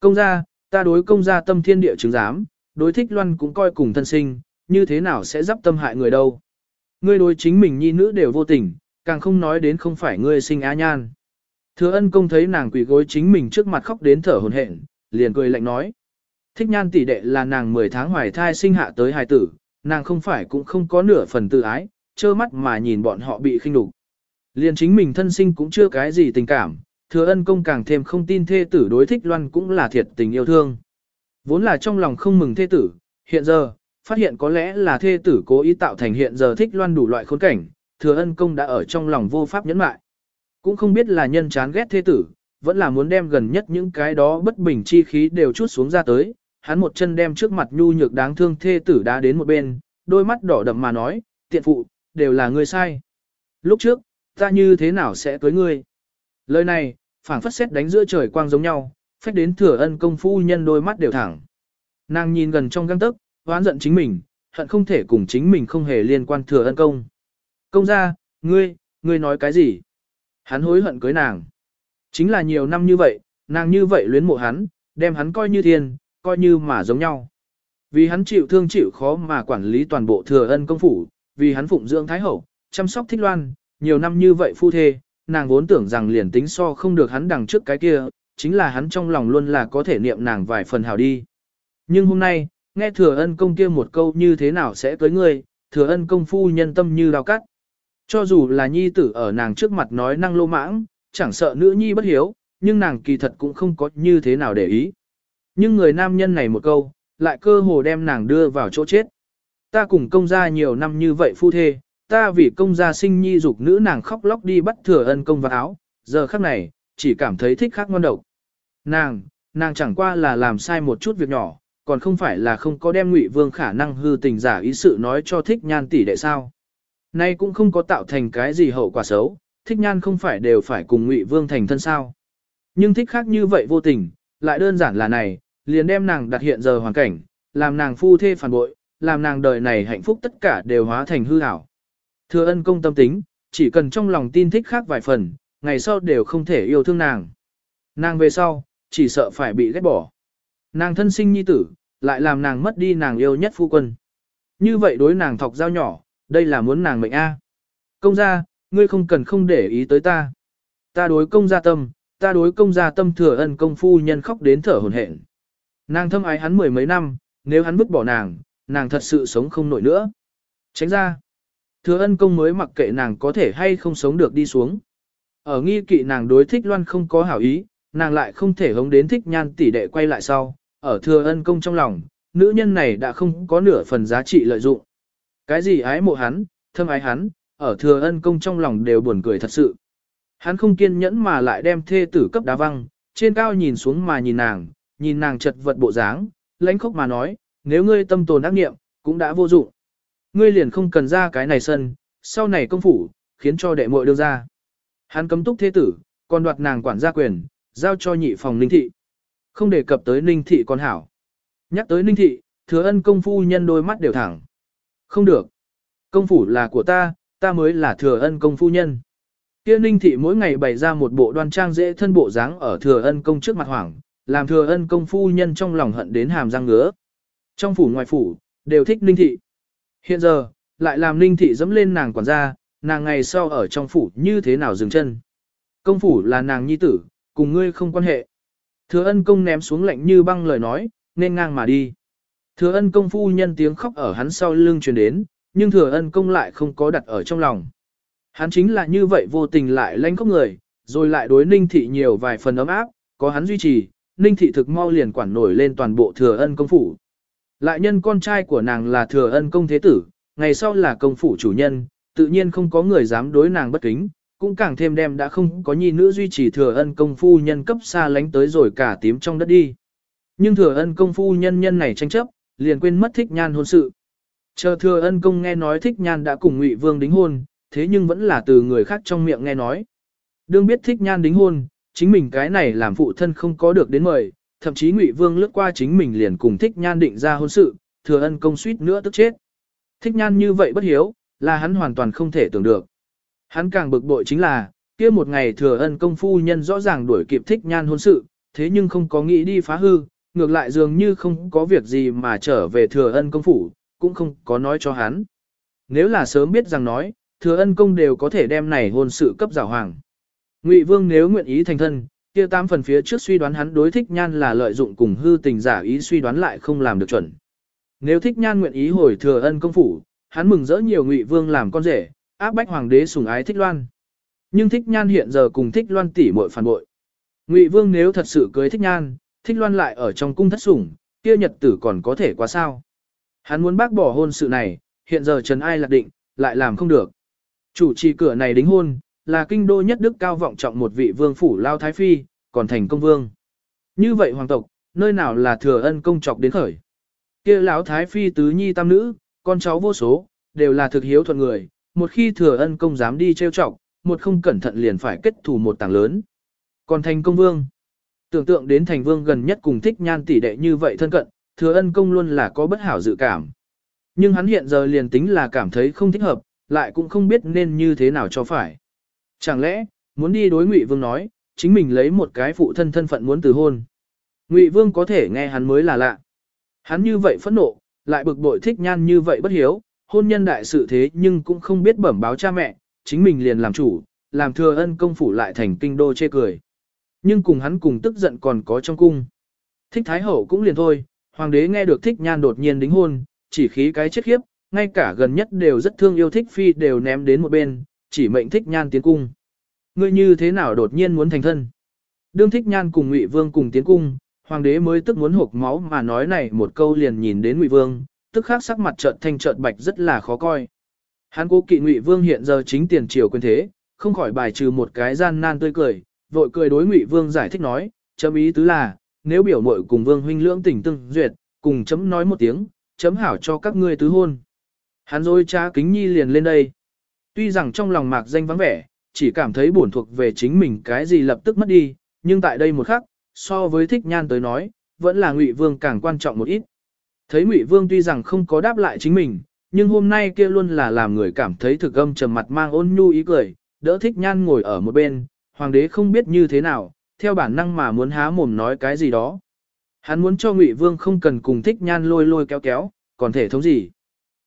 Công gia, ta đối công gia tâm thiên địa chứng giám, đối thích loan cũng coi cùng thân sinh, như thế nào sẽ dắp tâm hại người đâu. Ngươi đối chính mình nhi nữ đều vô tình, càng không nói đến không phải ngươi sinh á nhan. Thừa ân công thấy nàng quỳ gối chính mình trước mặt khóc đến thở hồn hển, liền cười lạnh nói. Thích nhan tỷ đệ là nàng 10 tháng hoài thai sinh hạ tới hài tử, nàng không phải cũng không có nửa phần tự ái, trơ mắt mà nhìn bọn họ bị khinh đục. Liền chính mình thân sinh cũng chưa cái gì tình cảm, thừa ân công càng thêm không tin thê tử đối thích loan cũng là thiệt tình yêu thương. Vốn là trong lòng không mừng thê tử, hiện giờ, phát hiện có lẽ là thê tử cố ý tạo thành hiện giờ thích loan đủ loại khốn cảnh, thừa ân công đã ở trong lòng vô pháp nhẫn mại. Cũng không biết là nhân chán ghét thê tử, vẫn là muốn đem gần nhất những cái đó bất bình chi khí đều chút xuống ra tới, hắn một chân đem trước mặt nhu nhược đáng thương thê tử đá đến một bên, đôi mắt đỏ đậm mà nói, tiện phụ, đều là ngươi sai. Lúc trước, ta như thế nào sẽ cưới ngươi? Lời này, phảng phất xét đánh giữa trời quang giống nhau, phách đến thừa ân công phu nhân đôi mắt đều thẳng. Nàng nhìn gần trong găng tức, hoán giận chính mình, hận không thể cùng chính mình không hề liên quan thừa ân công. Công ra, ngươi, ngươi nói cái gì? Hắn hối hận cưới nàng. Chính là nhiều năm như vậy, nàng như vậy luyến mộ hắn, đem hắn coi như thiên, coi như mà giống nhau. Vì hắn chịu thương chịu khó mà quản lý toàn bộ thừa ân công phủ, vì hắn phụng dưỡng thái hậu, chăm sóc thích loan, nhiều năm như vậy phu thê, nàng vốn tưởng rằng liền tính so không được hắn đằng trước cái kia, chính là hắn trong lòng luôn là có thể niệm nàng vài phần hảo đi. Nhưng hôm nay, nghe thừa ân công kia một câu như thế nào sẽ cưới ngươi, thừa ân công phu nhân tâm như đào cắt. Cho dù là nhi tử ở nàng trước mặt nói năng lô mãng, chẳng sợ nữ nhi bất hiếu, nhưng nàng kỳ thật cũng không có như thế nào để ý. Nhưng người nam nhân này một câu, lại cơ hồ đem nàng đưa vào chỗ chết. Ta cùng công gia nhiều năm như vậy phu thê, ta vì công gia sinh nhi dục nữ nàng khóc lóc đi bắt thừa ân công vào áo, giờ khắc này, chỉ cảm thấy thích khác ngon độc. Nàng, nàng chẳng qua là làm sai một chút việc nhỏ, còn không phải là không có đem ngụy vương khả năng hư tình giả ý sự nói cho thích nhan tỷ đệ sao. Nay cũng không có tạo thành cái gì hậu quả xấu, thích nhan không phải đều phải cùng ngụy vương thành thân sao. Nhưng thích khác như vậy vô tình, lại đơn giản là này, liền đem nàng đặt hiện giờ hoàn cảnh, làm nàng phu thê phản bội, làm nàng đời này hạnh phúc tất cả đều hóa thành hư ảo. Thừa ân công tâm tính, chỉ cần trong lòng tin thích khác vài phần, ngày sau đều không thể yêu thương nàng. Nàng về sau, chỉ sợ phải bị ghét bỏ. Nàng thân sinh nhi tử, lại làm nàng mất đi nàng yêu nhất phu quân. Như vậy đối nàng thọc dao nhỏ, đây là muốn nàng mệnh A. Công gia, ngươi không cần không để ý tới ta. Ta đối công gia tâm, ta đối công gia tâm thừa ân công phu nhân khóc đến thở hổn hển. Nàng thâm ái hắn mười mấy năm, nếu hắn vứt bỏ nàng, nàng thật sự sống không nổi nữa. Tránh ra. Thừa ân công mới mặc kệ nàng có thể hay không sống được đi xuống. Ở nghi kỵ nàng đối thích loan không có hảo ý, nàng lại không thể hống đến thích nhan tỷ đệ quay lại sau, ở thừa ân công trong lòng, nữ nhân này đã không có nửa phần giá trị lợi dụng. Cái gì ái mộ hắn, thâm ái hắn, ở thừa ân công trong lòng đều buồn cười thật sự. Hắn không kiên nhẫn mà lại đem thê tử cấp đá văng, trên cao nhìn xuống mà nhìn nàng, nhìn nàng chật vật bộ dáng, lãnh khốc mà nói, nếu ngươi tâm tồn ác nghiệm, cũng đã vô dụng. Ngươi liền không cần ra cái này sân, sau này công phủ, khiến cho đệ muội đưa ra. Hắn cấm túc thế tử, còn đoạt nàng quản gia quyền, giao cho nhị phòng linh thị. Không đề cập tới ninh thị còn hảo. Nhắc tới ninh thị, thừa ân công phu nhân đôi mắt đều thẳng. Không được. Công phủ là của ta, ta mới là thừa ân công phu nhân. Kia ninh thị mỗi ngày bày ra một bộ đoan trang dễ thân bộ dáng ở thừa ân công trước mặt hoảng, làm thừa ân công phu nhân trong lòng hận đến hàm răng ngứa. Trong phủ ngoài phủ, đều thích ninh thị. Hiện giờ, lại làm ninh thị dẫm lên nàng quản gia, nàng ngày sau ở trong phủ như thế nào dừng chân. Công phủ là nàng nhi tử, cùng ngươi không quan hệ. Thừa ân công ném xuống lạnh như băng lời nói, nên ngang mà đi. Thừa ân công phu nhân tiếng khóc ở hắn sau lưng truyền đến, nhưng thừa ân công lại không có đặt ở trong lòng. Hắn chính là như vậy vô tình lại lanh khóc người, rồi lại đối ninh thị nhiều vài phần ấm áp, có hắn duy trì, ninh thị thực mau liền quản nổi lên toàn bộ thừa ân công phủ. Lại nhân con trai của nàng là thừa ân công thế tử, ngày sau là công phủ chủ nhân, tự nhiên không có người dám đối nàng bất kính, cũng càng thêm đem đã không có nhi nữ duy trì thừa ân công phu nhân cấp xa lánh tới rồi cả tím trong đất đi. Nhưng thừa ân công phu nhân nhân này tranh chấp, liền quên mất thích nhan hôn sự. Chờ thừa ân công nghe nói thích nhan đã cùng ngụy vương đính hôn, thế nhưng vẫn là từ người khác trong miệng nghe nói. Đương biết thích nhan đính hôn, chính mình cái này làm phụ thân không có được đến mời, thậm chí ngụy vương lướt qua chính mình liền cùng thích nhan định ra hôn sự, thừa ân công suýt nữa tức chết. Thích nhan như vậy bất hiếu, là hắn hoàn toàn không thể tưởng được. Hắn càng bực bội chính là, kia một ngày thừa ân công phu nhân rõ ràng đuổi kịp thích nhan hôn sự, thế nhưng không có nghĩ đi phá hư, ngược lại dường như không có việc gì mà trở về thừa ân công phủ, cũng không có nói cho hắn. Nếu là sớm biết rằng nói, thừa ân công đều có thể đem này hôn sự cấp giảo hoàng. Ngụy vương nếu nguyện ý thành thân, kia tám phần phía trước suy đoán hắn đối thích nhan là lợi dụng cùng hư tình giả ý suy đoán lại không làm được chuẩn. Nếu thích nhan nguyện ý hồi thừa ân công phủ, hắn mừng rỡ nhiều ngụy vương làm con rể, áp bách hoàng đế sủng ái thích loan. Nhưng thích nhan hiện giờ cùng thích loan tỷ muội phản bội. Ngụy vương nếu thật sự cưới thích nhan, thích loan lại ở trong cung thất sủng, kia nhật tử còn có thể quá sao. Hắn muốn bác bỏ hôn sự này, hiện giờ trần ai lạc định, lại làm không được. Chủ trì cửa này đính hôn, là kinh đô nhất đức cao vọng trọng một vị vương phủ lao thái phi, còn thành công vương. Như vậy hoàng tộc, nơi nào là thừa ân công trọc đến khởi. kia lão thái phi tứ nhi tam nữ, con cháu vô số, đều là thực hiếu thuận người, một khi thừa ân công dám đi trêu chọc, một không cẩn thận liền phải kết thù một tảng lớn. Còn thành công vương, tưởng tượng đến thành vương gần nhất cùng thích nhan tỷ đệ như vậy thân cận, thừa ân công luôn là có bất hảo dự cảm. Nhưng hắn hiện giờ liền tính là cảm thấy không thích hợp, lại cũng không biết nên như thế nào cho phải. Chẳng lẽ, muốn đi đối Ngụy Vương nói, chính mình lấy một cái phụ thân thân phận muốn từ hôn. Ngụy Vương có thể nghe hắn mới là lạ. Hắn như vậy phẫn nộ, lại bực bội thích nhan như vậy bất hiếu, hôn nhân đại sự thế nhưng cũng không biết bẩm báo cha mẹ, chính mình liền làm chủ, làm thừa ân công phủ lại thành kinh đô chê cười. Nhưng cùng hắn cùng tức giận còn có trong cung. Thích Thái Hậu cũng liền thôi, hoàng đế nghe được thích nhan đột nhiên đính hôn, chỉ khí cái chết khiếp, ngay cả gần nhất đều rất thương yêu thích phi đều ném đến một bên, chỉ mệnh thích nhan tiến cung. Ngươi như thế nào đột nhiên muốn thành thân? Đương thích nhan cùng Ngụy Vương cùng tiến cung, hoàng đế mới tức muốn hộp máu mà nói này một câu liền nhìn đến Ngụy Vương, tức khác sắc mặt trợn thanh trợn bạch rất là khó coi. Hắn cố kỵ Ngụy Vương hiện giờ chính tiền triều quyền thế, không khỏi bài trừ một cái gian nan tươi cười, vội cười đối Ngụy Vương giải thích nói, chấm ý tứ là, nếu biểu muội cùng Vương huynh lưỡng tình tương duyệt, cùng chấm nói một tiếng, chấm hảo cho các ngươi tứ hôn. Hắn rồi cha kính nhi liền lên đây. Tuy rằng trong lòng mạc danh vắng vẻ, chỉ cảm thấy buồn thuộc về chính mình cái gì lập tức mất đi, nhưng tại đây một khắc, so với thích nhan tới nói, vẫn là Ngụy Vương càng quan trọng một ít. Thấy Ngụy Vương tuy rằng không có đáp lại chính mình, nhưng hôm nay kia luôn là làm người cảm thấy thực âm trầm mặt mang ôn nhu ý cười, đỡ thích nhan ngồi ở một bên, hoàng đế không biết như thế nào, theo bản năng mà muốn há mồm nói cái gì đó. Hắn muốn cho Ngụy Vương không cần cùng thích nhan lôi lôi kéo kéo, còn thể thống gì.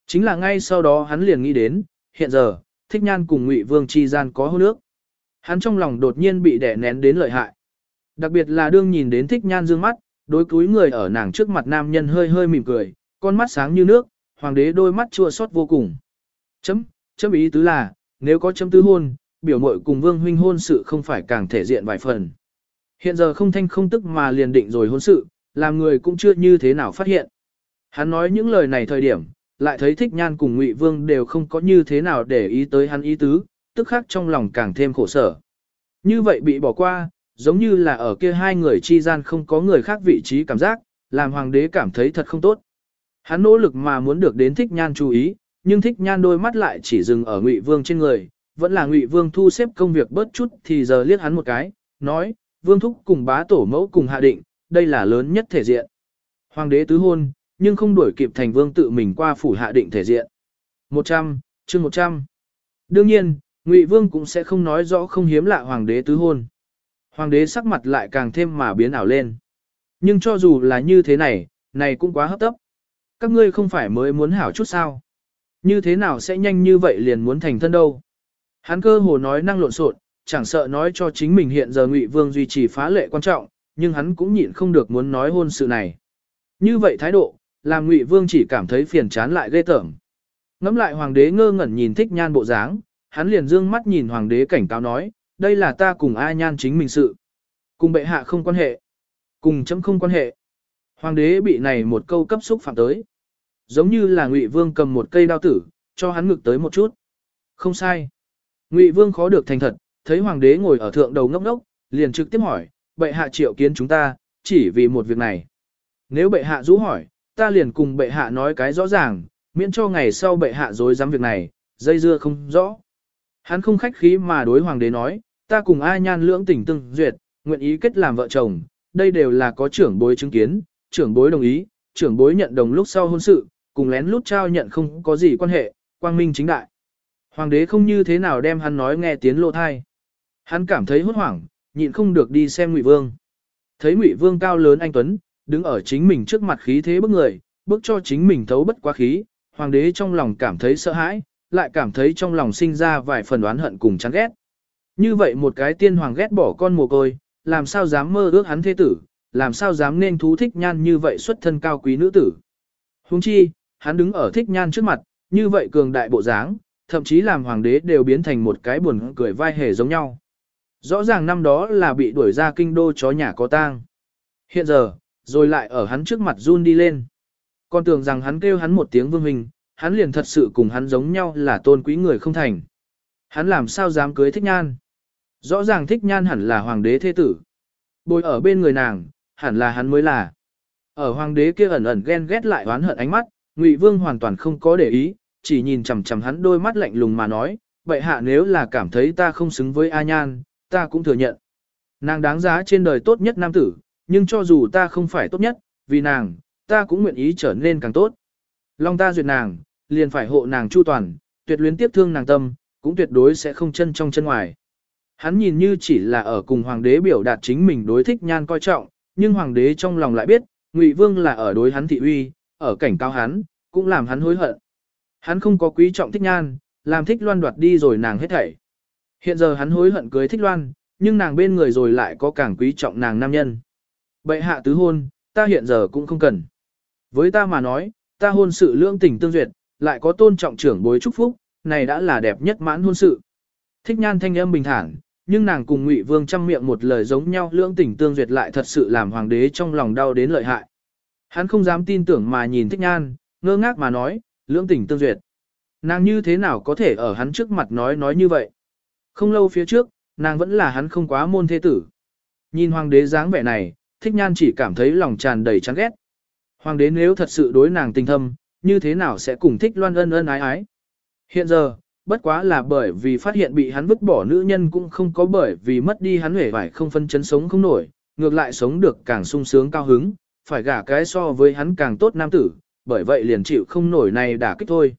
Chính là ngay sau đó hắn liền nghĩ đến, hiện giờ, thích nhan cùng ngụy vương chi gian có hôn nước. Hắn trong lòng đột nhiên bị đè nén đến lợi hại. Đặc biệt là đương nhìn đến thích nhan dương mắt, đối cúi người ở nàng trước mặt nam nhân hơi hơi mỉm cười, con mắt sáng như nước, hoàng đế đôi mắt chua xót vô cùng. Chấm, chấm ý tứ là, nếu có chấm tứ hôn, biểu mội cùng vương huynh hôn sự không phải càng thể diện vài phần. Hiện giờ không thanh không tức mà liền định rồi hôn sự, làm người cũng chưa như thế nào phát hiện. Hắn nói những lời này thời điểm, lại thấy thích nhan cùng ngụy vương đều không có như thế nào để ý tới hắn ý tứ, tức khác trong lòng càng thêm khổ sở. Như vậy bị bỏ qua, giống như là ở kia hai người chi gian không có người khác vị trí cảm giác, làm hoàng đế cảm thấy thật không tốt. Hắn nỗ lực mà muốn được đến thích nhan chú ý, nhưng thích nhan đôi mắt lại chỉ dừng ở ngụy vương trên người, vẫn là ngụy vương thu xếp công việc bớt chút thì giờ liếc hắn một cái, nói, vương thúc cùng bá tổ mẫu cùng hạ định, đây là lớn nhất thể diện. Hoàng đế tứ hôn, nhưng không đuổi kịp thành vương tự mình qua phủ hạ định thể diện. 100, chương 100. Đương nhiên, Ngụy Vương cũng sẽ không nói rõ không hiếm lạ hoàng đế tứ hôn. Hoàng đế sắc mặt lại càng thêm mà biến ảo lên. Nhưng cho dù là như thế này, này cũng quá hấp tấp. Các ngươi không phải mới muốn hảo chút sao? Như thế nào sẽ nhanh như vậy liền muốn thành thân đâu? Hắn cơ hồ nói năng lộn xộn, chẳng sợ nói cho chính mình hiện giờ Ngụy Vương duy trì phá lệ quan trọng, nhưng hắn cũng nhịn không được muốn nói hôn sự này. Như vậy thái độ, làm Ngụy Vương chỉ cảm thấy phiền chán lại ghê tởm. Ngắm lại hoàng đế ngơ ngẩn nhìn thích nhan bộ dáng, hắn liền dương mắt nhìn hoàng đế cảnh cáo nói, đây là ta cùng A nhan chính mình sự. Cùng bệ hạ không quan hệ. Cùng chấm không quan hệ. Hoàng đế bị này một câu cấp xúc phạm tới. Giống như là Ngụy Vương cầm một cây đao tử, cho hắn ngực tới một chút. Không sai. Ngụy Vương khó được thành thật, thấy hoàng đế ngồi ở thượng đầu ngốc ngốc, liền trực tiếp hỏi, bệ hạ triệu kiến chúng ta, chỉ vì một việc này. Nếu bệ hạ rũ hỏi, ta liền cùng bệ hạ nói cái rõ ràng, miễn cho ngày sau bệ hạ dối dám việc này, dây dưa không rõ. Hắn không khách khí mà đối hoàng đế nói, ta cùng a nhan lưỡng tình tương duyệt, nguyện ý kết làm vợ chồng, đây đều là có trưởng bối chứng kiến, trưởng bối đồng ý, trưởng bối nhận đồng lúc sau hôn sự, cùng lén lút trao nhận không có gì quan hệ, quang minh chính đại. Hoàng đế không như thế nào đem hắn nói nghe tiếng lộ thai. Hắn cảm thấy hốt hoảng, nhịn không được đi xem Ngụy Vương. Thấy Ngụy Vương cao lớn anh tuấn, đứng ở chính mình trước mặt khí thế bức người, bức cho chính mình thấu bất quá khí, hoàng đế trong lòng cảm thấy sợ hãi, lại cảm thấy trong lòng sinh ra vài phần oán hận cùng chán ghét. Như vậy một cái tiên hoàng ghét bỏ con mồ côi, làm sao dám mơ ước hắn thế tử, làm sao dám nên thú thích nhan như vậy xuất thân cao quý nữ tử. Huống chi, hắn đứng ở thích nhan trước mặt, như vậy cường đại bộ dáng, thậm chí làm hoàng đế đều biến thành một cái buồn cười vai hề giống nhau. Rõ ràng năm đó là bị đuổi ra kinh đô chó nhà có tang. Hiện giờ, rồi lại ở hắn trước mặt run đi lên. Con tưởng rằng hắn kêu hắn một tiếng vương hình, hắn liền thật sự cùng hắn giống nhau là tôn quý người không thành. Hắn làm sao dám cưới thích nhan? Rõ ràng thích nhan hẳn là hoàng đế thế tử. Bồi ở bên người nàng, hẳn là hắn mới là. Ở hoàng đế kia ẩn ẩn ghen ghét lại oán hận ánh mắt, Ngụy Vương hoàn toàn không có để ý, chỉ nhìn chằm chằm hắn đôi mắt lạnh lùng mà nói, vậy hạ nếu là cảm thấy ta không xứng với A Nhan, ta cũng thừa nhận. Nàng đáng giá trên đời tốt nhất nam tử, nhưng cho dù ta không phải tốt nhất, vì nàng, ta cũng nguyện ý trở nên càng tốt. Long ta duyệt nàng, liền phải hộ nàng chu toàn, tuyệt luyến tiếp thương nàng tâm, cũng tuyệt đối sẽ không chân trong chân ngoài. Hắn nhìn như chỉ là ở cùng hoàng đế biểu đạt chính mình đối thích nhan coi trọng, nhưng hoàng đế trong lòng lại biết, Ngụy Vương là ở đối hắn thị uy, ở cảnh cao hắn, cũng làm hắn hối hận. Hắn không có quý trọng thích nhan, làm thích loan đoạt đi rồi nàng hết thảy. Hiện giờ hắn hối hận cưới thích loan, nhưng nàng bên người rồi lại có càng quý trọng nàng nam nhân. Bệ hạ tứ hôn, ta hiện giờ cũng không cần. Với ta mà nói, ta hôn sự lương tình tương duyệt, lại có tôn trọng trưởng bối chúc phúc, này đã là đẹp nhất mãn hôn sự. Thích nhan thanh âm bình thản, nhưng nàng cùng Ngụy Vương trăm miệng một lời giống nhau lưỡng tình tương duyệt lại thật sự làm hoàng đế trong lòng đau đến lợi hại. Hắn không dám tin tưởng mà nhìn thích nhan, ngơ ngác mà nói, lưỡng tình tương duyệt. Nàng như thế nào có thể ở hắn trước mặt nói nói như vậy? Không lâu phía trước, nàng vẫn là hắn không quá môn thế tử. Nhìn hoàng đế dáng vẻ này, thích nhan chỉ cảm thấy lòng tràn đầy chán ghét. Hoàng đế nếu thật sự đối nàng tình thâm, như thế nào sẽ cùng thích loan ân ân ái ái. Hiện giờ, bất quá là bởi vì phát hiện bị hắn vứt bỏ nữ nhân cũng không có bởi vì mất đi hắn hể vải không phân chấn sống không nổi, ngược lại sống được càng sung sướng cao hứng, phải gả cái so với hắn càng tốt nam tử, bởi vậy liền chịu không nổi này đả kích thôi.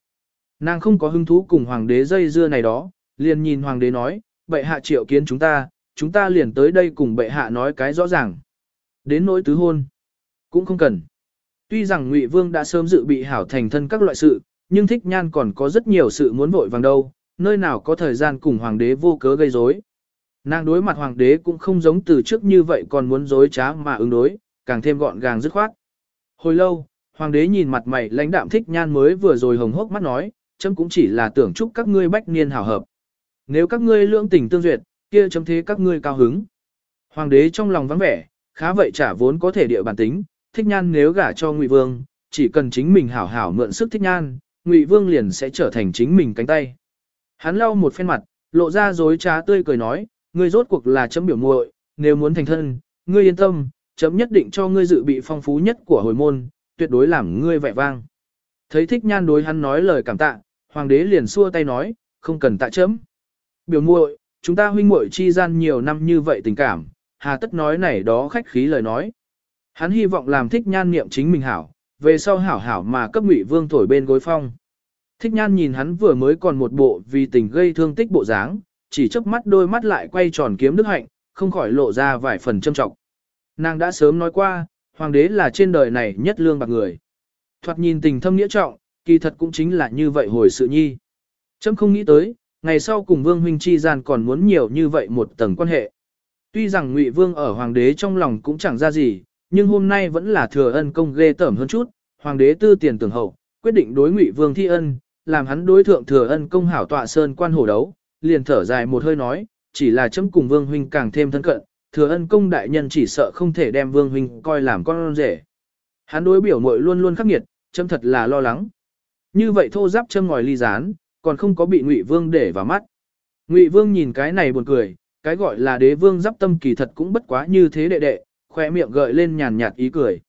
Nàng không có hứng thú cùng hoàng đế dây dưa này đó, liền nhìn hoàng đế nói, bệ hạ triệu kiến chúng ta, chúng ta liền tới đây cùng bệ hạ nói cái rõ ràng. Đến nỗi tứ hôn, cũng không cần. Tuy rằng Ngụy Vương đã sớm dự bị hảo thành thân các loại sự, nhưng thích nhan còn có rất nhiều sự muốn vội vàng đâu, nơi nào có thời gian cùng hoàng đế vô cớ gây rối. Nàng đối mặt hoàng đế cũng không giống từ trước như vậy còn muốn dối trá mà ứng đối, càng thêm gọn gàng dứt khoát. Hồi lâu, hoàng đế nhìn mặt mày lãnh đạm thích nhan mới vừa rồi hồng hốc mắt nói, chấm cũng chỉ là tưởng chúc các ngươi bách niên hảo hợp. Nếu các ngươi lưỡng tình tương duyệt, kia chấm thế các ngươi cao hứng. Hoàng đế trong lòng vắng vẻ, khá vậy trả vốn có thể địa bản tính, thích nhan nếu gả cho ngụy vương, chỉ cần chính mình hảo hảo mượn sức thích nhan, ngụy vương liền sẽ trở thành chính mình cánh tay. Hắn lau một phen mặt, lộ ra dối trá tươi cười nói, ngươi rốt cuộc là chấm biểu muội, nếu muốn thành thân, ngươi yên tâm, chấm nhất định cho ngươi dự bị phong phú nhất của hồi môn, tuyệt đối làm ngươi vẻ vang. Thấy thích nhan đối hắn nói lời cảm tạ, hoàng đế liền xua tay nói, không cần tạ chấm. Biểu muội, chúng ta huynh muội chi gian nhiều năm như vậy tình cảm, hà tất nói này đó khách khí lời nói. Hắn hy vọng làm thích nhan niệm chính mình hảo, về sau hảo hảo mà cấp ngụy vương thổi bên gối phong. Thích nhan nhìn hắn vừa mới còn một bộ vì tình gây thương tích bộ dáng, chỉ chớp mắt đôi mắt lại quay tròn kiếm đức hạnh, không khỏi lộ ra vài phần châm trọng. Nàng đã sớm nói qua, hoàng đế là trên đời này nhất lương bạc người. Thoạt nhìn tình thâm nghĩa trọng, kỳ thật cũng chính là như vậy hồi sự nhi. Chấm không nghĩ tới, ngày sau cùng vương huynh chi gian còn muốn nhiều như vậy một tầng quan hệ. Tuy rằng ngụy vương ở hoàng đế trong lòng cũng chẳng ra gì, nhưng hôm nay vẫn là thừa ân công ghê tởm hơn chút, hoàng đế tư tiền tưởng hậu, quyết định đối ngụy vương thi ân, làm hắn đối thượng thừa ân công hảo tọa sơn quan hổ đấu, liền thở dài một hơi nói, chỉ là chấm cùng vương huynh càng thêm thân cận, thừa ân công đại nhân chỉ sợ không thể đem vương huynh coi làm con rể. Hắn đối biểu muội luôn luôn khắc nghiệt, chấm thật là lo lắng. Như vậy thô giáp châm ngòi ly rán, còn không có bị ngụy vương để vào mắt. Ngụy vương nhìn cái này buồn cười, cái gọi là đế vương giáp tâm kỳ thật cũng bất quá như thế đệ đệ, khoe miệng gợi lên nhàn nhạt ý cười.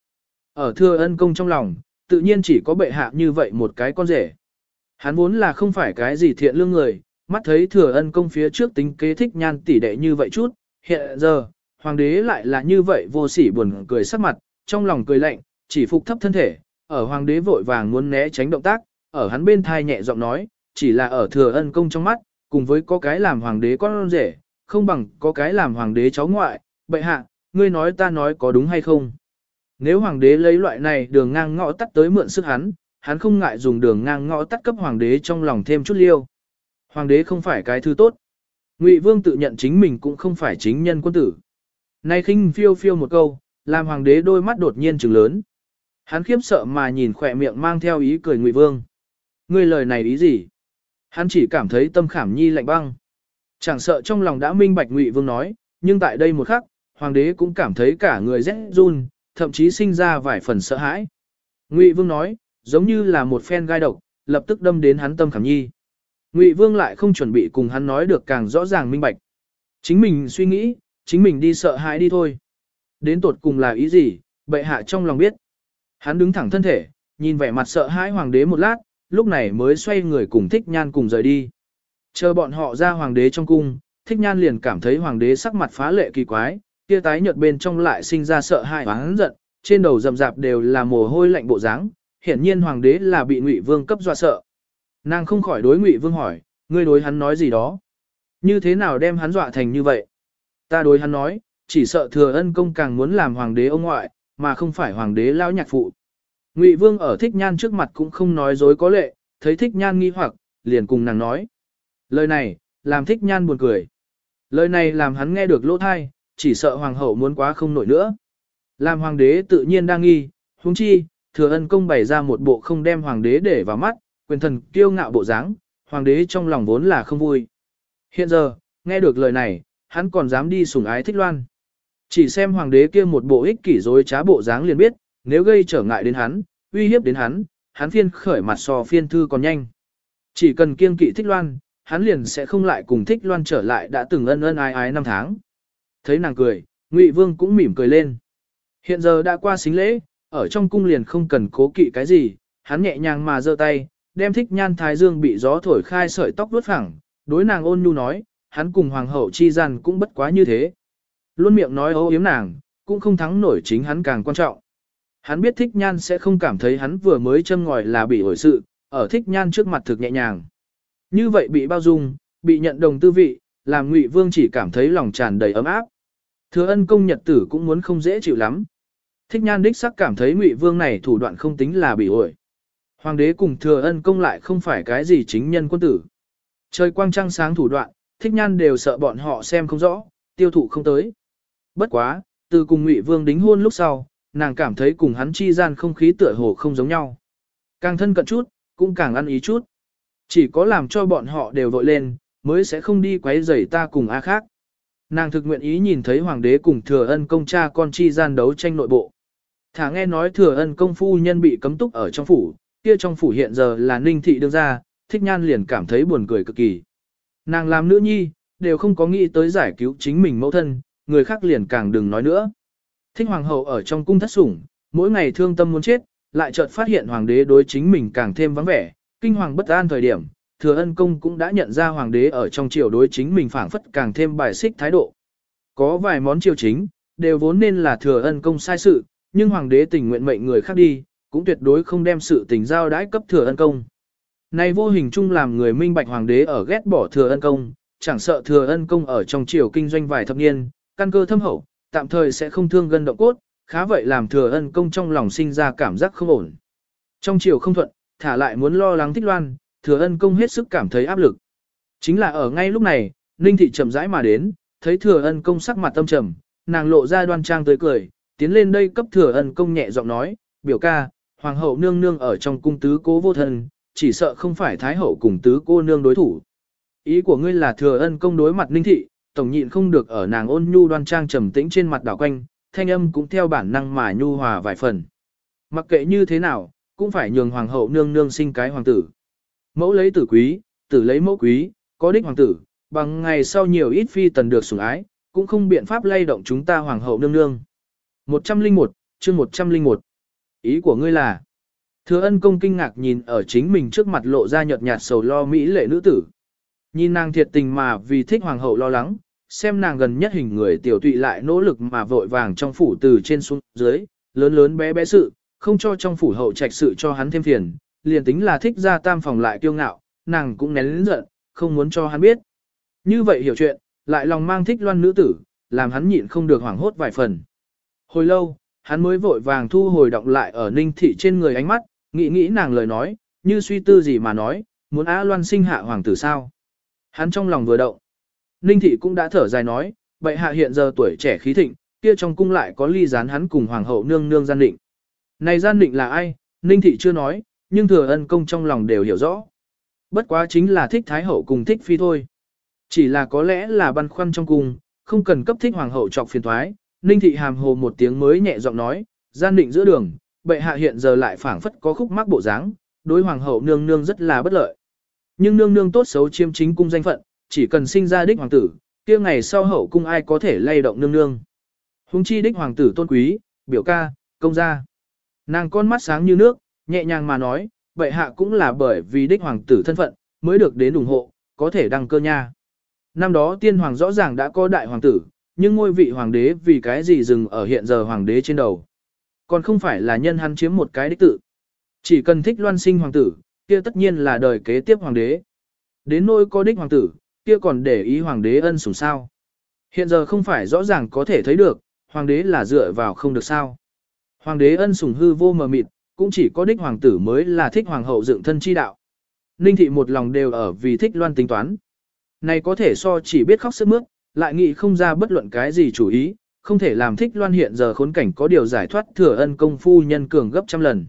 Ở thừa ân công trong lòng, tự nhiên chỉ có bệ hạ như vậy một cái con rể. Hắn vốn là không phải cái gì thiện lương người, mắt thấy thừa ân công phía trước tính kế thích nhan tỷ đệ như vậy chút, hiện giờ, hoàng đế lại là như vậy vô sỉ buồn cười sắc mặt, trong lòng cười lạnh, chỉ phục thấp thân thể, ở hoàng đế vội vàng muốn né tránh động tác, ở hắn bên thai nhẹ giọng nói, chỉ là ở thừa ân công trong mắt, cùng với có cái làm hoàng đế con rể, không bằng có cái làm hoàng đế cháu ngoại, bệ hạ, ngươi nói ta nói có đúng hay không? Nếu hoàng đế lấy loại này đường ngang ngõ tắt tới mượn sức hắn, hắn không ngại dùng đường ngang ngõ tắt cấp hoàng đế trong lòng thêm chút liêu. Hoàng đế không phải cái thứ tốt. Ngụy Vương tự nhận chính mình cũng không phải chính nhân quân tử. Nay khinh phiêu phiêu một câu, làm hoàng đế đôi mắt đột nhiên trừng lớn. Hắn khiếp sợ mà nhìn khỏe miệng mang theo ý cười Ngụy Vương. Ngươi lời này ý gì? Hắn chỉ cảm thấy tâm khảm nhi lạnh băng. Chẳng sợ trong lòng đã minh bạch Ngụy Vương nói, nhưng tại đây một khắc, hoàng đế cũng cảm thấy cả người rét run, thậm chí sinh ra vài phần sợ hãi. Ngụy Vương nói, giống như là một phen gai độc, lập tức đâm đến hắn tâm khảm nhi. Ngụy Vương lại không chuẩn bị cùng hắn nói được càng rõ ràng minh bạch. Chính mình suy nghĩ, chính mình đi sợ hãi đi thôi. Đến tột cùng là ý gì, bệ hạ trong lòng biết. Hắn đứng thẳng thân thể, nhìn vẻ mặt sợ hãi hoàng đế một lát, lúc này mới xoay người cùng thích nhan cùng rời đi. Chờ bọn họ ra hoàng đế trong cung, thích nhan liền cảm thấy hoàng đế sắc mặt phá lệ kỳ quái, kia tái nhợt bên trong lại sinh ra sợ hãi và hắn giận, trên đầu rậm rạp đều là mồ hôi lạnh bộ dáng, hiển nhiên hoàng đế là bị Ngụy Vương cấp dọa sợ. Nàng không khỏi đối Ngụy Vương hỏi, ngươi đối hắn nói gì đó? Như thế nào đem hắn dọa thành như vậy? Ta đối hắn nói, chỉ sợ thừa ân công càng muốn làm hoàng đế ông ngoại, mà không phải hoàng đế lão nhạc phụ. Ngụy Vương ở Thích Nhan trước mặt cũng không nói dối có lệ, thấy Thích Nhan nghi hoặc, liền cùng nàng nói. Lời này, làm Thích Nhan buồn cười. Lời này làm hắn nghe được lỗ thai, chỉ sợ hoàng hậu muốn quá không nổi nữa. Làm hoàng đế tự nhiên đang nghi, huống chi, thừa ân công bày ra một bộ không đem hoàng đế để vào mắt, quyền thần kiêu ngạo bộ dáng, hoàng đế trong lòng vốn là không vui. Hiện giờ, nghe được lời này, hắn còn dám đi sủng ái thích loan. Chỉ xem hoàng đế kia một bộ ích kỷ dối trá bộ dáng liền biết, nếu gây trở ngại đến hắn, uy hiếp đến hắn, hắn phiên khởi mặt so phiên thư còn nhanh. Chỉ cần kiêng kỵ thích loan, hắn liền sẽ không lại cùng thích loan trở lại đã từng ân ân ái ái năm tháng. Thấy nàng cười, Ngụy Vương cũng mỉm cười lên. Hiện giờ đã qua xính lễ, ở trong cung liền không cần cố kỵ cái gì, hắn nhẹ nhàng mà giơ tay, đem thích nhan thái dương bị gió thổi khai sợi tóc vuốt phẳng, đối nàng ôn nhu nói, hắn cùng hoàng hậu chi gian cũng bất quá như thế. Luôn miệng nói ấu yếm nàng, cũng không thắng nổi chính hắn càng quan trọng. Hắn biết thích nhan sẽ không cảm thấy hắn vừa mới châm ngòi là bị ổi sự, ở thích nhan trước mặt thực nhẹ nhàng. Như vậy bị bao dung, bị nhận đồng tư vị, làm ngụy vương chỉ cảm thấy lòng tràn đầy ấm áp. Thừa ân công nhật tử cũng muốn không dễ chịu lắm. Thích nhan đích sắc cảm thấy ngụy vương này thủ đoạn không tính là bị ổi. Hoàng đế cùng thừa ân công lại không phải cái gì chính nhân quân tử. Trời quang trăng sáng thủ đoạn, thích nhan đều sợ bọn họ xem không rõ, tiêu thụ không tới. Bất quá, từ cùng Ngụy Vương đính hôn lúc sau, nàng cảm thấy cùng hắn chi gian không khí tựa hồ không giống nhau. Càng thân cận chút, cũng càng ăn ý chút. Chỉ có làm cho bọn họ đều vội lên, mới sẽ không đi quấy rầy ta cùng A khác. Nàng thực nguyện ý nhìn thấy hoàng đế cùng thừa ân công cha con chi gian đấu tranh nội bộ. Thả nghe nói thừa ân công phu nhân bị cấm túc ở trong phủ, kia trong phủ hiện giờ là ninh thị đương ra, thích nhan liền cảm thấy buồn cười cực kỳ. Nàng làm nữ nhi, đều không có nghĩ tới giải cứu chính mình mẫu thân, người khác liền càng đừng nói nữa. Thích hoàng hậu ở trong cung thất sủng, mỗi ngày thương tâm muốn chết, lại chợt phát hiện hoàng đế đối chính mình càng thêm vắng vẻ, kinh hoàng bất an thời điểm, thừa ân công cũng đã nhận ra hoàng đế ở trong triều đối chính mình phảng phất càng thêm bài xích thái độ. Có vài món triều chính, đều vốn nên là thừa ân công sai sự, nhưng hoàng đế tình nguyện mệnh người khác đi, cũng tuyệt đối không đem sự tình giao đãi cấp thừa ân công. Này vô hình chung làm người minh bạch hoàng đế ở ghét bỏ thừa ân công, chẳng sợ thừa ân công ở trong triều kinh doanh vài thập niên, căn cơ thâm hậu, tạm thời sẽ không thương gân động cốt, khá vậy làm thừa ân công trong lòng sinh ra cảm giác không ổn. Trong triều không thuận, thả lại muốn lo lắng thích loan, thừa ân công hết sức cảm thấy áp lực. Chính là ở ngay lúc này, Ninh thị chậm rãi mà đến, thấy thừa ân công sắc mặt tâm trầm, nàng lộ ra đoan trang tới cười, tiến lên đây cấp thừa ân công nhẹ giọng nói, biểu ca, hoàng hậu nương nương ở trong cung tứ cố vô thần, chỉ sợ không phải thái hậu cùng tứ cô nương đối thủ. Ý của ngươi là thừa ân công đối mặt Ninh thị, tổng nhịn không được ở nàng ôn nhu đoan trang trầm tĩnh trên mặt đảo quanh, thanh âm cũng theo bản năng mà nhu hòa vài phần. Mặc kệ như thế nào, cũng phải nhường hoàng hậu nương nương sinh cái hoàng tử. Mẫu lấy tử quý, tử lấy mẫu quý, có đích hoàng tử, bằng ngày sau nhiều ít phi tần được sủng ái, cũng không biện pháp lay động chúng ta hoàng hậu nương nương. 101, chương 101. Ý của ngươi là, thừa ân công kinh ngạc nhìn ở chính mình trước mặt lộ ra nhợt nhạt sầu lo mỹ lệ nữ tử. Nhìn nàng thiệt tình mà vì thích hoàng hậu lo lắng, xem nàng gần nhất hình người tiểu tụy lại nỗ lực mà vội vàng trong phủ từ trên xuống dưới, lớn lớn bé bé sự, không cho trong phủ hậu trạch sự cho hắn thêm phiền, liền tính là thích ra tam phòng lại kiêu ngạo, nàng cũng nén lĩnh giận, không muốn cho hắn biết. Như vậy hiểu chuyện, lại lòng mang thích loan nữ tử, làm hắn nhịn không được hoảng hốt vài phần. Hồi lâu, hắn mới vội vàng thu hồi động lại ở ninh thị trên người ánh mắt, nghĩ nghĩ nàng lời nói, như suy tư gì mà nói, muốn á loan sinh hạ hoàng tử sao. Hắn trong lòng vừa động. Ninh thị cũng đã thở dài nói, bệ hạ hiện giờ tuổi trẻ khí thịnh, kia trong cung lại có ly gián hắn cùng hoàng hậu nương nương gian định. Này gian định là ai, Ninh thị chưa nói, nhưng thừa ân công trong lòng đều hiểu rõ. Bất quá chính là thích thái hậu cùng thích phi thôi. Chỉ là có lẽ là băn khoăn trong cung, không cần cấp thích hoàng hậu trọc phiền thoái, Ninh thị hàm hồ một tiếng mới nhẹ giọng nói, gian định giữa đường, bệ hạ hiện giờ lại phảng phất có khúc mắc bộ dáng, đối hoàng hậu nương nương rất là bất lợi. Nhưng nương nương tốt xấu chiêm chính cung danh phận, chỉ cần sinh ra đích hoàng tử, kia ngày sau hậu cung ai có thể lay động nương nương. Hùng chi đích hoàng tử tôn quý, biểu ca, công gia. Nàng con mắt sáng như nước, nhẹ nhàng mà nói, vậy hạ cũng là bởi vì đích hoàng tử thân phận, mới được đến ủng hộ, có thể đăng cơ nha. Năm đó tiên hoàng rõ ràng đã có đại hoàng tử, nhưng ngôi vị hoàng đế vì cái gì dừng ở hiện giờ hoàng đế trên đầu. Còn không phải là nhân hắn chiếm một cái đích tự. Chỉ cần thích loan sinh hoàng tử, kia tất nhiên là đời kế tiếp hoàng đế. Đến nôi có đích hoàng tử, kia còn để ý hoàng đế ân sủng sao. Hiện giờ không phải rõ ràng có thể thấy được, hoàng đế là dựa vào không được sao. Hoàng đế ân sủng hư vô mờ mịt, cũng chỉ có đích hoàng tử mới là thích hoàng hậu dựng thân chi đạo. Ninh thị một lòng đều ở vì thích loan tính toán. Này có thể so chỉ biết khóc sức mướt, lại nghĩ không ra bất luận cái gì chủ ý, không thể làm thích loan hiện giờ khốn cảnh có điều giải thoát thừa ân công phu nhân cường gấp trăm lần.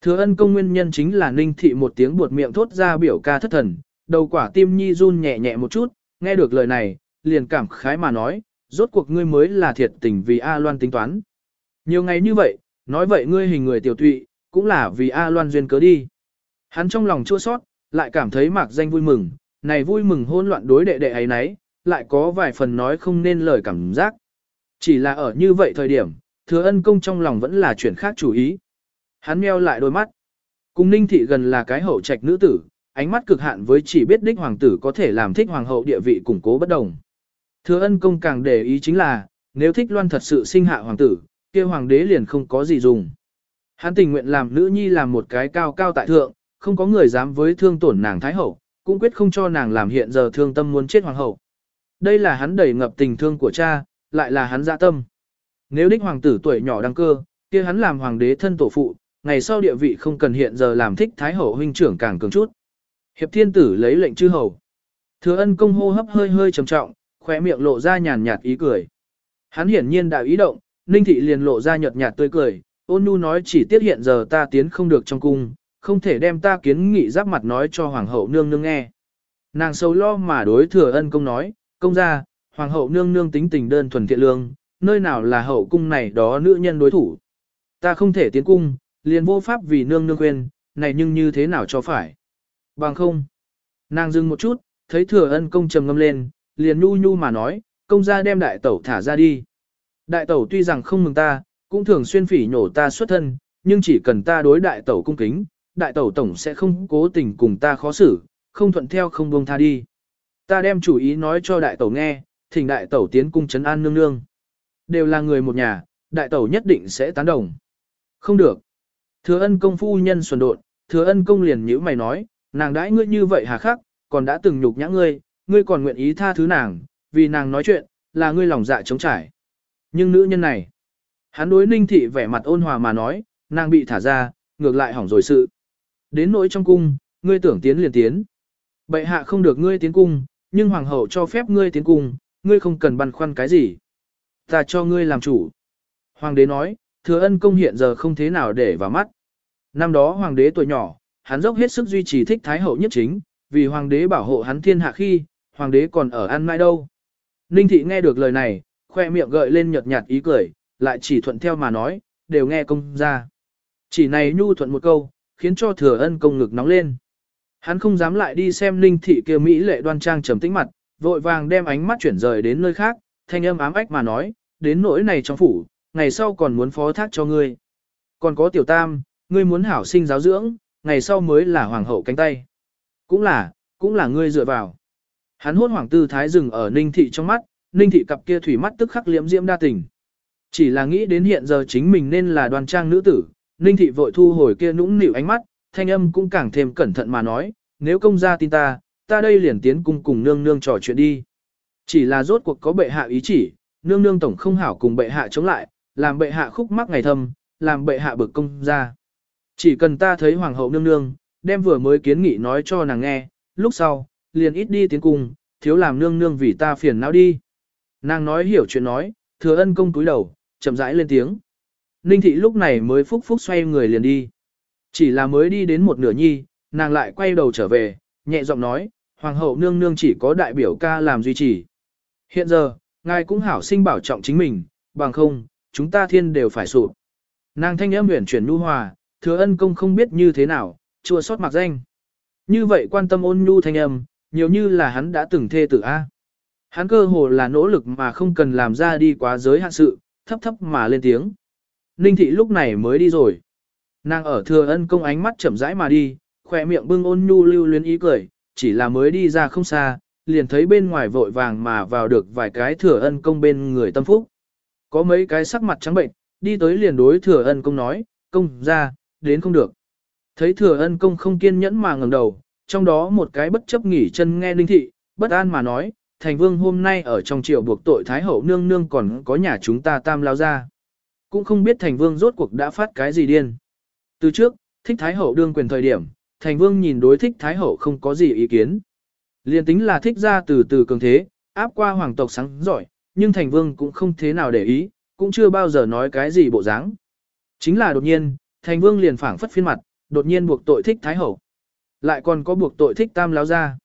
Thừa ân công nguyên nhân chính là ninh thị một tiếng buột miệng thốt ra biểu ca thất thần, đầu quả tim nhi run nhẹ nhẹ một chút, nghe được lời này, liền cảm khái mà nói, rốt cuộc ngươi mới là thiệt tình vì A Loan tính toán. Nhiều ngày như vậy, nói vậy ngươi hình người tiểu tụy, cũng là vì A Loan duyên cớ đi. Hắn trong lòng chua sót, lại cảm thấy mạc danh vui mừng, này vui mừng hôn loạn đối đệ đệ ấy nấy, lại có vài phần nói không nên lời cảm giác. Chỉ là ở như vậy thời điểm, thừa ân công trong lòng vẫn là chuyển khác chủ ý. Hắn meo lại đôi mắt. Cùng ninh thị gần là cái hậu trạch nữ tử, ánh mắt cực hạn với chỉ biết đích hoàng tử có thể làm thích hoàng hậu địa vị củng cố bất đồng. Thừa ân công càng để ý chính là, nếu thích loan thật sự sinh hạ hoàng tử, kia hoàng đế liền không có gì dùng. Hắn tình nguyện làm nữ nhi làm một cái cao cao tại thượng, không có người dám với thương tổn nàng thái hậu, cũng quyết không cho nàng làm hiện giờ thương tâm muốn chết hoàng hậu. Đây là hắn đầy ngập tình thương của cha, lại là hắn dạ tâm. Nếu đích hoàng tử tuổi nhỏ đăng cơ, kia hắn làm hoàng đế thân tổ phụ, ngày sau địa vị không cần hiện giờ làm thích thái hậu huynh trưởng càng cường chút. Hiệp thiên tử lấy lệnh chư hầu. Thừa ân công hô hấp hơi hơi trầm trọng, khóe miệng lộ ra nhàn nhạt ý cười. Hắn hiển nhiên đã ý động, Ninh thị liền lộ ra nhợt nhạt tươi cười, ôn nhu nói chỉ tiết hiện giờ ta tiến không được trong cung, không thể đem ta kiến nghị giáp mặt nói cho hoàng hậu nương nương nghe. Nàng sâu lo mà đối thừa ân công nói, công ra, hoàng hậu nương nương tính tình đơn thuần thiện lương, nơi nào là hậu cung này đó nữ nhân đối thủ. Ta không thể tiến cung, liền vô pháp vì nương nương quên, này nhưng như thế nào cho phải. Bằng không. Nàng dừng một chút, thấy thừa ân công trầm ngâm lên, liền nhu nhu mà nói, công gia đem đại tẩu thả ra đi. Đại tẩu tuy rằng không mừng ta, cũng thường xuyên phỉ nhổ ta xuất thân, nhưng chỉ cần ta đối đại tẩu cung kính, đại tẩu tổng sẽ không cố tình cùng ta khó xử, không thuận theo không buông tha đi. Ta đem chủ ý nói cho đại tẩu nghe, thỉnh đại tẩu tiến cung trấn an nương nương. Đều là người một nhà, đại tẩu nhất định sẽ tán đồng. Không được. Thừa ân công phu nhân xuẩn đột, thừa ân công liền nhữ mày nói, nàng đãi ngươi như vậy hà khắc, còn đã từng nhục nhã ngươi, ngươi còn nguyện ý tha thứ nàng, vì nàng nói chuyện, là ngươi lòng dạ chống trải. Nhưng nữ nhân này, hắn đối ninh thị vẻ mặt ôn hòa mà nói, nàng bị thả ra, ngược lại hỏng rồi sự. Đến nỗi trong cung, ngươi tưởng tiến liền tiến. Bệ hạ không được ngươi tiến cung, nhưng hoàng hậu cho phép ngươi tiến cung, ngươi không cần băn khoăn cái gì. Ta cho ngươi làm chủ. Hoàng đế nói, thừa ân công hiện giờ không thế nào để vào mắt. Năm đó hoàng đế tuổi nhỏ, hắn dốc hết sức duy trì thích thái hậu nhất chính, vì hoàng đế bảo hộ hắn thiên hạ khi, hoàng đế còn ở ăn mãi đâu. Ninh thị nghe được lời này, khoe miệng gợi lên nhợt nhạt ý cười, lại chỉ thuận theo mà nói, đều nghe công ra. Chỉ này nhu thuận một câu, khiến cho thừa ân công ngực nóng lên. Hắn không dám lại đi xem Ninh thị kia Mỹ lệ đoan trang trầm tĩnh mặt, vội vàng đem ánh mắt chuyển rời đến nơi khác, thanh âm ám ách mà nói, đến nỗi này trong phủ, ngày sau còn muốn phó thác cho ngươi. Còn có tiểu tam, ngươi muốn hảo sinh giáo dưỡng, ngày sau mới là hoàng hậu cánh tay. Cũng là, cũng là ngươi dựa vào. Hắn hốt hoàng tư thái dừng ở ninh thị trong mắt, ninh thị cặp kia thủy mắt tức khắc liễm diễm đa tình. Chỉ là nghĩ đến hiện giờ chính mình nên là đoàn trang nữ tử, ninh thị vội thu hồi kia nũng nịu ánh mắt, thanh âm cũng càng thêm cẩn thận mà nói, nếu công gia tin ta, ta đây liền tiến cung cùng nương nương trò chuyện đi. Chỉ là rốt cuộc có bệ hạ ý chỉ, nương nương tổng không hảo cùng bệ hạ chống lại, làm bệ hạ khúc mắc ngày thâm, làm bệ hạ bực công gia. Chỉ cần ta thấy hoàng hậu nương nương, đem vừa mới kiến nghị nói cho nàng nghe, lúc sau, liền ít đi tiến cung, thiếu làm nương nương vì ta phiền não đi. Nàng nói hiểu chuyện nói, thừa ân công túi đầu, chậm rãi lên tiếng. Ninh thị lúc này mới phúc phúc xoay người liền đi. Chỉ là mới đi đến một nửa nhi, nàng lại quay đầu trở về, nhẹ giọng nói, hoàng hậu nương nương chỉ có đại biểu ca làm duy trì. Hiện giờ, ngài cũng hảo sinh bảo trọng chính mình, bằng không, chúng ta thiên đều phải sụp. Nàng thanh âm huyền chuyển nhu hòa, thừa ân công không biết như thế nào, chua sót mặc danh. Như vậy quan tâm ôn nhu thanh âm, nhiều như là hắn đã từng thê tử A. Hắn cơ hồ là nỗ lực mà không cần làm ra đi quá giới hạn sự, thấp thấp mà lên tiếng. Ninh thị lúc này mới đi rồi. Nàng ở thừa ân công ánh mắt chậm rãi mà đi, khỏe miệng bưng ôn nhu lưu luyến ý cười, chỉ là mới đi ra không xa, liền thấy bên ngoài vội vàng mà vào được vài cái thừa ân công bên người tâm phúc. Có mấy cái sắc mặt trắng bệnh, đi tới liền đối thừa ân công nói, công ra, đến không được. Thấy thừa ân công không kiên nhẫn mà ngẩng đầu, trong đó một cái bất chấp nghỉ chân nghe ninh thị, bất an mà nói, thành vương hôm nay ở trong triều buộc tội thái hậu nương nương còn có nhà chúng ta tam lao ra. Cũng không biết thành vương rốt cuộc đã phát cái gì điên. Từ trước, thích thái hậu đương quyền thời điểm, thành vương nhìn đối thích thái hậu không có gì ý kiến. Liên tính là thích ra từ từ cường thế, áp qua hoàng tộc sáng giỏi, nhưng thành vương cũng không thế nào để ý, cũng chưa bao giờ nói cái gì bộ dáng. Chính là đột nhiên, thành vương liền phảng phất phiên mặt, đột nhiên buộc tội thích thái hậu. Lại còn có buộc tội thích tam lao ra.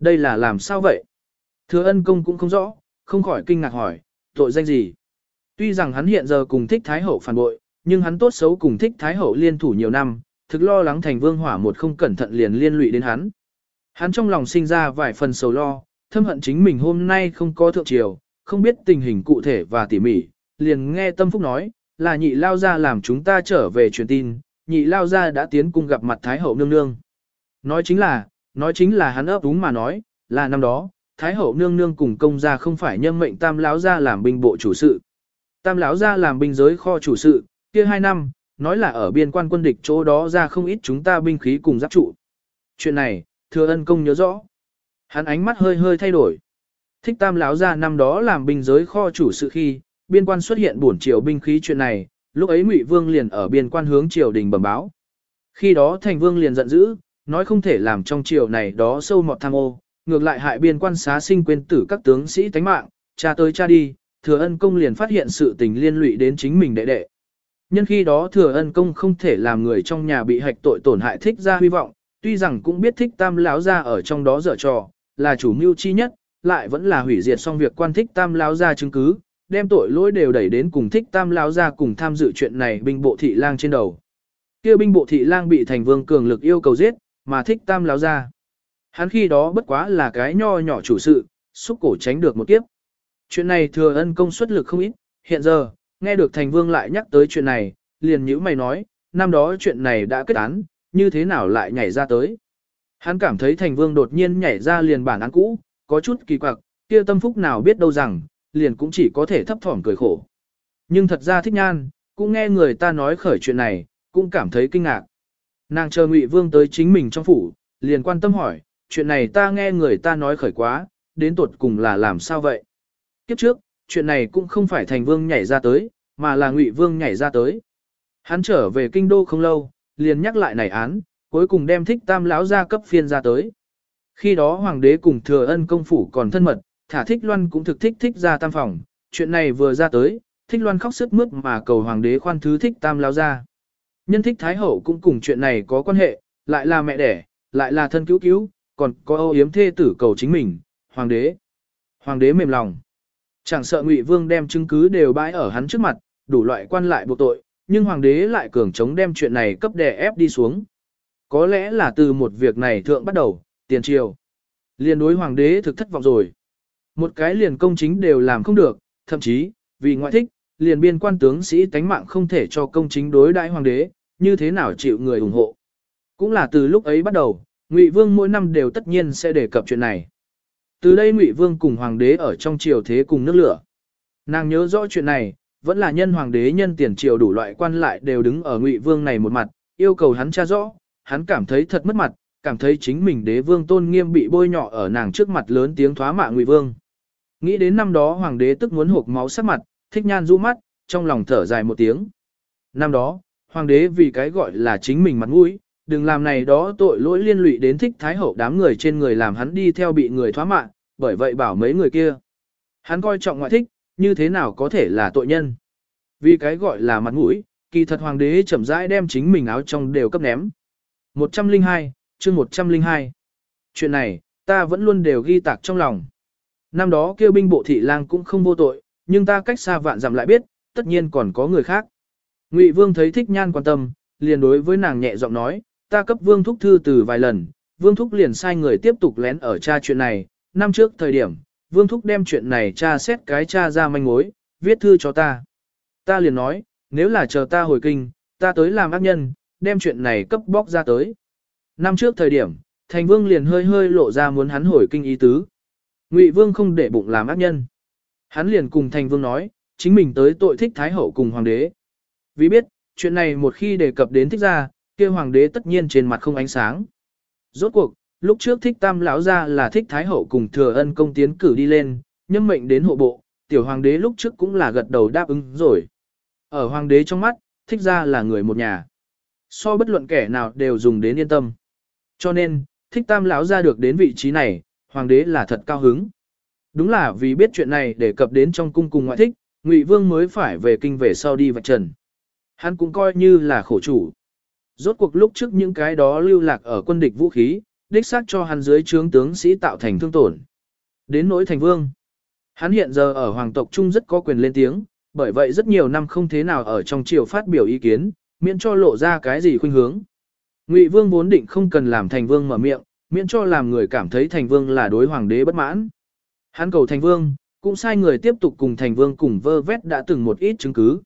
Đây là làm sao vậy? Thừa ân công cũng không rõ, không khỏi kinh ngạc hỏi, tội danh gì? Tuy rằng hắn hiện giờ cùng thích thái hậu phản bội, nhưng hắn tốt xấu cùng thích thái hậu liên thủ nhiều năm, thực lo lắng thành vương hỏa một không cẩn thận liền liên lụy đến hắn. Hắn trong lòng sinh ra vài phần sầu lo, thâm hận chính mình hôm nay không có thượng triều, không biết tình hình cụ thể và tỉ mỉ, liền nghe tâm phúc nói, là nhị lao ra làm chúng ta trở về truyền tin, nhị lao ra đã tiến cung gặp mặt Thái hậu nương nương. Nói chính là, nói chính là hắn ấp đúng mà nói, là năm đó, Thái hậu nương nương cùng công gia không phải nhâm mệnh tam lão gia làm binh bộ chủ sự. Tam lão gia làm binh giới kho chủ sự, kia hai năm, nói là ở biên quan quân địch chỗ đó ra không ít chúng ta binh khí cùng giáp trụ. Chuyện này, thừa ân công nhớ rõ. Hắn ánh mắt hơi hơi thay đổi. Thích tam lão gia năm đó làm binh giới kho chủ sự khi, biên quan xuất hiện bổn triều binh khí chuyện này, lúc ấy Ngụy Vương liền ở biên quan hướng triều đình bẩm báo. Khi đó thành vương liền giận dữ, nói không thể làm trong triều này đó sâu mọt tham ô, ngược lại hại biên quan xá sinh quên tử các tướng sĩ tánh mạng, cha tới cha đi, thừa ân công liền phát hiện sự tình liên lụy đến chính mình đệ đệ. Nhân khi đó thừa ân công không thể làm người trong nhà bị hạch tội tổn hại thích ra hy vọng, tuy rằng cũng biết thích tam lão ra ở trong đó dở trò, là chủ mưu chi nhất, lại vẫn là hủy diệt xong việc quan thích tam lão ra chứng cứ, đem tội lỗi đều đẩy đến cùng thích tam lão ra cùng tham dự chuyện này binh bộ thị lang trên đầu. kia binh bộ thị lang bị thành vương cường lực yêu cầu giết, mà thích tam lão ra. Hắn khi đó bất quá là cái nho nhỏ chủ sự, xúc cổ tránh được một kiếp. Chuyện này thừa ân công suất lực không ít, hiện giờ, nghe được thành vương lại nhắc tới chuyện này, liền nhữ mày nói, năm đó chuyện này đã kết án, như thế nào lại nhảy ra tới. Hắn cảm thấy thành vương đột nhiên nhảy ra liền bản án cũ, có chút kỳ quặc, kia tâm phúc nào biết đâu rằng, liền cũng chỉ có thể thấp thỏm cười khổ. Nhưng thật ra thích nhan, cũng nghe người ta nói khởi chuyện này, cũng cảm thấy kinh ngạc. Nàng chờ Ngụy Vương tới chính mình trong phủ, liền quan tâm hỏi, chuyện này ta nghe người ta nói khởi quá, đến tuột cùng là làm sao vậy? Kiếp trước, chuyện này cũng không phải thành vương nhảy ra tới, mà là Ngụy Vương nhảy ra tới. Hắn trở về kinh đô không lâu, liền nhắc lại này án, cuối cùng đem thích tam lão gia cấp phiên ra tới. Khi đó hoàng đế cùng thừa ân công phủ còn thân mật, thả thích loan cũng thực thích thích ra tam phòng, chuyện này vừa ra tới, thích loan khóc sức mướt mà cầu hoàng đế khoan thứ thích tam lão gia. Nhân thích thái hậu cũng cùng chuyện này có quan hệ, lại là mẹ đẻ, lại là thân cứu cứu, còn có âu yếm thê tử cầu chính mình, hoàng đế. Hoàng đế mềm lòng. Chẳng sợ Ngụy Vương đem chứng cứ đều bãi ở hắn trước mặt, đủ loại quan lại buộc tội, nhưng hoàng đế lại cường chống đem chuyện này cấp đè ép đi xuống. Có lẽ là từ một việc này thượng bắt đầu, tiền triều. Liên đối hoàng đế thực thất vọng rồi. Một cái liền công chính đều làm không được, thậm chí, vì ngoại thích, liền biên quan tướng sĩ tánh mạng không thể cho công chính đối đãi hoàng đế, như thế nào chịu người ủng hộ. Cũng là từ lúc ấy bắt đầu, Ngụy Vương mỗi năm đều tất nhiên sẽ đề cập chuyện này. Từ đây Ngụy Vương cùng hoàng đế ở trong triều thế cùng nước lửa. Nàng nhớ rõ chuyện này, vẫn là nhân hoàng đế nhân tiền triều đủ loại quan lại đều đứng ở Ngụy Vương này một mặt, yêu cầu hắn tra rõ, hắn cảm thấy thật mất mặt, cảm thấy chính mình đế vương tôn nghiêm bị bôi nhọ ở nàng trước mặt lớn tiếng thoá mạ Ngụy Vương. Nghĩ đến năm đó hoàng đế tức muốn hộp máu sắc mặt, thích nhan rũ mắt, trong lòng thở dài một tiếng. Năm đó, hoàng đế vì cái gọi là chính mình mặt mũi, đừng làm này đó tội lỗi liên lụy đến thích thái hậu đám người trên người làm hắn đi theo bị người thoá mạng bởi vậy bảo mấy người kia. Hắn coi trọng ngoại thích, như thế nào có thể là tội nhân. Vì cái gọi là mặt mũi, kỳ thật hoàng đế chậm rãi đem chính mình áo trong đều cấp ném. 102, chương 102. Chuyện này, ta vẫn luôn đều ghi tạc trong lòng. Năm đó kêu binh bộ thị lang cũng không vô tội, nhưng ta cách xa vạn dặm lại biết, tất nhiên còn có người khác. Ngụy Vương thấy thích nhan quan tâm, liền đối với nàng nhẹ giọng nói, ta cấp Vương Thúc thư từ vài lần, Vương Thúc liền sai người tiếp tục lén ở tra chuyện này, năm trước thời điểm, Vương Thúc đem chuyện này tra xét cái tra ra manh mối, viết thư cho ta. Ta liền nói, nếu là chờ ta hồi kinh, ta tới làm ác nhân, đem chuyện này cấp bóc ra tới. Năm trước thời điểm, Thành Vương liền hơi hơi lộ ra muốn hắn hồi kinh ý tứ. Ngụy Vương không để bụng làm ác nhân. Hắn liền cùng Thành Vương nói, chính mình tới tội thích Thái Hậu cùng Hoàng đế. Vì biết, chuyện này một khi đề cập đến thích ra, kia Hoàng đế tất nhiên trên mặt không ánh sáng. Rốt cuộc, lúc trước thích tam lão ra là thích Thái Hậu cùng thừa ân công tiến cử đi lên, nhâm mệnh đến hộ bộ, tiểu Hoàng đế lúc trước cũng là gật đầu đáp ứng rồi. Ở Hoàng đế trong mắt, thích ra là người một nhà. So bất luận kẻ nào đều dùng đến yên tâm. Cho nên, thích tam lão ra được đến vị trí này, Hoàng đế là thật cao hứng. Đúng là vì biết chuyện này để cập đến trong cung cùng ngoại thích, Ngụy Vương mới phải về kinh về sau đi vạch trần. Hắn cũng coi như là khổ chủ. Rốt cuộc lúc trước những cái đó lưu lạc ở quân địch vũ khí, đích xác cho hắn dưới trướng tướng sĩ tạo thành thương tổn. Đến nỗi thành vương. Hắn hiện giờ ở hoàng tộc trung rất có quyền lên tiếng, bởi vậy rất nhiều năm không thế nào ở trong triều phát biểu ý kiến, miễn cho lộ ra cái gì khuynh hướng. Ngụy Vương vốn định không cần làm thành vương mở miệng, miễn cho làm người cảm thấy thành vương là đối hoàng đế bất mãn. Hắn cầu thành vương, cũng sai người tiếp tục cùng thành vương cùng vơ vét đã từng một ít chứng cứ.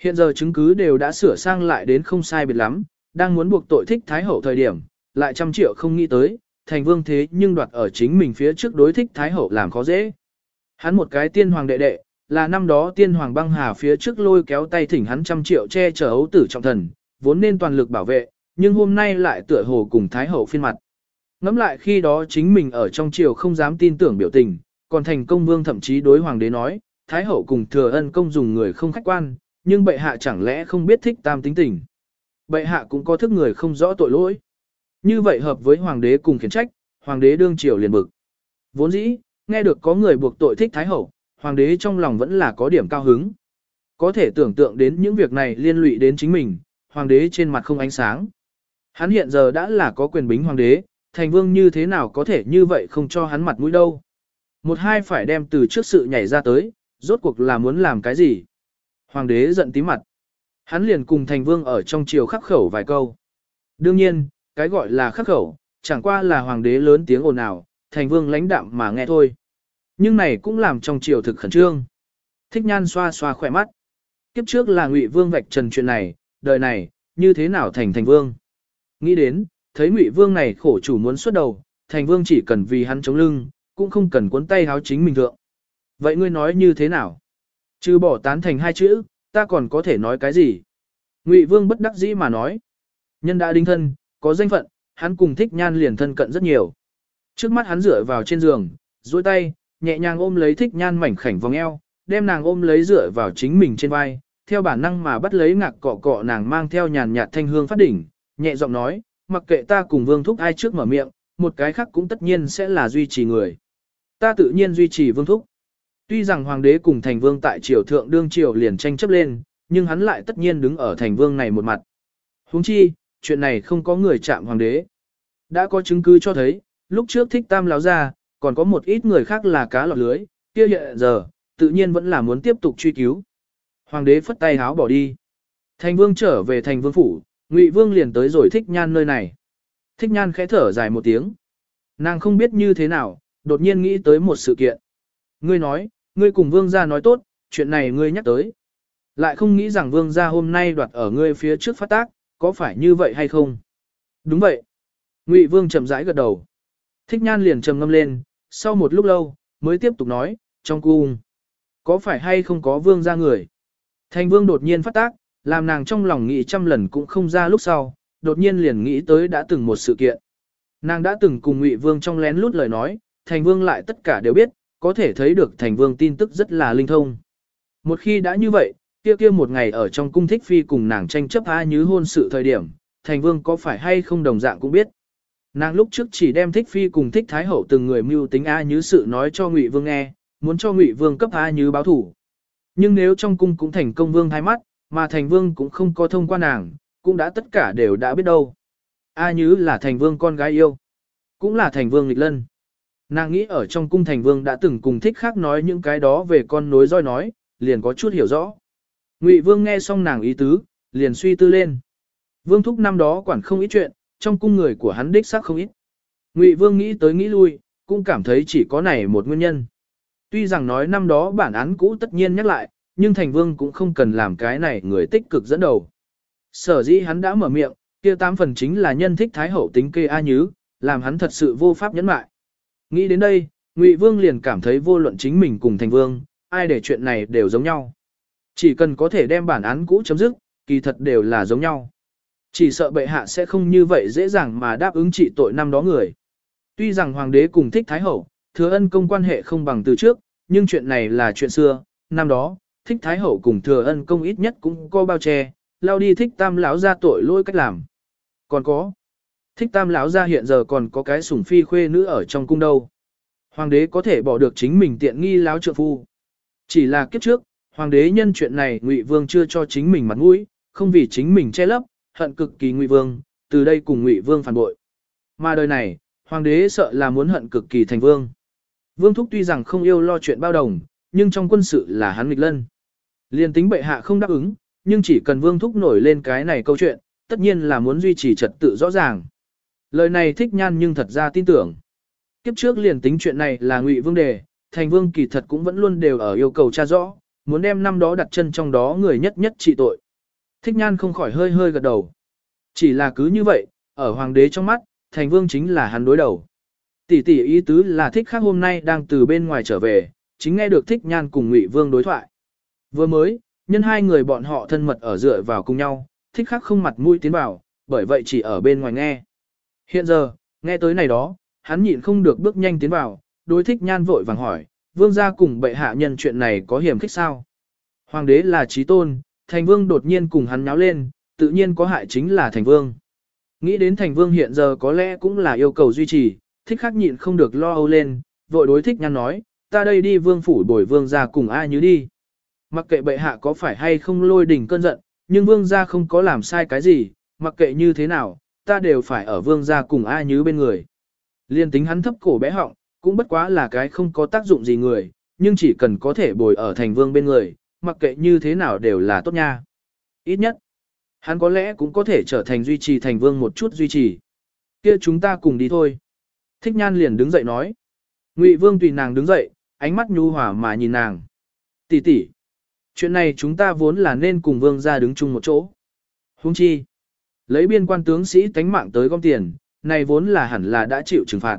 Hiện giờ chứng cứ đều đã sửa sang lại đến không sai biệt lắm, đang muốn buộc tội thích Thái Hậu thời điểm, lại trăm triệu không nghĩ tới, thành vương thế nhưng đoạt ở chính mình phía trước đối thích Thái Hậu làm khó dễ. Hắn một cái tiên hoàng đệ đệ, là năm đó tiên hoàng băng hà phía trước lôi kéo tay thỉnh hắn trăm triệu che chở ấu tử trọng thần, vốn nên toàn lực bảo vệ, nhưng hôm nay lại tựa hồ cùng Thái Hậu phiên mặt. Ngắm lại khi đó chính mình ở trong triều không dám tin tưởng biểu tình, còn thành công vương thậm chí đối hoàng đế nói, Thái hậu cùng thừa ân công dùng người không khách quan, nhưng bệ hạ chẳng lẽ không biết thích tam tính tình. Bệ hạ cũng có thức người không rõ tội lỗi. Như vậy hợp với hoàng đế cùng khiển trách, hoàng đế đương triều liền bực. Vốn dĩ, nghe được có người buộc tội thích Thái Hậu, Hoàng đế trong lòng vẫn là có điểm cao hứng. Có thể tưởng tượng đến những việc này liên lụy đến chính mình, Hoàng đế trên mặt không ánh sáng. Hắn hiện giờ đã là có quyền bính Hoàng đế, thành vương như thế nào có thể như vậy không cho hắn mặt mũi đâu. Một hai phải đem từ trước sự nhảy ra tới, rốt cuộc là muốn làm cái gì. Hoàng đế giận tí mặt. Hắn liền cùng thành vương ở trong triều khắc khẩu vài câu. Đương nhiên, cái gọi là khắc khẩu, chẳng qua là hoàng đế lớn tiếng ồn ào, thành vương lãnh đạm mà nghe thôi. Nhưng này cũng làm trong triều thực khẩn trương. Thích nhan xoa xoa khỏe mắt. Kiếp trước là ngụy vương vạch trần chuyện này, đời này, như thế nào thành thành vương. Nghĩ đến, thấy ngụy vương này khổ chủ muốn xuất đầu, thành vương chỉ cần vì hắn chống lưng, cũng không cần cuốn tay háo chính mình thượng. Vậy ngươi nói như thế nào? Chứ bỏ tán thành hai chữ, ta còn có thể nói cái gì? Ngụy vương bất đắc dĩ mà nói. Nhân đã đính thân, có danh phận, hắn cùng thích nhan liền thân cận rất nhiều. Trước mắt hắn dựa vào trên giường, duỗi tay, nhẹ nhàng ôm lấy thích nhan mảnh khảnh vòng eo, đem nàng ôm lấy dựa vào chính mình trên vai, theo bản năng mà bắt lấy ngạc cọ cọ nàng mang theo nhàn nhạt thanh hương phát đỉnh, nhẹ giọng nói, mặc kệ ta cùng vương thúc ai trước mở miệng, một cái khác cũng tất nhiên sẽ là duy trì người. Ta tự nhiên duy trì vương thúc. Tuy rằng hoàng đế cùng thành vương tại triều thượng đương triều liền tranh chấp lên, nhưng hắn lại tất nhiên đứng ở thành vương này một mặt. huống chi, chuyện này không có người chạm hoàng đế. Đã có chứng cứ cho thấy, lúc trước thích tam láo ra, còn có một ít người khác là cá lọt lưới, kia hiện giờ, tự nhiên vẫn là muốn tiếp tục truy cứu. Hoàng đế phất tay háo bỏ đi. Thành vương trở về thành vương phủ, ngụy vương liền tới rồi thích nhan nơi này. Thích nhan khẽ thở dài một tiếng. Nàng không biết như thế nào, đột nhiên nghĩ tới một sự kiện. Ngươi nói, ngươi cùng vương gia nói tốt, chuyện này ngươi nhắc tới. Lại không nghĩ rằng vương gia hôm nay đoạt ở ngươi phía trước phát tác, có phải như vậy hay không? Đúng vậy. Ngụy vương chậm rãi gật đầu. Thích nhan liền trầm ngâm lên, sau một lúc lâu, mới tiếp tục nói, trong cung. Có phải hay không có vương gia người? Thành vương đột nhiên phát tác, làm nàng trong lòng nghĩ trăm lần cũng không ra lúc sau, đột nhiên liền nghĩ tới đã từng một sự kiện. Nàng đã từng cùng Ngụy Vương trong lén lút lời nói, Thành Vương lại tất cả đều biết, có thể thấy được Thành Vương tin tức rất là linh thông. Một khi đã như vậy, kia kia một ngày ở trong cung thích phi cùng nàng tranh chấp a như hôn sự thời điểm, Thành Vương có phải hay không đồng dạng cũng biết. Nàng lúc trước chỉ đem thích phi cùng thích thái hậu từng người mưu tính a như sự nói cho Ngụy Vương nghe, muốn cho Ngụy Vương cấp a như báo thủ. Nhưng nếu trong cung cũng thành công vương hai mắt, mà thành vương cũng không có thông qua nàng, cũng đã tất cả đều đã biết đâu. A Nhứ là thành vương con gái yêu, cũng là thành vương nghịch lân. Nàng nghĩ ở trong cung thành vương đã từng cùng thích khác nói những cái đó về con nối roi nói, liền có chút hiểu rõ. Ngụy vương nghe xong nàng ý tứ, liền suy tư lên. Vương thúc năm đó quản không ít chuyện, trong cung người của hắn đích xác không ít. Ngụy vương nghĩ tới nghĩ lui, cũng cảm thấy chỉ có này một nguyên nhân. Tuy rằng nói năm đó bản án cũ tất nhiên nhắc lại, nhưng thành vương cũng không cần làm cái này người tích cực dẫn đầu. Sở dĩ hắn đã mở miệng, kia tám phần chính là nhân thích thái hậu tính kê A Nhứ, làm hắn thật sự vô pháp nhẫn mại. Nghĩ đến đây, Ngụy Vương liền cảm thấy vô luận chính mình cùng thành vương, ai để chuyện này đều giống nhau. Chỉ cần có thể đem bản án cũ chấm dứt, kỳ thật đều là giống nhau. Chỉ sợ bệ hạ sẽ không như vậy dễ dàng mà đáp ứng trị tội năm đó người. Tuy rằng hoàng đế cùng thích thái hậu, thừa ân công quan hệ không bằng từ trước, nhưng chuyện này là chuyện xưa, năm đó, thích thái hậu cùng thừa ân công ít nhất cũng có bao che, lao đi thích tam lão ra tội lỗi cách làm. Còn có, thích tam lão ra hiện giờ còn có cái sủng phi khuê nữ ở trong cung đâu. Hoàng đế có thể bỏ được chính mình tiện nghi lão trượng phu. Chỉ là kiếp trước, hoàng đế nhân chuyện này ngụy vương chưa cho chính mình mặt mũi, không vì chính mình che lấp, hận cực kỳ ngụy vương, từ đây cùng ngụy vương phản bội. Mà đời này, hoàng đế sợ là muốn hận cực kỳ thành vương. Vương thúc tuy rằng không yêu lo chuyện bao đồng, nhưng trong quân sự là hắn nghịch lân. Liên tính bệ hạ không đáp ứng, nhưng chỉ cần vương thúc nổi lên cái này câu chuyện, tất nhiên là muốn duy trì trật tự rõ ràng. Lời này thích nhan nhưng thật ra tin tưởng. Kiếp trước liền tính chuyện này là ngụy vương đề, thành vương kỳ thật cũng vẫn luôn đều ở yêu cầu tra rõ, muốn đem năm đó đặt chân trong đó người nhất nhất trị tội. Thích nhan không khỏi hơi hơi gật đầu. Chỉ là cứ như vậy, ở hoàng đế trong mắt, thành vương chính là hắn đối đầu. Tỷ tỷ ý tứ là thích khác hôm nay đang từ bên ngoài trở về, chính nghe được thích nhan cùng ngụy vương đối thoại. Vừa mới, nhân hai người bọn họ thân mật ở dựa vào cùng nhau, thích khắc không mặt mũi tiến vào, bởi vậy chỉ ở bên ngoài nghe. Hiện giờ, nghe tới này đó, hắn nhịn không được bước nhanh tiến vào, đối thích nhan vội vàng hỏi, vương gia cùng bệ hạ nhân chuyện này có hiểm khích sao? Hoàng đế là trí tôn, thành vương đột nhiên cùng hắn nháo lên, tự nhiên có hại chính là thành vương. Nghĩ đến thành vương hiện giờ có lẽ cũng là yêu cầu duy trì, thích khắc nhịn không được lo âu lên, vội đối thích nhan nói, ta đây đi vương phủ bồi vương ra cùng ai như đi. Mặc kệ bệ hạ có phải hay không lôi đỉnh cơn giận, nhưng vương gia không có làm sai cái gì, mặc kệ như thế nào, ta đều phải ở vương gia cùng ai như bên người. Liên tính hắn thấp cổ bé họng, cũng bất quá là cái không có tác dụng gì người, nhưng chỉ cần có thể bồi ở thành vương bên người, mặc kệ như thế nào đều là tốt nha. Ít nhất, hắn có lẽ cũng có thể trở thành duy trì thành vương một chút duy trì. Kia chúng ta cùng đi thôi. Thích nhan liền đứng dậy nói. Ngụy vương tùy nàng đứng dậy, ánh mắt nhu hòa mà nhìn nàng. Tỷ tỷ, chuyện này chúng ta vốn là nên cùng vương ra đứng chung một chỗ. Huống chi, lấy biên quan tướng sĩ tánh mạng tới gom tiền, này vốn là hẳn là đã chịu trừng phạt.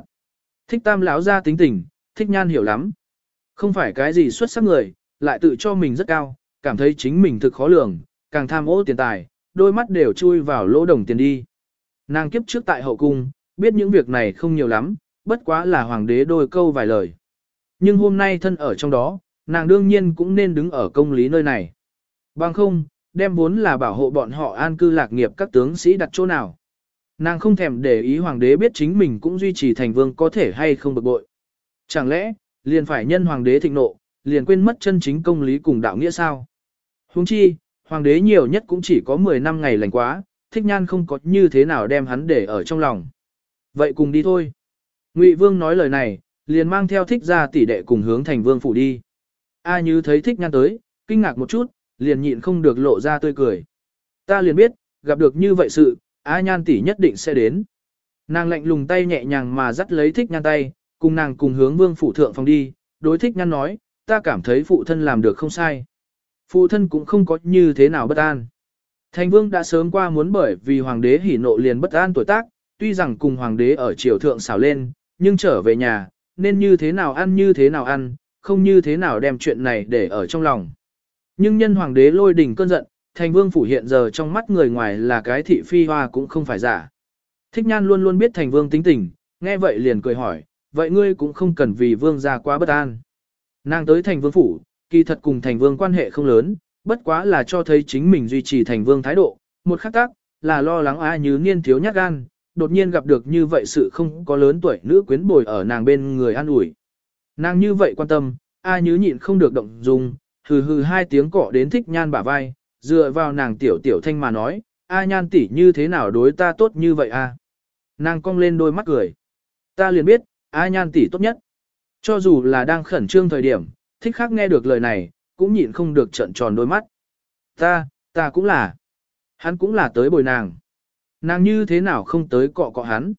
Thích tam lão ra tính tình, thích nhan hiểu lắm. Không phải cái gì xuất sắc người, lại tự cho mình rất cao, cảm thấy chính mình thực khó lường, càng tham ô tiền tài, đôi mắt đều chui vào lỗ đồng tiền đi. Nàng kiếp trước tại hậu cung, biết những việc này không nhiều lắm, bất quá là hoàng đế đôi câu vài lời. Nhưng hôm nay thân ở trong đó, nàng đương nhiên cũng nên đứng ở công lý nơi này. Bằng không, đem vốn là bảo hộ bọn họ an cư lạc nghiệp các tướng sĩ đặt chỗ nào. Nàng không thèm để ý hoàng đế biết chính mình cũng duy trì thành vương có thể hay không bực bội. Chẳng lẽ, liền phải nhân hoàng đế thịnh nộ, liền quên mất chân chính công lý cùng đạo nghĩa sao? Huống chi, hoàng đế nhiều nhất cũng chỉ có 10 năm ngày lành quá, thích nhan không có như thế nào đem hắn để ở trong lòng. Vậy cùng đi thôi. Ngụy vương nói lời này, liền mang theo thích ra tỷ đệ cùng hướng thành vương phủ đi. A như thấy thích nhan tới, kinh ngạc một chút, liền nhịn không được lộ ra tươi cười. Ta liền biết, gặp được như vậy sự, A nhan tỷ nhất định sẽ đến. Nàng lạnh lùng tay nhẹ nhàng mà dắt lấy thích nhan tay, cùng nàng cùng hướng vương phủ thượng phòng đi, đối thích nhan nói, ta cảm thấy phụ thân làm được không sai. Phụ thân cũng không có như thế nào bất an. Thành vương đã sớm qua muốn bởi vì hoàng đế hỉ nộ liền bất an tuổi tác, tuy rằng cùng hoàng đế ở triều thượng xảo lên, nhưng trở về nhà, nên như thế nào ăn như thế nào ăn, không như thế nào đem chuyện này để ở trong lòng. Nhưng nhân hoàng đế lôi đỉnh cơn giận, thành vương phủ hiện giờ trong mắt người ngoài là cái thị phi hoa cũng không phải giả. Thích nhan luôn luôn biết thành vương tính tình, nghe vậy liền cười hỏi, vậy ngươi cũng không cần vì vương gia quá bất an. Nàng tới thành vương phủ, kỳ thật cùng thành vương quan hệ không lớn, bất quá là cho thấy chính mình duy trì thành vương thái độ, một khắc tác, là lo lắng ai như niên thiếu nhát gan, đột nhiên gặp được như vậy sự không có lớn tuổi nữ quyến bồi ở nàng bên người an ủi. Nàng như vậy quan tâm, ai như nhịn không được động dung, hừ hừ hai tiếng cọ đến thích nhan bả vai, dựa vào nàng tiểu tiểu thanh mà nói, a nhan tỷ như thế nào đối ta tốt như vậy a? Nàng cong lên đôi mắt cười. Ta liền biết, a nhan tỷ tốt nhất. Cho dù là đang khẩn trương thời điểm, thích khác nghe được lời này, cũng nhịn không được trận tròn đôi mắt. Ta, ta cũng là. Hắn cũng là tới bồi nàng. Nàng như thế nào không tới cọ cọ hắn.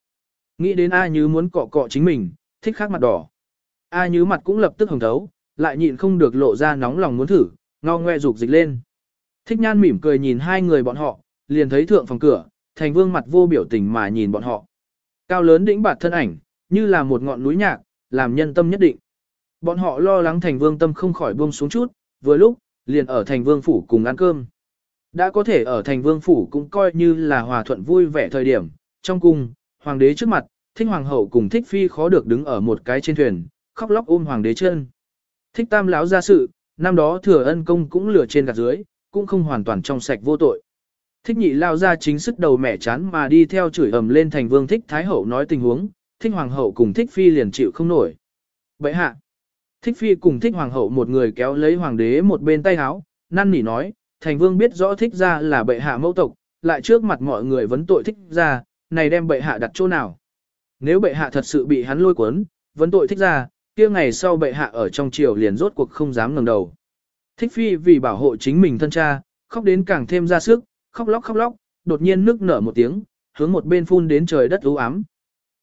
Nghĩ đến A Như muốn cọ cọ chính mình, thích khác mặt đỏ. A Như mặt cũng lập tức hồng thấu, lại nhịn không được lộ ra nóng lòng muốn thử, ngao ngoe rục dịch lên. Thích nhan mỉm cười nhìn hai người bọn họ, liền thấy thượng phòng cửa, thành vương mặt vô biểu tình mà nhìn bọn họ. Cao lớn đĩnh bạt thân ảnh, như là một ngọn núi nhạc, làm nhân tâm nhất định. Bọn họ lo lắng thành vương tâm không khỏi buông xuống chút, vừa lúc, liền ở thành vương phủ cùng ăn cơm. Đã có thể ở thành vương phủ cũng coi như là hòa thuận vui vẻ thời điểm, trong cung, hoàng đế trước mặt, thích hoàng hậu cùng thích phi khó được đứng ở một cái trên thuyền, khóc lóc ôm hoàng đế chân. Thích tam lão ra sự, năm đó thừa ân công cũng lửa trên gạt dưới, cũng không hoàn toàn trong sạch vô tội. Thích nhị lao ra chính sức đầu mẹ chán mà đi theo chửi ầm lên thành vương thích thái hậu nói tình huống, thích hoàng hậu cùng thích phi liền chịu không nổi. Vậy hạ, thích phi cùng thích hoàng hậu một người kéo lấy hoàng đế một bên tay háo, năn nỉ nói, thành vương biết rõ thích ra là bệ hạ mẫu tộc, lại trước mặt mọi người vấn tội thích ra, này đem bệ hạ đặt chỗ nào. Nếu bệ hạ thật sự bị hắn lôi cuốn, vấn tội thích ra, kia ngày sau bệ hạ ở trong triều liền rốt cuộc không dám ngẩng đầu. Thích phi vì bảo hộ chính mình thân cha, khóc đến càng thêm ra sức, khóc lóc khóc lóc, đột nhiên nước nở một tiếng, hướng một bên phun đến trời đất u ám.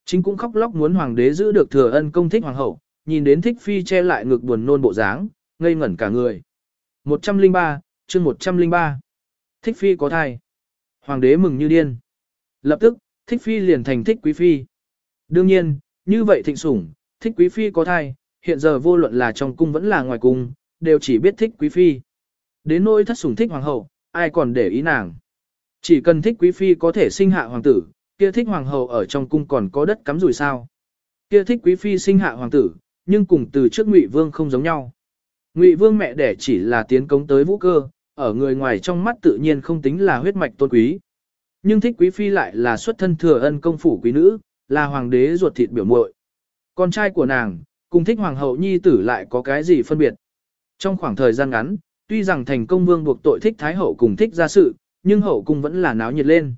Chính cũng khóc lóc muốn hoàng đế giữ được thừa ân công thích hoàng hậu, nhìn đến thích phi che lại ngực buồn nôn bộ dáng, ngây ngẩn cả người. 103, chương 103. Thích phi có thai. Hoàng đế mừng như điên. Lập tức, thích phi liền thành thích quý phi. Đương nhiên, như vậy thịnh sủng, thích quý phi có thai, hiện giờ vô luận là trong cung vẫn là ngoài cung, đều chỉ biết thích quý phi. Đến nỗi thất sủng thích hoàng hậu, ai còn để ý nàng. Chỉ cần thích quý phi có thể sinh hạ hoàng tử, kia thích hoàng hậu ở trong cung còn có đất cắm rủi sao. Kia thích quý phi sinh hạ hoàng tử, nhưng cùng từ trước ngụy vương không giống nhau. Ngụy vương mẹ đẻ chỉ là tiến cống tới vũ cơ, ở người ngoài trong mắt tự nhiên không tính là huyết mạch tôn quý. Nhưng thích quý phi lại là xuất thân thừa ân công phủ quý nữ, là hoàng đế ruột thịt biểu muội. Con trai của nàng, Cùng thích hoàng hậu nhi tử lại có cái gì phân biệt? Trong khoảng thời gian ngắn, tuy rằng thành công vương buộc tội thích thái hậu cùng thích gia sự, nhưng hậu cung vẫn là náo nhiệt lên.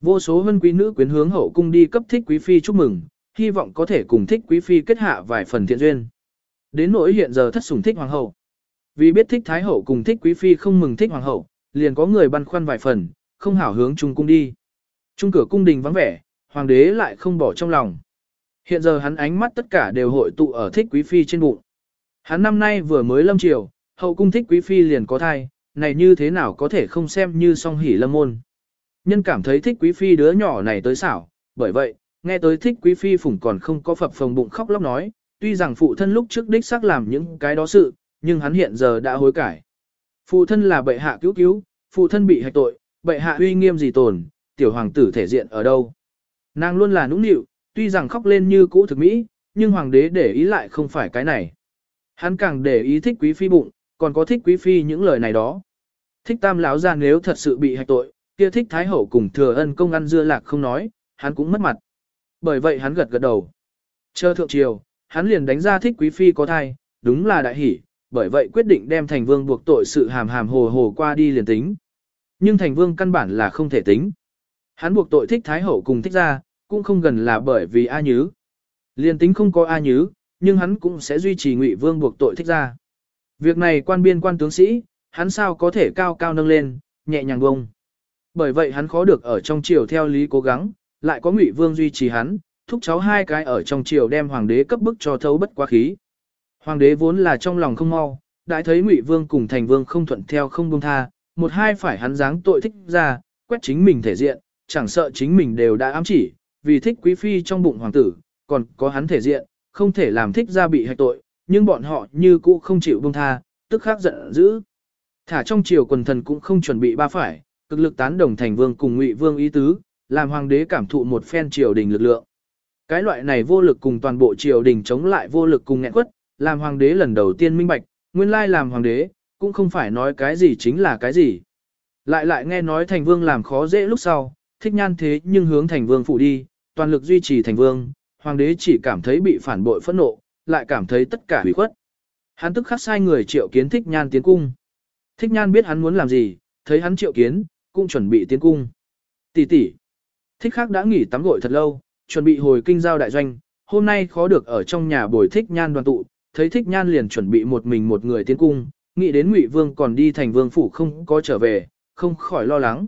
Vô số vân quý nữ quyến hướng hậu cung đi cấp thích quý phi chúc mừng, hy vọng có thể cùng thích quý phi kết hạ vài phần thiện duyên. Đến nỗi hiện giờ thất sủng thích hoàng hậu. Vì biết thích thái hậu cùng thích quý phi không mừng thích hoàng hậu, liền có người băn khoăn vài phần, không hảo hướng trung cung đi. Trung cửa cung đình vắng vẻ, hoàng đế lại không bỏ trong lòng. Hiện giờ hắn ánh mắt tất cả đều hội tụ ở thích quý phi trên bụng. Hắn năm nay vừa mới lâm triều, hậu cung thích quý phi liền có thai, này như thế nào có thể không xem như song hỉ lâm môn. Nhân cảm thấy thích quý phi đứa nhỏ này tới xảo, bởi vậy, nghe tới thích quý phi phủng còn không có phập phồng bụng khóc lóc nói, tuy rằng phụ thân lúc trước đích xác làm những cái đó sự, nhưng hắn hiện giờ đã hối cải. Phụ thân là bệ hạ cứu cứu, phụ thân bị hạch tội, bệ hạ uy nghiêm gì tồn, tiểu hoàng tử thể diện ở đâu. Nàng luôn là nũng nịu, tuy rằng khóc lên như cũ thực mỹ, nhưng hoàng đế để ý lại không phải cái này. Hắn càng để ý thích quý phi bụng, còn có thích quý phi những lời này đó. Thích tam lão ra nếu thật sự bị hạch tội, kia thích thái hậu cùng thừa ân công ăn dưa lạc không nói, hắn cũng mất mặt. Bởi vậy hắn gật gật đầu. Chờ thượng triều, hắn liền đánh ra thích quý phi có thai, đúng là đại hỷ, bởi vậy quyết định đem thành vương buộc tội sự hàm hàm hồ hồ qua đi liền tính. Nhưng thành vương căn bản là không thể tính. Hắn buộc tội thích thái hậu cùng thích ra, cũng không gần là bởi vì A Nhứ. Liền tính không có A Nhứ, nhưng hắn cũng sẽ duy trì ngụy vương buộc tội thích ra. Việc này quan biên quan tướng sĩ, hắn sao có thể cao cao nâng lên, nhẹ nhàng bông. Bởi vậy hắn khó được ở trong triều theo lý cố gắng, lại có ngụy vương duy trì hắn, thúc cháu hai cái ở trong triều đem hoàng đế cấp bức cho thấu bất quá khí. Hoàng đế vốn là trong lòng không mau, đã thấy ngụy vương cùng thành vương không thuận theo không buông tha, một hai phải hắn dáng tội thích ra, quét chính mình thể diện, chẳng sợ chính mình đều đã ám chỉ, vì thích quý phi trong bụng hoàng tử, còn có hắn thể diện, không thể làm thích ra bị hạch tội, nhưng bọn họ như cũ không chịu buông tha, tức khắc giận dữ. Thả trong triều quần thần cũng không chuẩn bị ba phải, cực lực tán đồng thành vương cùng ngụy vương ý tứ, làm hoàng đế cảm thụ một phen triều đình lực lượng. Cái loại này vô lực cùng toàn bộ triều đình chống lại vô lực cùng nghẹn quất, làm hoàng đế lần đầu tiên minh bạch, nguyên lai làm hoàng đế, cũng không phải nói cái gì chính là cái gì. Lại lại nghe nói thành vương làm khó dễ lúc sau, thích nhan thế nhưng hướng thành vương phụ đi, toàn lực duy trì thành vương, hoàng đế chỉ cảm thấy bị phản bội phẫn nộ, lại cảm thấy tất cả hủy khuất. Hắn tức khắc sai người triệu kiến thích nhan tiến cung. Thích nhan biết hắn muốn làm gì, thấy hắn triệu kiến, cũng chuẩn bị tiến cung. Tỷ tỷ, thích khắc đã nghỉ tắm gội thật lâu, chuẩn bị hồi kinh giao đại doanh, hôm nay khó được ở trong nhà bồi thích nhan đoàn tụ, thấy thích nhan liền chuẩn bị một mình một người tiến cung, nghĩ đến ngụy vương còn đi thành vương phủ không có trở về, không khỏi lo lắng.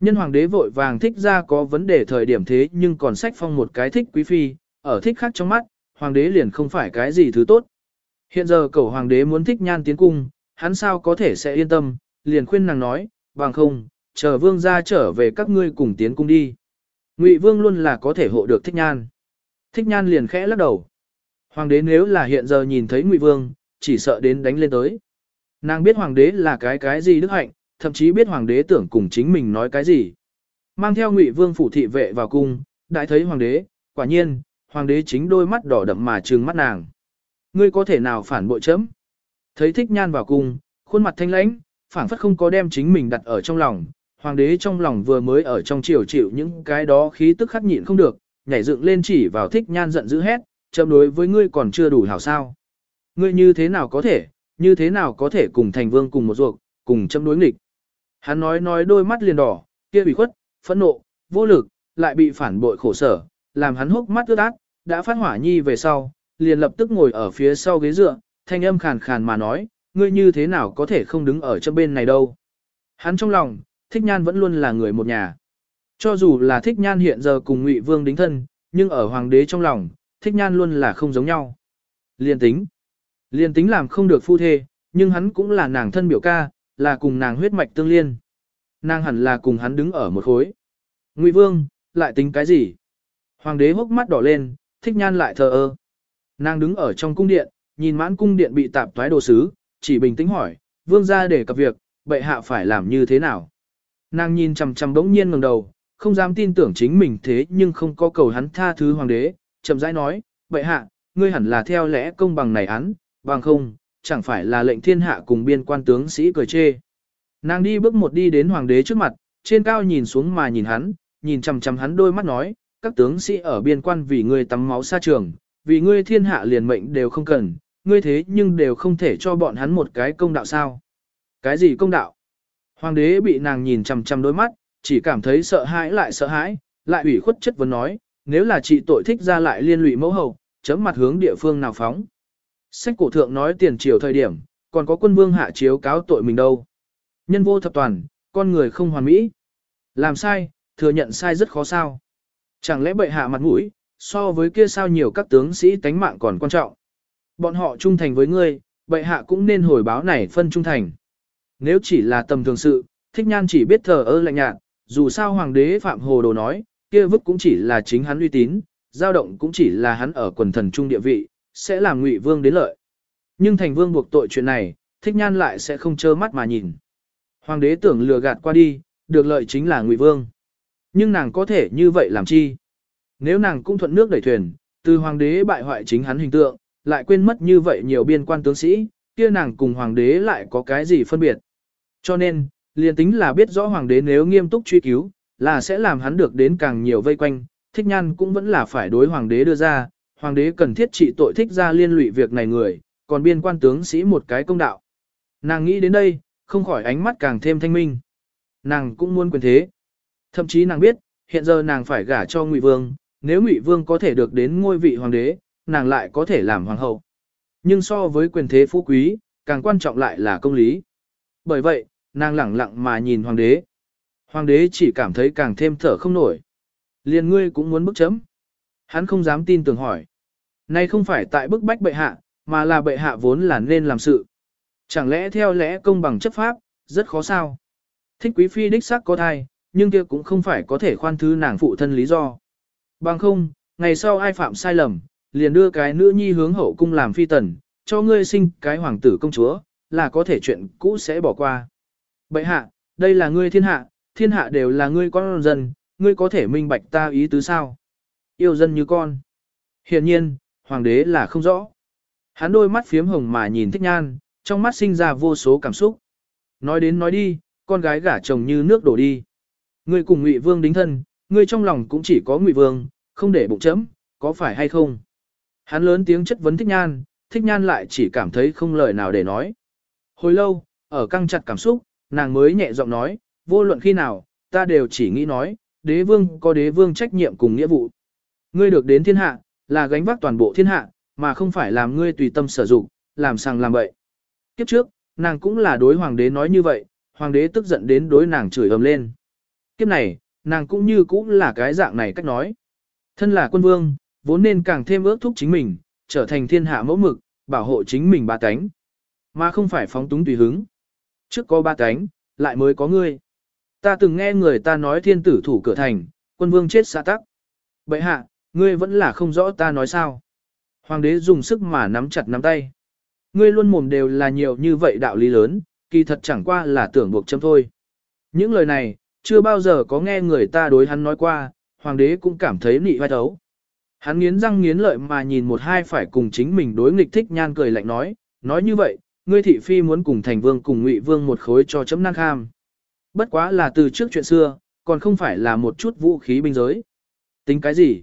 Nhân hoàng đế vội vàng thích ra có vấn đề thời điểm thế nhưng còn sách phong một cái thích quý phi, ở thích khác trong mắt, hoàng đế liền không phải cái gì thứ tốt. Hiện giờ cầu hoàng đế muốn thích nhan tiến cung, hắn sao có thể sẽ yên tâm, liền khuyên nàng nói, bằng không, chờ vương ra trở về các ngươi cùng tiến cung đi. Ngụy vương luôn là có thể hộ được thích nhan. Thích nhan liền khẽ lắc đầu. Hoàng đế nếu là hiện giờ nhìn thấy Ngụy vương, chỉ sợ đến đánh lên tới. Nàng biết hoàng đế là cái cái gì đức hạnh, thậm chí biết hoàng đế tưởng cùng chính mình nói cái gì. Mang theo Ngụy vương phủ thị vệ vào cung, đại thấy hoàng đế, quả nhiên, hoàng đế chính đôi mắt đỏ đậm mà trừng mắt nàng. Ngươi có thể nào phản bội chấm? Thấy thích nhan vào cung, khuôn mặt thanh lãnh, phảng phất không có đem chính mình đặt ở trong lòng. Hoàng đế trong lòng vừa mới ở trong chiều chịu những cái đó khí tức khắc nhịn không được, nhảy dựng lên chỉ vào thích nhan giận dữ hét, chấm đối với ngươi còn chưa đủ hảo sao. Ngươi như thế nào có thể, như thế nào có thể cùng thành vương cùng một ruột, cùng chấm đối nghịch. Hắn nói nói đôi mắt liền đỏ, kia bị khuất, phẫn nộ, vô lực, lại bị phản bội khổ sở, làm hắn hốc mắt ướt át, đã phát hỏa nhi về sau, liền lập tức ngồi ở phía sau ghế dựa, thanh âm khàn khàn mà nói, ngươi như thế nào có thể không đứng ở trong bên này đâu. Hắn trong lòng, thích nhan vẫn luôn là người một nhà. Cho dù là thích nhan hiện giờ cùng ngụy vương đính thân, nhưng ở hoàng đế trong lòng, thích nhan luôn là không giống nhau. Liên tính. Liên tính làm không được phu thê, nhưng hắn cũng là nàng thân biểu ca, là cùng nàng huyết mạch tương liên. Nàng hẳn là cùng hắn đứng ở một khối. Ngụy vương, lại tính cái gì? Hoàng đế hốc mắt đỏ lên, thích nhan lại thờ ơ. Nàng đứng ở trong cung điện, nhìn mãn cung điện bị tạp thoái đồ sứ, chỉ bình tĩnh hỏi, vương ra để cập việc, bệ hạ phải làm như thế nào? Nàng nhìn chằm chằm bỗng nhiên ngẩng đầu, không dám tin tưởng chính mình thế nhưng không có cầu hắn tha thứ hoàng đế, chậm rãi nói, bệ hạ, ngươi hẳn là theo lẽ công bằng này án, bằng không, chẳng phải là lệnh thiên hạ cùng biên quan tướng sĩ cười chê. Nàng đi bước một đi đến hoàng đế trước mặt, trên cao nhìn xuống mà nhìn hắn, nhìn chằm chằm hắn đôi mắt nói, các tướng sĩ ở biên quan vì ngươi tắm máu xa trường, vì ngươi thiên hạ liền mệnh đều không cần, ngươi thế nhưng đều không thể cho bọn hắn một cái công đạo sao. Cái gì công đạo? Hoàng đế bị nàng nhìn chằm chằm đôi mắt, chỉ cảm thấy sợ hãi lại sợ hãi, lại ủy khuất chất vấn nói, nếu là chị tội thích ra lại liên lụy mẫu hầu chấm mặt hướng địa phương nào phóng. Sách cổ thượng nói tiền triều thời điểm, còn có quân vương hạ chiếu cáo tội mình đâu. Nhân vô thập toàn, con người không hoàn mỹ. Làm sai, thừa nhận sai rất khó sao. Chẳng lẽ bệ hạ mặt mũi, so với kia sao nhiều các tướng sĩ tánh mạng còn quan trọng. Bọn họ trung thành với ngươi, bệ hạ cũng nên hồi báo này phân trung thành. Nếu chỉ là tầm thường sự, thích nhan chỉ biết thờ ơ lạnh nhạt, dù sao hoàng đế phạm hồ đồ nói, kia vức cũng chỉ là chính hắn uy tín, dao động cũng chỉ là hắn ở quần thần trung địa vị, sẽ làm ngụy vương đến lợi. Nhưng thành vương buộc tội chuyện này, thích nhan lại sẽ không trơ mắt mà nhìn. Hoàng đế tưởng lừa gạt qua đi, được lợi chính là ngụy vương. Nhưng nàng có thể như vậy làm chi? Nếu nàng cũng thuận nước đẩy thuyền, từ hoàng đế bại hoại chính hắn hình tượng, lại quên mất như vậy nhiều biên quan tướng sĩ, kia nàng cùng hoàng đế lại có cái gì phân biệt. Cho nên, liền tính là biết rõ hoàng đế nếu nghiêm túc truy cứu, là sẽ làm hắn được đến càng nhiều vây quanh, thích nhan cũng vẫn là phải đối hoàng đế đưa ra, hoàng đế cần thiết trị tội thích ra liên lụy việc này người, còn biên quan tướng sĩ một cái công đạo. Nàng nghĩ đến đây, không khỏi ánh mắt càng thêm thanh minh. Nàng cũng muốn quyền thế. Thậm chí nàng biết, hiện giờ nàng phải gả cho Ngụy Vương, nếu Ngụy Vương có thể được đến ngôi vị hoàng đế, nàng lại có thể làm hoàng hậu. Nhưng so với quyền thế phú quý, càng quan trọng lại là công lý. Bởi vậy, nàng lẳng lặng mà nhìn hoàng đế. Hoàng đế chỉ cảm thấy càng thêm thở không nổi. Liền ngươi cũng muốn bức chấm. Hắn không dám tin tưởng hỏi. Này không phải tại bức bách bệ hạ, mà là bệ hạ vốn là nên làm sự. Chẳng lẽ theo lẽ công bằng chấp pháp, rất khó sao? Thích quý phi đích xác có thai, nhưng kia cũng không phải có thể khoan thứ nàng phụ thân lý do. Bằng không, ngày sau ai phạm sai lầm, liền đưa cái nữ nhi hướng hậu cung làm phi tần, cho ngươi sinh cái hoàng tử công chúa, là có thể chuyện cũ sẽ bỏ qua. Bệ hạ, đây là ngươi thiên hạ, thiên hạ đều là ngươi con dân, ngươi có thể minh bạch ta ý tứ sao? Yêu dân như con. Hiện nhiên, hoàng đế là không rõ. Hắn đôi mắt phiếm hồng mà nhìn thích nhan, trong mắt sinh ra vô số cảm xúc. Nói đến nói đi, con gái gả chồng như nước đổ đi. Ngươi cùng Ngụy Vương đính thân, ngươi trong lòng cũng chỉ có Ngụy Vương, không để bụng chấm, có phải hay không? Hắn lớn tiếng chất vấn Thích Nhan, Thích Nhan lại chỉ cảm thấy không lời nào để nói. Hồi lâu, ở căng chặt cảm xúc, nàng mới nhẹ giọng nói, vô luận khi nào, ta đều chỉ nghĩ nói, đế vương có đế vương trách nhiệm cùng nghĩa vụ. Ngươi được đến thiên hạ, là gánh vác toàn bộ thiên hạ, mà không phải làm ngươi tùy tâm sử dụng, làm sang làm bậy. Kiếp trước, nàng cũng là đối hoàng đế nói như vậy, hoàng đế tức giận đến đối nàng chửi ầm lên. Kiếp này, nàng cũng như cũng là cái dạng này cách nói. Thân là quân vương, vốn nên càng thêm ước thúc chính mình, trở thành thiên hạ mẫu mực, bảo hộ chính mình ba cánh. Mà không phải phóng túng tùy hứng. Trước có ba cánh, lại mới có ngươi. Ta từng nghe người ta nói thiên tử thủ cửa thành, quân vương chết xa tắc. Bệ hạ, ngươi vẫn là không rõ ta nói sao. Hoàng đế dùng sức mà nắm chặt nắm tay. Ngươi luôn mồm đều là nhiều như vậy đạo lý lớn, kỳ thật chẳng qua là tưởng buộc châm thôi. Những lời này, chưa bao giờ có nghe người ta đối hắn nói qua, hoàng đế cũng cảm thấy nị vai thấu. Hắn nghiến răng nghiến lợi mà nhìn một hai phải cùng chính mình đối nghịch thích nhan cười lạnh nói, nói như vậy, ngươi thị phi muốn cùng thành vương cùng ngụy vương một khối cho chấm năng kham. Bất quá là từ trước chuyện xưa, còn không phải là một chút vũ khí binh giới. Tính cái gì?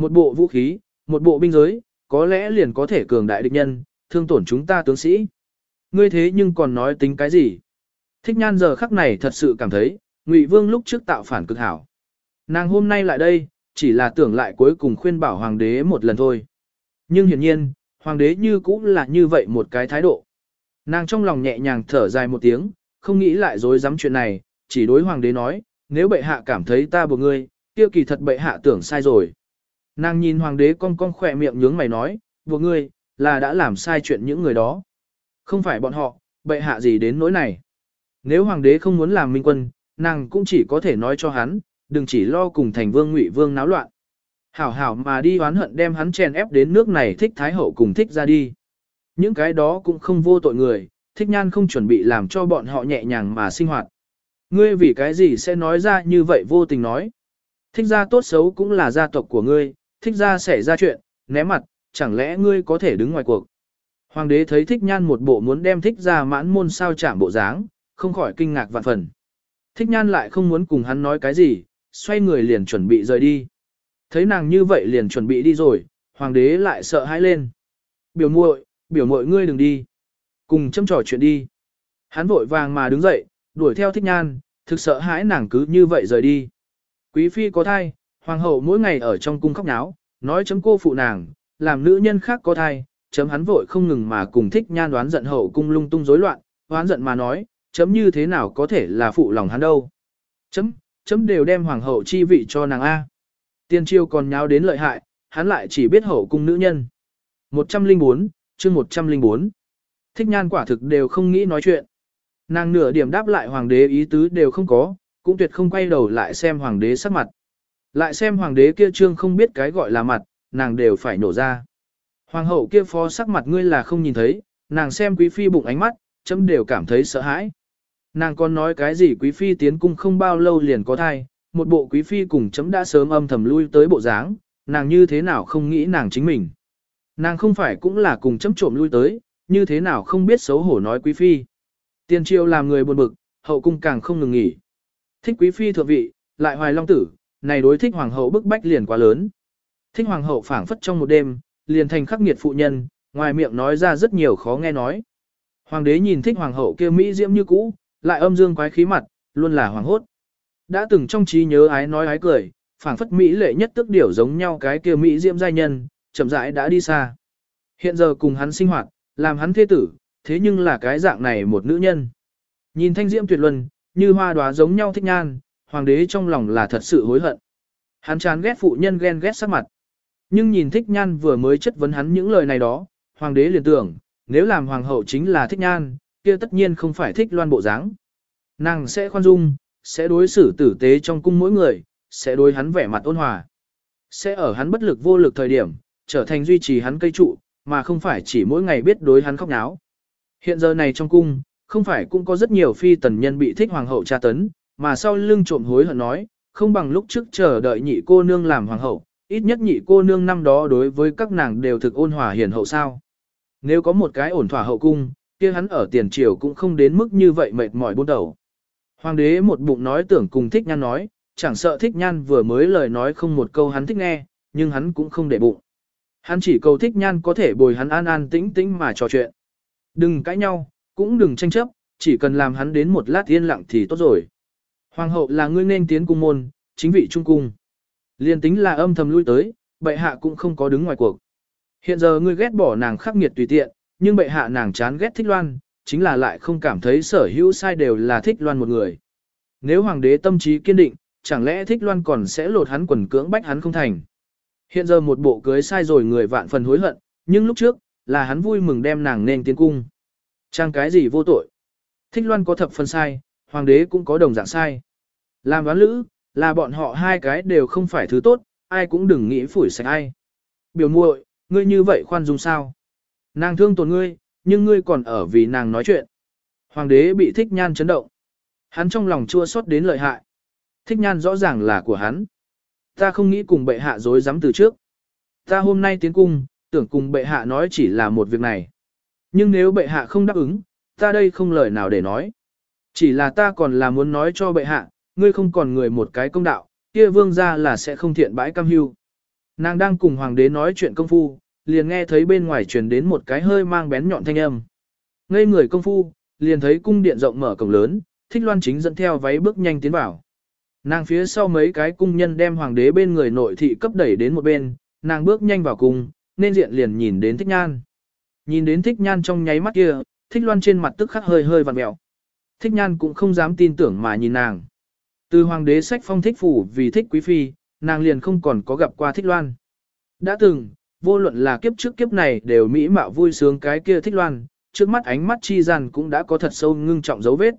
Một bộ vũ khí, một bộ binh giới, có lẽ liền có thể cường đại địch nhân, thương tổn chúng ta tướng sĩ. Ngươi thế nhưng còn nói tính cái gì? Thích nhan giờ khắc này thật sự cảm thấy, Ngụy Vương lúc trước tạo phản cực hảo. Nàng hôm nay lại đây, chỉ là tưởng lại cuối cùng khuyên bảo hoàng đế một lần thôi. Nhưng hiển nhiên, hoàng đế như cũng là như vậy một cái thái độ. Nàng trong lòng nhẹ nhàng thở dài một tiếng, không nghĩ lại dối dám chuyện này, chỉ đối hoàng đế nói, nếu bệ hạ cảm thấy ta buộc ngươi, tiêu kỳ thật bệ hạ tưởng sai rồi. Nàng nhìn hoàng đế con con khỏe miệng nhướng mày nói, buộc ngươi, là đã làm sai chuyện những người đó. Không phải bọn họ, bệ hạ gì đến nỗi này. Nếu hoàng đế không muốn làm minh quân, nàng cũng chỉ có thể nói cho hắn, đừng chỉ lo cùng thành vương ngụy vương náo loạn. Hảo hảo mà đi oán hận đem hắn chèn ép đến nước này thích thái hậu cùng thích ra đi. Những cái đó cũng không vô tội người, thích nhan không chuẩn bị làm cho bọn họ nhẹ nhàng mà sinh hoạt. Ngươi vì cái gì sẽ nói ra như vậy vô tình nói. Thích ra tốt xấu cũng là gia tộc của ngươi, thích ra xảy ra chuyện, né mặt, chẳng lẽ ngươi có thể đứng ngoài cuộc. Hoàng đế thấy thích nhan một bộ muốn đem thích ra mãn môn sao chạm bộ dáng, không khỏi kinh ngạc vạn phần. Thích nhan lại không muốn cùng hắn nói cái gì, xoay người liền chuẩn bị rời đi. Thấy nàng như vậy liền chuẩn bị đi rồi, hoàng đế lại sợ hãi lên. Biểu muội, biểu muội ngươi đừng đi. Cùng châm trò chuyện đi. Hắn vội vàng mà đứng dậy, đuổi theo thích nhan, thực sợ hãi nàng cứ như vậy rời đi. Quý phi có thai, hoàng hậu mỗi ngày ở trong cung khóc náo, nói chấm cô phụ nàng, làm nữ nhân khác có thai, chấm hắn vội không ngừng mà cùng thích nhan đoán giận hậu cung lung tung rối loạn, đoán giận mà nói, chấm như thế nào có thể là phụ lòng hắn đâu. Chấm, chấm đều đem hoàng hậu chi vị cho nàng A. Tiên triêu còn nháo đến lợi hại, hắn lại chỉ biết hậu cung nữ nhân. 104, chương 104. Thích nhan quả thực đều không nghĩ nói chuyện. Nàng nửa điểm đáp lại hoàng đế ý tứ đều không có, cũng tuyệt không quay đầu lại xem hoàng đế sắc mặt. Lại xem hoàng đế kia trương không biết cái gọi là mặt, nàng đều phải nổ ra. Hoàng hậu kia phó sắc mặt ngươi là không nhìn thấy, nàng xem quý phi bụng ánh mắt, chấm đều cảm thấy sợ hãi. Nàng còn nói cái gì quý phi tiến cung không bao lâu liền có thai, một bộ quý phi cùng chấm đã sớm âm thầm lui tới bộ dáng, nàng như thế nào không nghĩ nàng chính mình. Nàng không phải cũng là cùng chấm trộm lui tới, như thế nào không biết xấu hổ nói quý phi. Tiên triều làm người buồn bực, hậu cung càng không ngừng nghỉ. Thích quý phi thượng vị, lại hoài long tử, này đối thích hoàng hậu bức bách liền quá lớn. Thích hoàng hậu phảng phất trong một đêm, liền thành khắc nghiệt phụ nhân, ngoài miệng nói ra rất nhiều khó nghe nói. Hoàng đế nhìn thích hoàng hậu kia mỹ diễm như cũ, lại âm dương quái khí mặt, luôn là hoàng hốt. Đã từng trong trí nhớ ái nói ái cười, phảng phất mỹ lệ nhất tức điều giống nhau cái kia mỹ diễm giai nhân, chậm rãi đã đi xa. Hiện giờ cùng hắn sinh hoạt, làm hắn thế tử, thế nhưng là cái dạng này một nữ nhân. Nhìn thanh diễm tuyệt luân, như hoa đóa giống nhau thích nhan, hoàng đế trong lòng là thật sự hối hận. Hắn chán ghét phụ nhân ghen ghét sắc mặt. Nhưng nhìn thích nhan vừa mới chất vấn hắn những lời này đó, hoàng đế liền tưởng, nếu làm hoàng hậu chính là thích nhan, kia tất nhiên không phải thích loan bộ dáng. Nàng sẽ khoan dung, sẽ đối xử tử tế trong cung mỗi người, sẽ đối hắn vẻ mặt ôn hòa. Sẽ ở hắn bất lực vô lực thời điểm, trở thành duy trì hắn cây trụ, mà không phải chỉ mỗi ngày biết đối hắn khóc náo. Hiện giờ này trong cung, không phải cũng có rất nhiều phi tần nhân bị thích hoàng hậu tra tấn, mà sau lưng trộm hối hận nói, không bằng lúc trước chờ đợi nhị cô nương làm hoàng hậu, ít nhất nhị cô nương năm đó đối với các nàng đều thực ôn hòa hiền hậu sao. Nếu có một cái ổn thỏa hậu cung, kia hắn ở tiền triều cũng không đến mức như vậy mệt mỏi buôn đầu. Hoàng đế một bụng nói tưởng cùng thích nhan nói, chẳng sợ thích nhan vừa mới lời nói không một câu hắn thích nghe, nhưng hắn cũng không để bụng. Hắn chỉ cầu thích nhan có thể bồi hắn an an tĩnh tĩnh mà trò chuyện. Đừng cãi nhau, cũng đừng tranh chấp, chỉ cần làm hắn đến một lát yên lặng thì tốt rồi. Hoàng hậu là ngươi nên tiến cung môn, chính vị trung cung. Liên tính là âm thầm lui tới, bệ hạ cũng không có đứng ngoài cuộc. Hiện giờ ngươi ghét bỏ nàng khắc nghiệt tùy tiện, nhưng bệ hạ nàng chán ghét thích loan, chính là lại không cảm thấy sở hữu sai đều là thích loan một người. Nếu hoàng đế tâm trí kiên định, chẳng lẽ thích loan còn sẽ lột hắn quần cưỡng bách hắn không thành. Hiện giờ một bộ cưới sai rồi người vạn phần hối hận, nhưng lúc trước, là hắn vui mừng đem nàng nên tiến cung. Trang cái gì vô tội. Thích loan có thập phần sai, hoàng đế cũng có đồng dạng sai. Làm đoán lữ, là bọn họ hai cái đều không phải thứ tốt, ai cũng đừng nghĩ phủi sạch ai. Biểu muội, ngươi như vậy khoan dung sao? Nàng thương tổn ngươi, nhưng ngươi còn ở vì nàng nói chuyện. Hoàng đế bị thích nhan chấn động. Hắn trong lòng chua xót đến lợi hại. Thích nhan rõ ràng là của hắn. Ta không nghĩ cùng bệ hạ dối dám từ trước. Ta hôm nay tiến cung, tưởng cùng bệ hạ nói chỉ là một việc này. Nhưng nếu bệ hạ không đáp ứng, ta đây không lời nào để nói. Chỉ là ta còn là muốn nói cho bệ hạ, ngươi không còn người một cái công đạo, kia vương ra là sẽ không thiện bãi cam hưu. Nàng đang cùng hoàng đế nói chuyện công phu, liền nghe thấy bên ngoài truyền đến một cái hơi mang bén nhọn thanh âm. Ngây người công phu, liền thấy cung điện rộng mở cổng lớn, thích loan chính dẫn theo váy bước nhanh tiến vào. Nàng phía sau mấy cái cung nhân đem hoàng đế bên người nội thị cấp đẩy đến một bên, nàng bước nhanh vào cung, nên diện liền nhìn đến thích nhan. Nhìn đến thích nhan trong nháy mắt kia, thích loan trên mặt tức khắc hơi hơi vặn mẹo. Thích nhan cũng không dám tin tưởng mà nhìn nàng. Từ hoàng đế sách phong thích phủ vì thích quý phi, nàng liền không còn có gặp qua thích loan. Đã từng, vô luận là kiếp trước kiếp này đều mỹ mạo vui sướng cái kia thích loan, trước mắt ánh mắt chi gian cũng đã có thật sâu ngưng trọng dấu vết.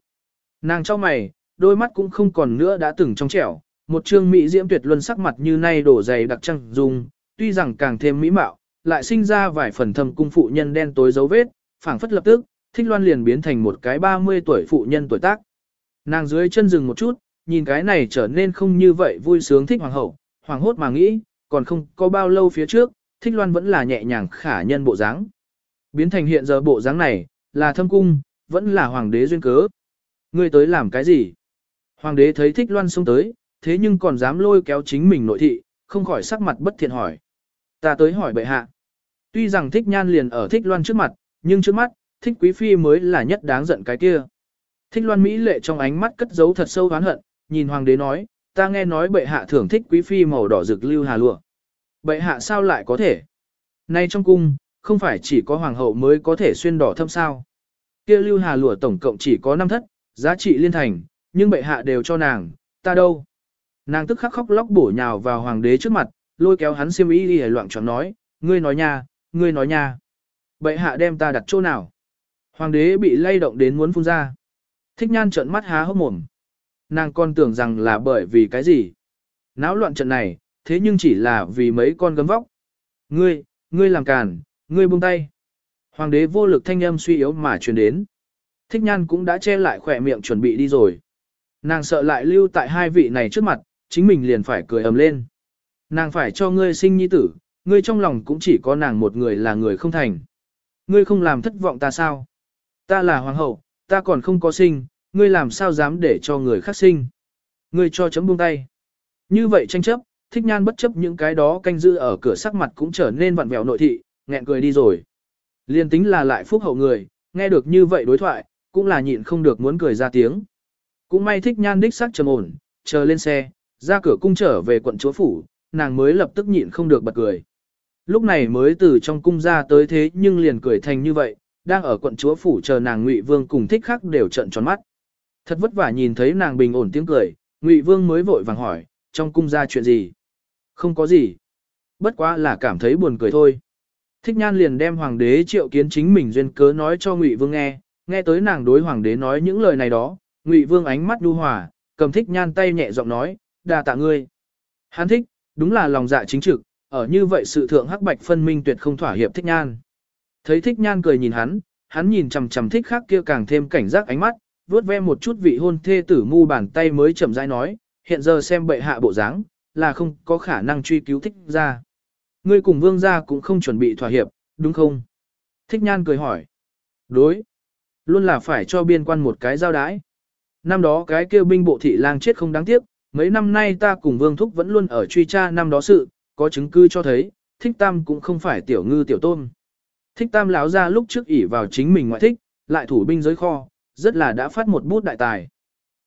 Nàng cho mày, đôi mắt cũng không còn nữa đã từng trong trẻo, một trương mỹ diễm tuyệt luân sắc mặt như nay đổ dày đặc trăng dùng, tuy rằng càng thêm mỹ mạo, lại sinh ra vài phần thầm cung phụ nhân đen tối dấu vết, phảng phất lập tức, thích loan liền biến thành một cái 30 tuổi phụ nhân tuổi tác. Nàng dưới chân dừng một chút, nhìn cái này trở nên không như vậy vui sướng thích hoàng hậu, hoàng hốt mà nghĩ, còn không có bao lâu phía trước, thích loan vẫn là nhẹ nhàng khả nhân bộ dáng. Biến thành hiện giờ bộ dáng này, là thâm cung, vẫn là hoàng đế duyên cớ. Ngươi tới làm cái gì? Hoàng đế thấy thích loan xông tới, thế nhưng còn dám lôi kéo chính mình nội thị, không khỏi sắc mặt bất thiện hỏi. Ta tới hỏi bệ hạ. Tuy rằng thích nhan liền ở thích loan trước mặt, nhưng trước mắt, thích quý phi mới là nhất đáng giận cái kia. Thích loan Mỹ lệ trong ánh mắt cất giấu thật sâu oán hận, nhìn hoàng đế nói, ta nghe nói bệ hạ thưởng thích quý phi màu đỏ rực lưu hà lụa. Bệ hạ sao lại có thể? Nay trong cung, không phải chỉ có hoàng hậu mới có thể xuyên đỏ thâm sao. Kia lưu hà lụa tổng cộng chỉ có 5 thất, giá trị liên thành, nhưng bệ hạ đều cho nàng, ta đâu? Nàng tức khắc khóc lóc bổ nhào vào hoàng đế trước mặt, lôi kéo hắn xiêm y đi loạn choạng nói, ngươi nói nha, ngươi nói nha. Bệ hạ đem ta đặt chỗ nào? Hoàng đế bị lay động đến muốn phun ra. Thích nhan trợn mắt há hốc mồm. Nàng còn tưởng rằng là bởi vì cái gì? Náo loạn trận này, thế nhưng chỉ là vì mấy con gấm vóc. Ngươi, ngươi làm càn, ngươi buông tay. Hoàng đế vô lực thanh âm suy yếu mà truyền đến. Thích nhan cũng đã che lại khỏe miệng chuẩn bị đi rồi. Nàng sợ lại lưu tại hai vị này trước mặt, chính mình liền phải cười ầm lên. Nàng phải cho ngươi sinh nhi tử, ngươi trong lòng cũng chỉ có nàng một người là người không thành. Ngươi không làm thất vọng ta sao? Ta là hoàng hậu, ta còn không có sinh, ngươi làm sao dám để cho người khác sinh? Ngươi cho chấm buông tay. Như vậy tranh chấp, thích nhan bất chấp những cái đó canh giữ ở cửa sắc mặt cũng trở nên vặn vẹo nội thị, nghẹn cười đi rồi. Liên tính là lại phúc hậu người, nghe được như vậy đối thoại, cũng là nhịn không được muốn cười ra tiếng. Cũng may thích nhan đích sắc trầm ổn, chờ lên xe, ra cửa cung trở về quận chúa phủ, nàng mới lập tức nhịn không được bật cười. Lúc này mới từ trong cung ra tới thế nhưng liền cười thành như vậy, đang ở quận chúa phủ chờ nàng Ngụy Vương cùng thích khắc đều trận tròn mắt. Thật vất vả nhìn thấy nàng bình ổn tiếng cười, Ngụy Vương mới vội vàng hỏi, trong cung ra chuyện gì? Không có gì. Bất quá là cảm thấy buồn cười thôi. Thích nhan liền đem hoàng đế triệu kiến chính mình duyên cớ nói cho Ngụy Vương nghe, nghe tới nàng đối hoàng đế nói những lời này đó, Ngụy Vương ánh mắt nhu hòa, cầm thích nhan tay nhẹ giọng nói, đa tạ ngươi. Hắn thích, đúng là lòng dạ chính trực, ở như vậy sự thượng hắc bạch phân minh tuyệt không thỏa hiệp thích nhan. Thấy thích nhan cười nhìn hắn, hắn nhìn chằm chằm thích khác kia càng thêm cảnh giác ánh mắt, vuốt ve một chút vị hôn thê tử mu bàn tay mới chậm rãi nói, hiện giờ xem bệ hạ bộ dáng, là không có khả năng truy cứu thích ra. Ngươi cùng vương gia cũng không chuẩn bị thỏa hiệp, đúng không? Thích nhan cười hỏi. Đối. Luôn là phải cho biên quan một cái giao đái. Năm đó cái kêu binh bộ thị lang chết không đáng tiếc, mấy năm nay ta cùng vương thúc vẫn luôn ở truy tra năm đó sự, có chứng cứ cho thấy, thích tam cũng không phải tiểu ngư tiểu tôm. Thích tam lão ra lúc trước ỉ vào chính mình ngoại thích, lại thủ binh giới kho, rất là đã phát một bút đại tài.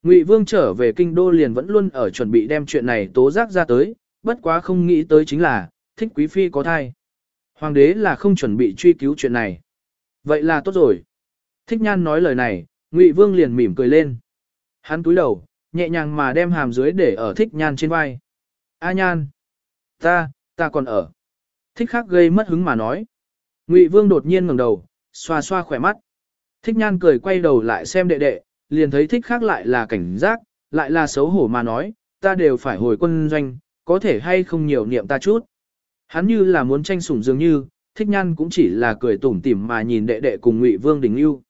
Ngụy Vương trở về kinh đô liền vẫn luôn ở chuẩn bị đem chuyện này tố giác ra tới, bất quá không nghĩ tới chính là, thích quý phi có thai. Hoàng đế là không chuẩn bị truy cứu chuyện này. Vậy là tốt rồi. Thích nhan nói lời này, Ngụy Vương liền mỉm cười lên. Hắn túi đầu, nhẹ nhàng mà đem hàm dưới để ở thích nhan trên vai. A nhan. Ta, ta còn ở. Thích khác gây mất hứng mà nói. Ngụy Vương đột nhiên ngẩng đầu, xoa xoa khỏe mắt. Thích nhan cười quay đầu lại xem đệ đệ, liền thấy thích khác lại là cảnh giác, lại là xấu hổ mà nói, ta đều phải hồi quân doanh, có thể hay không nhiều niệm ta chút. Hắn như là muốn tranh sủng dường như, thích nhan cũng chỉ là cười tủm tỉm mà nhìn đệ đệ cùng Ngụy Vương đỉnh ưu.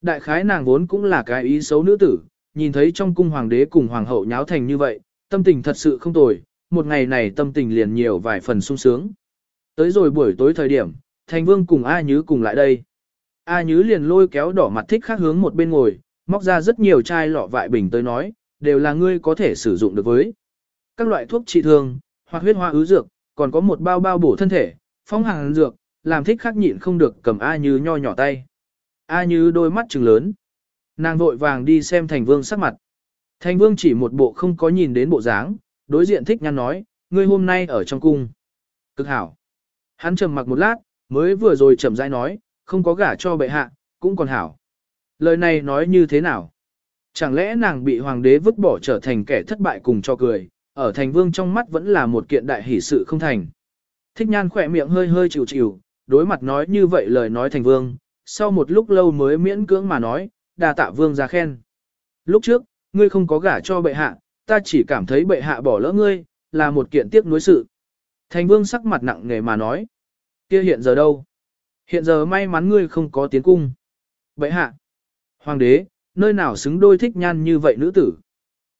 Đại khái nàng vốn cũng là cái ý xấu nữ tử, nhìn thấy trong cung hoàng đế cùng hoàng hậu nháo thành như vậy, tâm tình thật sự không tồi, một ngày này tâm tình liền nhiều vài phần sung sướng. Tới rồi buổi tối thời điểm, thành vương cùng A Nhứ cùng lại đây. A Nhứ liền lôi kéo đỏ mặt thích khác hướng một bên ngồi, móc ra rất nhiều chai lọ vại bình tới nói, đều là ngươi có thể sử dụng được với. Các loại thuốc trị thương, hoặc huyết hoa ứ dược, còn có một bao bao bổ thân thể, phong hàng dược, làm thích khắc nhịn không được cầm A Như nho nhỏ tay. A Như đôi mắt trừng lớn. Nàng vội vàng đi xem thành vương sắc mặt. Thành vương chỉ một bộ không có nhìn đến bộ dáng, đối diện thích nhăn nói, ngươi hôm nay ở trong cung. Cực hảo. Hắn trầm mặc một lát, mới vừa rồi chậm rãi nói, không có gả cho bệ hạ, cũng còn hảo. Lời này nói như thế nào? Chẳng lẽ nàng bị hoàng đế vứt bỏ trở thành kẻ thất bại cùng cho cười, ở thành vương trong mắt vẫn là một kiện đại hỷ sự không thành. Thích nhan khỏe miệng hơi hơi chịu chịu, đối mặt nói như vậy lời nói thành vương, sau một lúc lâu mới miễn cưỡng mà nói, đà tạ vương ra khen. Lúc trước, ngươi không có gả cho bệ hạ, ta chỉ cảm thấy bệ hạ bỏ lỡ ngươi, là một kiện tiếc nuối sự. Thành vương sắc mặt nặng nề mà nói, kia hiện giờ đâu? Hiện giờ may mắn ngươi không có tiến cung. Bệ hạ, hoàng đế, nơi nào xứng đôi thích nhan như vậy nữ tử?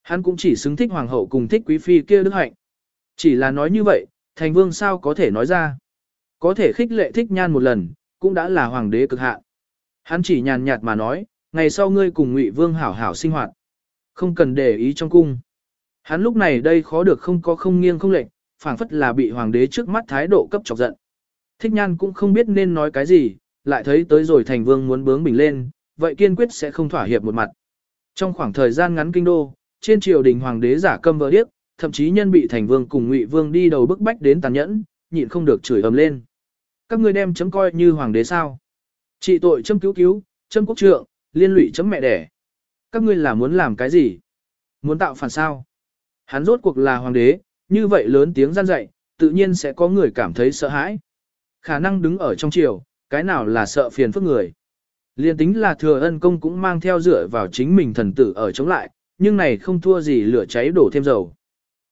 Hắn cũng chỉ xứng thích hoàng hậu cùng thích quý phi kia đức hạnh. Chỉ là nói như vậy, thành vương sao có thể nói ra? Có thể khích lệ thích nhan một lần, cũng đã là hoàng đế cực hạn. Hắn chỉ nhàn nhạt mà nói, ngày sau ngươi cùng Ngụy Vương hảo hảo sinh hoạt. Không cần để ý trong cung. Hắn lúc này đây khó được không có không nghiêng không lệnh, phảng phất là bị hoàng đế trước mắt thái độ cấp chọc giận. Thích nhan cũng không biết nên nói cái gì, lại thấy tới rồi thành vương muốn bướng bình lên, vậy kiên quyết sẽ không thỏa hiệp một mặt. Trong khoảng thời gian ngắn kinh đô, trên triều đình hoàng đế giả câm vỡ điếc, thậm chí nhân bị thành vương cùng ngụy vương đi đầu bức bách đến tàn nhẫn, nhịn không được chửi ầm lên. Các ngươi đem chấm coi như hoàng đế sao? Trị tội chấm cứu cứu, chấm quốc trượng, liên lụy chấm mẹ đẻ. Các ngươi là muốn làm cái gì? Muốn tạo phản sao? Hắn rốt cuộc là hoàng đế, như vậy lớn tiếng gian dạy, tự nhiên sẽ có người cảm thấy sợ hãi. Khả năng đứng ở trong triều, cái nào là sợ phiền phức người. Liên tính là thừa ân công cũng mang theo dựa vào chính mình thần tử ở chống lại, nhưng này không thua gì lửa cháy đổ thêm dầu.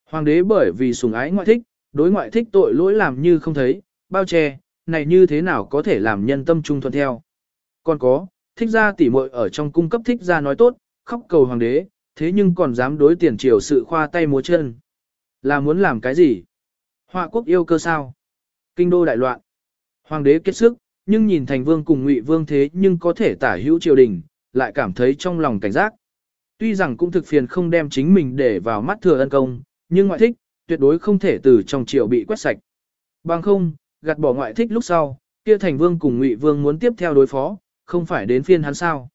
Hoàng đế bởi vì sùng ái ngoại thích, đối ngoại thích tội lỗi làm như không thấy, bao che, này như thế nào có thể làm nhân tâm trung thuận theo. Còn có, thích ra tỉ muội ở trong cung cấp thích ra nói tốt, khóc cầu hoàng đế, thế nhưng còn dám đối tiền triều sự khoa tay múa chân. Là muốn làm cái gì? Họa quốc yêu cơ sao? Kinh đô đại loạn. Hoàng đế kết sức, nhưng nhìn thành vương cùng ngụy vương thế nhưng có thể tả hữu triều đình, lại cảm thấy trong lòng cảnh giác. Tuy rằng cũng thực phiền không đem chính mình để vào mắt thừa ân công, nhưng ngoại thích, tuyệt đối không thể từ trong triều bị quét sạch. Bằng không, gạt bỏ ngoại thích lúc sau, kia thành vương cùng ngụy vương muốn tiếp theo đối phó, không phải đến phiên hắn sao.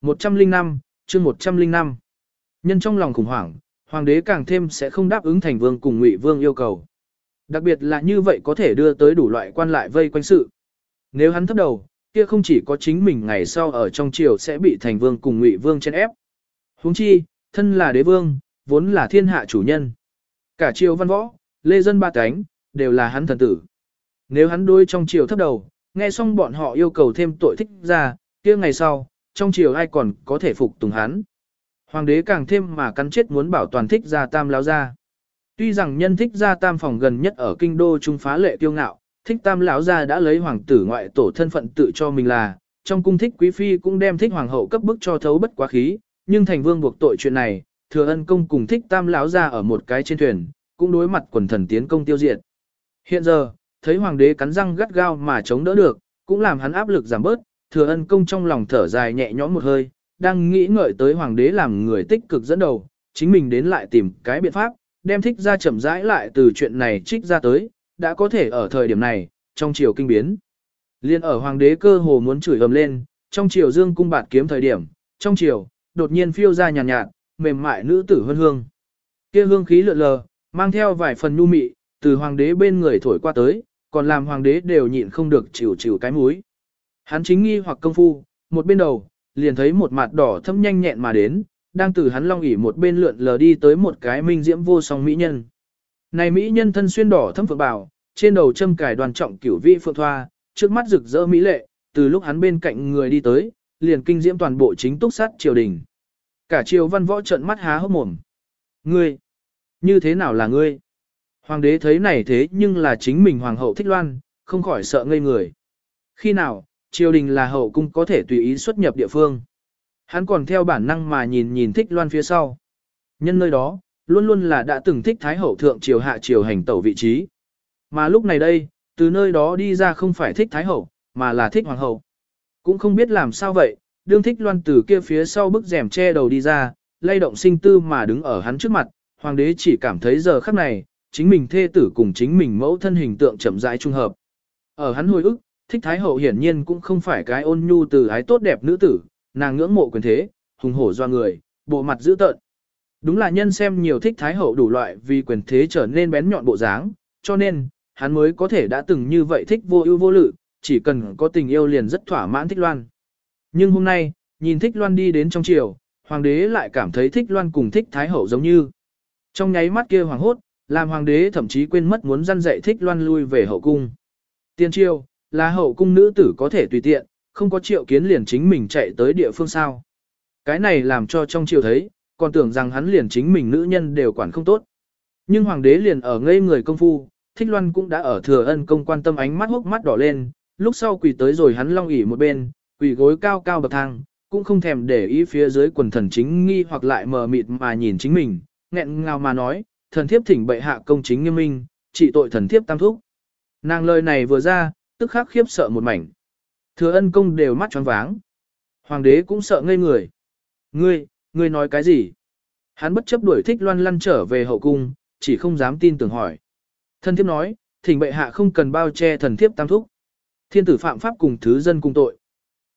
105, chương 105. Nhân trong lòng khủng hoảng, hoàng đế càng thêm sẽ không đáp ứng thành vương cùng ngụy vương yêu cầu. Đặc biệt là như vậy có thể đưa tới đủ loại quan lại vây quanh sự. Nếu hắn thấp đầu, kia không chỉ có chính mình ngày sau ở trong triều sẽ bị thành vương cùng ngụy vương chen ép. Huống chi, thân là đế vương, vốn là thiên hạ chủ nhân. Cả triều văn võ, lê dân ba cánh, đều là hắn thần tử. Nếu hắn đối trong triều thấp đầu, nghe xong bọn họ yêu cầu thêm tội thích ra, kia ngày sau, trong triều ai còn có thể phục tùng hắn. Hoàng đế càng thêm mà cắn chết muốn bảo toàn thích ra tam lão ra. Tuy rằng nhân thích gia tam phòng gần nhất ở kinh đô trung phá lệ tiêu ngạo, thích tam lão gia đã lấy hoàng tử ngoại tổ thân phận tự cho mình là, trong cung thích quý phi cũng đem thích hoàng hậu cấp bức cho thấu bất quá khí, nhưng thành vương buộc tội chuyện này, thừa ân công cùng thích tam lão gia ở một cái trên thuyền, cũng đối mặt quần thần tiến công tiêu diệt. Hiện giờ, thấy hoàng đế cắn răng gắt gao mà chống đỡ được, cũng làm hắn áp lực giảm bớt, thừa ân công trong lòng thở dài nhẹ nhõm một hơi, đang nghĩ ngợi tới hoàng đế làm người tích cực dẫn đầu, chính mình đến lại tìm cái biện pháp, đem thích ra chậm rãi lại từ chuyện này trích ra tới, đã có thể ở thời điểm này, trong chiều kinh biến. Liên ở hoàng đế cơ hồ muốn chửi ầm lên, trong chiều dương cung bạt kiếm thời điểm, trong chiều, đột nhiên phiêu ra nhàn nhạt, nhạt, mềm mại nữ tử hương hương. Kia hương khí lượn lờ, mang theo vài phần nhu mị, từ hoàng đế bên người thổi qua tới, còn làm hoàng đế đều nhịn không được chịu chịu cái mũi. Hắn chính nghi hoặc công phu, một bên đầu, liền thấy một mặt đỏ thâm nhanh nhẹn mà đến, đang từ hắn long ỉ một bên lượn lờ đi tới một cái minh diễm vô song mỹ nhân. Này mỹ nhân thân xuyên đỏ thâm phượng bào, trên đầu châm cài đoàn trọng cửu vị phượng thoa, trước mắt rực rỡ mỹ lệ, từ lúc hắn bên cạnh người đi tới, liền kinh diễm toàn bộ chính túc sát triều đình. Cả triều văn võ trợn mắt há hốc mồm. Ngươi, như thế nào là ngươi? Hoàng đế thấy này thế nhưng là chính mình hoàng hậu thích loan, không khỏi sợ ngây người. Khi nào, triều đình là hậu cung có thể tùy ý xuất nhập địa phương. Hắn còn theo bản năng mà nhìn nhìn thích loan phía sau. Nhân nơi đó, luôn luôn là đã từng thích thái hậu thượng triều hạ triều hành tẩu vị trí. Mà lúc này đây, từ nơi đó đi ra không phải thích thái hậu, mà là thích hoàng hậu. Cũng không biết làm sao vậy, đương thích loan từ kia phía sau bức rèm che đầu đi ra, lay động sinh tư mà đứng ở hắn trước mặt, hoàng đế chỉ cảm thấy giờ khắc này, chính mình thê tử cùng chính mình mẫu thân hình tượng chậm rãi trung hợp. Ở hắn hồi ức, thích thái hậu hiển nhiên cũng không phải cái ôn nhu từ ái tốt đẹp nữ tử, nàng ngưỡng mộ quyền thế, hùng hổ doa người, bộ mặt dữ tợn. Đúng là nhân xem nhiều thích thái hậu đủ loại vì quyền thế trở nên bén nhọn bộ dáng, cho nên, hắn mới có thể đã từng như vậy thích vô ưu vô lự, chỉ cần có tình yêu liền rất thỏa mãn thích loan. Nhưng hôm nay, nhìn thích loan đi đến trong triều, hoàng đế lại cảm thấy thích loan cùng thích thái hậu giống như. Trong nháy mắt kia hoàng hốt, làm hoàng đế thậm chí quên mất muốn răn dạy thích loan lui về hậu cung. Tiên triều, là hậu cung nữ tử có thể tùy tiện, không có triệu kiến liền chính mình chạy tới địa phương sao. Cái này làm cho trong triều thấy, còn tưởng rằng hắn liền chính mình nữ nhân đều quản không tốt. Nhưng hoàng đế liền ở ngây người công phu, thích loan cũng đã ở thừa ân công quan tâm ánh mắt hốc mắt đỏ lên, lúc sau quỳ tới rồi hắn long ỉ một bên, quỳ gối cao cao bậc thang, cũng không thèm để ý phía dưới quần thần chính nghi hoặc lại mờ mịt mà nhìn chính mình, nghẹn ngào mà nói, thần thiếp thỉnh bệ hạ công chính nghiêm minh, trị tội thần thiếp tam thúc. Nàng lời này vừa ra, tức khắc khiếp sợ một mảnh. Thừa ân công đều mắt tròn váng. Hoàng đế cũng sợ ngây người. Ngươi, ngươi nói cái gì? Hắn bất chấp đuổi thích loan lăn trở về hậu cung, chỉ không dám tin tưởng hỏi. Thần thiếp nói, thỉnh bệ hạ không cần bao che thần thiếp tam thúc. Thiên tử phạm pháp cùng thứ dân cùng tội.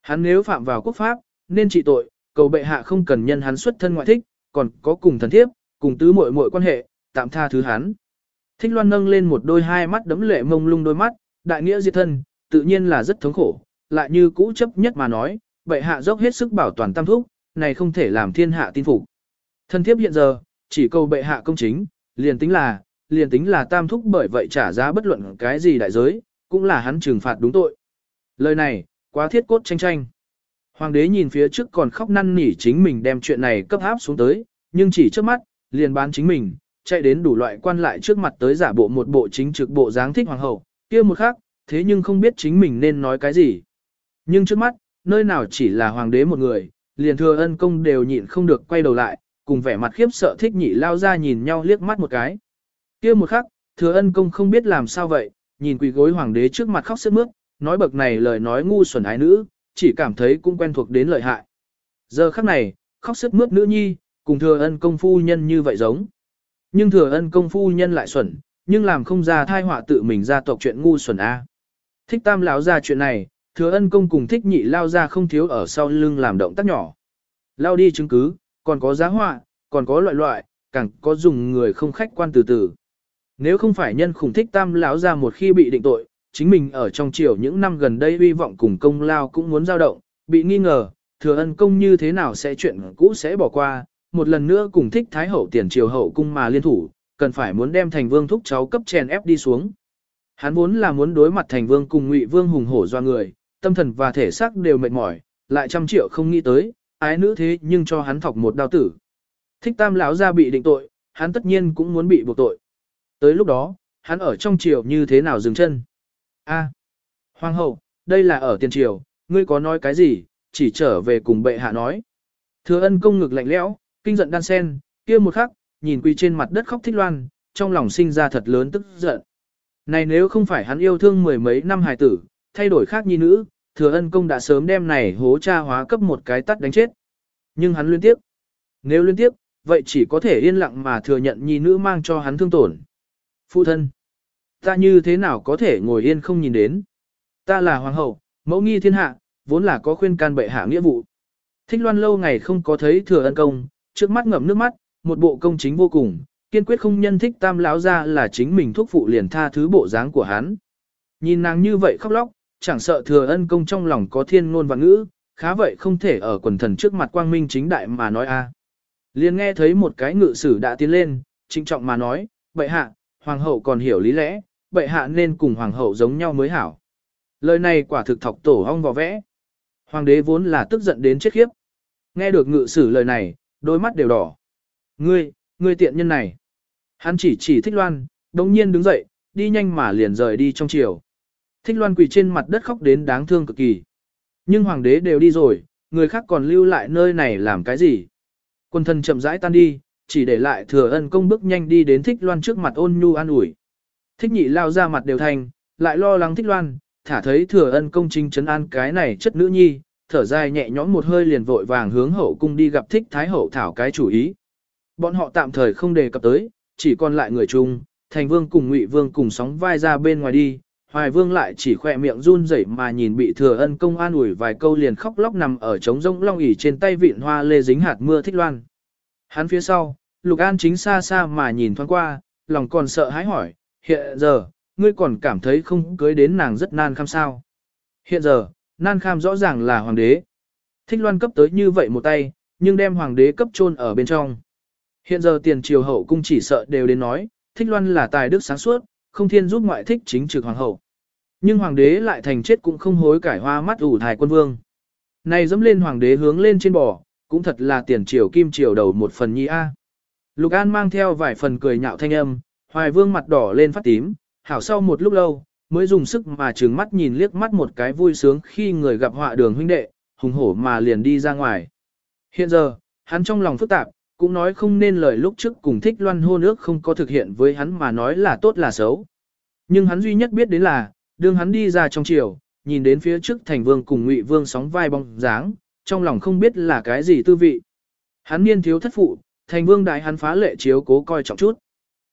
Hắn nếu phạm vào quốc pháp, nên trị tội, cầu bệ hạ không cần nhân hắn xuất thân ngoại thích, còn có cùng thần thiếp, cùng tứ muội muội quan hệ, tạm tha thứ hắn. Thích Loan nâng lên một đôi hai mắt đấm lệ mông lung đôi mắt, đại nghĩa diệt thân, tự nhiên là rất thống khổ, lại như cũ chấp nhất mà nói, bệ hạ dốc hết sức bảo toàn tam thúc, này không thể làm thiên hạ tin phục. Thân thiếp hiện giờ, chỉ cầu bệ hạ công chính, liền tính là, liền tính là tam thúc bởi vậy trả giá bất luận cái gì đại giới, cũng là hắn trừng phạt đúng tội. Lời này, quá thiết cốt tranh tranh. Hoàng đế nhìn phía trước còn khóc năn nỉ chính mình đem chuyện này cấp áp xuống tới, nhưng chỉ trước mắt, liền bán chính mình, chạy đến đủ loại quan lại trước mặt tới giả bộ một bộ chính trực bộ dáng thích hoàng hậu, kia một khác, thế nhưng không biết chính mình nên nói cái gì. Nhưng trước mắt, nơi nào chỉ là hoàng đế một người, liền thừa ân công đều nhịn không được quay đầu lại, cùng vẻ mặt khiếp sợ thích nhị lao ra nhìn nhau liếc mắt một cái. kia một khắc, thừa ân công không biết làm sao vậy, nhìn quỳ gối hoàng đế trước mặt khóc sướt mướt, nói bậc này lời nói ngu xuẩn ái nữ, chỉ cảm thấy cũng quen thuộc đến lợi hại. Giờ khắc này, khóc sướt mướt nữ nhi, cùng thừa ân công phu nhân như vậy giống. Nhưng thừa ân công phu nhân lại xuẩn, nhưng làm không ra thai họa tự mình ra tộc chuyện ngu xuẩn A. Thích tam lão ra chuyện này, thừa ân công cùng thích nhị lao ra không thiếu ở sau lưng làm động tác nhỏ. Lao đi chứng cứ, còn có giá họa, còn có loại loại, càng có dùng người không khách quan từ từ. Nếu không phải nhân khủng thích tam lão ra một khi bị định tội, chính mình ở trong triều những năm gần đây hy vọng cùng công lao cũng muốn dao động, bị nghi ngờ, thừa ân công như thế nào sẽ chuyện cũ sẽ bỏ qua, một lần nữa cùng thích thái hậu tiền triều hậu cung mà liên thủ, cần phải muốn đem thành vương thúc cháu cấp chèn ép đi xuống. Hắn vốn là muốn đối mặt thành vương cùng ngụy vương hùng hổ do người, tâm thần và thể xác đều mệt mỏi, lại trăm triệu không nghĩ tới, ái nữ thế nhưng cho hắn thọc một đao tử. Thích tam lão ra bị định tội, hắn tất nhiên cũng muốn bị buộc tội. Tới lúc đó, hắn ở trong triều như thế nào dừng chân? A, Hoàng hậu, đây là ở tiền triều, ngươi có nói cái gì, chỉ trở về cùng bệ hạ nói. Thừa ân công ngực lạnh lẽo, kinh giận đan sen, kia một khắc, nhìn quỳ trên mặt đất khóc thích loan, trong lòng sinh ra thật lớn tức giận. Này nếu không phải hắn yêu thương mười mấy năm hài tử, thay đổi khác nhi nữ, thừa ân công đã sớm đem này hố cha hóa cấp một cái tắt đánh chết. Nhưng hắn liên tiếp. Nếu liên tiếp, vậy chỉ có thể yên lặng mà thừa nhận nhi nữ mang cho hắn thương tổn. Phụ thân. Ta như thế nào có thể ngồi yên không nhìn đến. Ta là hoàng hậu, mẫu nghi thiên hạ, vốn là có khuyên can bệ hạ nghĩa vụ. Thích loan lâu ngày không có thấy thừa ân công, trước mắt ngậm nước mắt, một bộ công chính vô cùng, kiên quyết không nhân thích tam lão ra là chính mình thuốc phụ liền tha thứ bộ dáng của hắn. Nhìn nàng như vậy khóc lóc, chẳng sợ thừa ân công trong lòng có thiên ngôn và ngữ, khá vậy không thể ở quần thần trước mặt quang minh chính đại mà nói a. Liền nghe thấy một cái ngự sử đã tiến lên, trinh trọng mà nói, bệ hạ, hoàng hậu còn hiểu lý lẽ, bệ hạ nên cùng hoàng hậu giống nhau mới hảo. Lời này quả thực thọc tổ hong vò vẽ. Hoàng đế vốn là tức giận đến chết khiếp. Nghe được ngự sử lời này, đôi mắt đều đỏ. Ngươi, ngươi tiện nhân này. Hắn chỉ chỉ thích loan, đồng nhiên đứng dậy, đi nhanh mà liền rời đi trong chiều. Thích loan quỳ trên mặt đất khóc đến đáng thương cực kỳ. Nhưng hoàng đế đều đi rồi, người khác còn lưu lại nơi này làm cái gì? Quân thân chậm rãi tan đi, chỉ để lại thừa ân công bước nhanh đi đến thích loan trước mặt ôn nhu an ủi. Thích nhị lao ra mặt đều thành, lại lo lắng thích loan, thả thấy thừa ân công chính trấn an cái này chất nữ nhi, thở dài nhẹ nhõm một hơi liền vội vàng hướng hậu cung đi gặp thích thái hậu thảo cái chủ ý. Bọn họ tạm thời không đề cập tới, chỉ còn lại người chung, thành vương cùng ngụy vương cùng sóng vai ra bên ngoài đi, hoài vương lại chỉ khỏe miệng run rẩy mà nhìn bị thừa ân công an ủi vài câu liền khóc lóc nằm ở trống rỗng long ỉ trên tay vịn hoa lê dính hạt mưa thích loan. Hắn phía sau, lục an chính xa xa mà nhìn thoáng qua, lòng còn sợ hãi hỏi, hiện giờ, ngươi còn cảm thấy không cưới đến nàng rất nan kham sao. Hiện giờ, nan kham rõ ràng là hoàng đế. Thích loan cấp tới như vậy một tay, nhưng đem hoàng đế cấp chôn ở bên trong. Hiện giờ tiền triều hậu cung chỉ sợ đều đến nói, thích loan là tài đức sáng suốt, không thiên giúp ngoại thích chính trực hoàng hậu. Nhưng hoàng đế lại thành chết cũng không hối cải hoa mắt ủ thải quân vương. Này dẫm lên hoàng đế hướng lên trên bò, cũng thật là tiền triều kim triều đầu một phần nhi A. Lục An mang theo vài phần cười nhạo thanh âm, hoài vương mặt đỏ lên phát tím, hảo sau một lúc lâu, mới dùng sức mà trừng mắt nhìn liếc mắt một cái vui sướng khi người gặp họa đường huynh đệ, hùng hổ mà liền đi ra ngoài. Hiện giờ, hắn trong lòng phức tạp, cũng nói không nên lời lúc trước cùng thích loan hôn ước không có thực hiện với hắn mà nói là tốt là xấu. Nhưng hắn duy nhất biết đến là, đương hắn đi ra trong chiều, nhìn đến phía trước thành vương cùng ngụy vương sóng vai bóng dáng, trong lòng không biết là cái gì tư vị. Hắn niên thiếu thất phụ, thành vương đại hắn phá lệ chiếu cố coi trọng chút.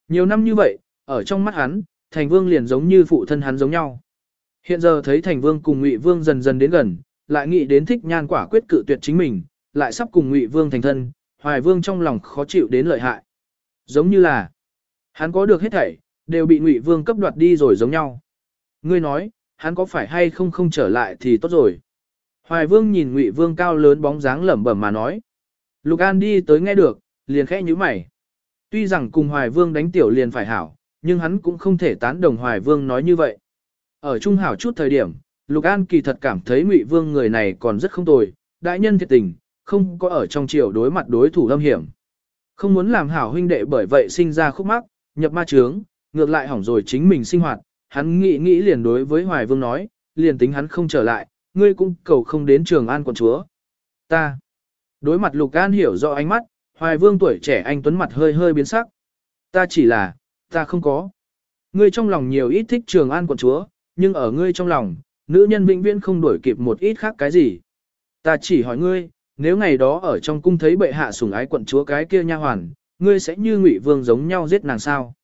Nhiều năm như vậy, ở trong mắt hắn, thành vương liền giống như phụ thân hắn giống nhau. Hiện giờ thấy thành vương cùng ngụy vương dần dần đến gần, lại nghĩ đến thích nhan quả quyết cự tuyệt chính mình, lại sắp cùng ngụy vương thành thân, hoài vương trong lòng khó chịu đến lợi hại. Giống như là, hắn có được hết thảy, đều bị ngụy vương cấp đoạt đi rồi giống nhau. Ngươi nói, hắn có phải hay không không trở lại thì tốt rồi. Hoài vương nhìn ngụy vương cao lớn bóng dáng lẩm bẩm mà nói. Lục An đi tới nghe được, liền khẽ nhíu mày. Tuy rằng cùng Hoài Vương đánh tiểu liền phải hảo, nhưng hắn cũng không thể tán đồng Hoài Vương nói như vậy. Ở trung hảo chút thời điểm, Lục An kỳ thật cảm thấy Ngụy Vương người này còn rất không tồi, đại nhân thiệt tình, không có ở trong triều đối mặt đối thủ lâm hiểm. Không muốn làm hảo huynh đệ bởi vậy sinh ra khúc mắc, nhập ma trướng, ngược lại hỏng rồi chính mình sinh hoạt, hắn nghĩ nghĩ liền đối với Hoài Vương nói, liền tính hắn không trở lại, ngươi cũng cầu không đến trường an quận chúa. Ta. Đối mặt Lục An hiểu rõ ánh mắt, Hoài Vương tuổi trẻ anh tuấn mặt hơi hơi biến sắc. Ta chỉ là, ta không có. Ngươi trong lòng nhiều ít thích trường an quận chúa, nhưng ở ngươi trong lòng, nữ nhân vĩnh viễn không đổi kịp một ít khác cái gì. Ta chỉ hỏi ngươi, nếu ngày đó ở trong cung thấy bệ hạ sủng ái quận chúa cái kia nha hoàn, ngươi sẽ như ngụy vương giống nhau giết nàng sao?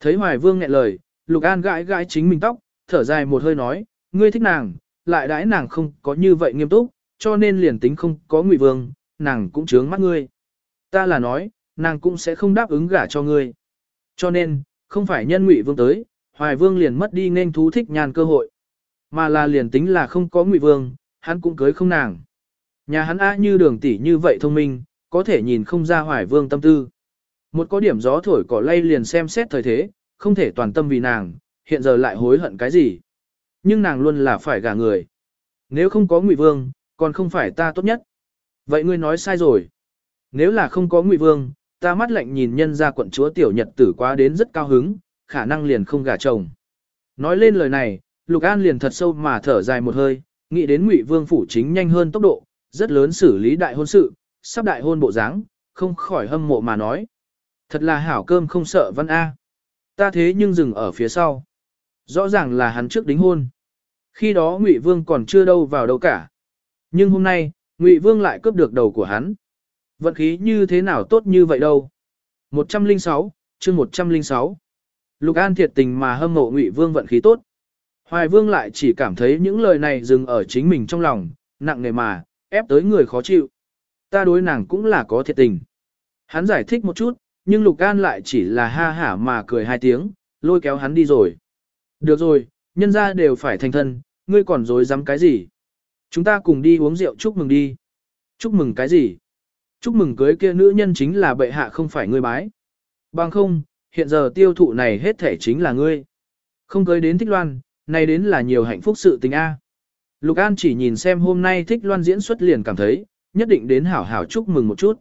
Thấy Hoài Vương nghẹn lời, Lục An gãi gãi chính mình tóc, thở dài một hơi nói, ngươi thích nàng, lại đãi nàng không có như vậy nghiêm túc, cho nên liền tính không có ngụy vương, nàng cũng chướng mắt ngươi. Ta là nói, nàng cũng sẽ không đáp ứng gả cho ngươi. Cho nên, không phải nhân ngụy vương tới, hoài vương liền mất đi nên thú thích nhàn cơ hội. Mà là liền tính là không có ngụy vương, hắn cũng cưới không nàng. Nhà hắn á như đường tỷ như vậy thông minh, có thể nhìn không ra hoài vương tâm tư. Một có điểm gió thổi cỏ lay liền xem xét thời thế, không thể toàn tâm vì nàng, hiện giờ lại hối hận cái gì. Nhưng nàng luôn là phải gả người. Nếu không có ngụy vương, còn không phải ta tốt nhất. Vậy ngươi nói sai rồi. Nếu là không có ngụy vương, ta mắt lạnh nhìn nhân ra quận chúa tiểu nhật tử quá đến rất cao hứng, khả năng liền không gả chồng. Nói lên lời này, Lục An liền thật sâu mà thở dài một hơi, nghĩ đến ngụy vương phủ chính nhanh hơn tốc độ, rất lớn xử lý đại hôn sự, sắp đại hôn bộ dáng, không khỏi hâm mộ mà nói. Thật là hảo cơm không sợ văn A. Ta thế nhưng dừng ở phía sau. Rõ ràng là hắn trước đính hôn. Khi đó Ngụy Vương còn chưa đâu vào đâu cả. Nhưng hôm nay, Ngụy Vương lại cướp được đầu của hắn. Vận khí như thế nào tốt như vậy đâu. 106, chương 106. Lục An thiệt tình mà hâm mộ Ngụy Vương vận khí tốt. Hoài Vương lại chỉ cảm thấy những lời này dừng ở chính mình trong lòng, nặng nề mà, ép tới người khó chịu. Ta đối nàng cũng là có thiệt tình. Hắn giải thích một chút, nhưng Lục An lại chỉ là ha hả mà cười hai tiếng, lôi kéo hắn đi rồi. Được rồi, nhân ra đều phải thành thân, ngươi còn dối dám cái gì? Chúng ta cùng đi uống rượu chúc mừng đi. Chúc mừng cái gì? Chúc mừng cưới kia nữ nhân chính là bệ hạ không phải ngươi bái. Bằng không, hiện giờ tiêu thụ này hết thể chính là ngươi. Không cưới đến thích loan, này đến là nhiều hạnh phúc sự tình A. Lục An chỉ nhìn xem hôm nay thích loan diễn xuất liền cảm thấy, nhất định đến hảo hảo chúc mừng một chút.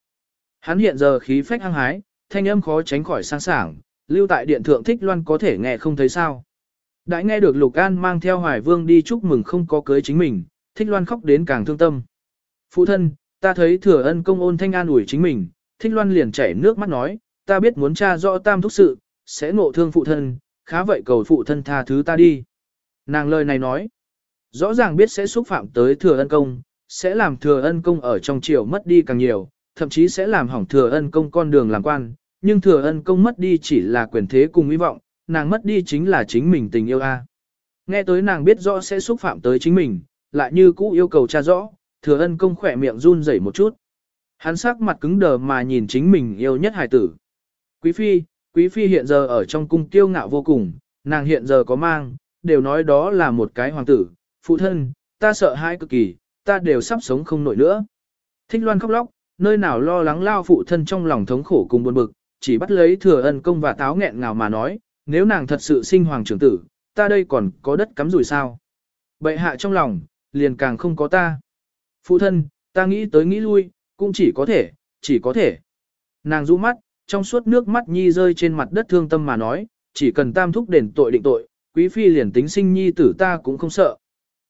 Hắn hiện giờ khí phách hăng hái, thanh âm khó tránh khỏi sang sảng, lưu tại điện thượng thích loan có thể nghe không thấy sao. Đã nghe được Lục An mang theo Hoài Vương đi chúc mừng không có cưới chính mình, thích loan khóc đến càng thương tâm. Phụ thân, ta thấy thừa ân công ôn thanh an ủi chính mình, thích loan liền chảy nước mắt nói, ta biết muốn tra rõ tam thúc sự, sẽ ngộ thương phụ thân, khá vậy cầu phụ thân tha thứ ta đi. Nàng lời này nói, rõ ràng biết sẽ xúc phạm tới thừa ân công, sẽ làm thừa ân công ở trong triều mất đi càng nhiều, thậm chí sẽ làm hỏng thừa ân công con đường làm quan, nhưng thừa ân công mất đi chỉ là quyền thế cùng hy vọng, nàng mất đi chính là chính mình tình yêu a. Nghe tới nàng biết rõ sẽ xúc phạm tới chính mình, lại như cũ yêu cầu tra rõ, thừa ân công khỏe miệng run rẩy một chút. Hắn sắc mặt cứng đờ mà nhìn chính mình yêu nhất hài tử. Quý phi, quý phi hiện giờ ở trong cung kiêu ngạo vô cùng, nàng hiện giờ có mang, đều nói đó là một cái hoàng tử, phụ thân, ta sợ hãi cực kỳ, ta đều sắp sống không nổi nữa. Thích loan khóc lóc, nơi nào lo lắng lao phụ thân trong lòng thống khổ cùng buồn bực, chỉ bắt lấy thừa ân công và táo nghẹn ngào mà nói, nếu nàng thật sự sinh hoàng trưởng tử, ta đây còn có đất cắm rủi sao. Bệ hạ trong lòng, liền càng không có ta. Phụ thân, ta nghĩ tới nghĩ lui, cũng chỉ có thể, chỉ có thể. Nàng rũ mắt, trong suốt nước mắt nhi rơi trên mặt đất thương tâm mà nói, chỉ cần tam thúc đền tội định tội, quý phi liền tính sinh nhi tử ta cũng không sợ.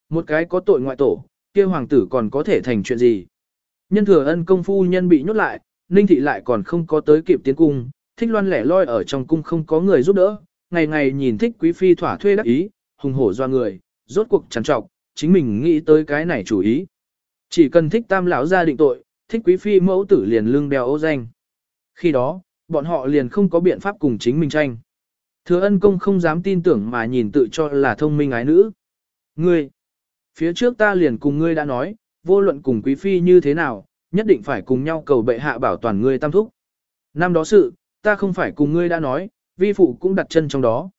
Một cái có tội ngoại tổ, kia hoàng tử còn có thể thành chuyện gì. Nhân thừa ân công phu nhân bị nhốt lại, ninh thị lại còn không có tới kịp tiến cung, thích loan lẻ loi ở trong cung không có người giúp đỡ, ngày ngày nhìn thích quý phi thỏa thuê đắc ý, hùng hổ doa người, rốt cuộc trằn trọc, chính mình nghĩ tới cái này chủ ý. Chỉ cần thích tam lão ra định tội, thích quý phi mẫu tử liền lưng đeo ô danh. Khi đó, bọn họ liền không có biện pháp cùng chính mình tranh. Thừa ân công không dám tin tưởng mà nhìn tự cho là thông minh ái nữ. Ngươi, phía trước ta liền cùng ngươi đã nói, vô luận cùng quý phi như thế nào, nhất định phải cùng nhau cầu bệ hạ bảo toàn ngươi tam thúc. Năm đó sự, ta không phải cùng ngươi đã nói, vi phụ cũng đặt chân trong đó.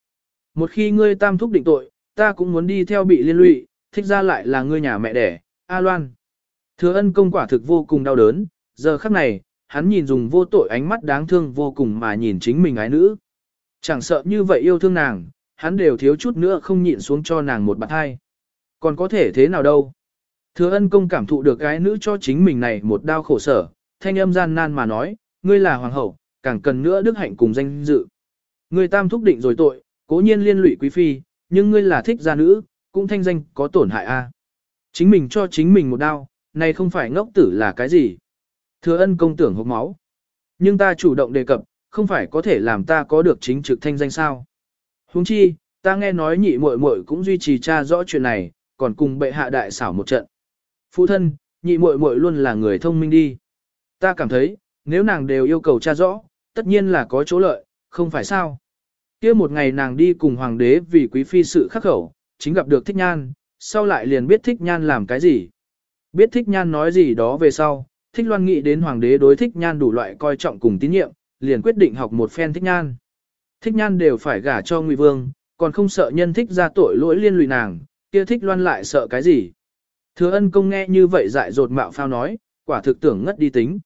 Một khi ngươi tam thúc định tội, ta cũng muốn đi theo bị liên lụy, thích ra lại là ngươi nhà mẹ đẻ, A Loan. Thừa ân công quả thực vô cùng đau đớn, giờ khắc này, hắn nhìn dùng vô tội ánh mắt đáng thương vô cùng mà nhìn chính mình ái nữ. Chẳng sợ như vậy yêu thương nàng, hắn đều thiếu chút nữa không nhịn xuống cho nàng một bạt hai. Còn có thể thế nào đâu? Thừa ân công cảm thụ được cái nữ cho chính mình này một đau khổ sở, thanh âm gian nan mà nói, ngươi là hoàng hậu, càng cần nữa đức hạnh cùng danh dự. Ngươi tam thúc định rồi tội, cố nhiên liên lụy quý phi, nhưng ngươi là thích gia nữ, cũng thanh danh có tổn hại a. Chính mình cho chính mình một đau, này không phải ngốc tử là cái gì. Thừa ân công tưởng hộp máu. Nhưng ta chủ động đề cập, không phải có thể làm ta có được chính trực thanh danh sao. Huống chi, ta nghe nói nhị muội muội cũng duy trì tra rõ chuyện này, còn cùng bệ hạ đại xảo một trận. Phụ thân, nhị muội muội luôn là người thông minh đi. Ta cảm thấy, nếu nàng đều yêu cầu tra rõ, tất nhiên là có chỗ lợi, không phải sao. kia một ngày nàng đi cùng hoàng đế vì quý phi sự khắc khẩu, chính gặp được thích nhan, sau lại liền biết thích nhan làm cái gì. Biết thích nhan nói gì đó về sau, thích loan nghĩ đến hoàng đế đối thích nhan đủ loại coi trọng cùng tín nhiệm, liền quyết định học một phen thích nhan. Thích nhan đều phải gả cho ngụy vương, còn không sợ nhân thích ra tội lỗi liên lụy nàng, kia thích loan lại sợ cái gì. Thừa ân công nghe như vậy dại dột mạo phao nói, quả thực tưởng ngất đi tính.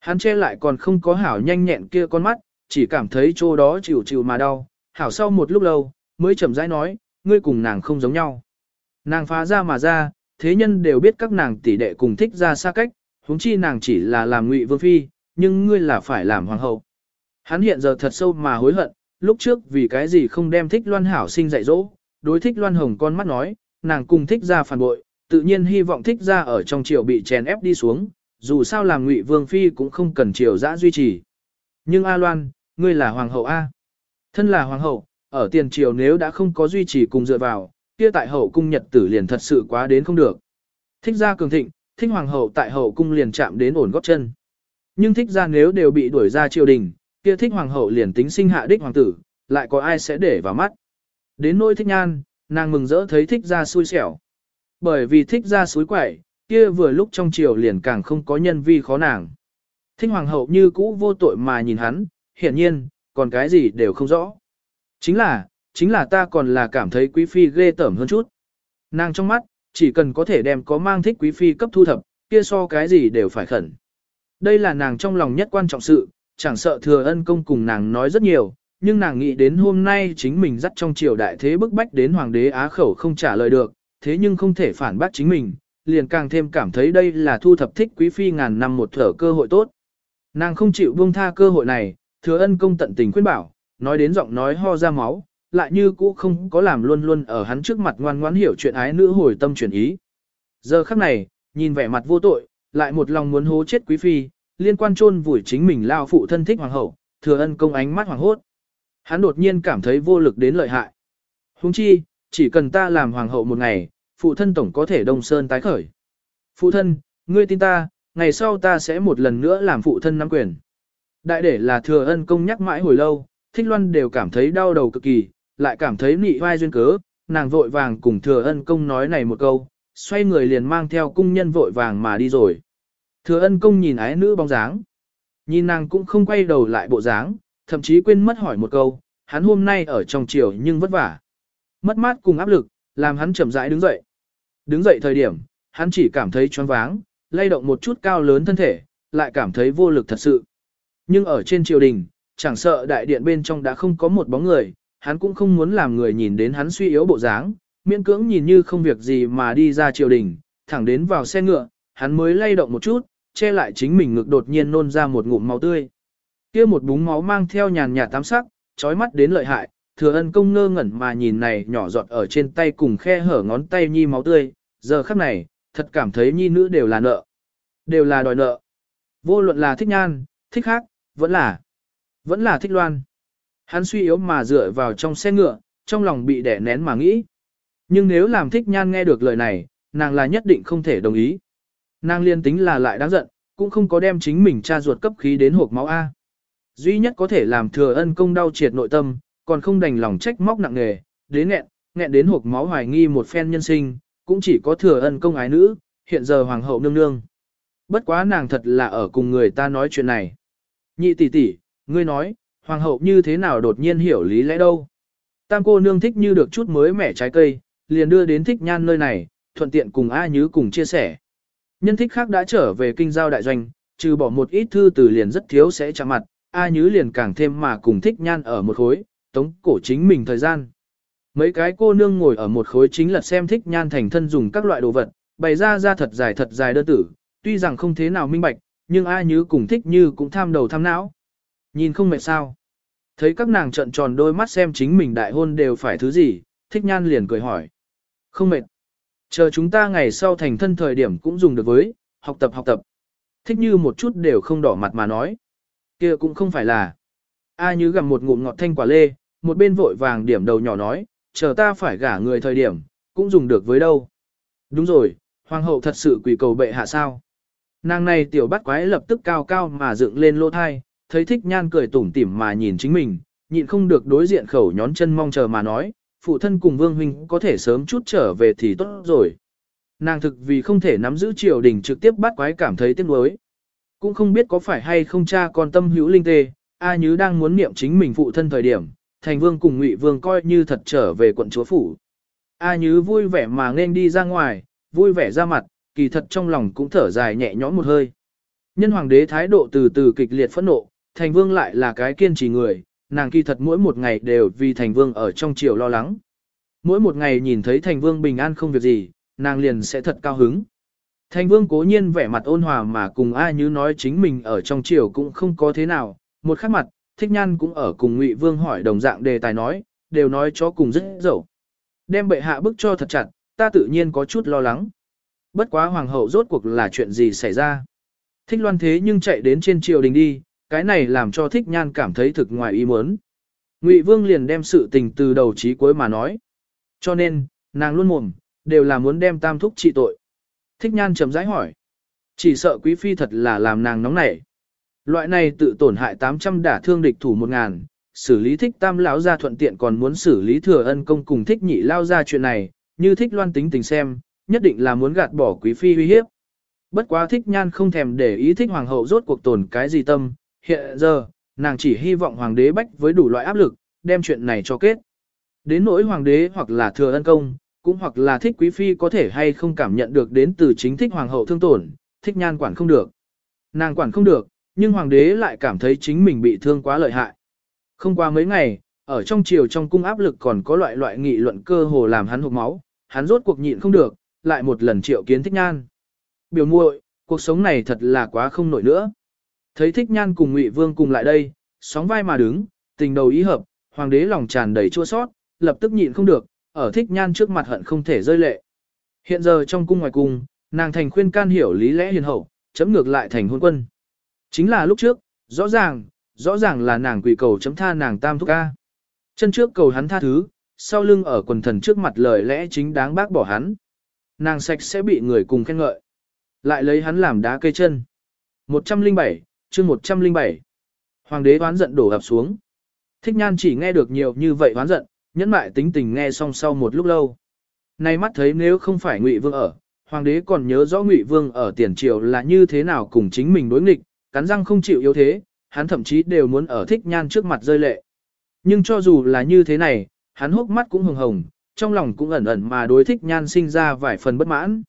Hắn che lại còn không có hảo nhanh nhẹn kia con mắt, chỉ cảm thấy chỗ đó chịu chịu mà đau, hảo sau một lúc lâu, mới chậm rãi nói, ngươi cùng nàng không giống nhau. Nàng phá ra mà ra, thế nhân đều biết các nàng tỷ đệ cùng thích ra xa cách, huống chi nàng chỉ là làm ngụy vương phi, nhưng ngươi là phải làm hoàng hậu. Hắn hiện giờ thật sâu mà hối hận, lúc trước vì cái gì không đem thích loan hảo sinh dạy dỗ, đối thích loan hồng con mắt nói, nàng cùng thích ra phản bội, tự nhiên hy vọng thích ra ở trong triều bị chèn ép đi xuống, dù sao làm ngụy vương phi cũng không cần triều giã duy trì. Nhưng A Loan, ngươi là hoàng hậu A. Thân là hoàng hậu, ở tiền triều nếu đã không có duy trì cùng dựa vào, kia tại hậu cung nhật tử liền thật sự quá đến không được. Thích ra cường thịnh, thích hoàng hậu tại hậu cung liền chạm đến ổn góp chân. Nhưng thích ra nếu đều bị đuổi ra triều đình, kia thích hoàng hậu liền tính sinh hạ đích hoàng tử, lại có ai sẽ để vào mắt. Đến nỗi thích nhan, nàng mừng rỡ thấy thích ra xui xẻo. Bởi vì thích ra suối quẩy, kia vừa lúc trong triều liền càng không có nhân vi khó nàng. Thinh hoàng hậu như cũ vô tội mà nhìn hắn, hiển nhiên, còn cái gì đều không rõ. Chính là, chính là ta còn là cảm thấy quý phi ghê tởm hơn chút. Nàng trong mắt, chỉ cần có thể đem có mang thích quý phi cấp thu thập, kia so cái gì đều phải khẩn. Đây là nàng trong lòng nhất quan trọng sự, chẳng sợ thừa ân công cùng nàng nói rất nhiều, nhưng nàng nghĩ đến hôm nay chính mình dắt trong triều đại thế bức bách đến hoàng đế á khẩu không trả lời được, thế nhưng không thể phản bác chính mình, liền càng thêm cảm thấy đây là thu thập thích quý phi ngàn năm một thở cơ hội tốt. Nàng không chịu buông tha cơ hội này, thừa ân công tận tình khuyên bảo, nói đến giọng nói ho ra máu, lại như cũ không có làm luôn luôn ở hắn trước mặt ngoan ngoãn hiểu chuyện ái nữ hồi tâm chuyển ý. Giờ khắc này, nhìn vẻ mặt vô tội, lại một lòng muốn hố chết quý phi, liên quan chôn vùi chính mình lao phụ thân thích hoàng hậu, thừa ân công ánh mắt hoàng hốt. Hắn đột nhiên cảm thấy vô lực đến lợi hại. Huống chi, chỉ cần ta làm hoàng hậu một ngày, phụ thân tổng có thể đông sơn tái khởi. Phụ thân, ngươi tin ta, ngày sau ta sẽ một lần nữa làm phụ thân nắm quyền. Đại để là thừa ân công nhắc mãi hồi lâu, thích loan đều cảm thấy đau đầu cực kỳ, lại cảm thấy nị vai duyên cớ, nàng vội vàng cùng thừa ân công nói này một câu, xoay người liền mang theo cung nhân vội vàng mà đi rồi. Thừa ân công nhìn ái nữ bóng dáng. Nhìn nàng cũng không quay đầu lại bộ dáng, thậm chí quên mất hỏi một câu, hắn hôm nay ở trong chiều nhưng vất vả. Mất mát cùng áp lực, làm hắn chậm rãi đứng dậy. Đứng dậy thời điểm, hắn chỉ cảm thấy choáng váng, lay động một chút cao lớn thân thể, lại cảm thấy vô lực thật sự. Nhưng ở trên triều đình, chẳng sợ đại điện bên trong đã không có một bóng người, hắn cũng không muốn làm người nhìn đến hắn suy yếu bộ dáng, miễn cưỡng nhìn như không việc gì mà đi ra triều đình, thẳng đến vào xe ngựa, hắn mới lay động một chút, che lại chính mình ngực đột nhiên nôn ra một ngụm máu tươi. Kia một búng máu mang theo nhàn nhạt tám sắc, chói mắt đến lợi hại, thừa ân công ngơ ngẩn mà nhìn này nhỏ giọt ở trên tay cùng khe hở ngón tay nhi máu tươi, giờ khắc này, thật cảm thấy nhi nữ đều là nợ. Đều là đòi nợ. Vô luận là thích nhan, thích khác, vẫn là, vẫn là thích loan. Hắn suy yếu mà dựa vào trong xe ngựa, trong lòng bị đẻ nén mà nghĩ. Nhưng nếu làm thích nhan nghe được lời này, nàng là nhất định không thể đồng ý. Nàng liên tính là lại đáng giận, cũng không có đem chính mình cha ruột cấp khí đến hộp máu A. Duy nhất có thể làm thừa ân công đau triệt nội tâm, còn không đành lòng trách móc nặng nề, đến nghẹn, nghẹn đến hộp máu hoài nghi một phen nhân sinh, cũng chỉ có thừa ân công ái nữ, hiện giờ hoàng hậu nương nương. Bất quá nàng thật là ở cùng người ta nói chuyện này. Nhị tỷ tỷ, ngươi nói, hoàng hậu như thế nào đột nhiên hiểu lý lẽ đâu. Tam cô nương thích như được chút mới mẻ trái cây, liền đưa đến thích nhan nơi này, thuận tiện cùng A Nhứ cùng chia sẻ. Nhân thích khác đã trở về kinh giao đại doanh, trừ bỏ một ít thư từ liền rất thiếu sẽ chạm mặt, A Nhứ liền càng thêm mà cùng thích nhan ở một khối, tống cổ chính mình thời gian. Mấy cái cô nương ngồi ở một khối chính là xem thích nhan thành thân dùng các loại đồ vật, bày ra ra thật dài thật dài đơn tử, tuy rằng không thế nào minh bạch, nhưng A Nhứ cùng thích như cũng tham đầu tham não. Nhìn không mệt sao. Thấy các nàng trận tròn đôi mắt xem chính mình đại hôn đều phải thứ gì, thích nhan liền cười hỏi. Không mệt. Chờ chúng ta ngày sau thành thân thời điểm cũng dùng được với, học tập học tập. Thích như một chút đều không đỏ mặt mà nói. kia cũng không phải là. A như gặm một ngụm ngọt thanh quả lê, một bên vội vàng điểm đầu nhỏ nói, chờ ta phải gả người thời điểm, cũng dùng được với đâu. Đúng rồi, hoàng hậu thật sự quỳ cầu bệ hạ sao. Nàng này tiểu bắt quái lập tức cao cao mà dựng lên lỗ thai, thấy thích nhan cười tủm tỉm mà nhìn chính mình, nhịn không được đối diện khẩu nhón chân mong chờ mà nói, phụ thân cùng vương huynh có thể sớm chút trở về thì tốt rồi. Nàng thực vì không thể nắm giữ triều đình trực tiếp bắt quái cảm thấy tiếc nuối. Cũng không biết có phải hay không cha con tâm hữu linh tê, A Nhứ đang muốn niệm chính mình phụ thân thời điểm, thành vương cùng ngụy vương coi như thật trở về quận chúa phủ. A Nhứ vui vẻ mà nên đi ra ngoài, vui vẻ ra mặt, kỳ thật trong lòng cũng thở dài nhẹ nhõm một hơi. Nhân hoàng đế thái độ từ từ kịch liệt phẫn nộ, thành vương lại là cái kiên trì người, nàng kỳ thật mỗi một ngày đều vì thành vương ở trong triều lo lắng. Mỗi một ngày nhìn thấy thành vương bình an không việc gì, nàng liền sẽ thật cao hứng. Thành vương cố nhiên vẻ mặt ôn hòa mà cùng A như nói chính mình ở trong triều cũng không có thế nào, một khắc mặt, thích nhan cũng ở cùng ngụy vương hỏi đồng dạng đề tài nói, đều nói cho cùng rất dẫu. Đem bệ hạ bức cho thật chặt, ta tự nhiên có chút lo lắng. Bất quá hoàng hậu rốt cuộc là chuyện gì xảy ra. Thích loan thế nhưng chạy đến trên triều đình đi, cái này làm cho thích nhan cảm thấy thực ngoài ý muốn. Ngụy Vương liền đem sự tình từ đầu chí cuối mà nói. Cho nên, nàng luôn mồm, đều là muốn đem tam thúc trị tội. Thích nhan chấm rãi hỏi. Chỉ sợ quý phi thật là làm nàng nóng nảy. Loại này tự tổn hại 800 đả thương địch thủ 1000, xử lý thích tam lão ra thuận tiện còn muốn xử lý thừa ân công cùng thích nhị lao ra chuyện này, như thích loan tính tình xem, nhất định là muốn gạt bỏ quý phi uy hiếp. Bất quá thích nhan không thèm để ý thích hoàng hậu rốt cuộc tổn cái gì tâm, hiện giờ, nàng chỉ hy vọng hoàng đế bách với đủ loại áp lực, đem chuyện này cho kết. Đến nỗi hoàng đế hoặc là thừa ân công, cũng hoặc là thích quý phi có thể hay không cảm nhận được đến từ chính thích hoàng hậu thương tổn, thích nhan quản không được. Nàng quản không được, nhưng hoàng đế lại cảm thấy chính mình bị thương quá lợi hại. Không qua mấy ngày, ở trong triều trong cung áp lực còn có loại loại nghị luận cơ hồ làm hắn hụt máu, hắn rốt cuộc nhịn không được, lại một lần triệu kiến thích nhan. Biểu muội, cuộc sống này thật là quá không nổi nữa. Thấy thích nhan cùng ngụy vương cùng lại đây, sóng vai mà đứng, tình đầu ý hợp, hoàng đế lòng tràn đầy chua sót, lập tức nhịn không được, ở thích nhan trước mặt hận không thể rơi lệ. Hiện giờ trong cung ngoài cung, nàng thành khuyên can hiểu lý lẽ hiền hậu, chấm ngược lại thành hôn quân. Chính là lúc trước, rõ ràng, rõ ràng là nàng quỷ cầu chấm tha nàng tam thúc ca. Chân trước cầu hắn tha thứ, sau lưng ở quần thần trước mặt lời lẽ chính đáng bác bỏ hắn. Nàng sạch sẽ bị người cùng khen ngợi. Lại lấy hắn làm đá cây chân. 107, chương 107. Hoàng đế oán giận đổ ập xuống. Thích nhan chỉ nghe được nhiều như vậy oán giận, nhẫn mại tính tình nghe xong sau một lúc lâu. Nay mắt thấy nếu không phải Ngụy Vương ở, hoàng đế còn nhớ rõ Ngụy Vương ở tiền triều là như thế nào cùng chính mình đối nghịch, cắn răng không chịu yếu thế, hắn thậm chí đều muốn ở thích nhan trước mặt rơi lệ. Nhưng cho dù là như thế này, hắn hốc mắt cũng hồng hồng, trong lòng cũng ẩn ẩn mà đối thích nhan sinh ra vài phần bất mãn.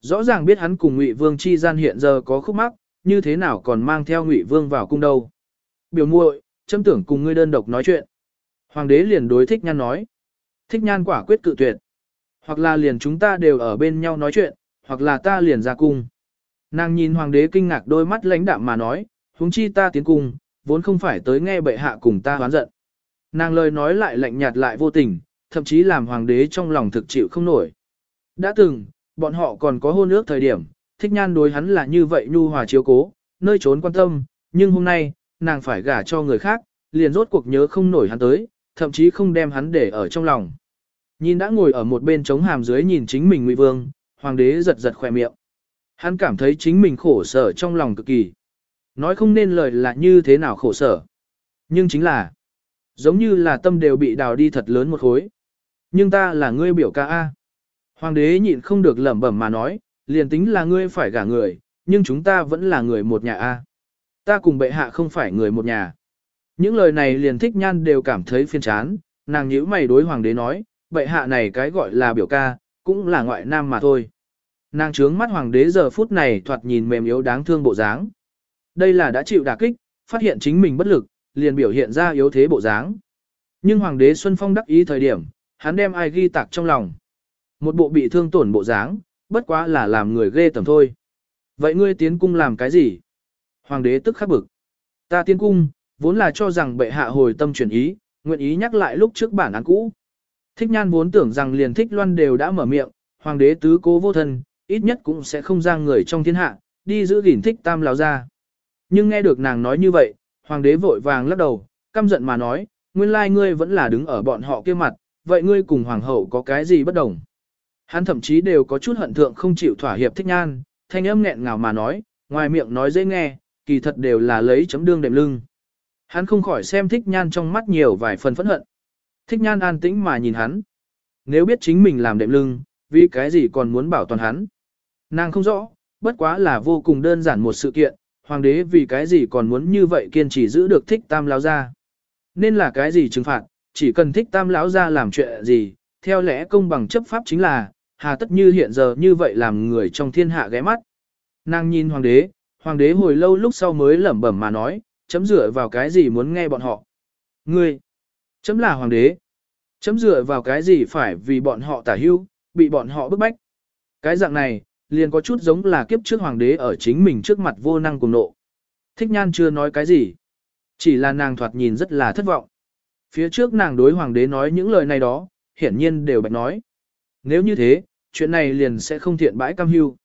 Rõ ràng biết hắn cùng Ngụy Vương chi gian hiện giờ có khúc mắc, như thế nào còn mang theo Ngụy Vương vào cung đâu. Biểu muội, châm tưởng cùng ngươi đơn độc nói chuyện. Hoàng đế liền đối thích nhan nói. Thích nhan quả quyết cự tuyệt. Hoặc là liền chúng ta đều ở bên nhau nói chuyện, hoặc là ta liền ra cung. Nàng nhìn hoàng đế kinh ngạc đôi mắt lãnh đạm mà nói, huống chi ta tiến cung, vốn không phải tới nghe bệ hạ cùng ta hoán giận. Nàng lời nói lại lạnh nhạt lại vô tình, thậm chí làm hoàng đế trong lòng thực chịu không nổi. Đã từng, bọn họ còn có hôn ước thời điểm, thích nhan đối hắn là như vậy nhu hòa chiếu cố, nơi trốn quan tâm, nhưng hôm nay, nàng phải gả cho người khác, liền rốt cuộc nhớ không nổi hắn tới, thậm chí không đem hắn để ở trong lòng. Nhìn đã ngồi ở một bên chống hàm dưới nhìn chính mình Ngụy Vương, hoàng đế giật giật khỏe miệng. Hắn cảm thấy chính mình khổ sở trong lòng cực kỳ. Nói không nên lời là như thế nào khổ sở. Nhưng chính là, Giống như là tâm đều bị đào đi thật lớn một khối. Nhưng ta là ngươi biểu ca A. Hoàng đế nhịn không được lẩm bẩm mà nói, liền tính là ngươi phải gả người, nhưng chúng ta vẫn là người một nhà A. Ta cùng bệ hạ không phải người một nhà. Những lời này liền thích nhan đều cảm thấy phiền chán, nàng nhíu mày đối hoàng đế nói, bệ hạ này cái gọi là biểu ca, cũng là ngoại nam mà thôi. Nàng trướng mắt hoàng đế giờ phút này thoạt nhìn mềm yếu đáng thương bộ dáng. Đây là đã chịu đả kích, phát hiện chính mình bất lực, liền biểu hiện ra yếu thế bộ dáng. Nhưng hoàng đế Xuân Phong đắc ý thời điểm, hắn đem ai ghi tạc trong lòng. Một bộ bị thương tổn bộ dáng, bất quá là làm người ghê tầm thôi. Vậy ngươi tiến cung làm cái gì? Hoàng đế tức khắc bực. Ta tiến cung, vốn là cho rằng bệ hạ hồi tâm chuyển ý, nguyện ý nhắc lại lúc trước bản án cũ. Thích nhan vốn tưởng rằng liền thích loan đều đã mở miệng, hoàng đế tứ cố vô thân, ít nhất cũng sẽ không ra người trong thiên hạ, đi giữ gìn thích tam lão ra. Nhưng nghe được nàng nói như vậy, hoàng đế vội vàng lắc đầu, căm giận mà nói, nguyên lai ngươi vẫn là đứng ở bọn họ kia mặt, vậy ngươi cùng hoàng hậu có cái gì bất đồng? Hắn thậm chí đều có chút hận thượng không chịu thỏa hiệp thích nhan, thanh âm nghẹn ngào mà nói, ngoài miệng nói dễ nghe, kỳ thật đều là lấy chấm đương đệm lưng. Hắn không khỏi xem thích nhan trong mắt nhiều vài phần phẫn hận. Thích nhan an tĩnh mà nhìn hắn. Nếu biết chính mình làm đệm lưng, vì cái gì còn muốn bảo toàn hắn. Nàng không rõ, bất quá là vô cùng đơn giản một sự kiện, hoàng đế vì cái gì còn muốn như vậy kiên trì giữ được thích tam lão ra. Nên là cái gì trừng phạt, chỉ cần thích tam lão ra làm chuyện gì, theo lẽ công bằng chấp pháp chính là, hà tất như hiện giờ như vậy làm người trong thiên hạ ghé mắt. Nàng nhìn hoàng đế, hoàng đế hồi lâu lúc sau mới lẩm bẩm mà nói, chấm dựa vào cái gì muốn nghe bọn họ. Ngươi, chấm là hoàng đế. Chấm dựa vào cái gì phải vì bọn họ tả hưu, bị bọn họ bức bách. Cái dạng này, liền có chút giống là kiếp trước hoàng đế ở chính mình trước mặt vô năng cùng nộ. Thích nhan chưa nói cái gì. Chỉ là nàng thoạt nhìn rất là thất vọng. Phía trước nàng đối hoàng đế nói những lời này đó, hiển nhiên đều bạch nói. Nếu như thế, chuyện này liền sẽ không thiện bãi cam hưu.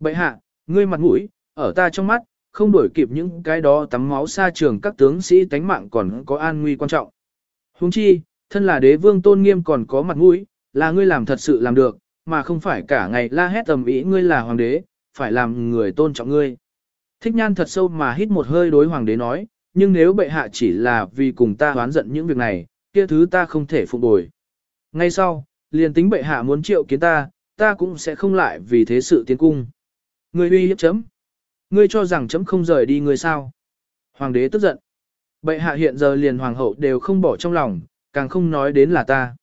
Bậy hạ, ngươi mặt mũi, ở ta trong mắt, không đổi kịp những cái đó tắm máu xa trường các tướng sĩ tánh mạng còn có an nguy quan trọng. Huống chi, thân là đế vương tôn nghiêm còn có mặt mũi, là ngươi làm thật sự làm được, mà không phải cả ngày la hét tầm ý ngươi là hoàng đế, phải làm người tôn trọng ngươi. Thích nhan thật sâu mà hít một hơi đối hoàng đế nói, nhưng nếu bệ hạ chỉ là vì cùng ta hoán giận những việc này, kia thứ ta không thể phục bồi. Ngay sau, liền tính bệ hạ muốn triệu kiến ta, ta cũng sẽ không lại vì thế sự tiến cung. Ngươi uy hiếp chấm. Ngươi cho rằng chấm không rời đi ngươi sao. Hoàng đế tức giận. Bệ hạ hiện giờ liền hoàng hậu đều không bỏ trong lòng, càng không nói đến là ta.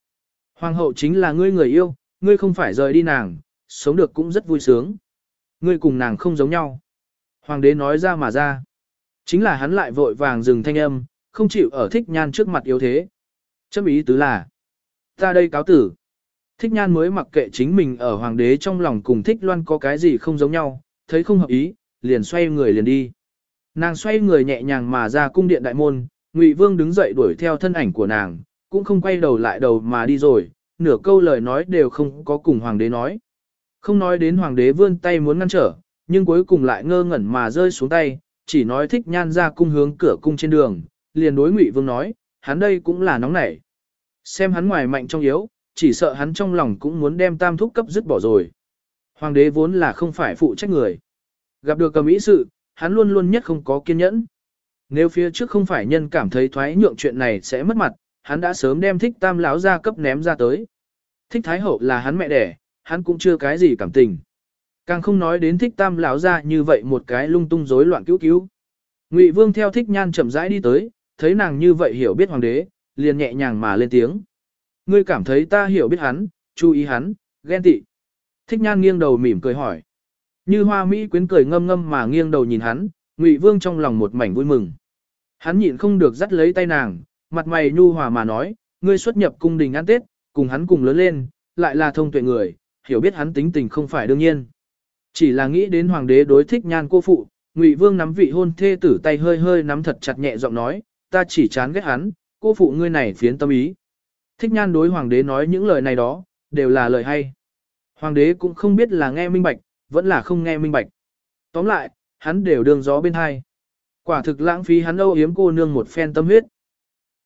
Hoàng hậu chính là ngươi người yêu, ngươi không phải rời đi nàng, sống được cũng rất vui sướng. Ngươi cùng nàng không giống nhau. Hoàng đế nói ra mà ra. Chính là hắn lại vội vàng dừng thanh âm, không chịu ở thích nhan trước mặt yếu thế. Châm ý tứ là, ta đây cáo tử. Thích nhan mới mặc kệ chính mình ở hoàng đế trong lòng cùng thích loan có cái gì không giống nhau, thấy không hợp ý, liền xoay người liền đi. Nàng xoay người nhẹ nhàng mà ra cung điện đại môn, Ngụy Vương đứng dậy đuổi theo thân ảnh của nàng, cũng không quay đầu lại đầu mà đi rồi, nửa câu lời nói đều không có cùng hoàng đế nói. Không nói đến hoàng đế vươn tay muốn ngăn trở, nhưng cuối cùng lại ngơ ngẩn mà rơi xuống tay, chỉ nói thích nhan ra cung hướng cửa cung trên đường, liền đối Ngụy Vương nói, hắn đây cũng là nóng nảy. Xem hắn ngoài mạnh trong yếu, chỉ sợ hắn trong lòng cũng muốn đem tam thúc cấp dứt bỏ rồi. Hoàng đế vốn là không phải phụ trách người. Gặp được cầm ý sự, hắn luôn luôn nhất không có kiên nhẫn. Nếu phía trước không phải nhân cảm thấy thoái nhượng chuyện này sẽ mất mặt, hắn đã sớm đem thích tam lão ra cấp ném ra tới. Thích thái hậu là hắn mẹ đẻ, hắn cũng chưa cái gì cảm tình. Càng không nói đến thích tam lão ra như vậy một cái lung tung rối loạn cứu cứu. Ngụy vương theo thích nhan chậm rãi đi tới, thấy nàng như vậy hiểu biết hoàng đế, liền nhẹ nhàng mà lên tiếng. Ngươi cảm thấy ta hiểu biết hắn, chú ý hắn, ghen tị. Thích nhan nghiêng đầu mỉm cười hỏi. Như hoa Mỹ quyến cười ngâm ngâm mà nghiêng đầu nhìn hắn, Ngụy Vương trong lòng một mảnh vui mừng. Hắn nhịn không được dắt lấy tay nàng, mặt mày nhu hòa mà nói, ngươi xuất nhập cung đình ăn Tết, cùng hắn cùng lớn lên, lại là thông tuệ người, hiểu biết hắn tính tình không phải đương nhiên. Chỉ là nghĩ đến hoàng đế đối thích nhan cô phụ, Ngụy Vương nắm vị hôn thê tử tay hơi hơi nắm thật chặt nhẹ giọng nói, ta chỉ chán ghét hắn, cô phụ ngươi này phiến tâm ý. Thích nhan đối hoàng đế nói những lời này đó, đều là lời hay. Hoàng đế cũng không biết là nghe minh bạch, vẫn là không nghe minh bạch. Tóm lại, hắn đều đường gió bên hai. Quả thực lãng phí hắn âu yếm cô nương một phen tâm huyết.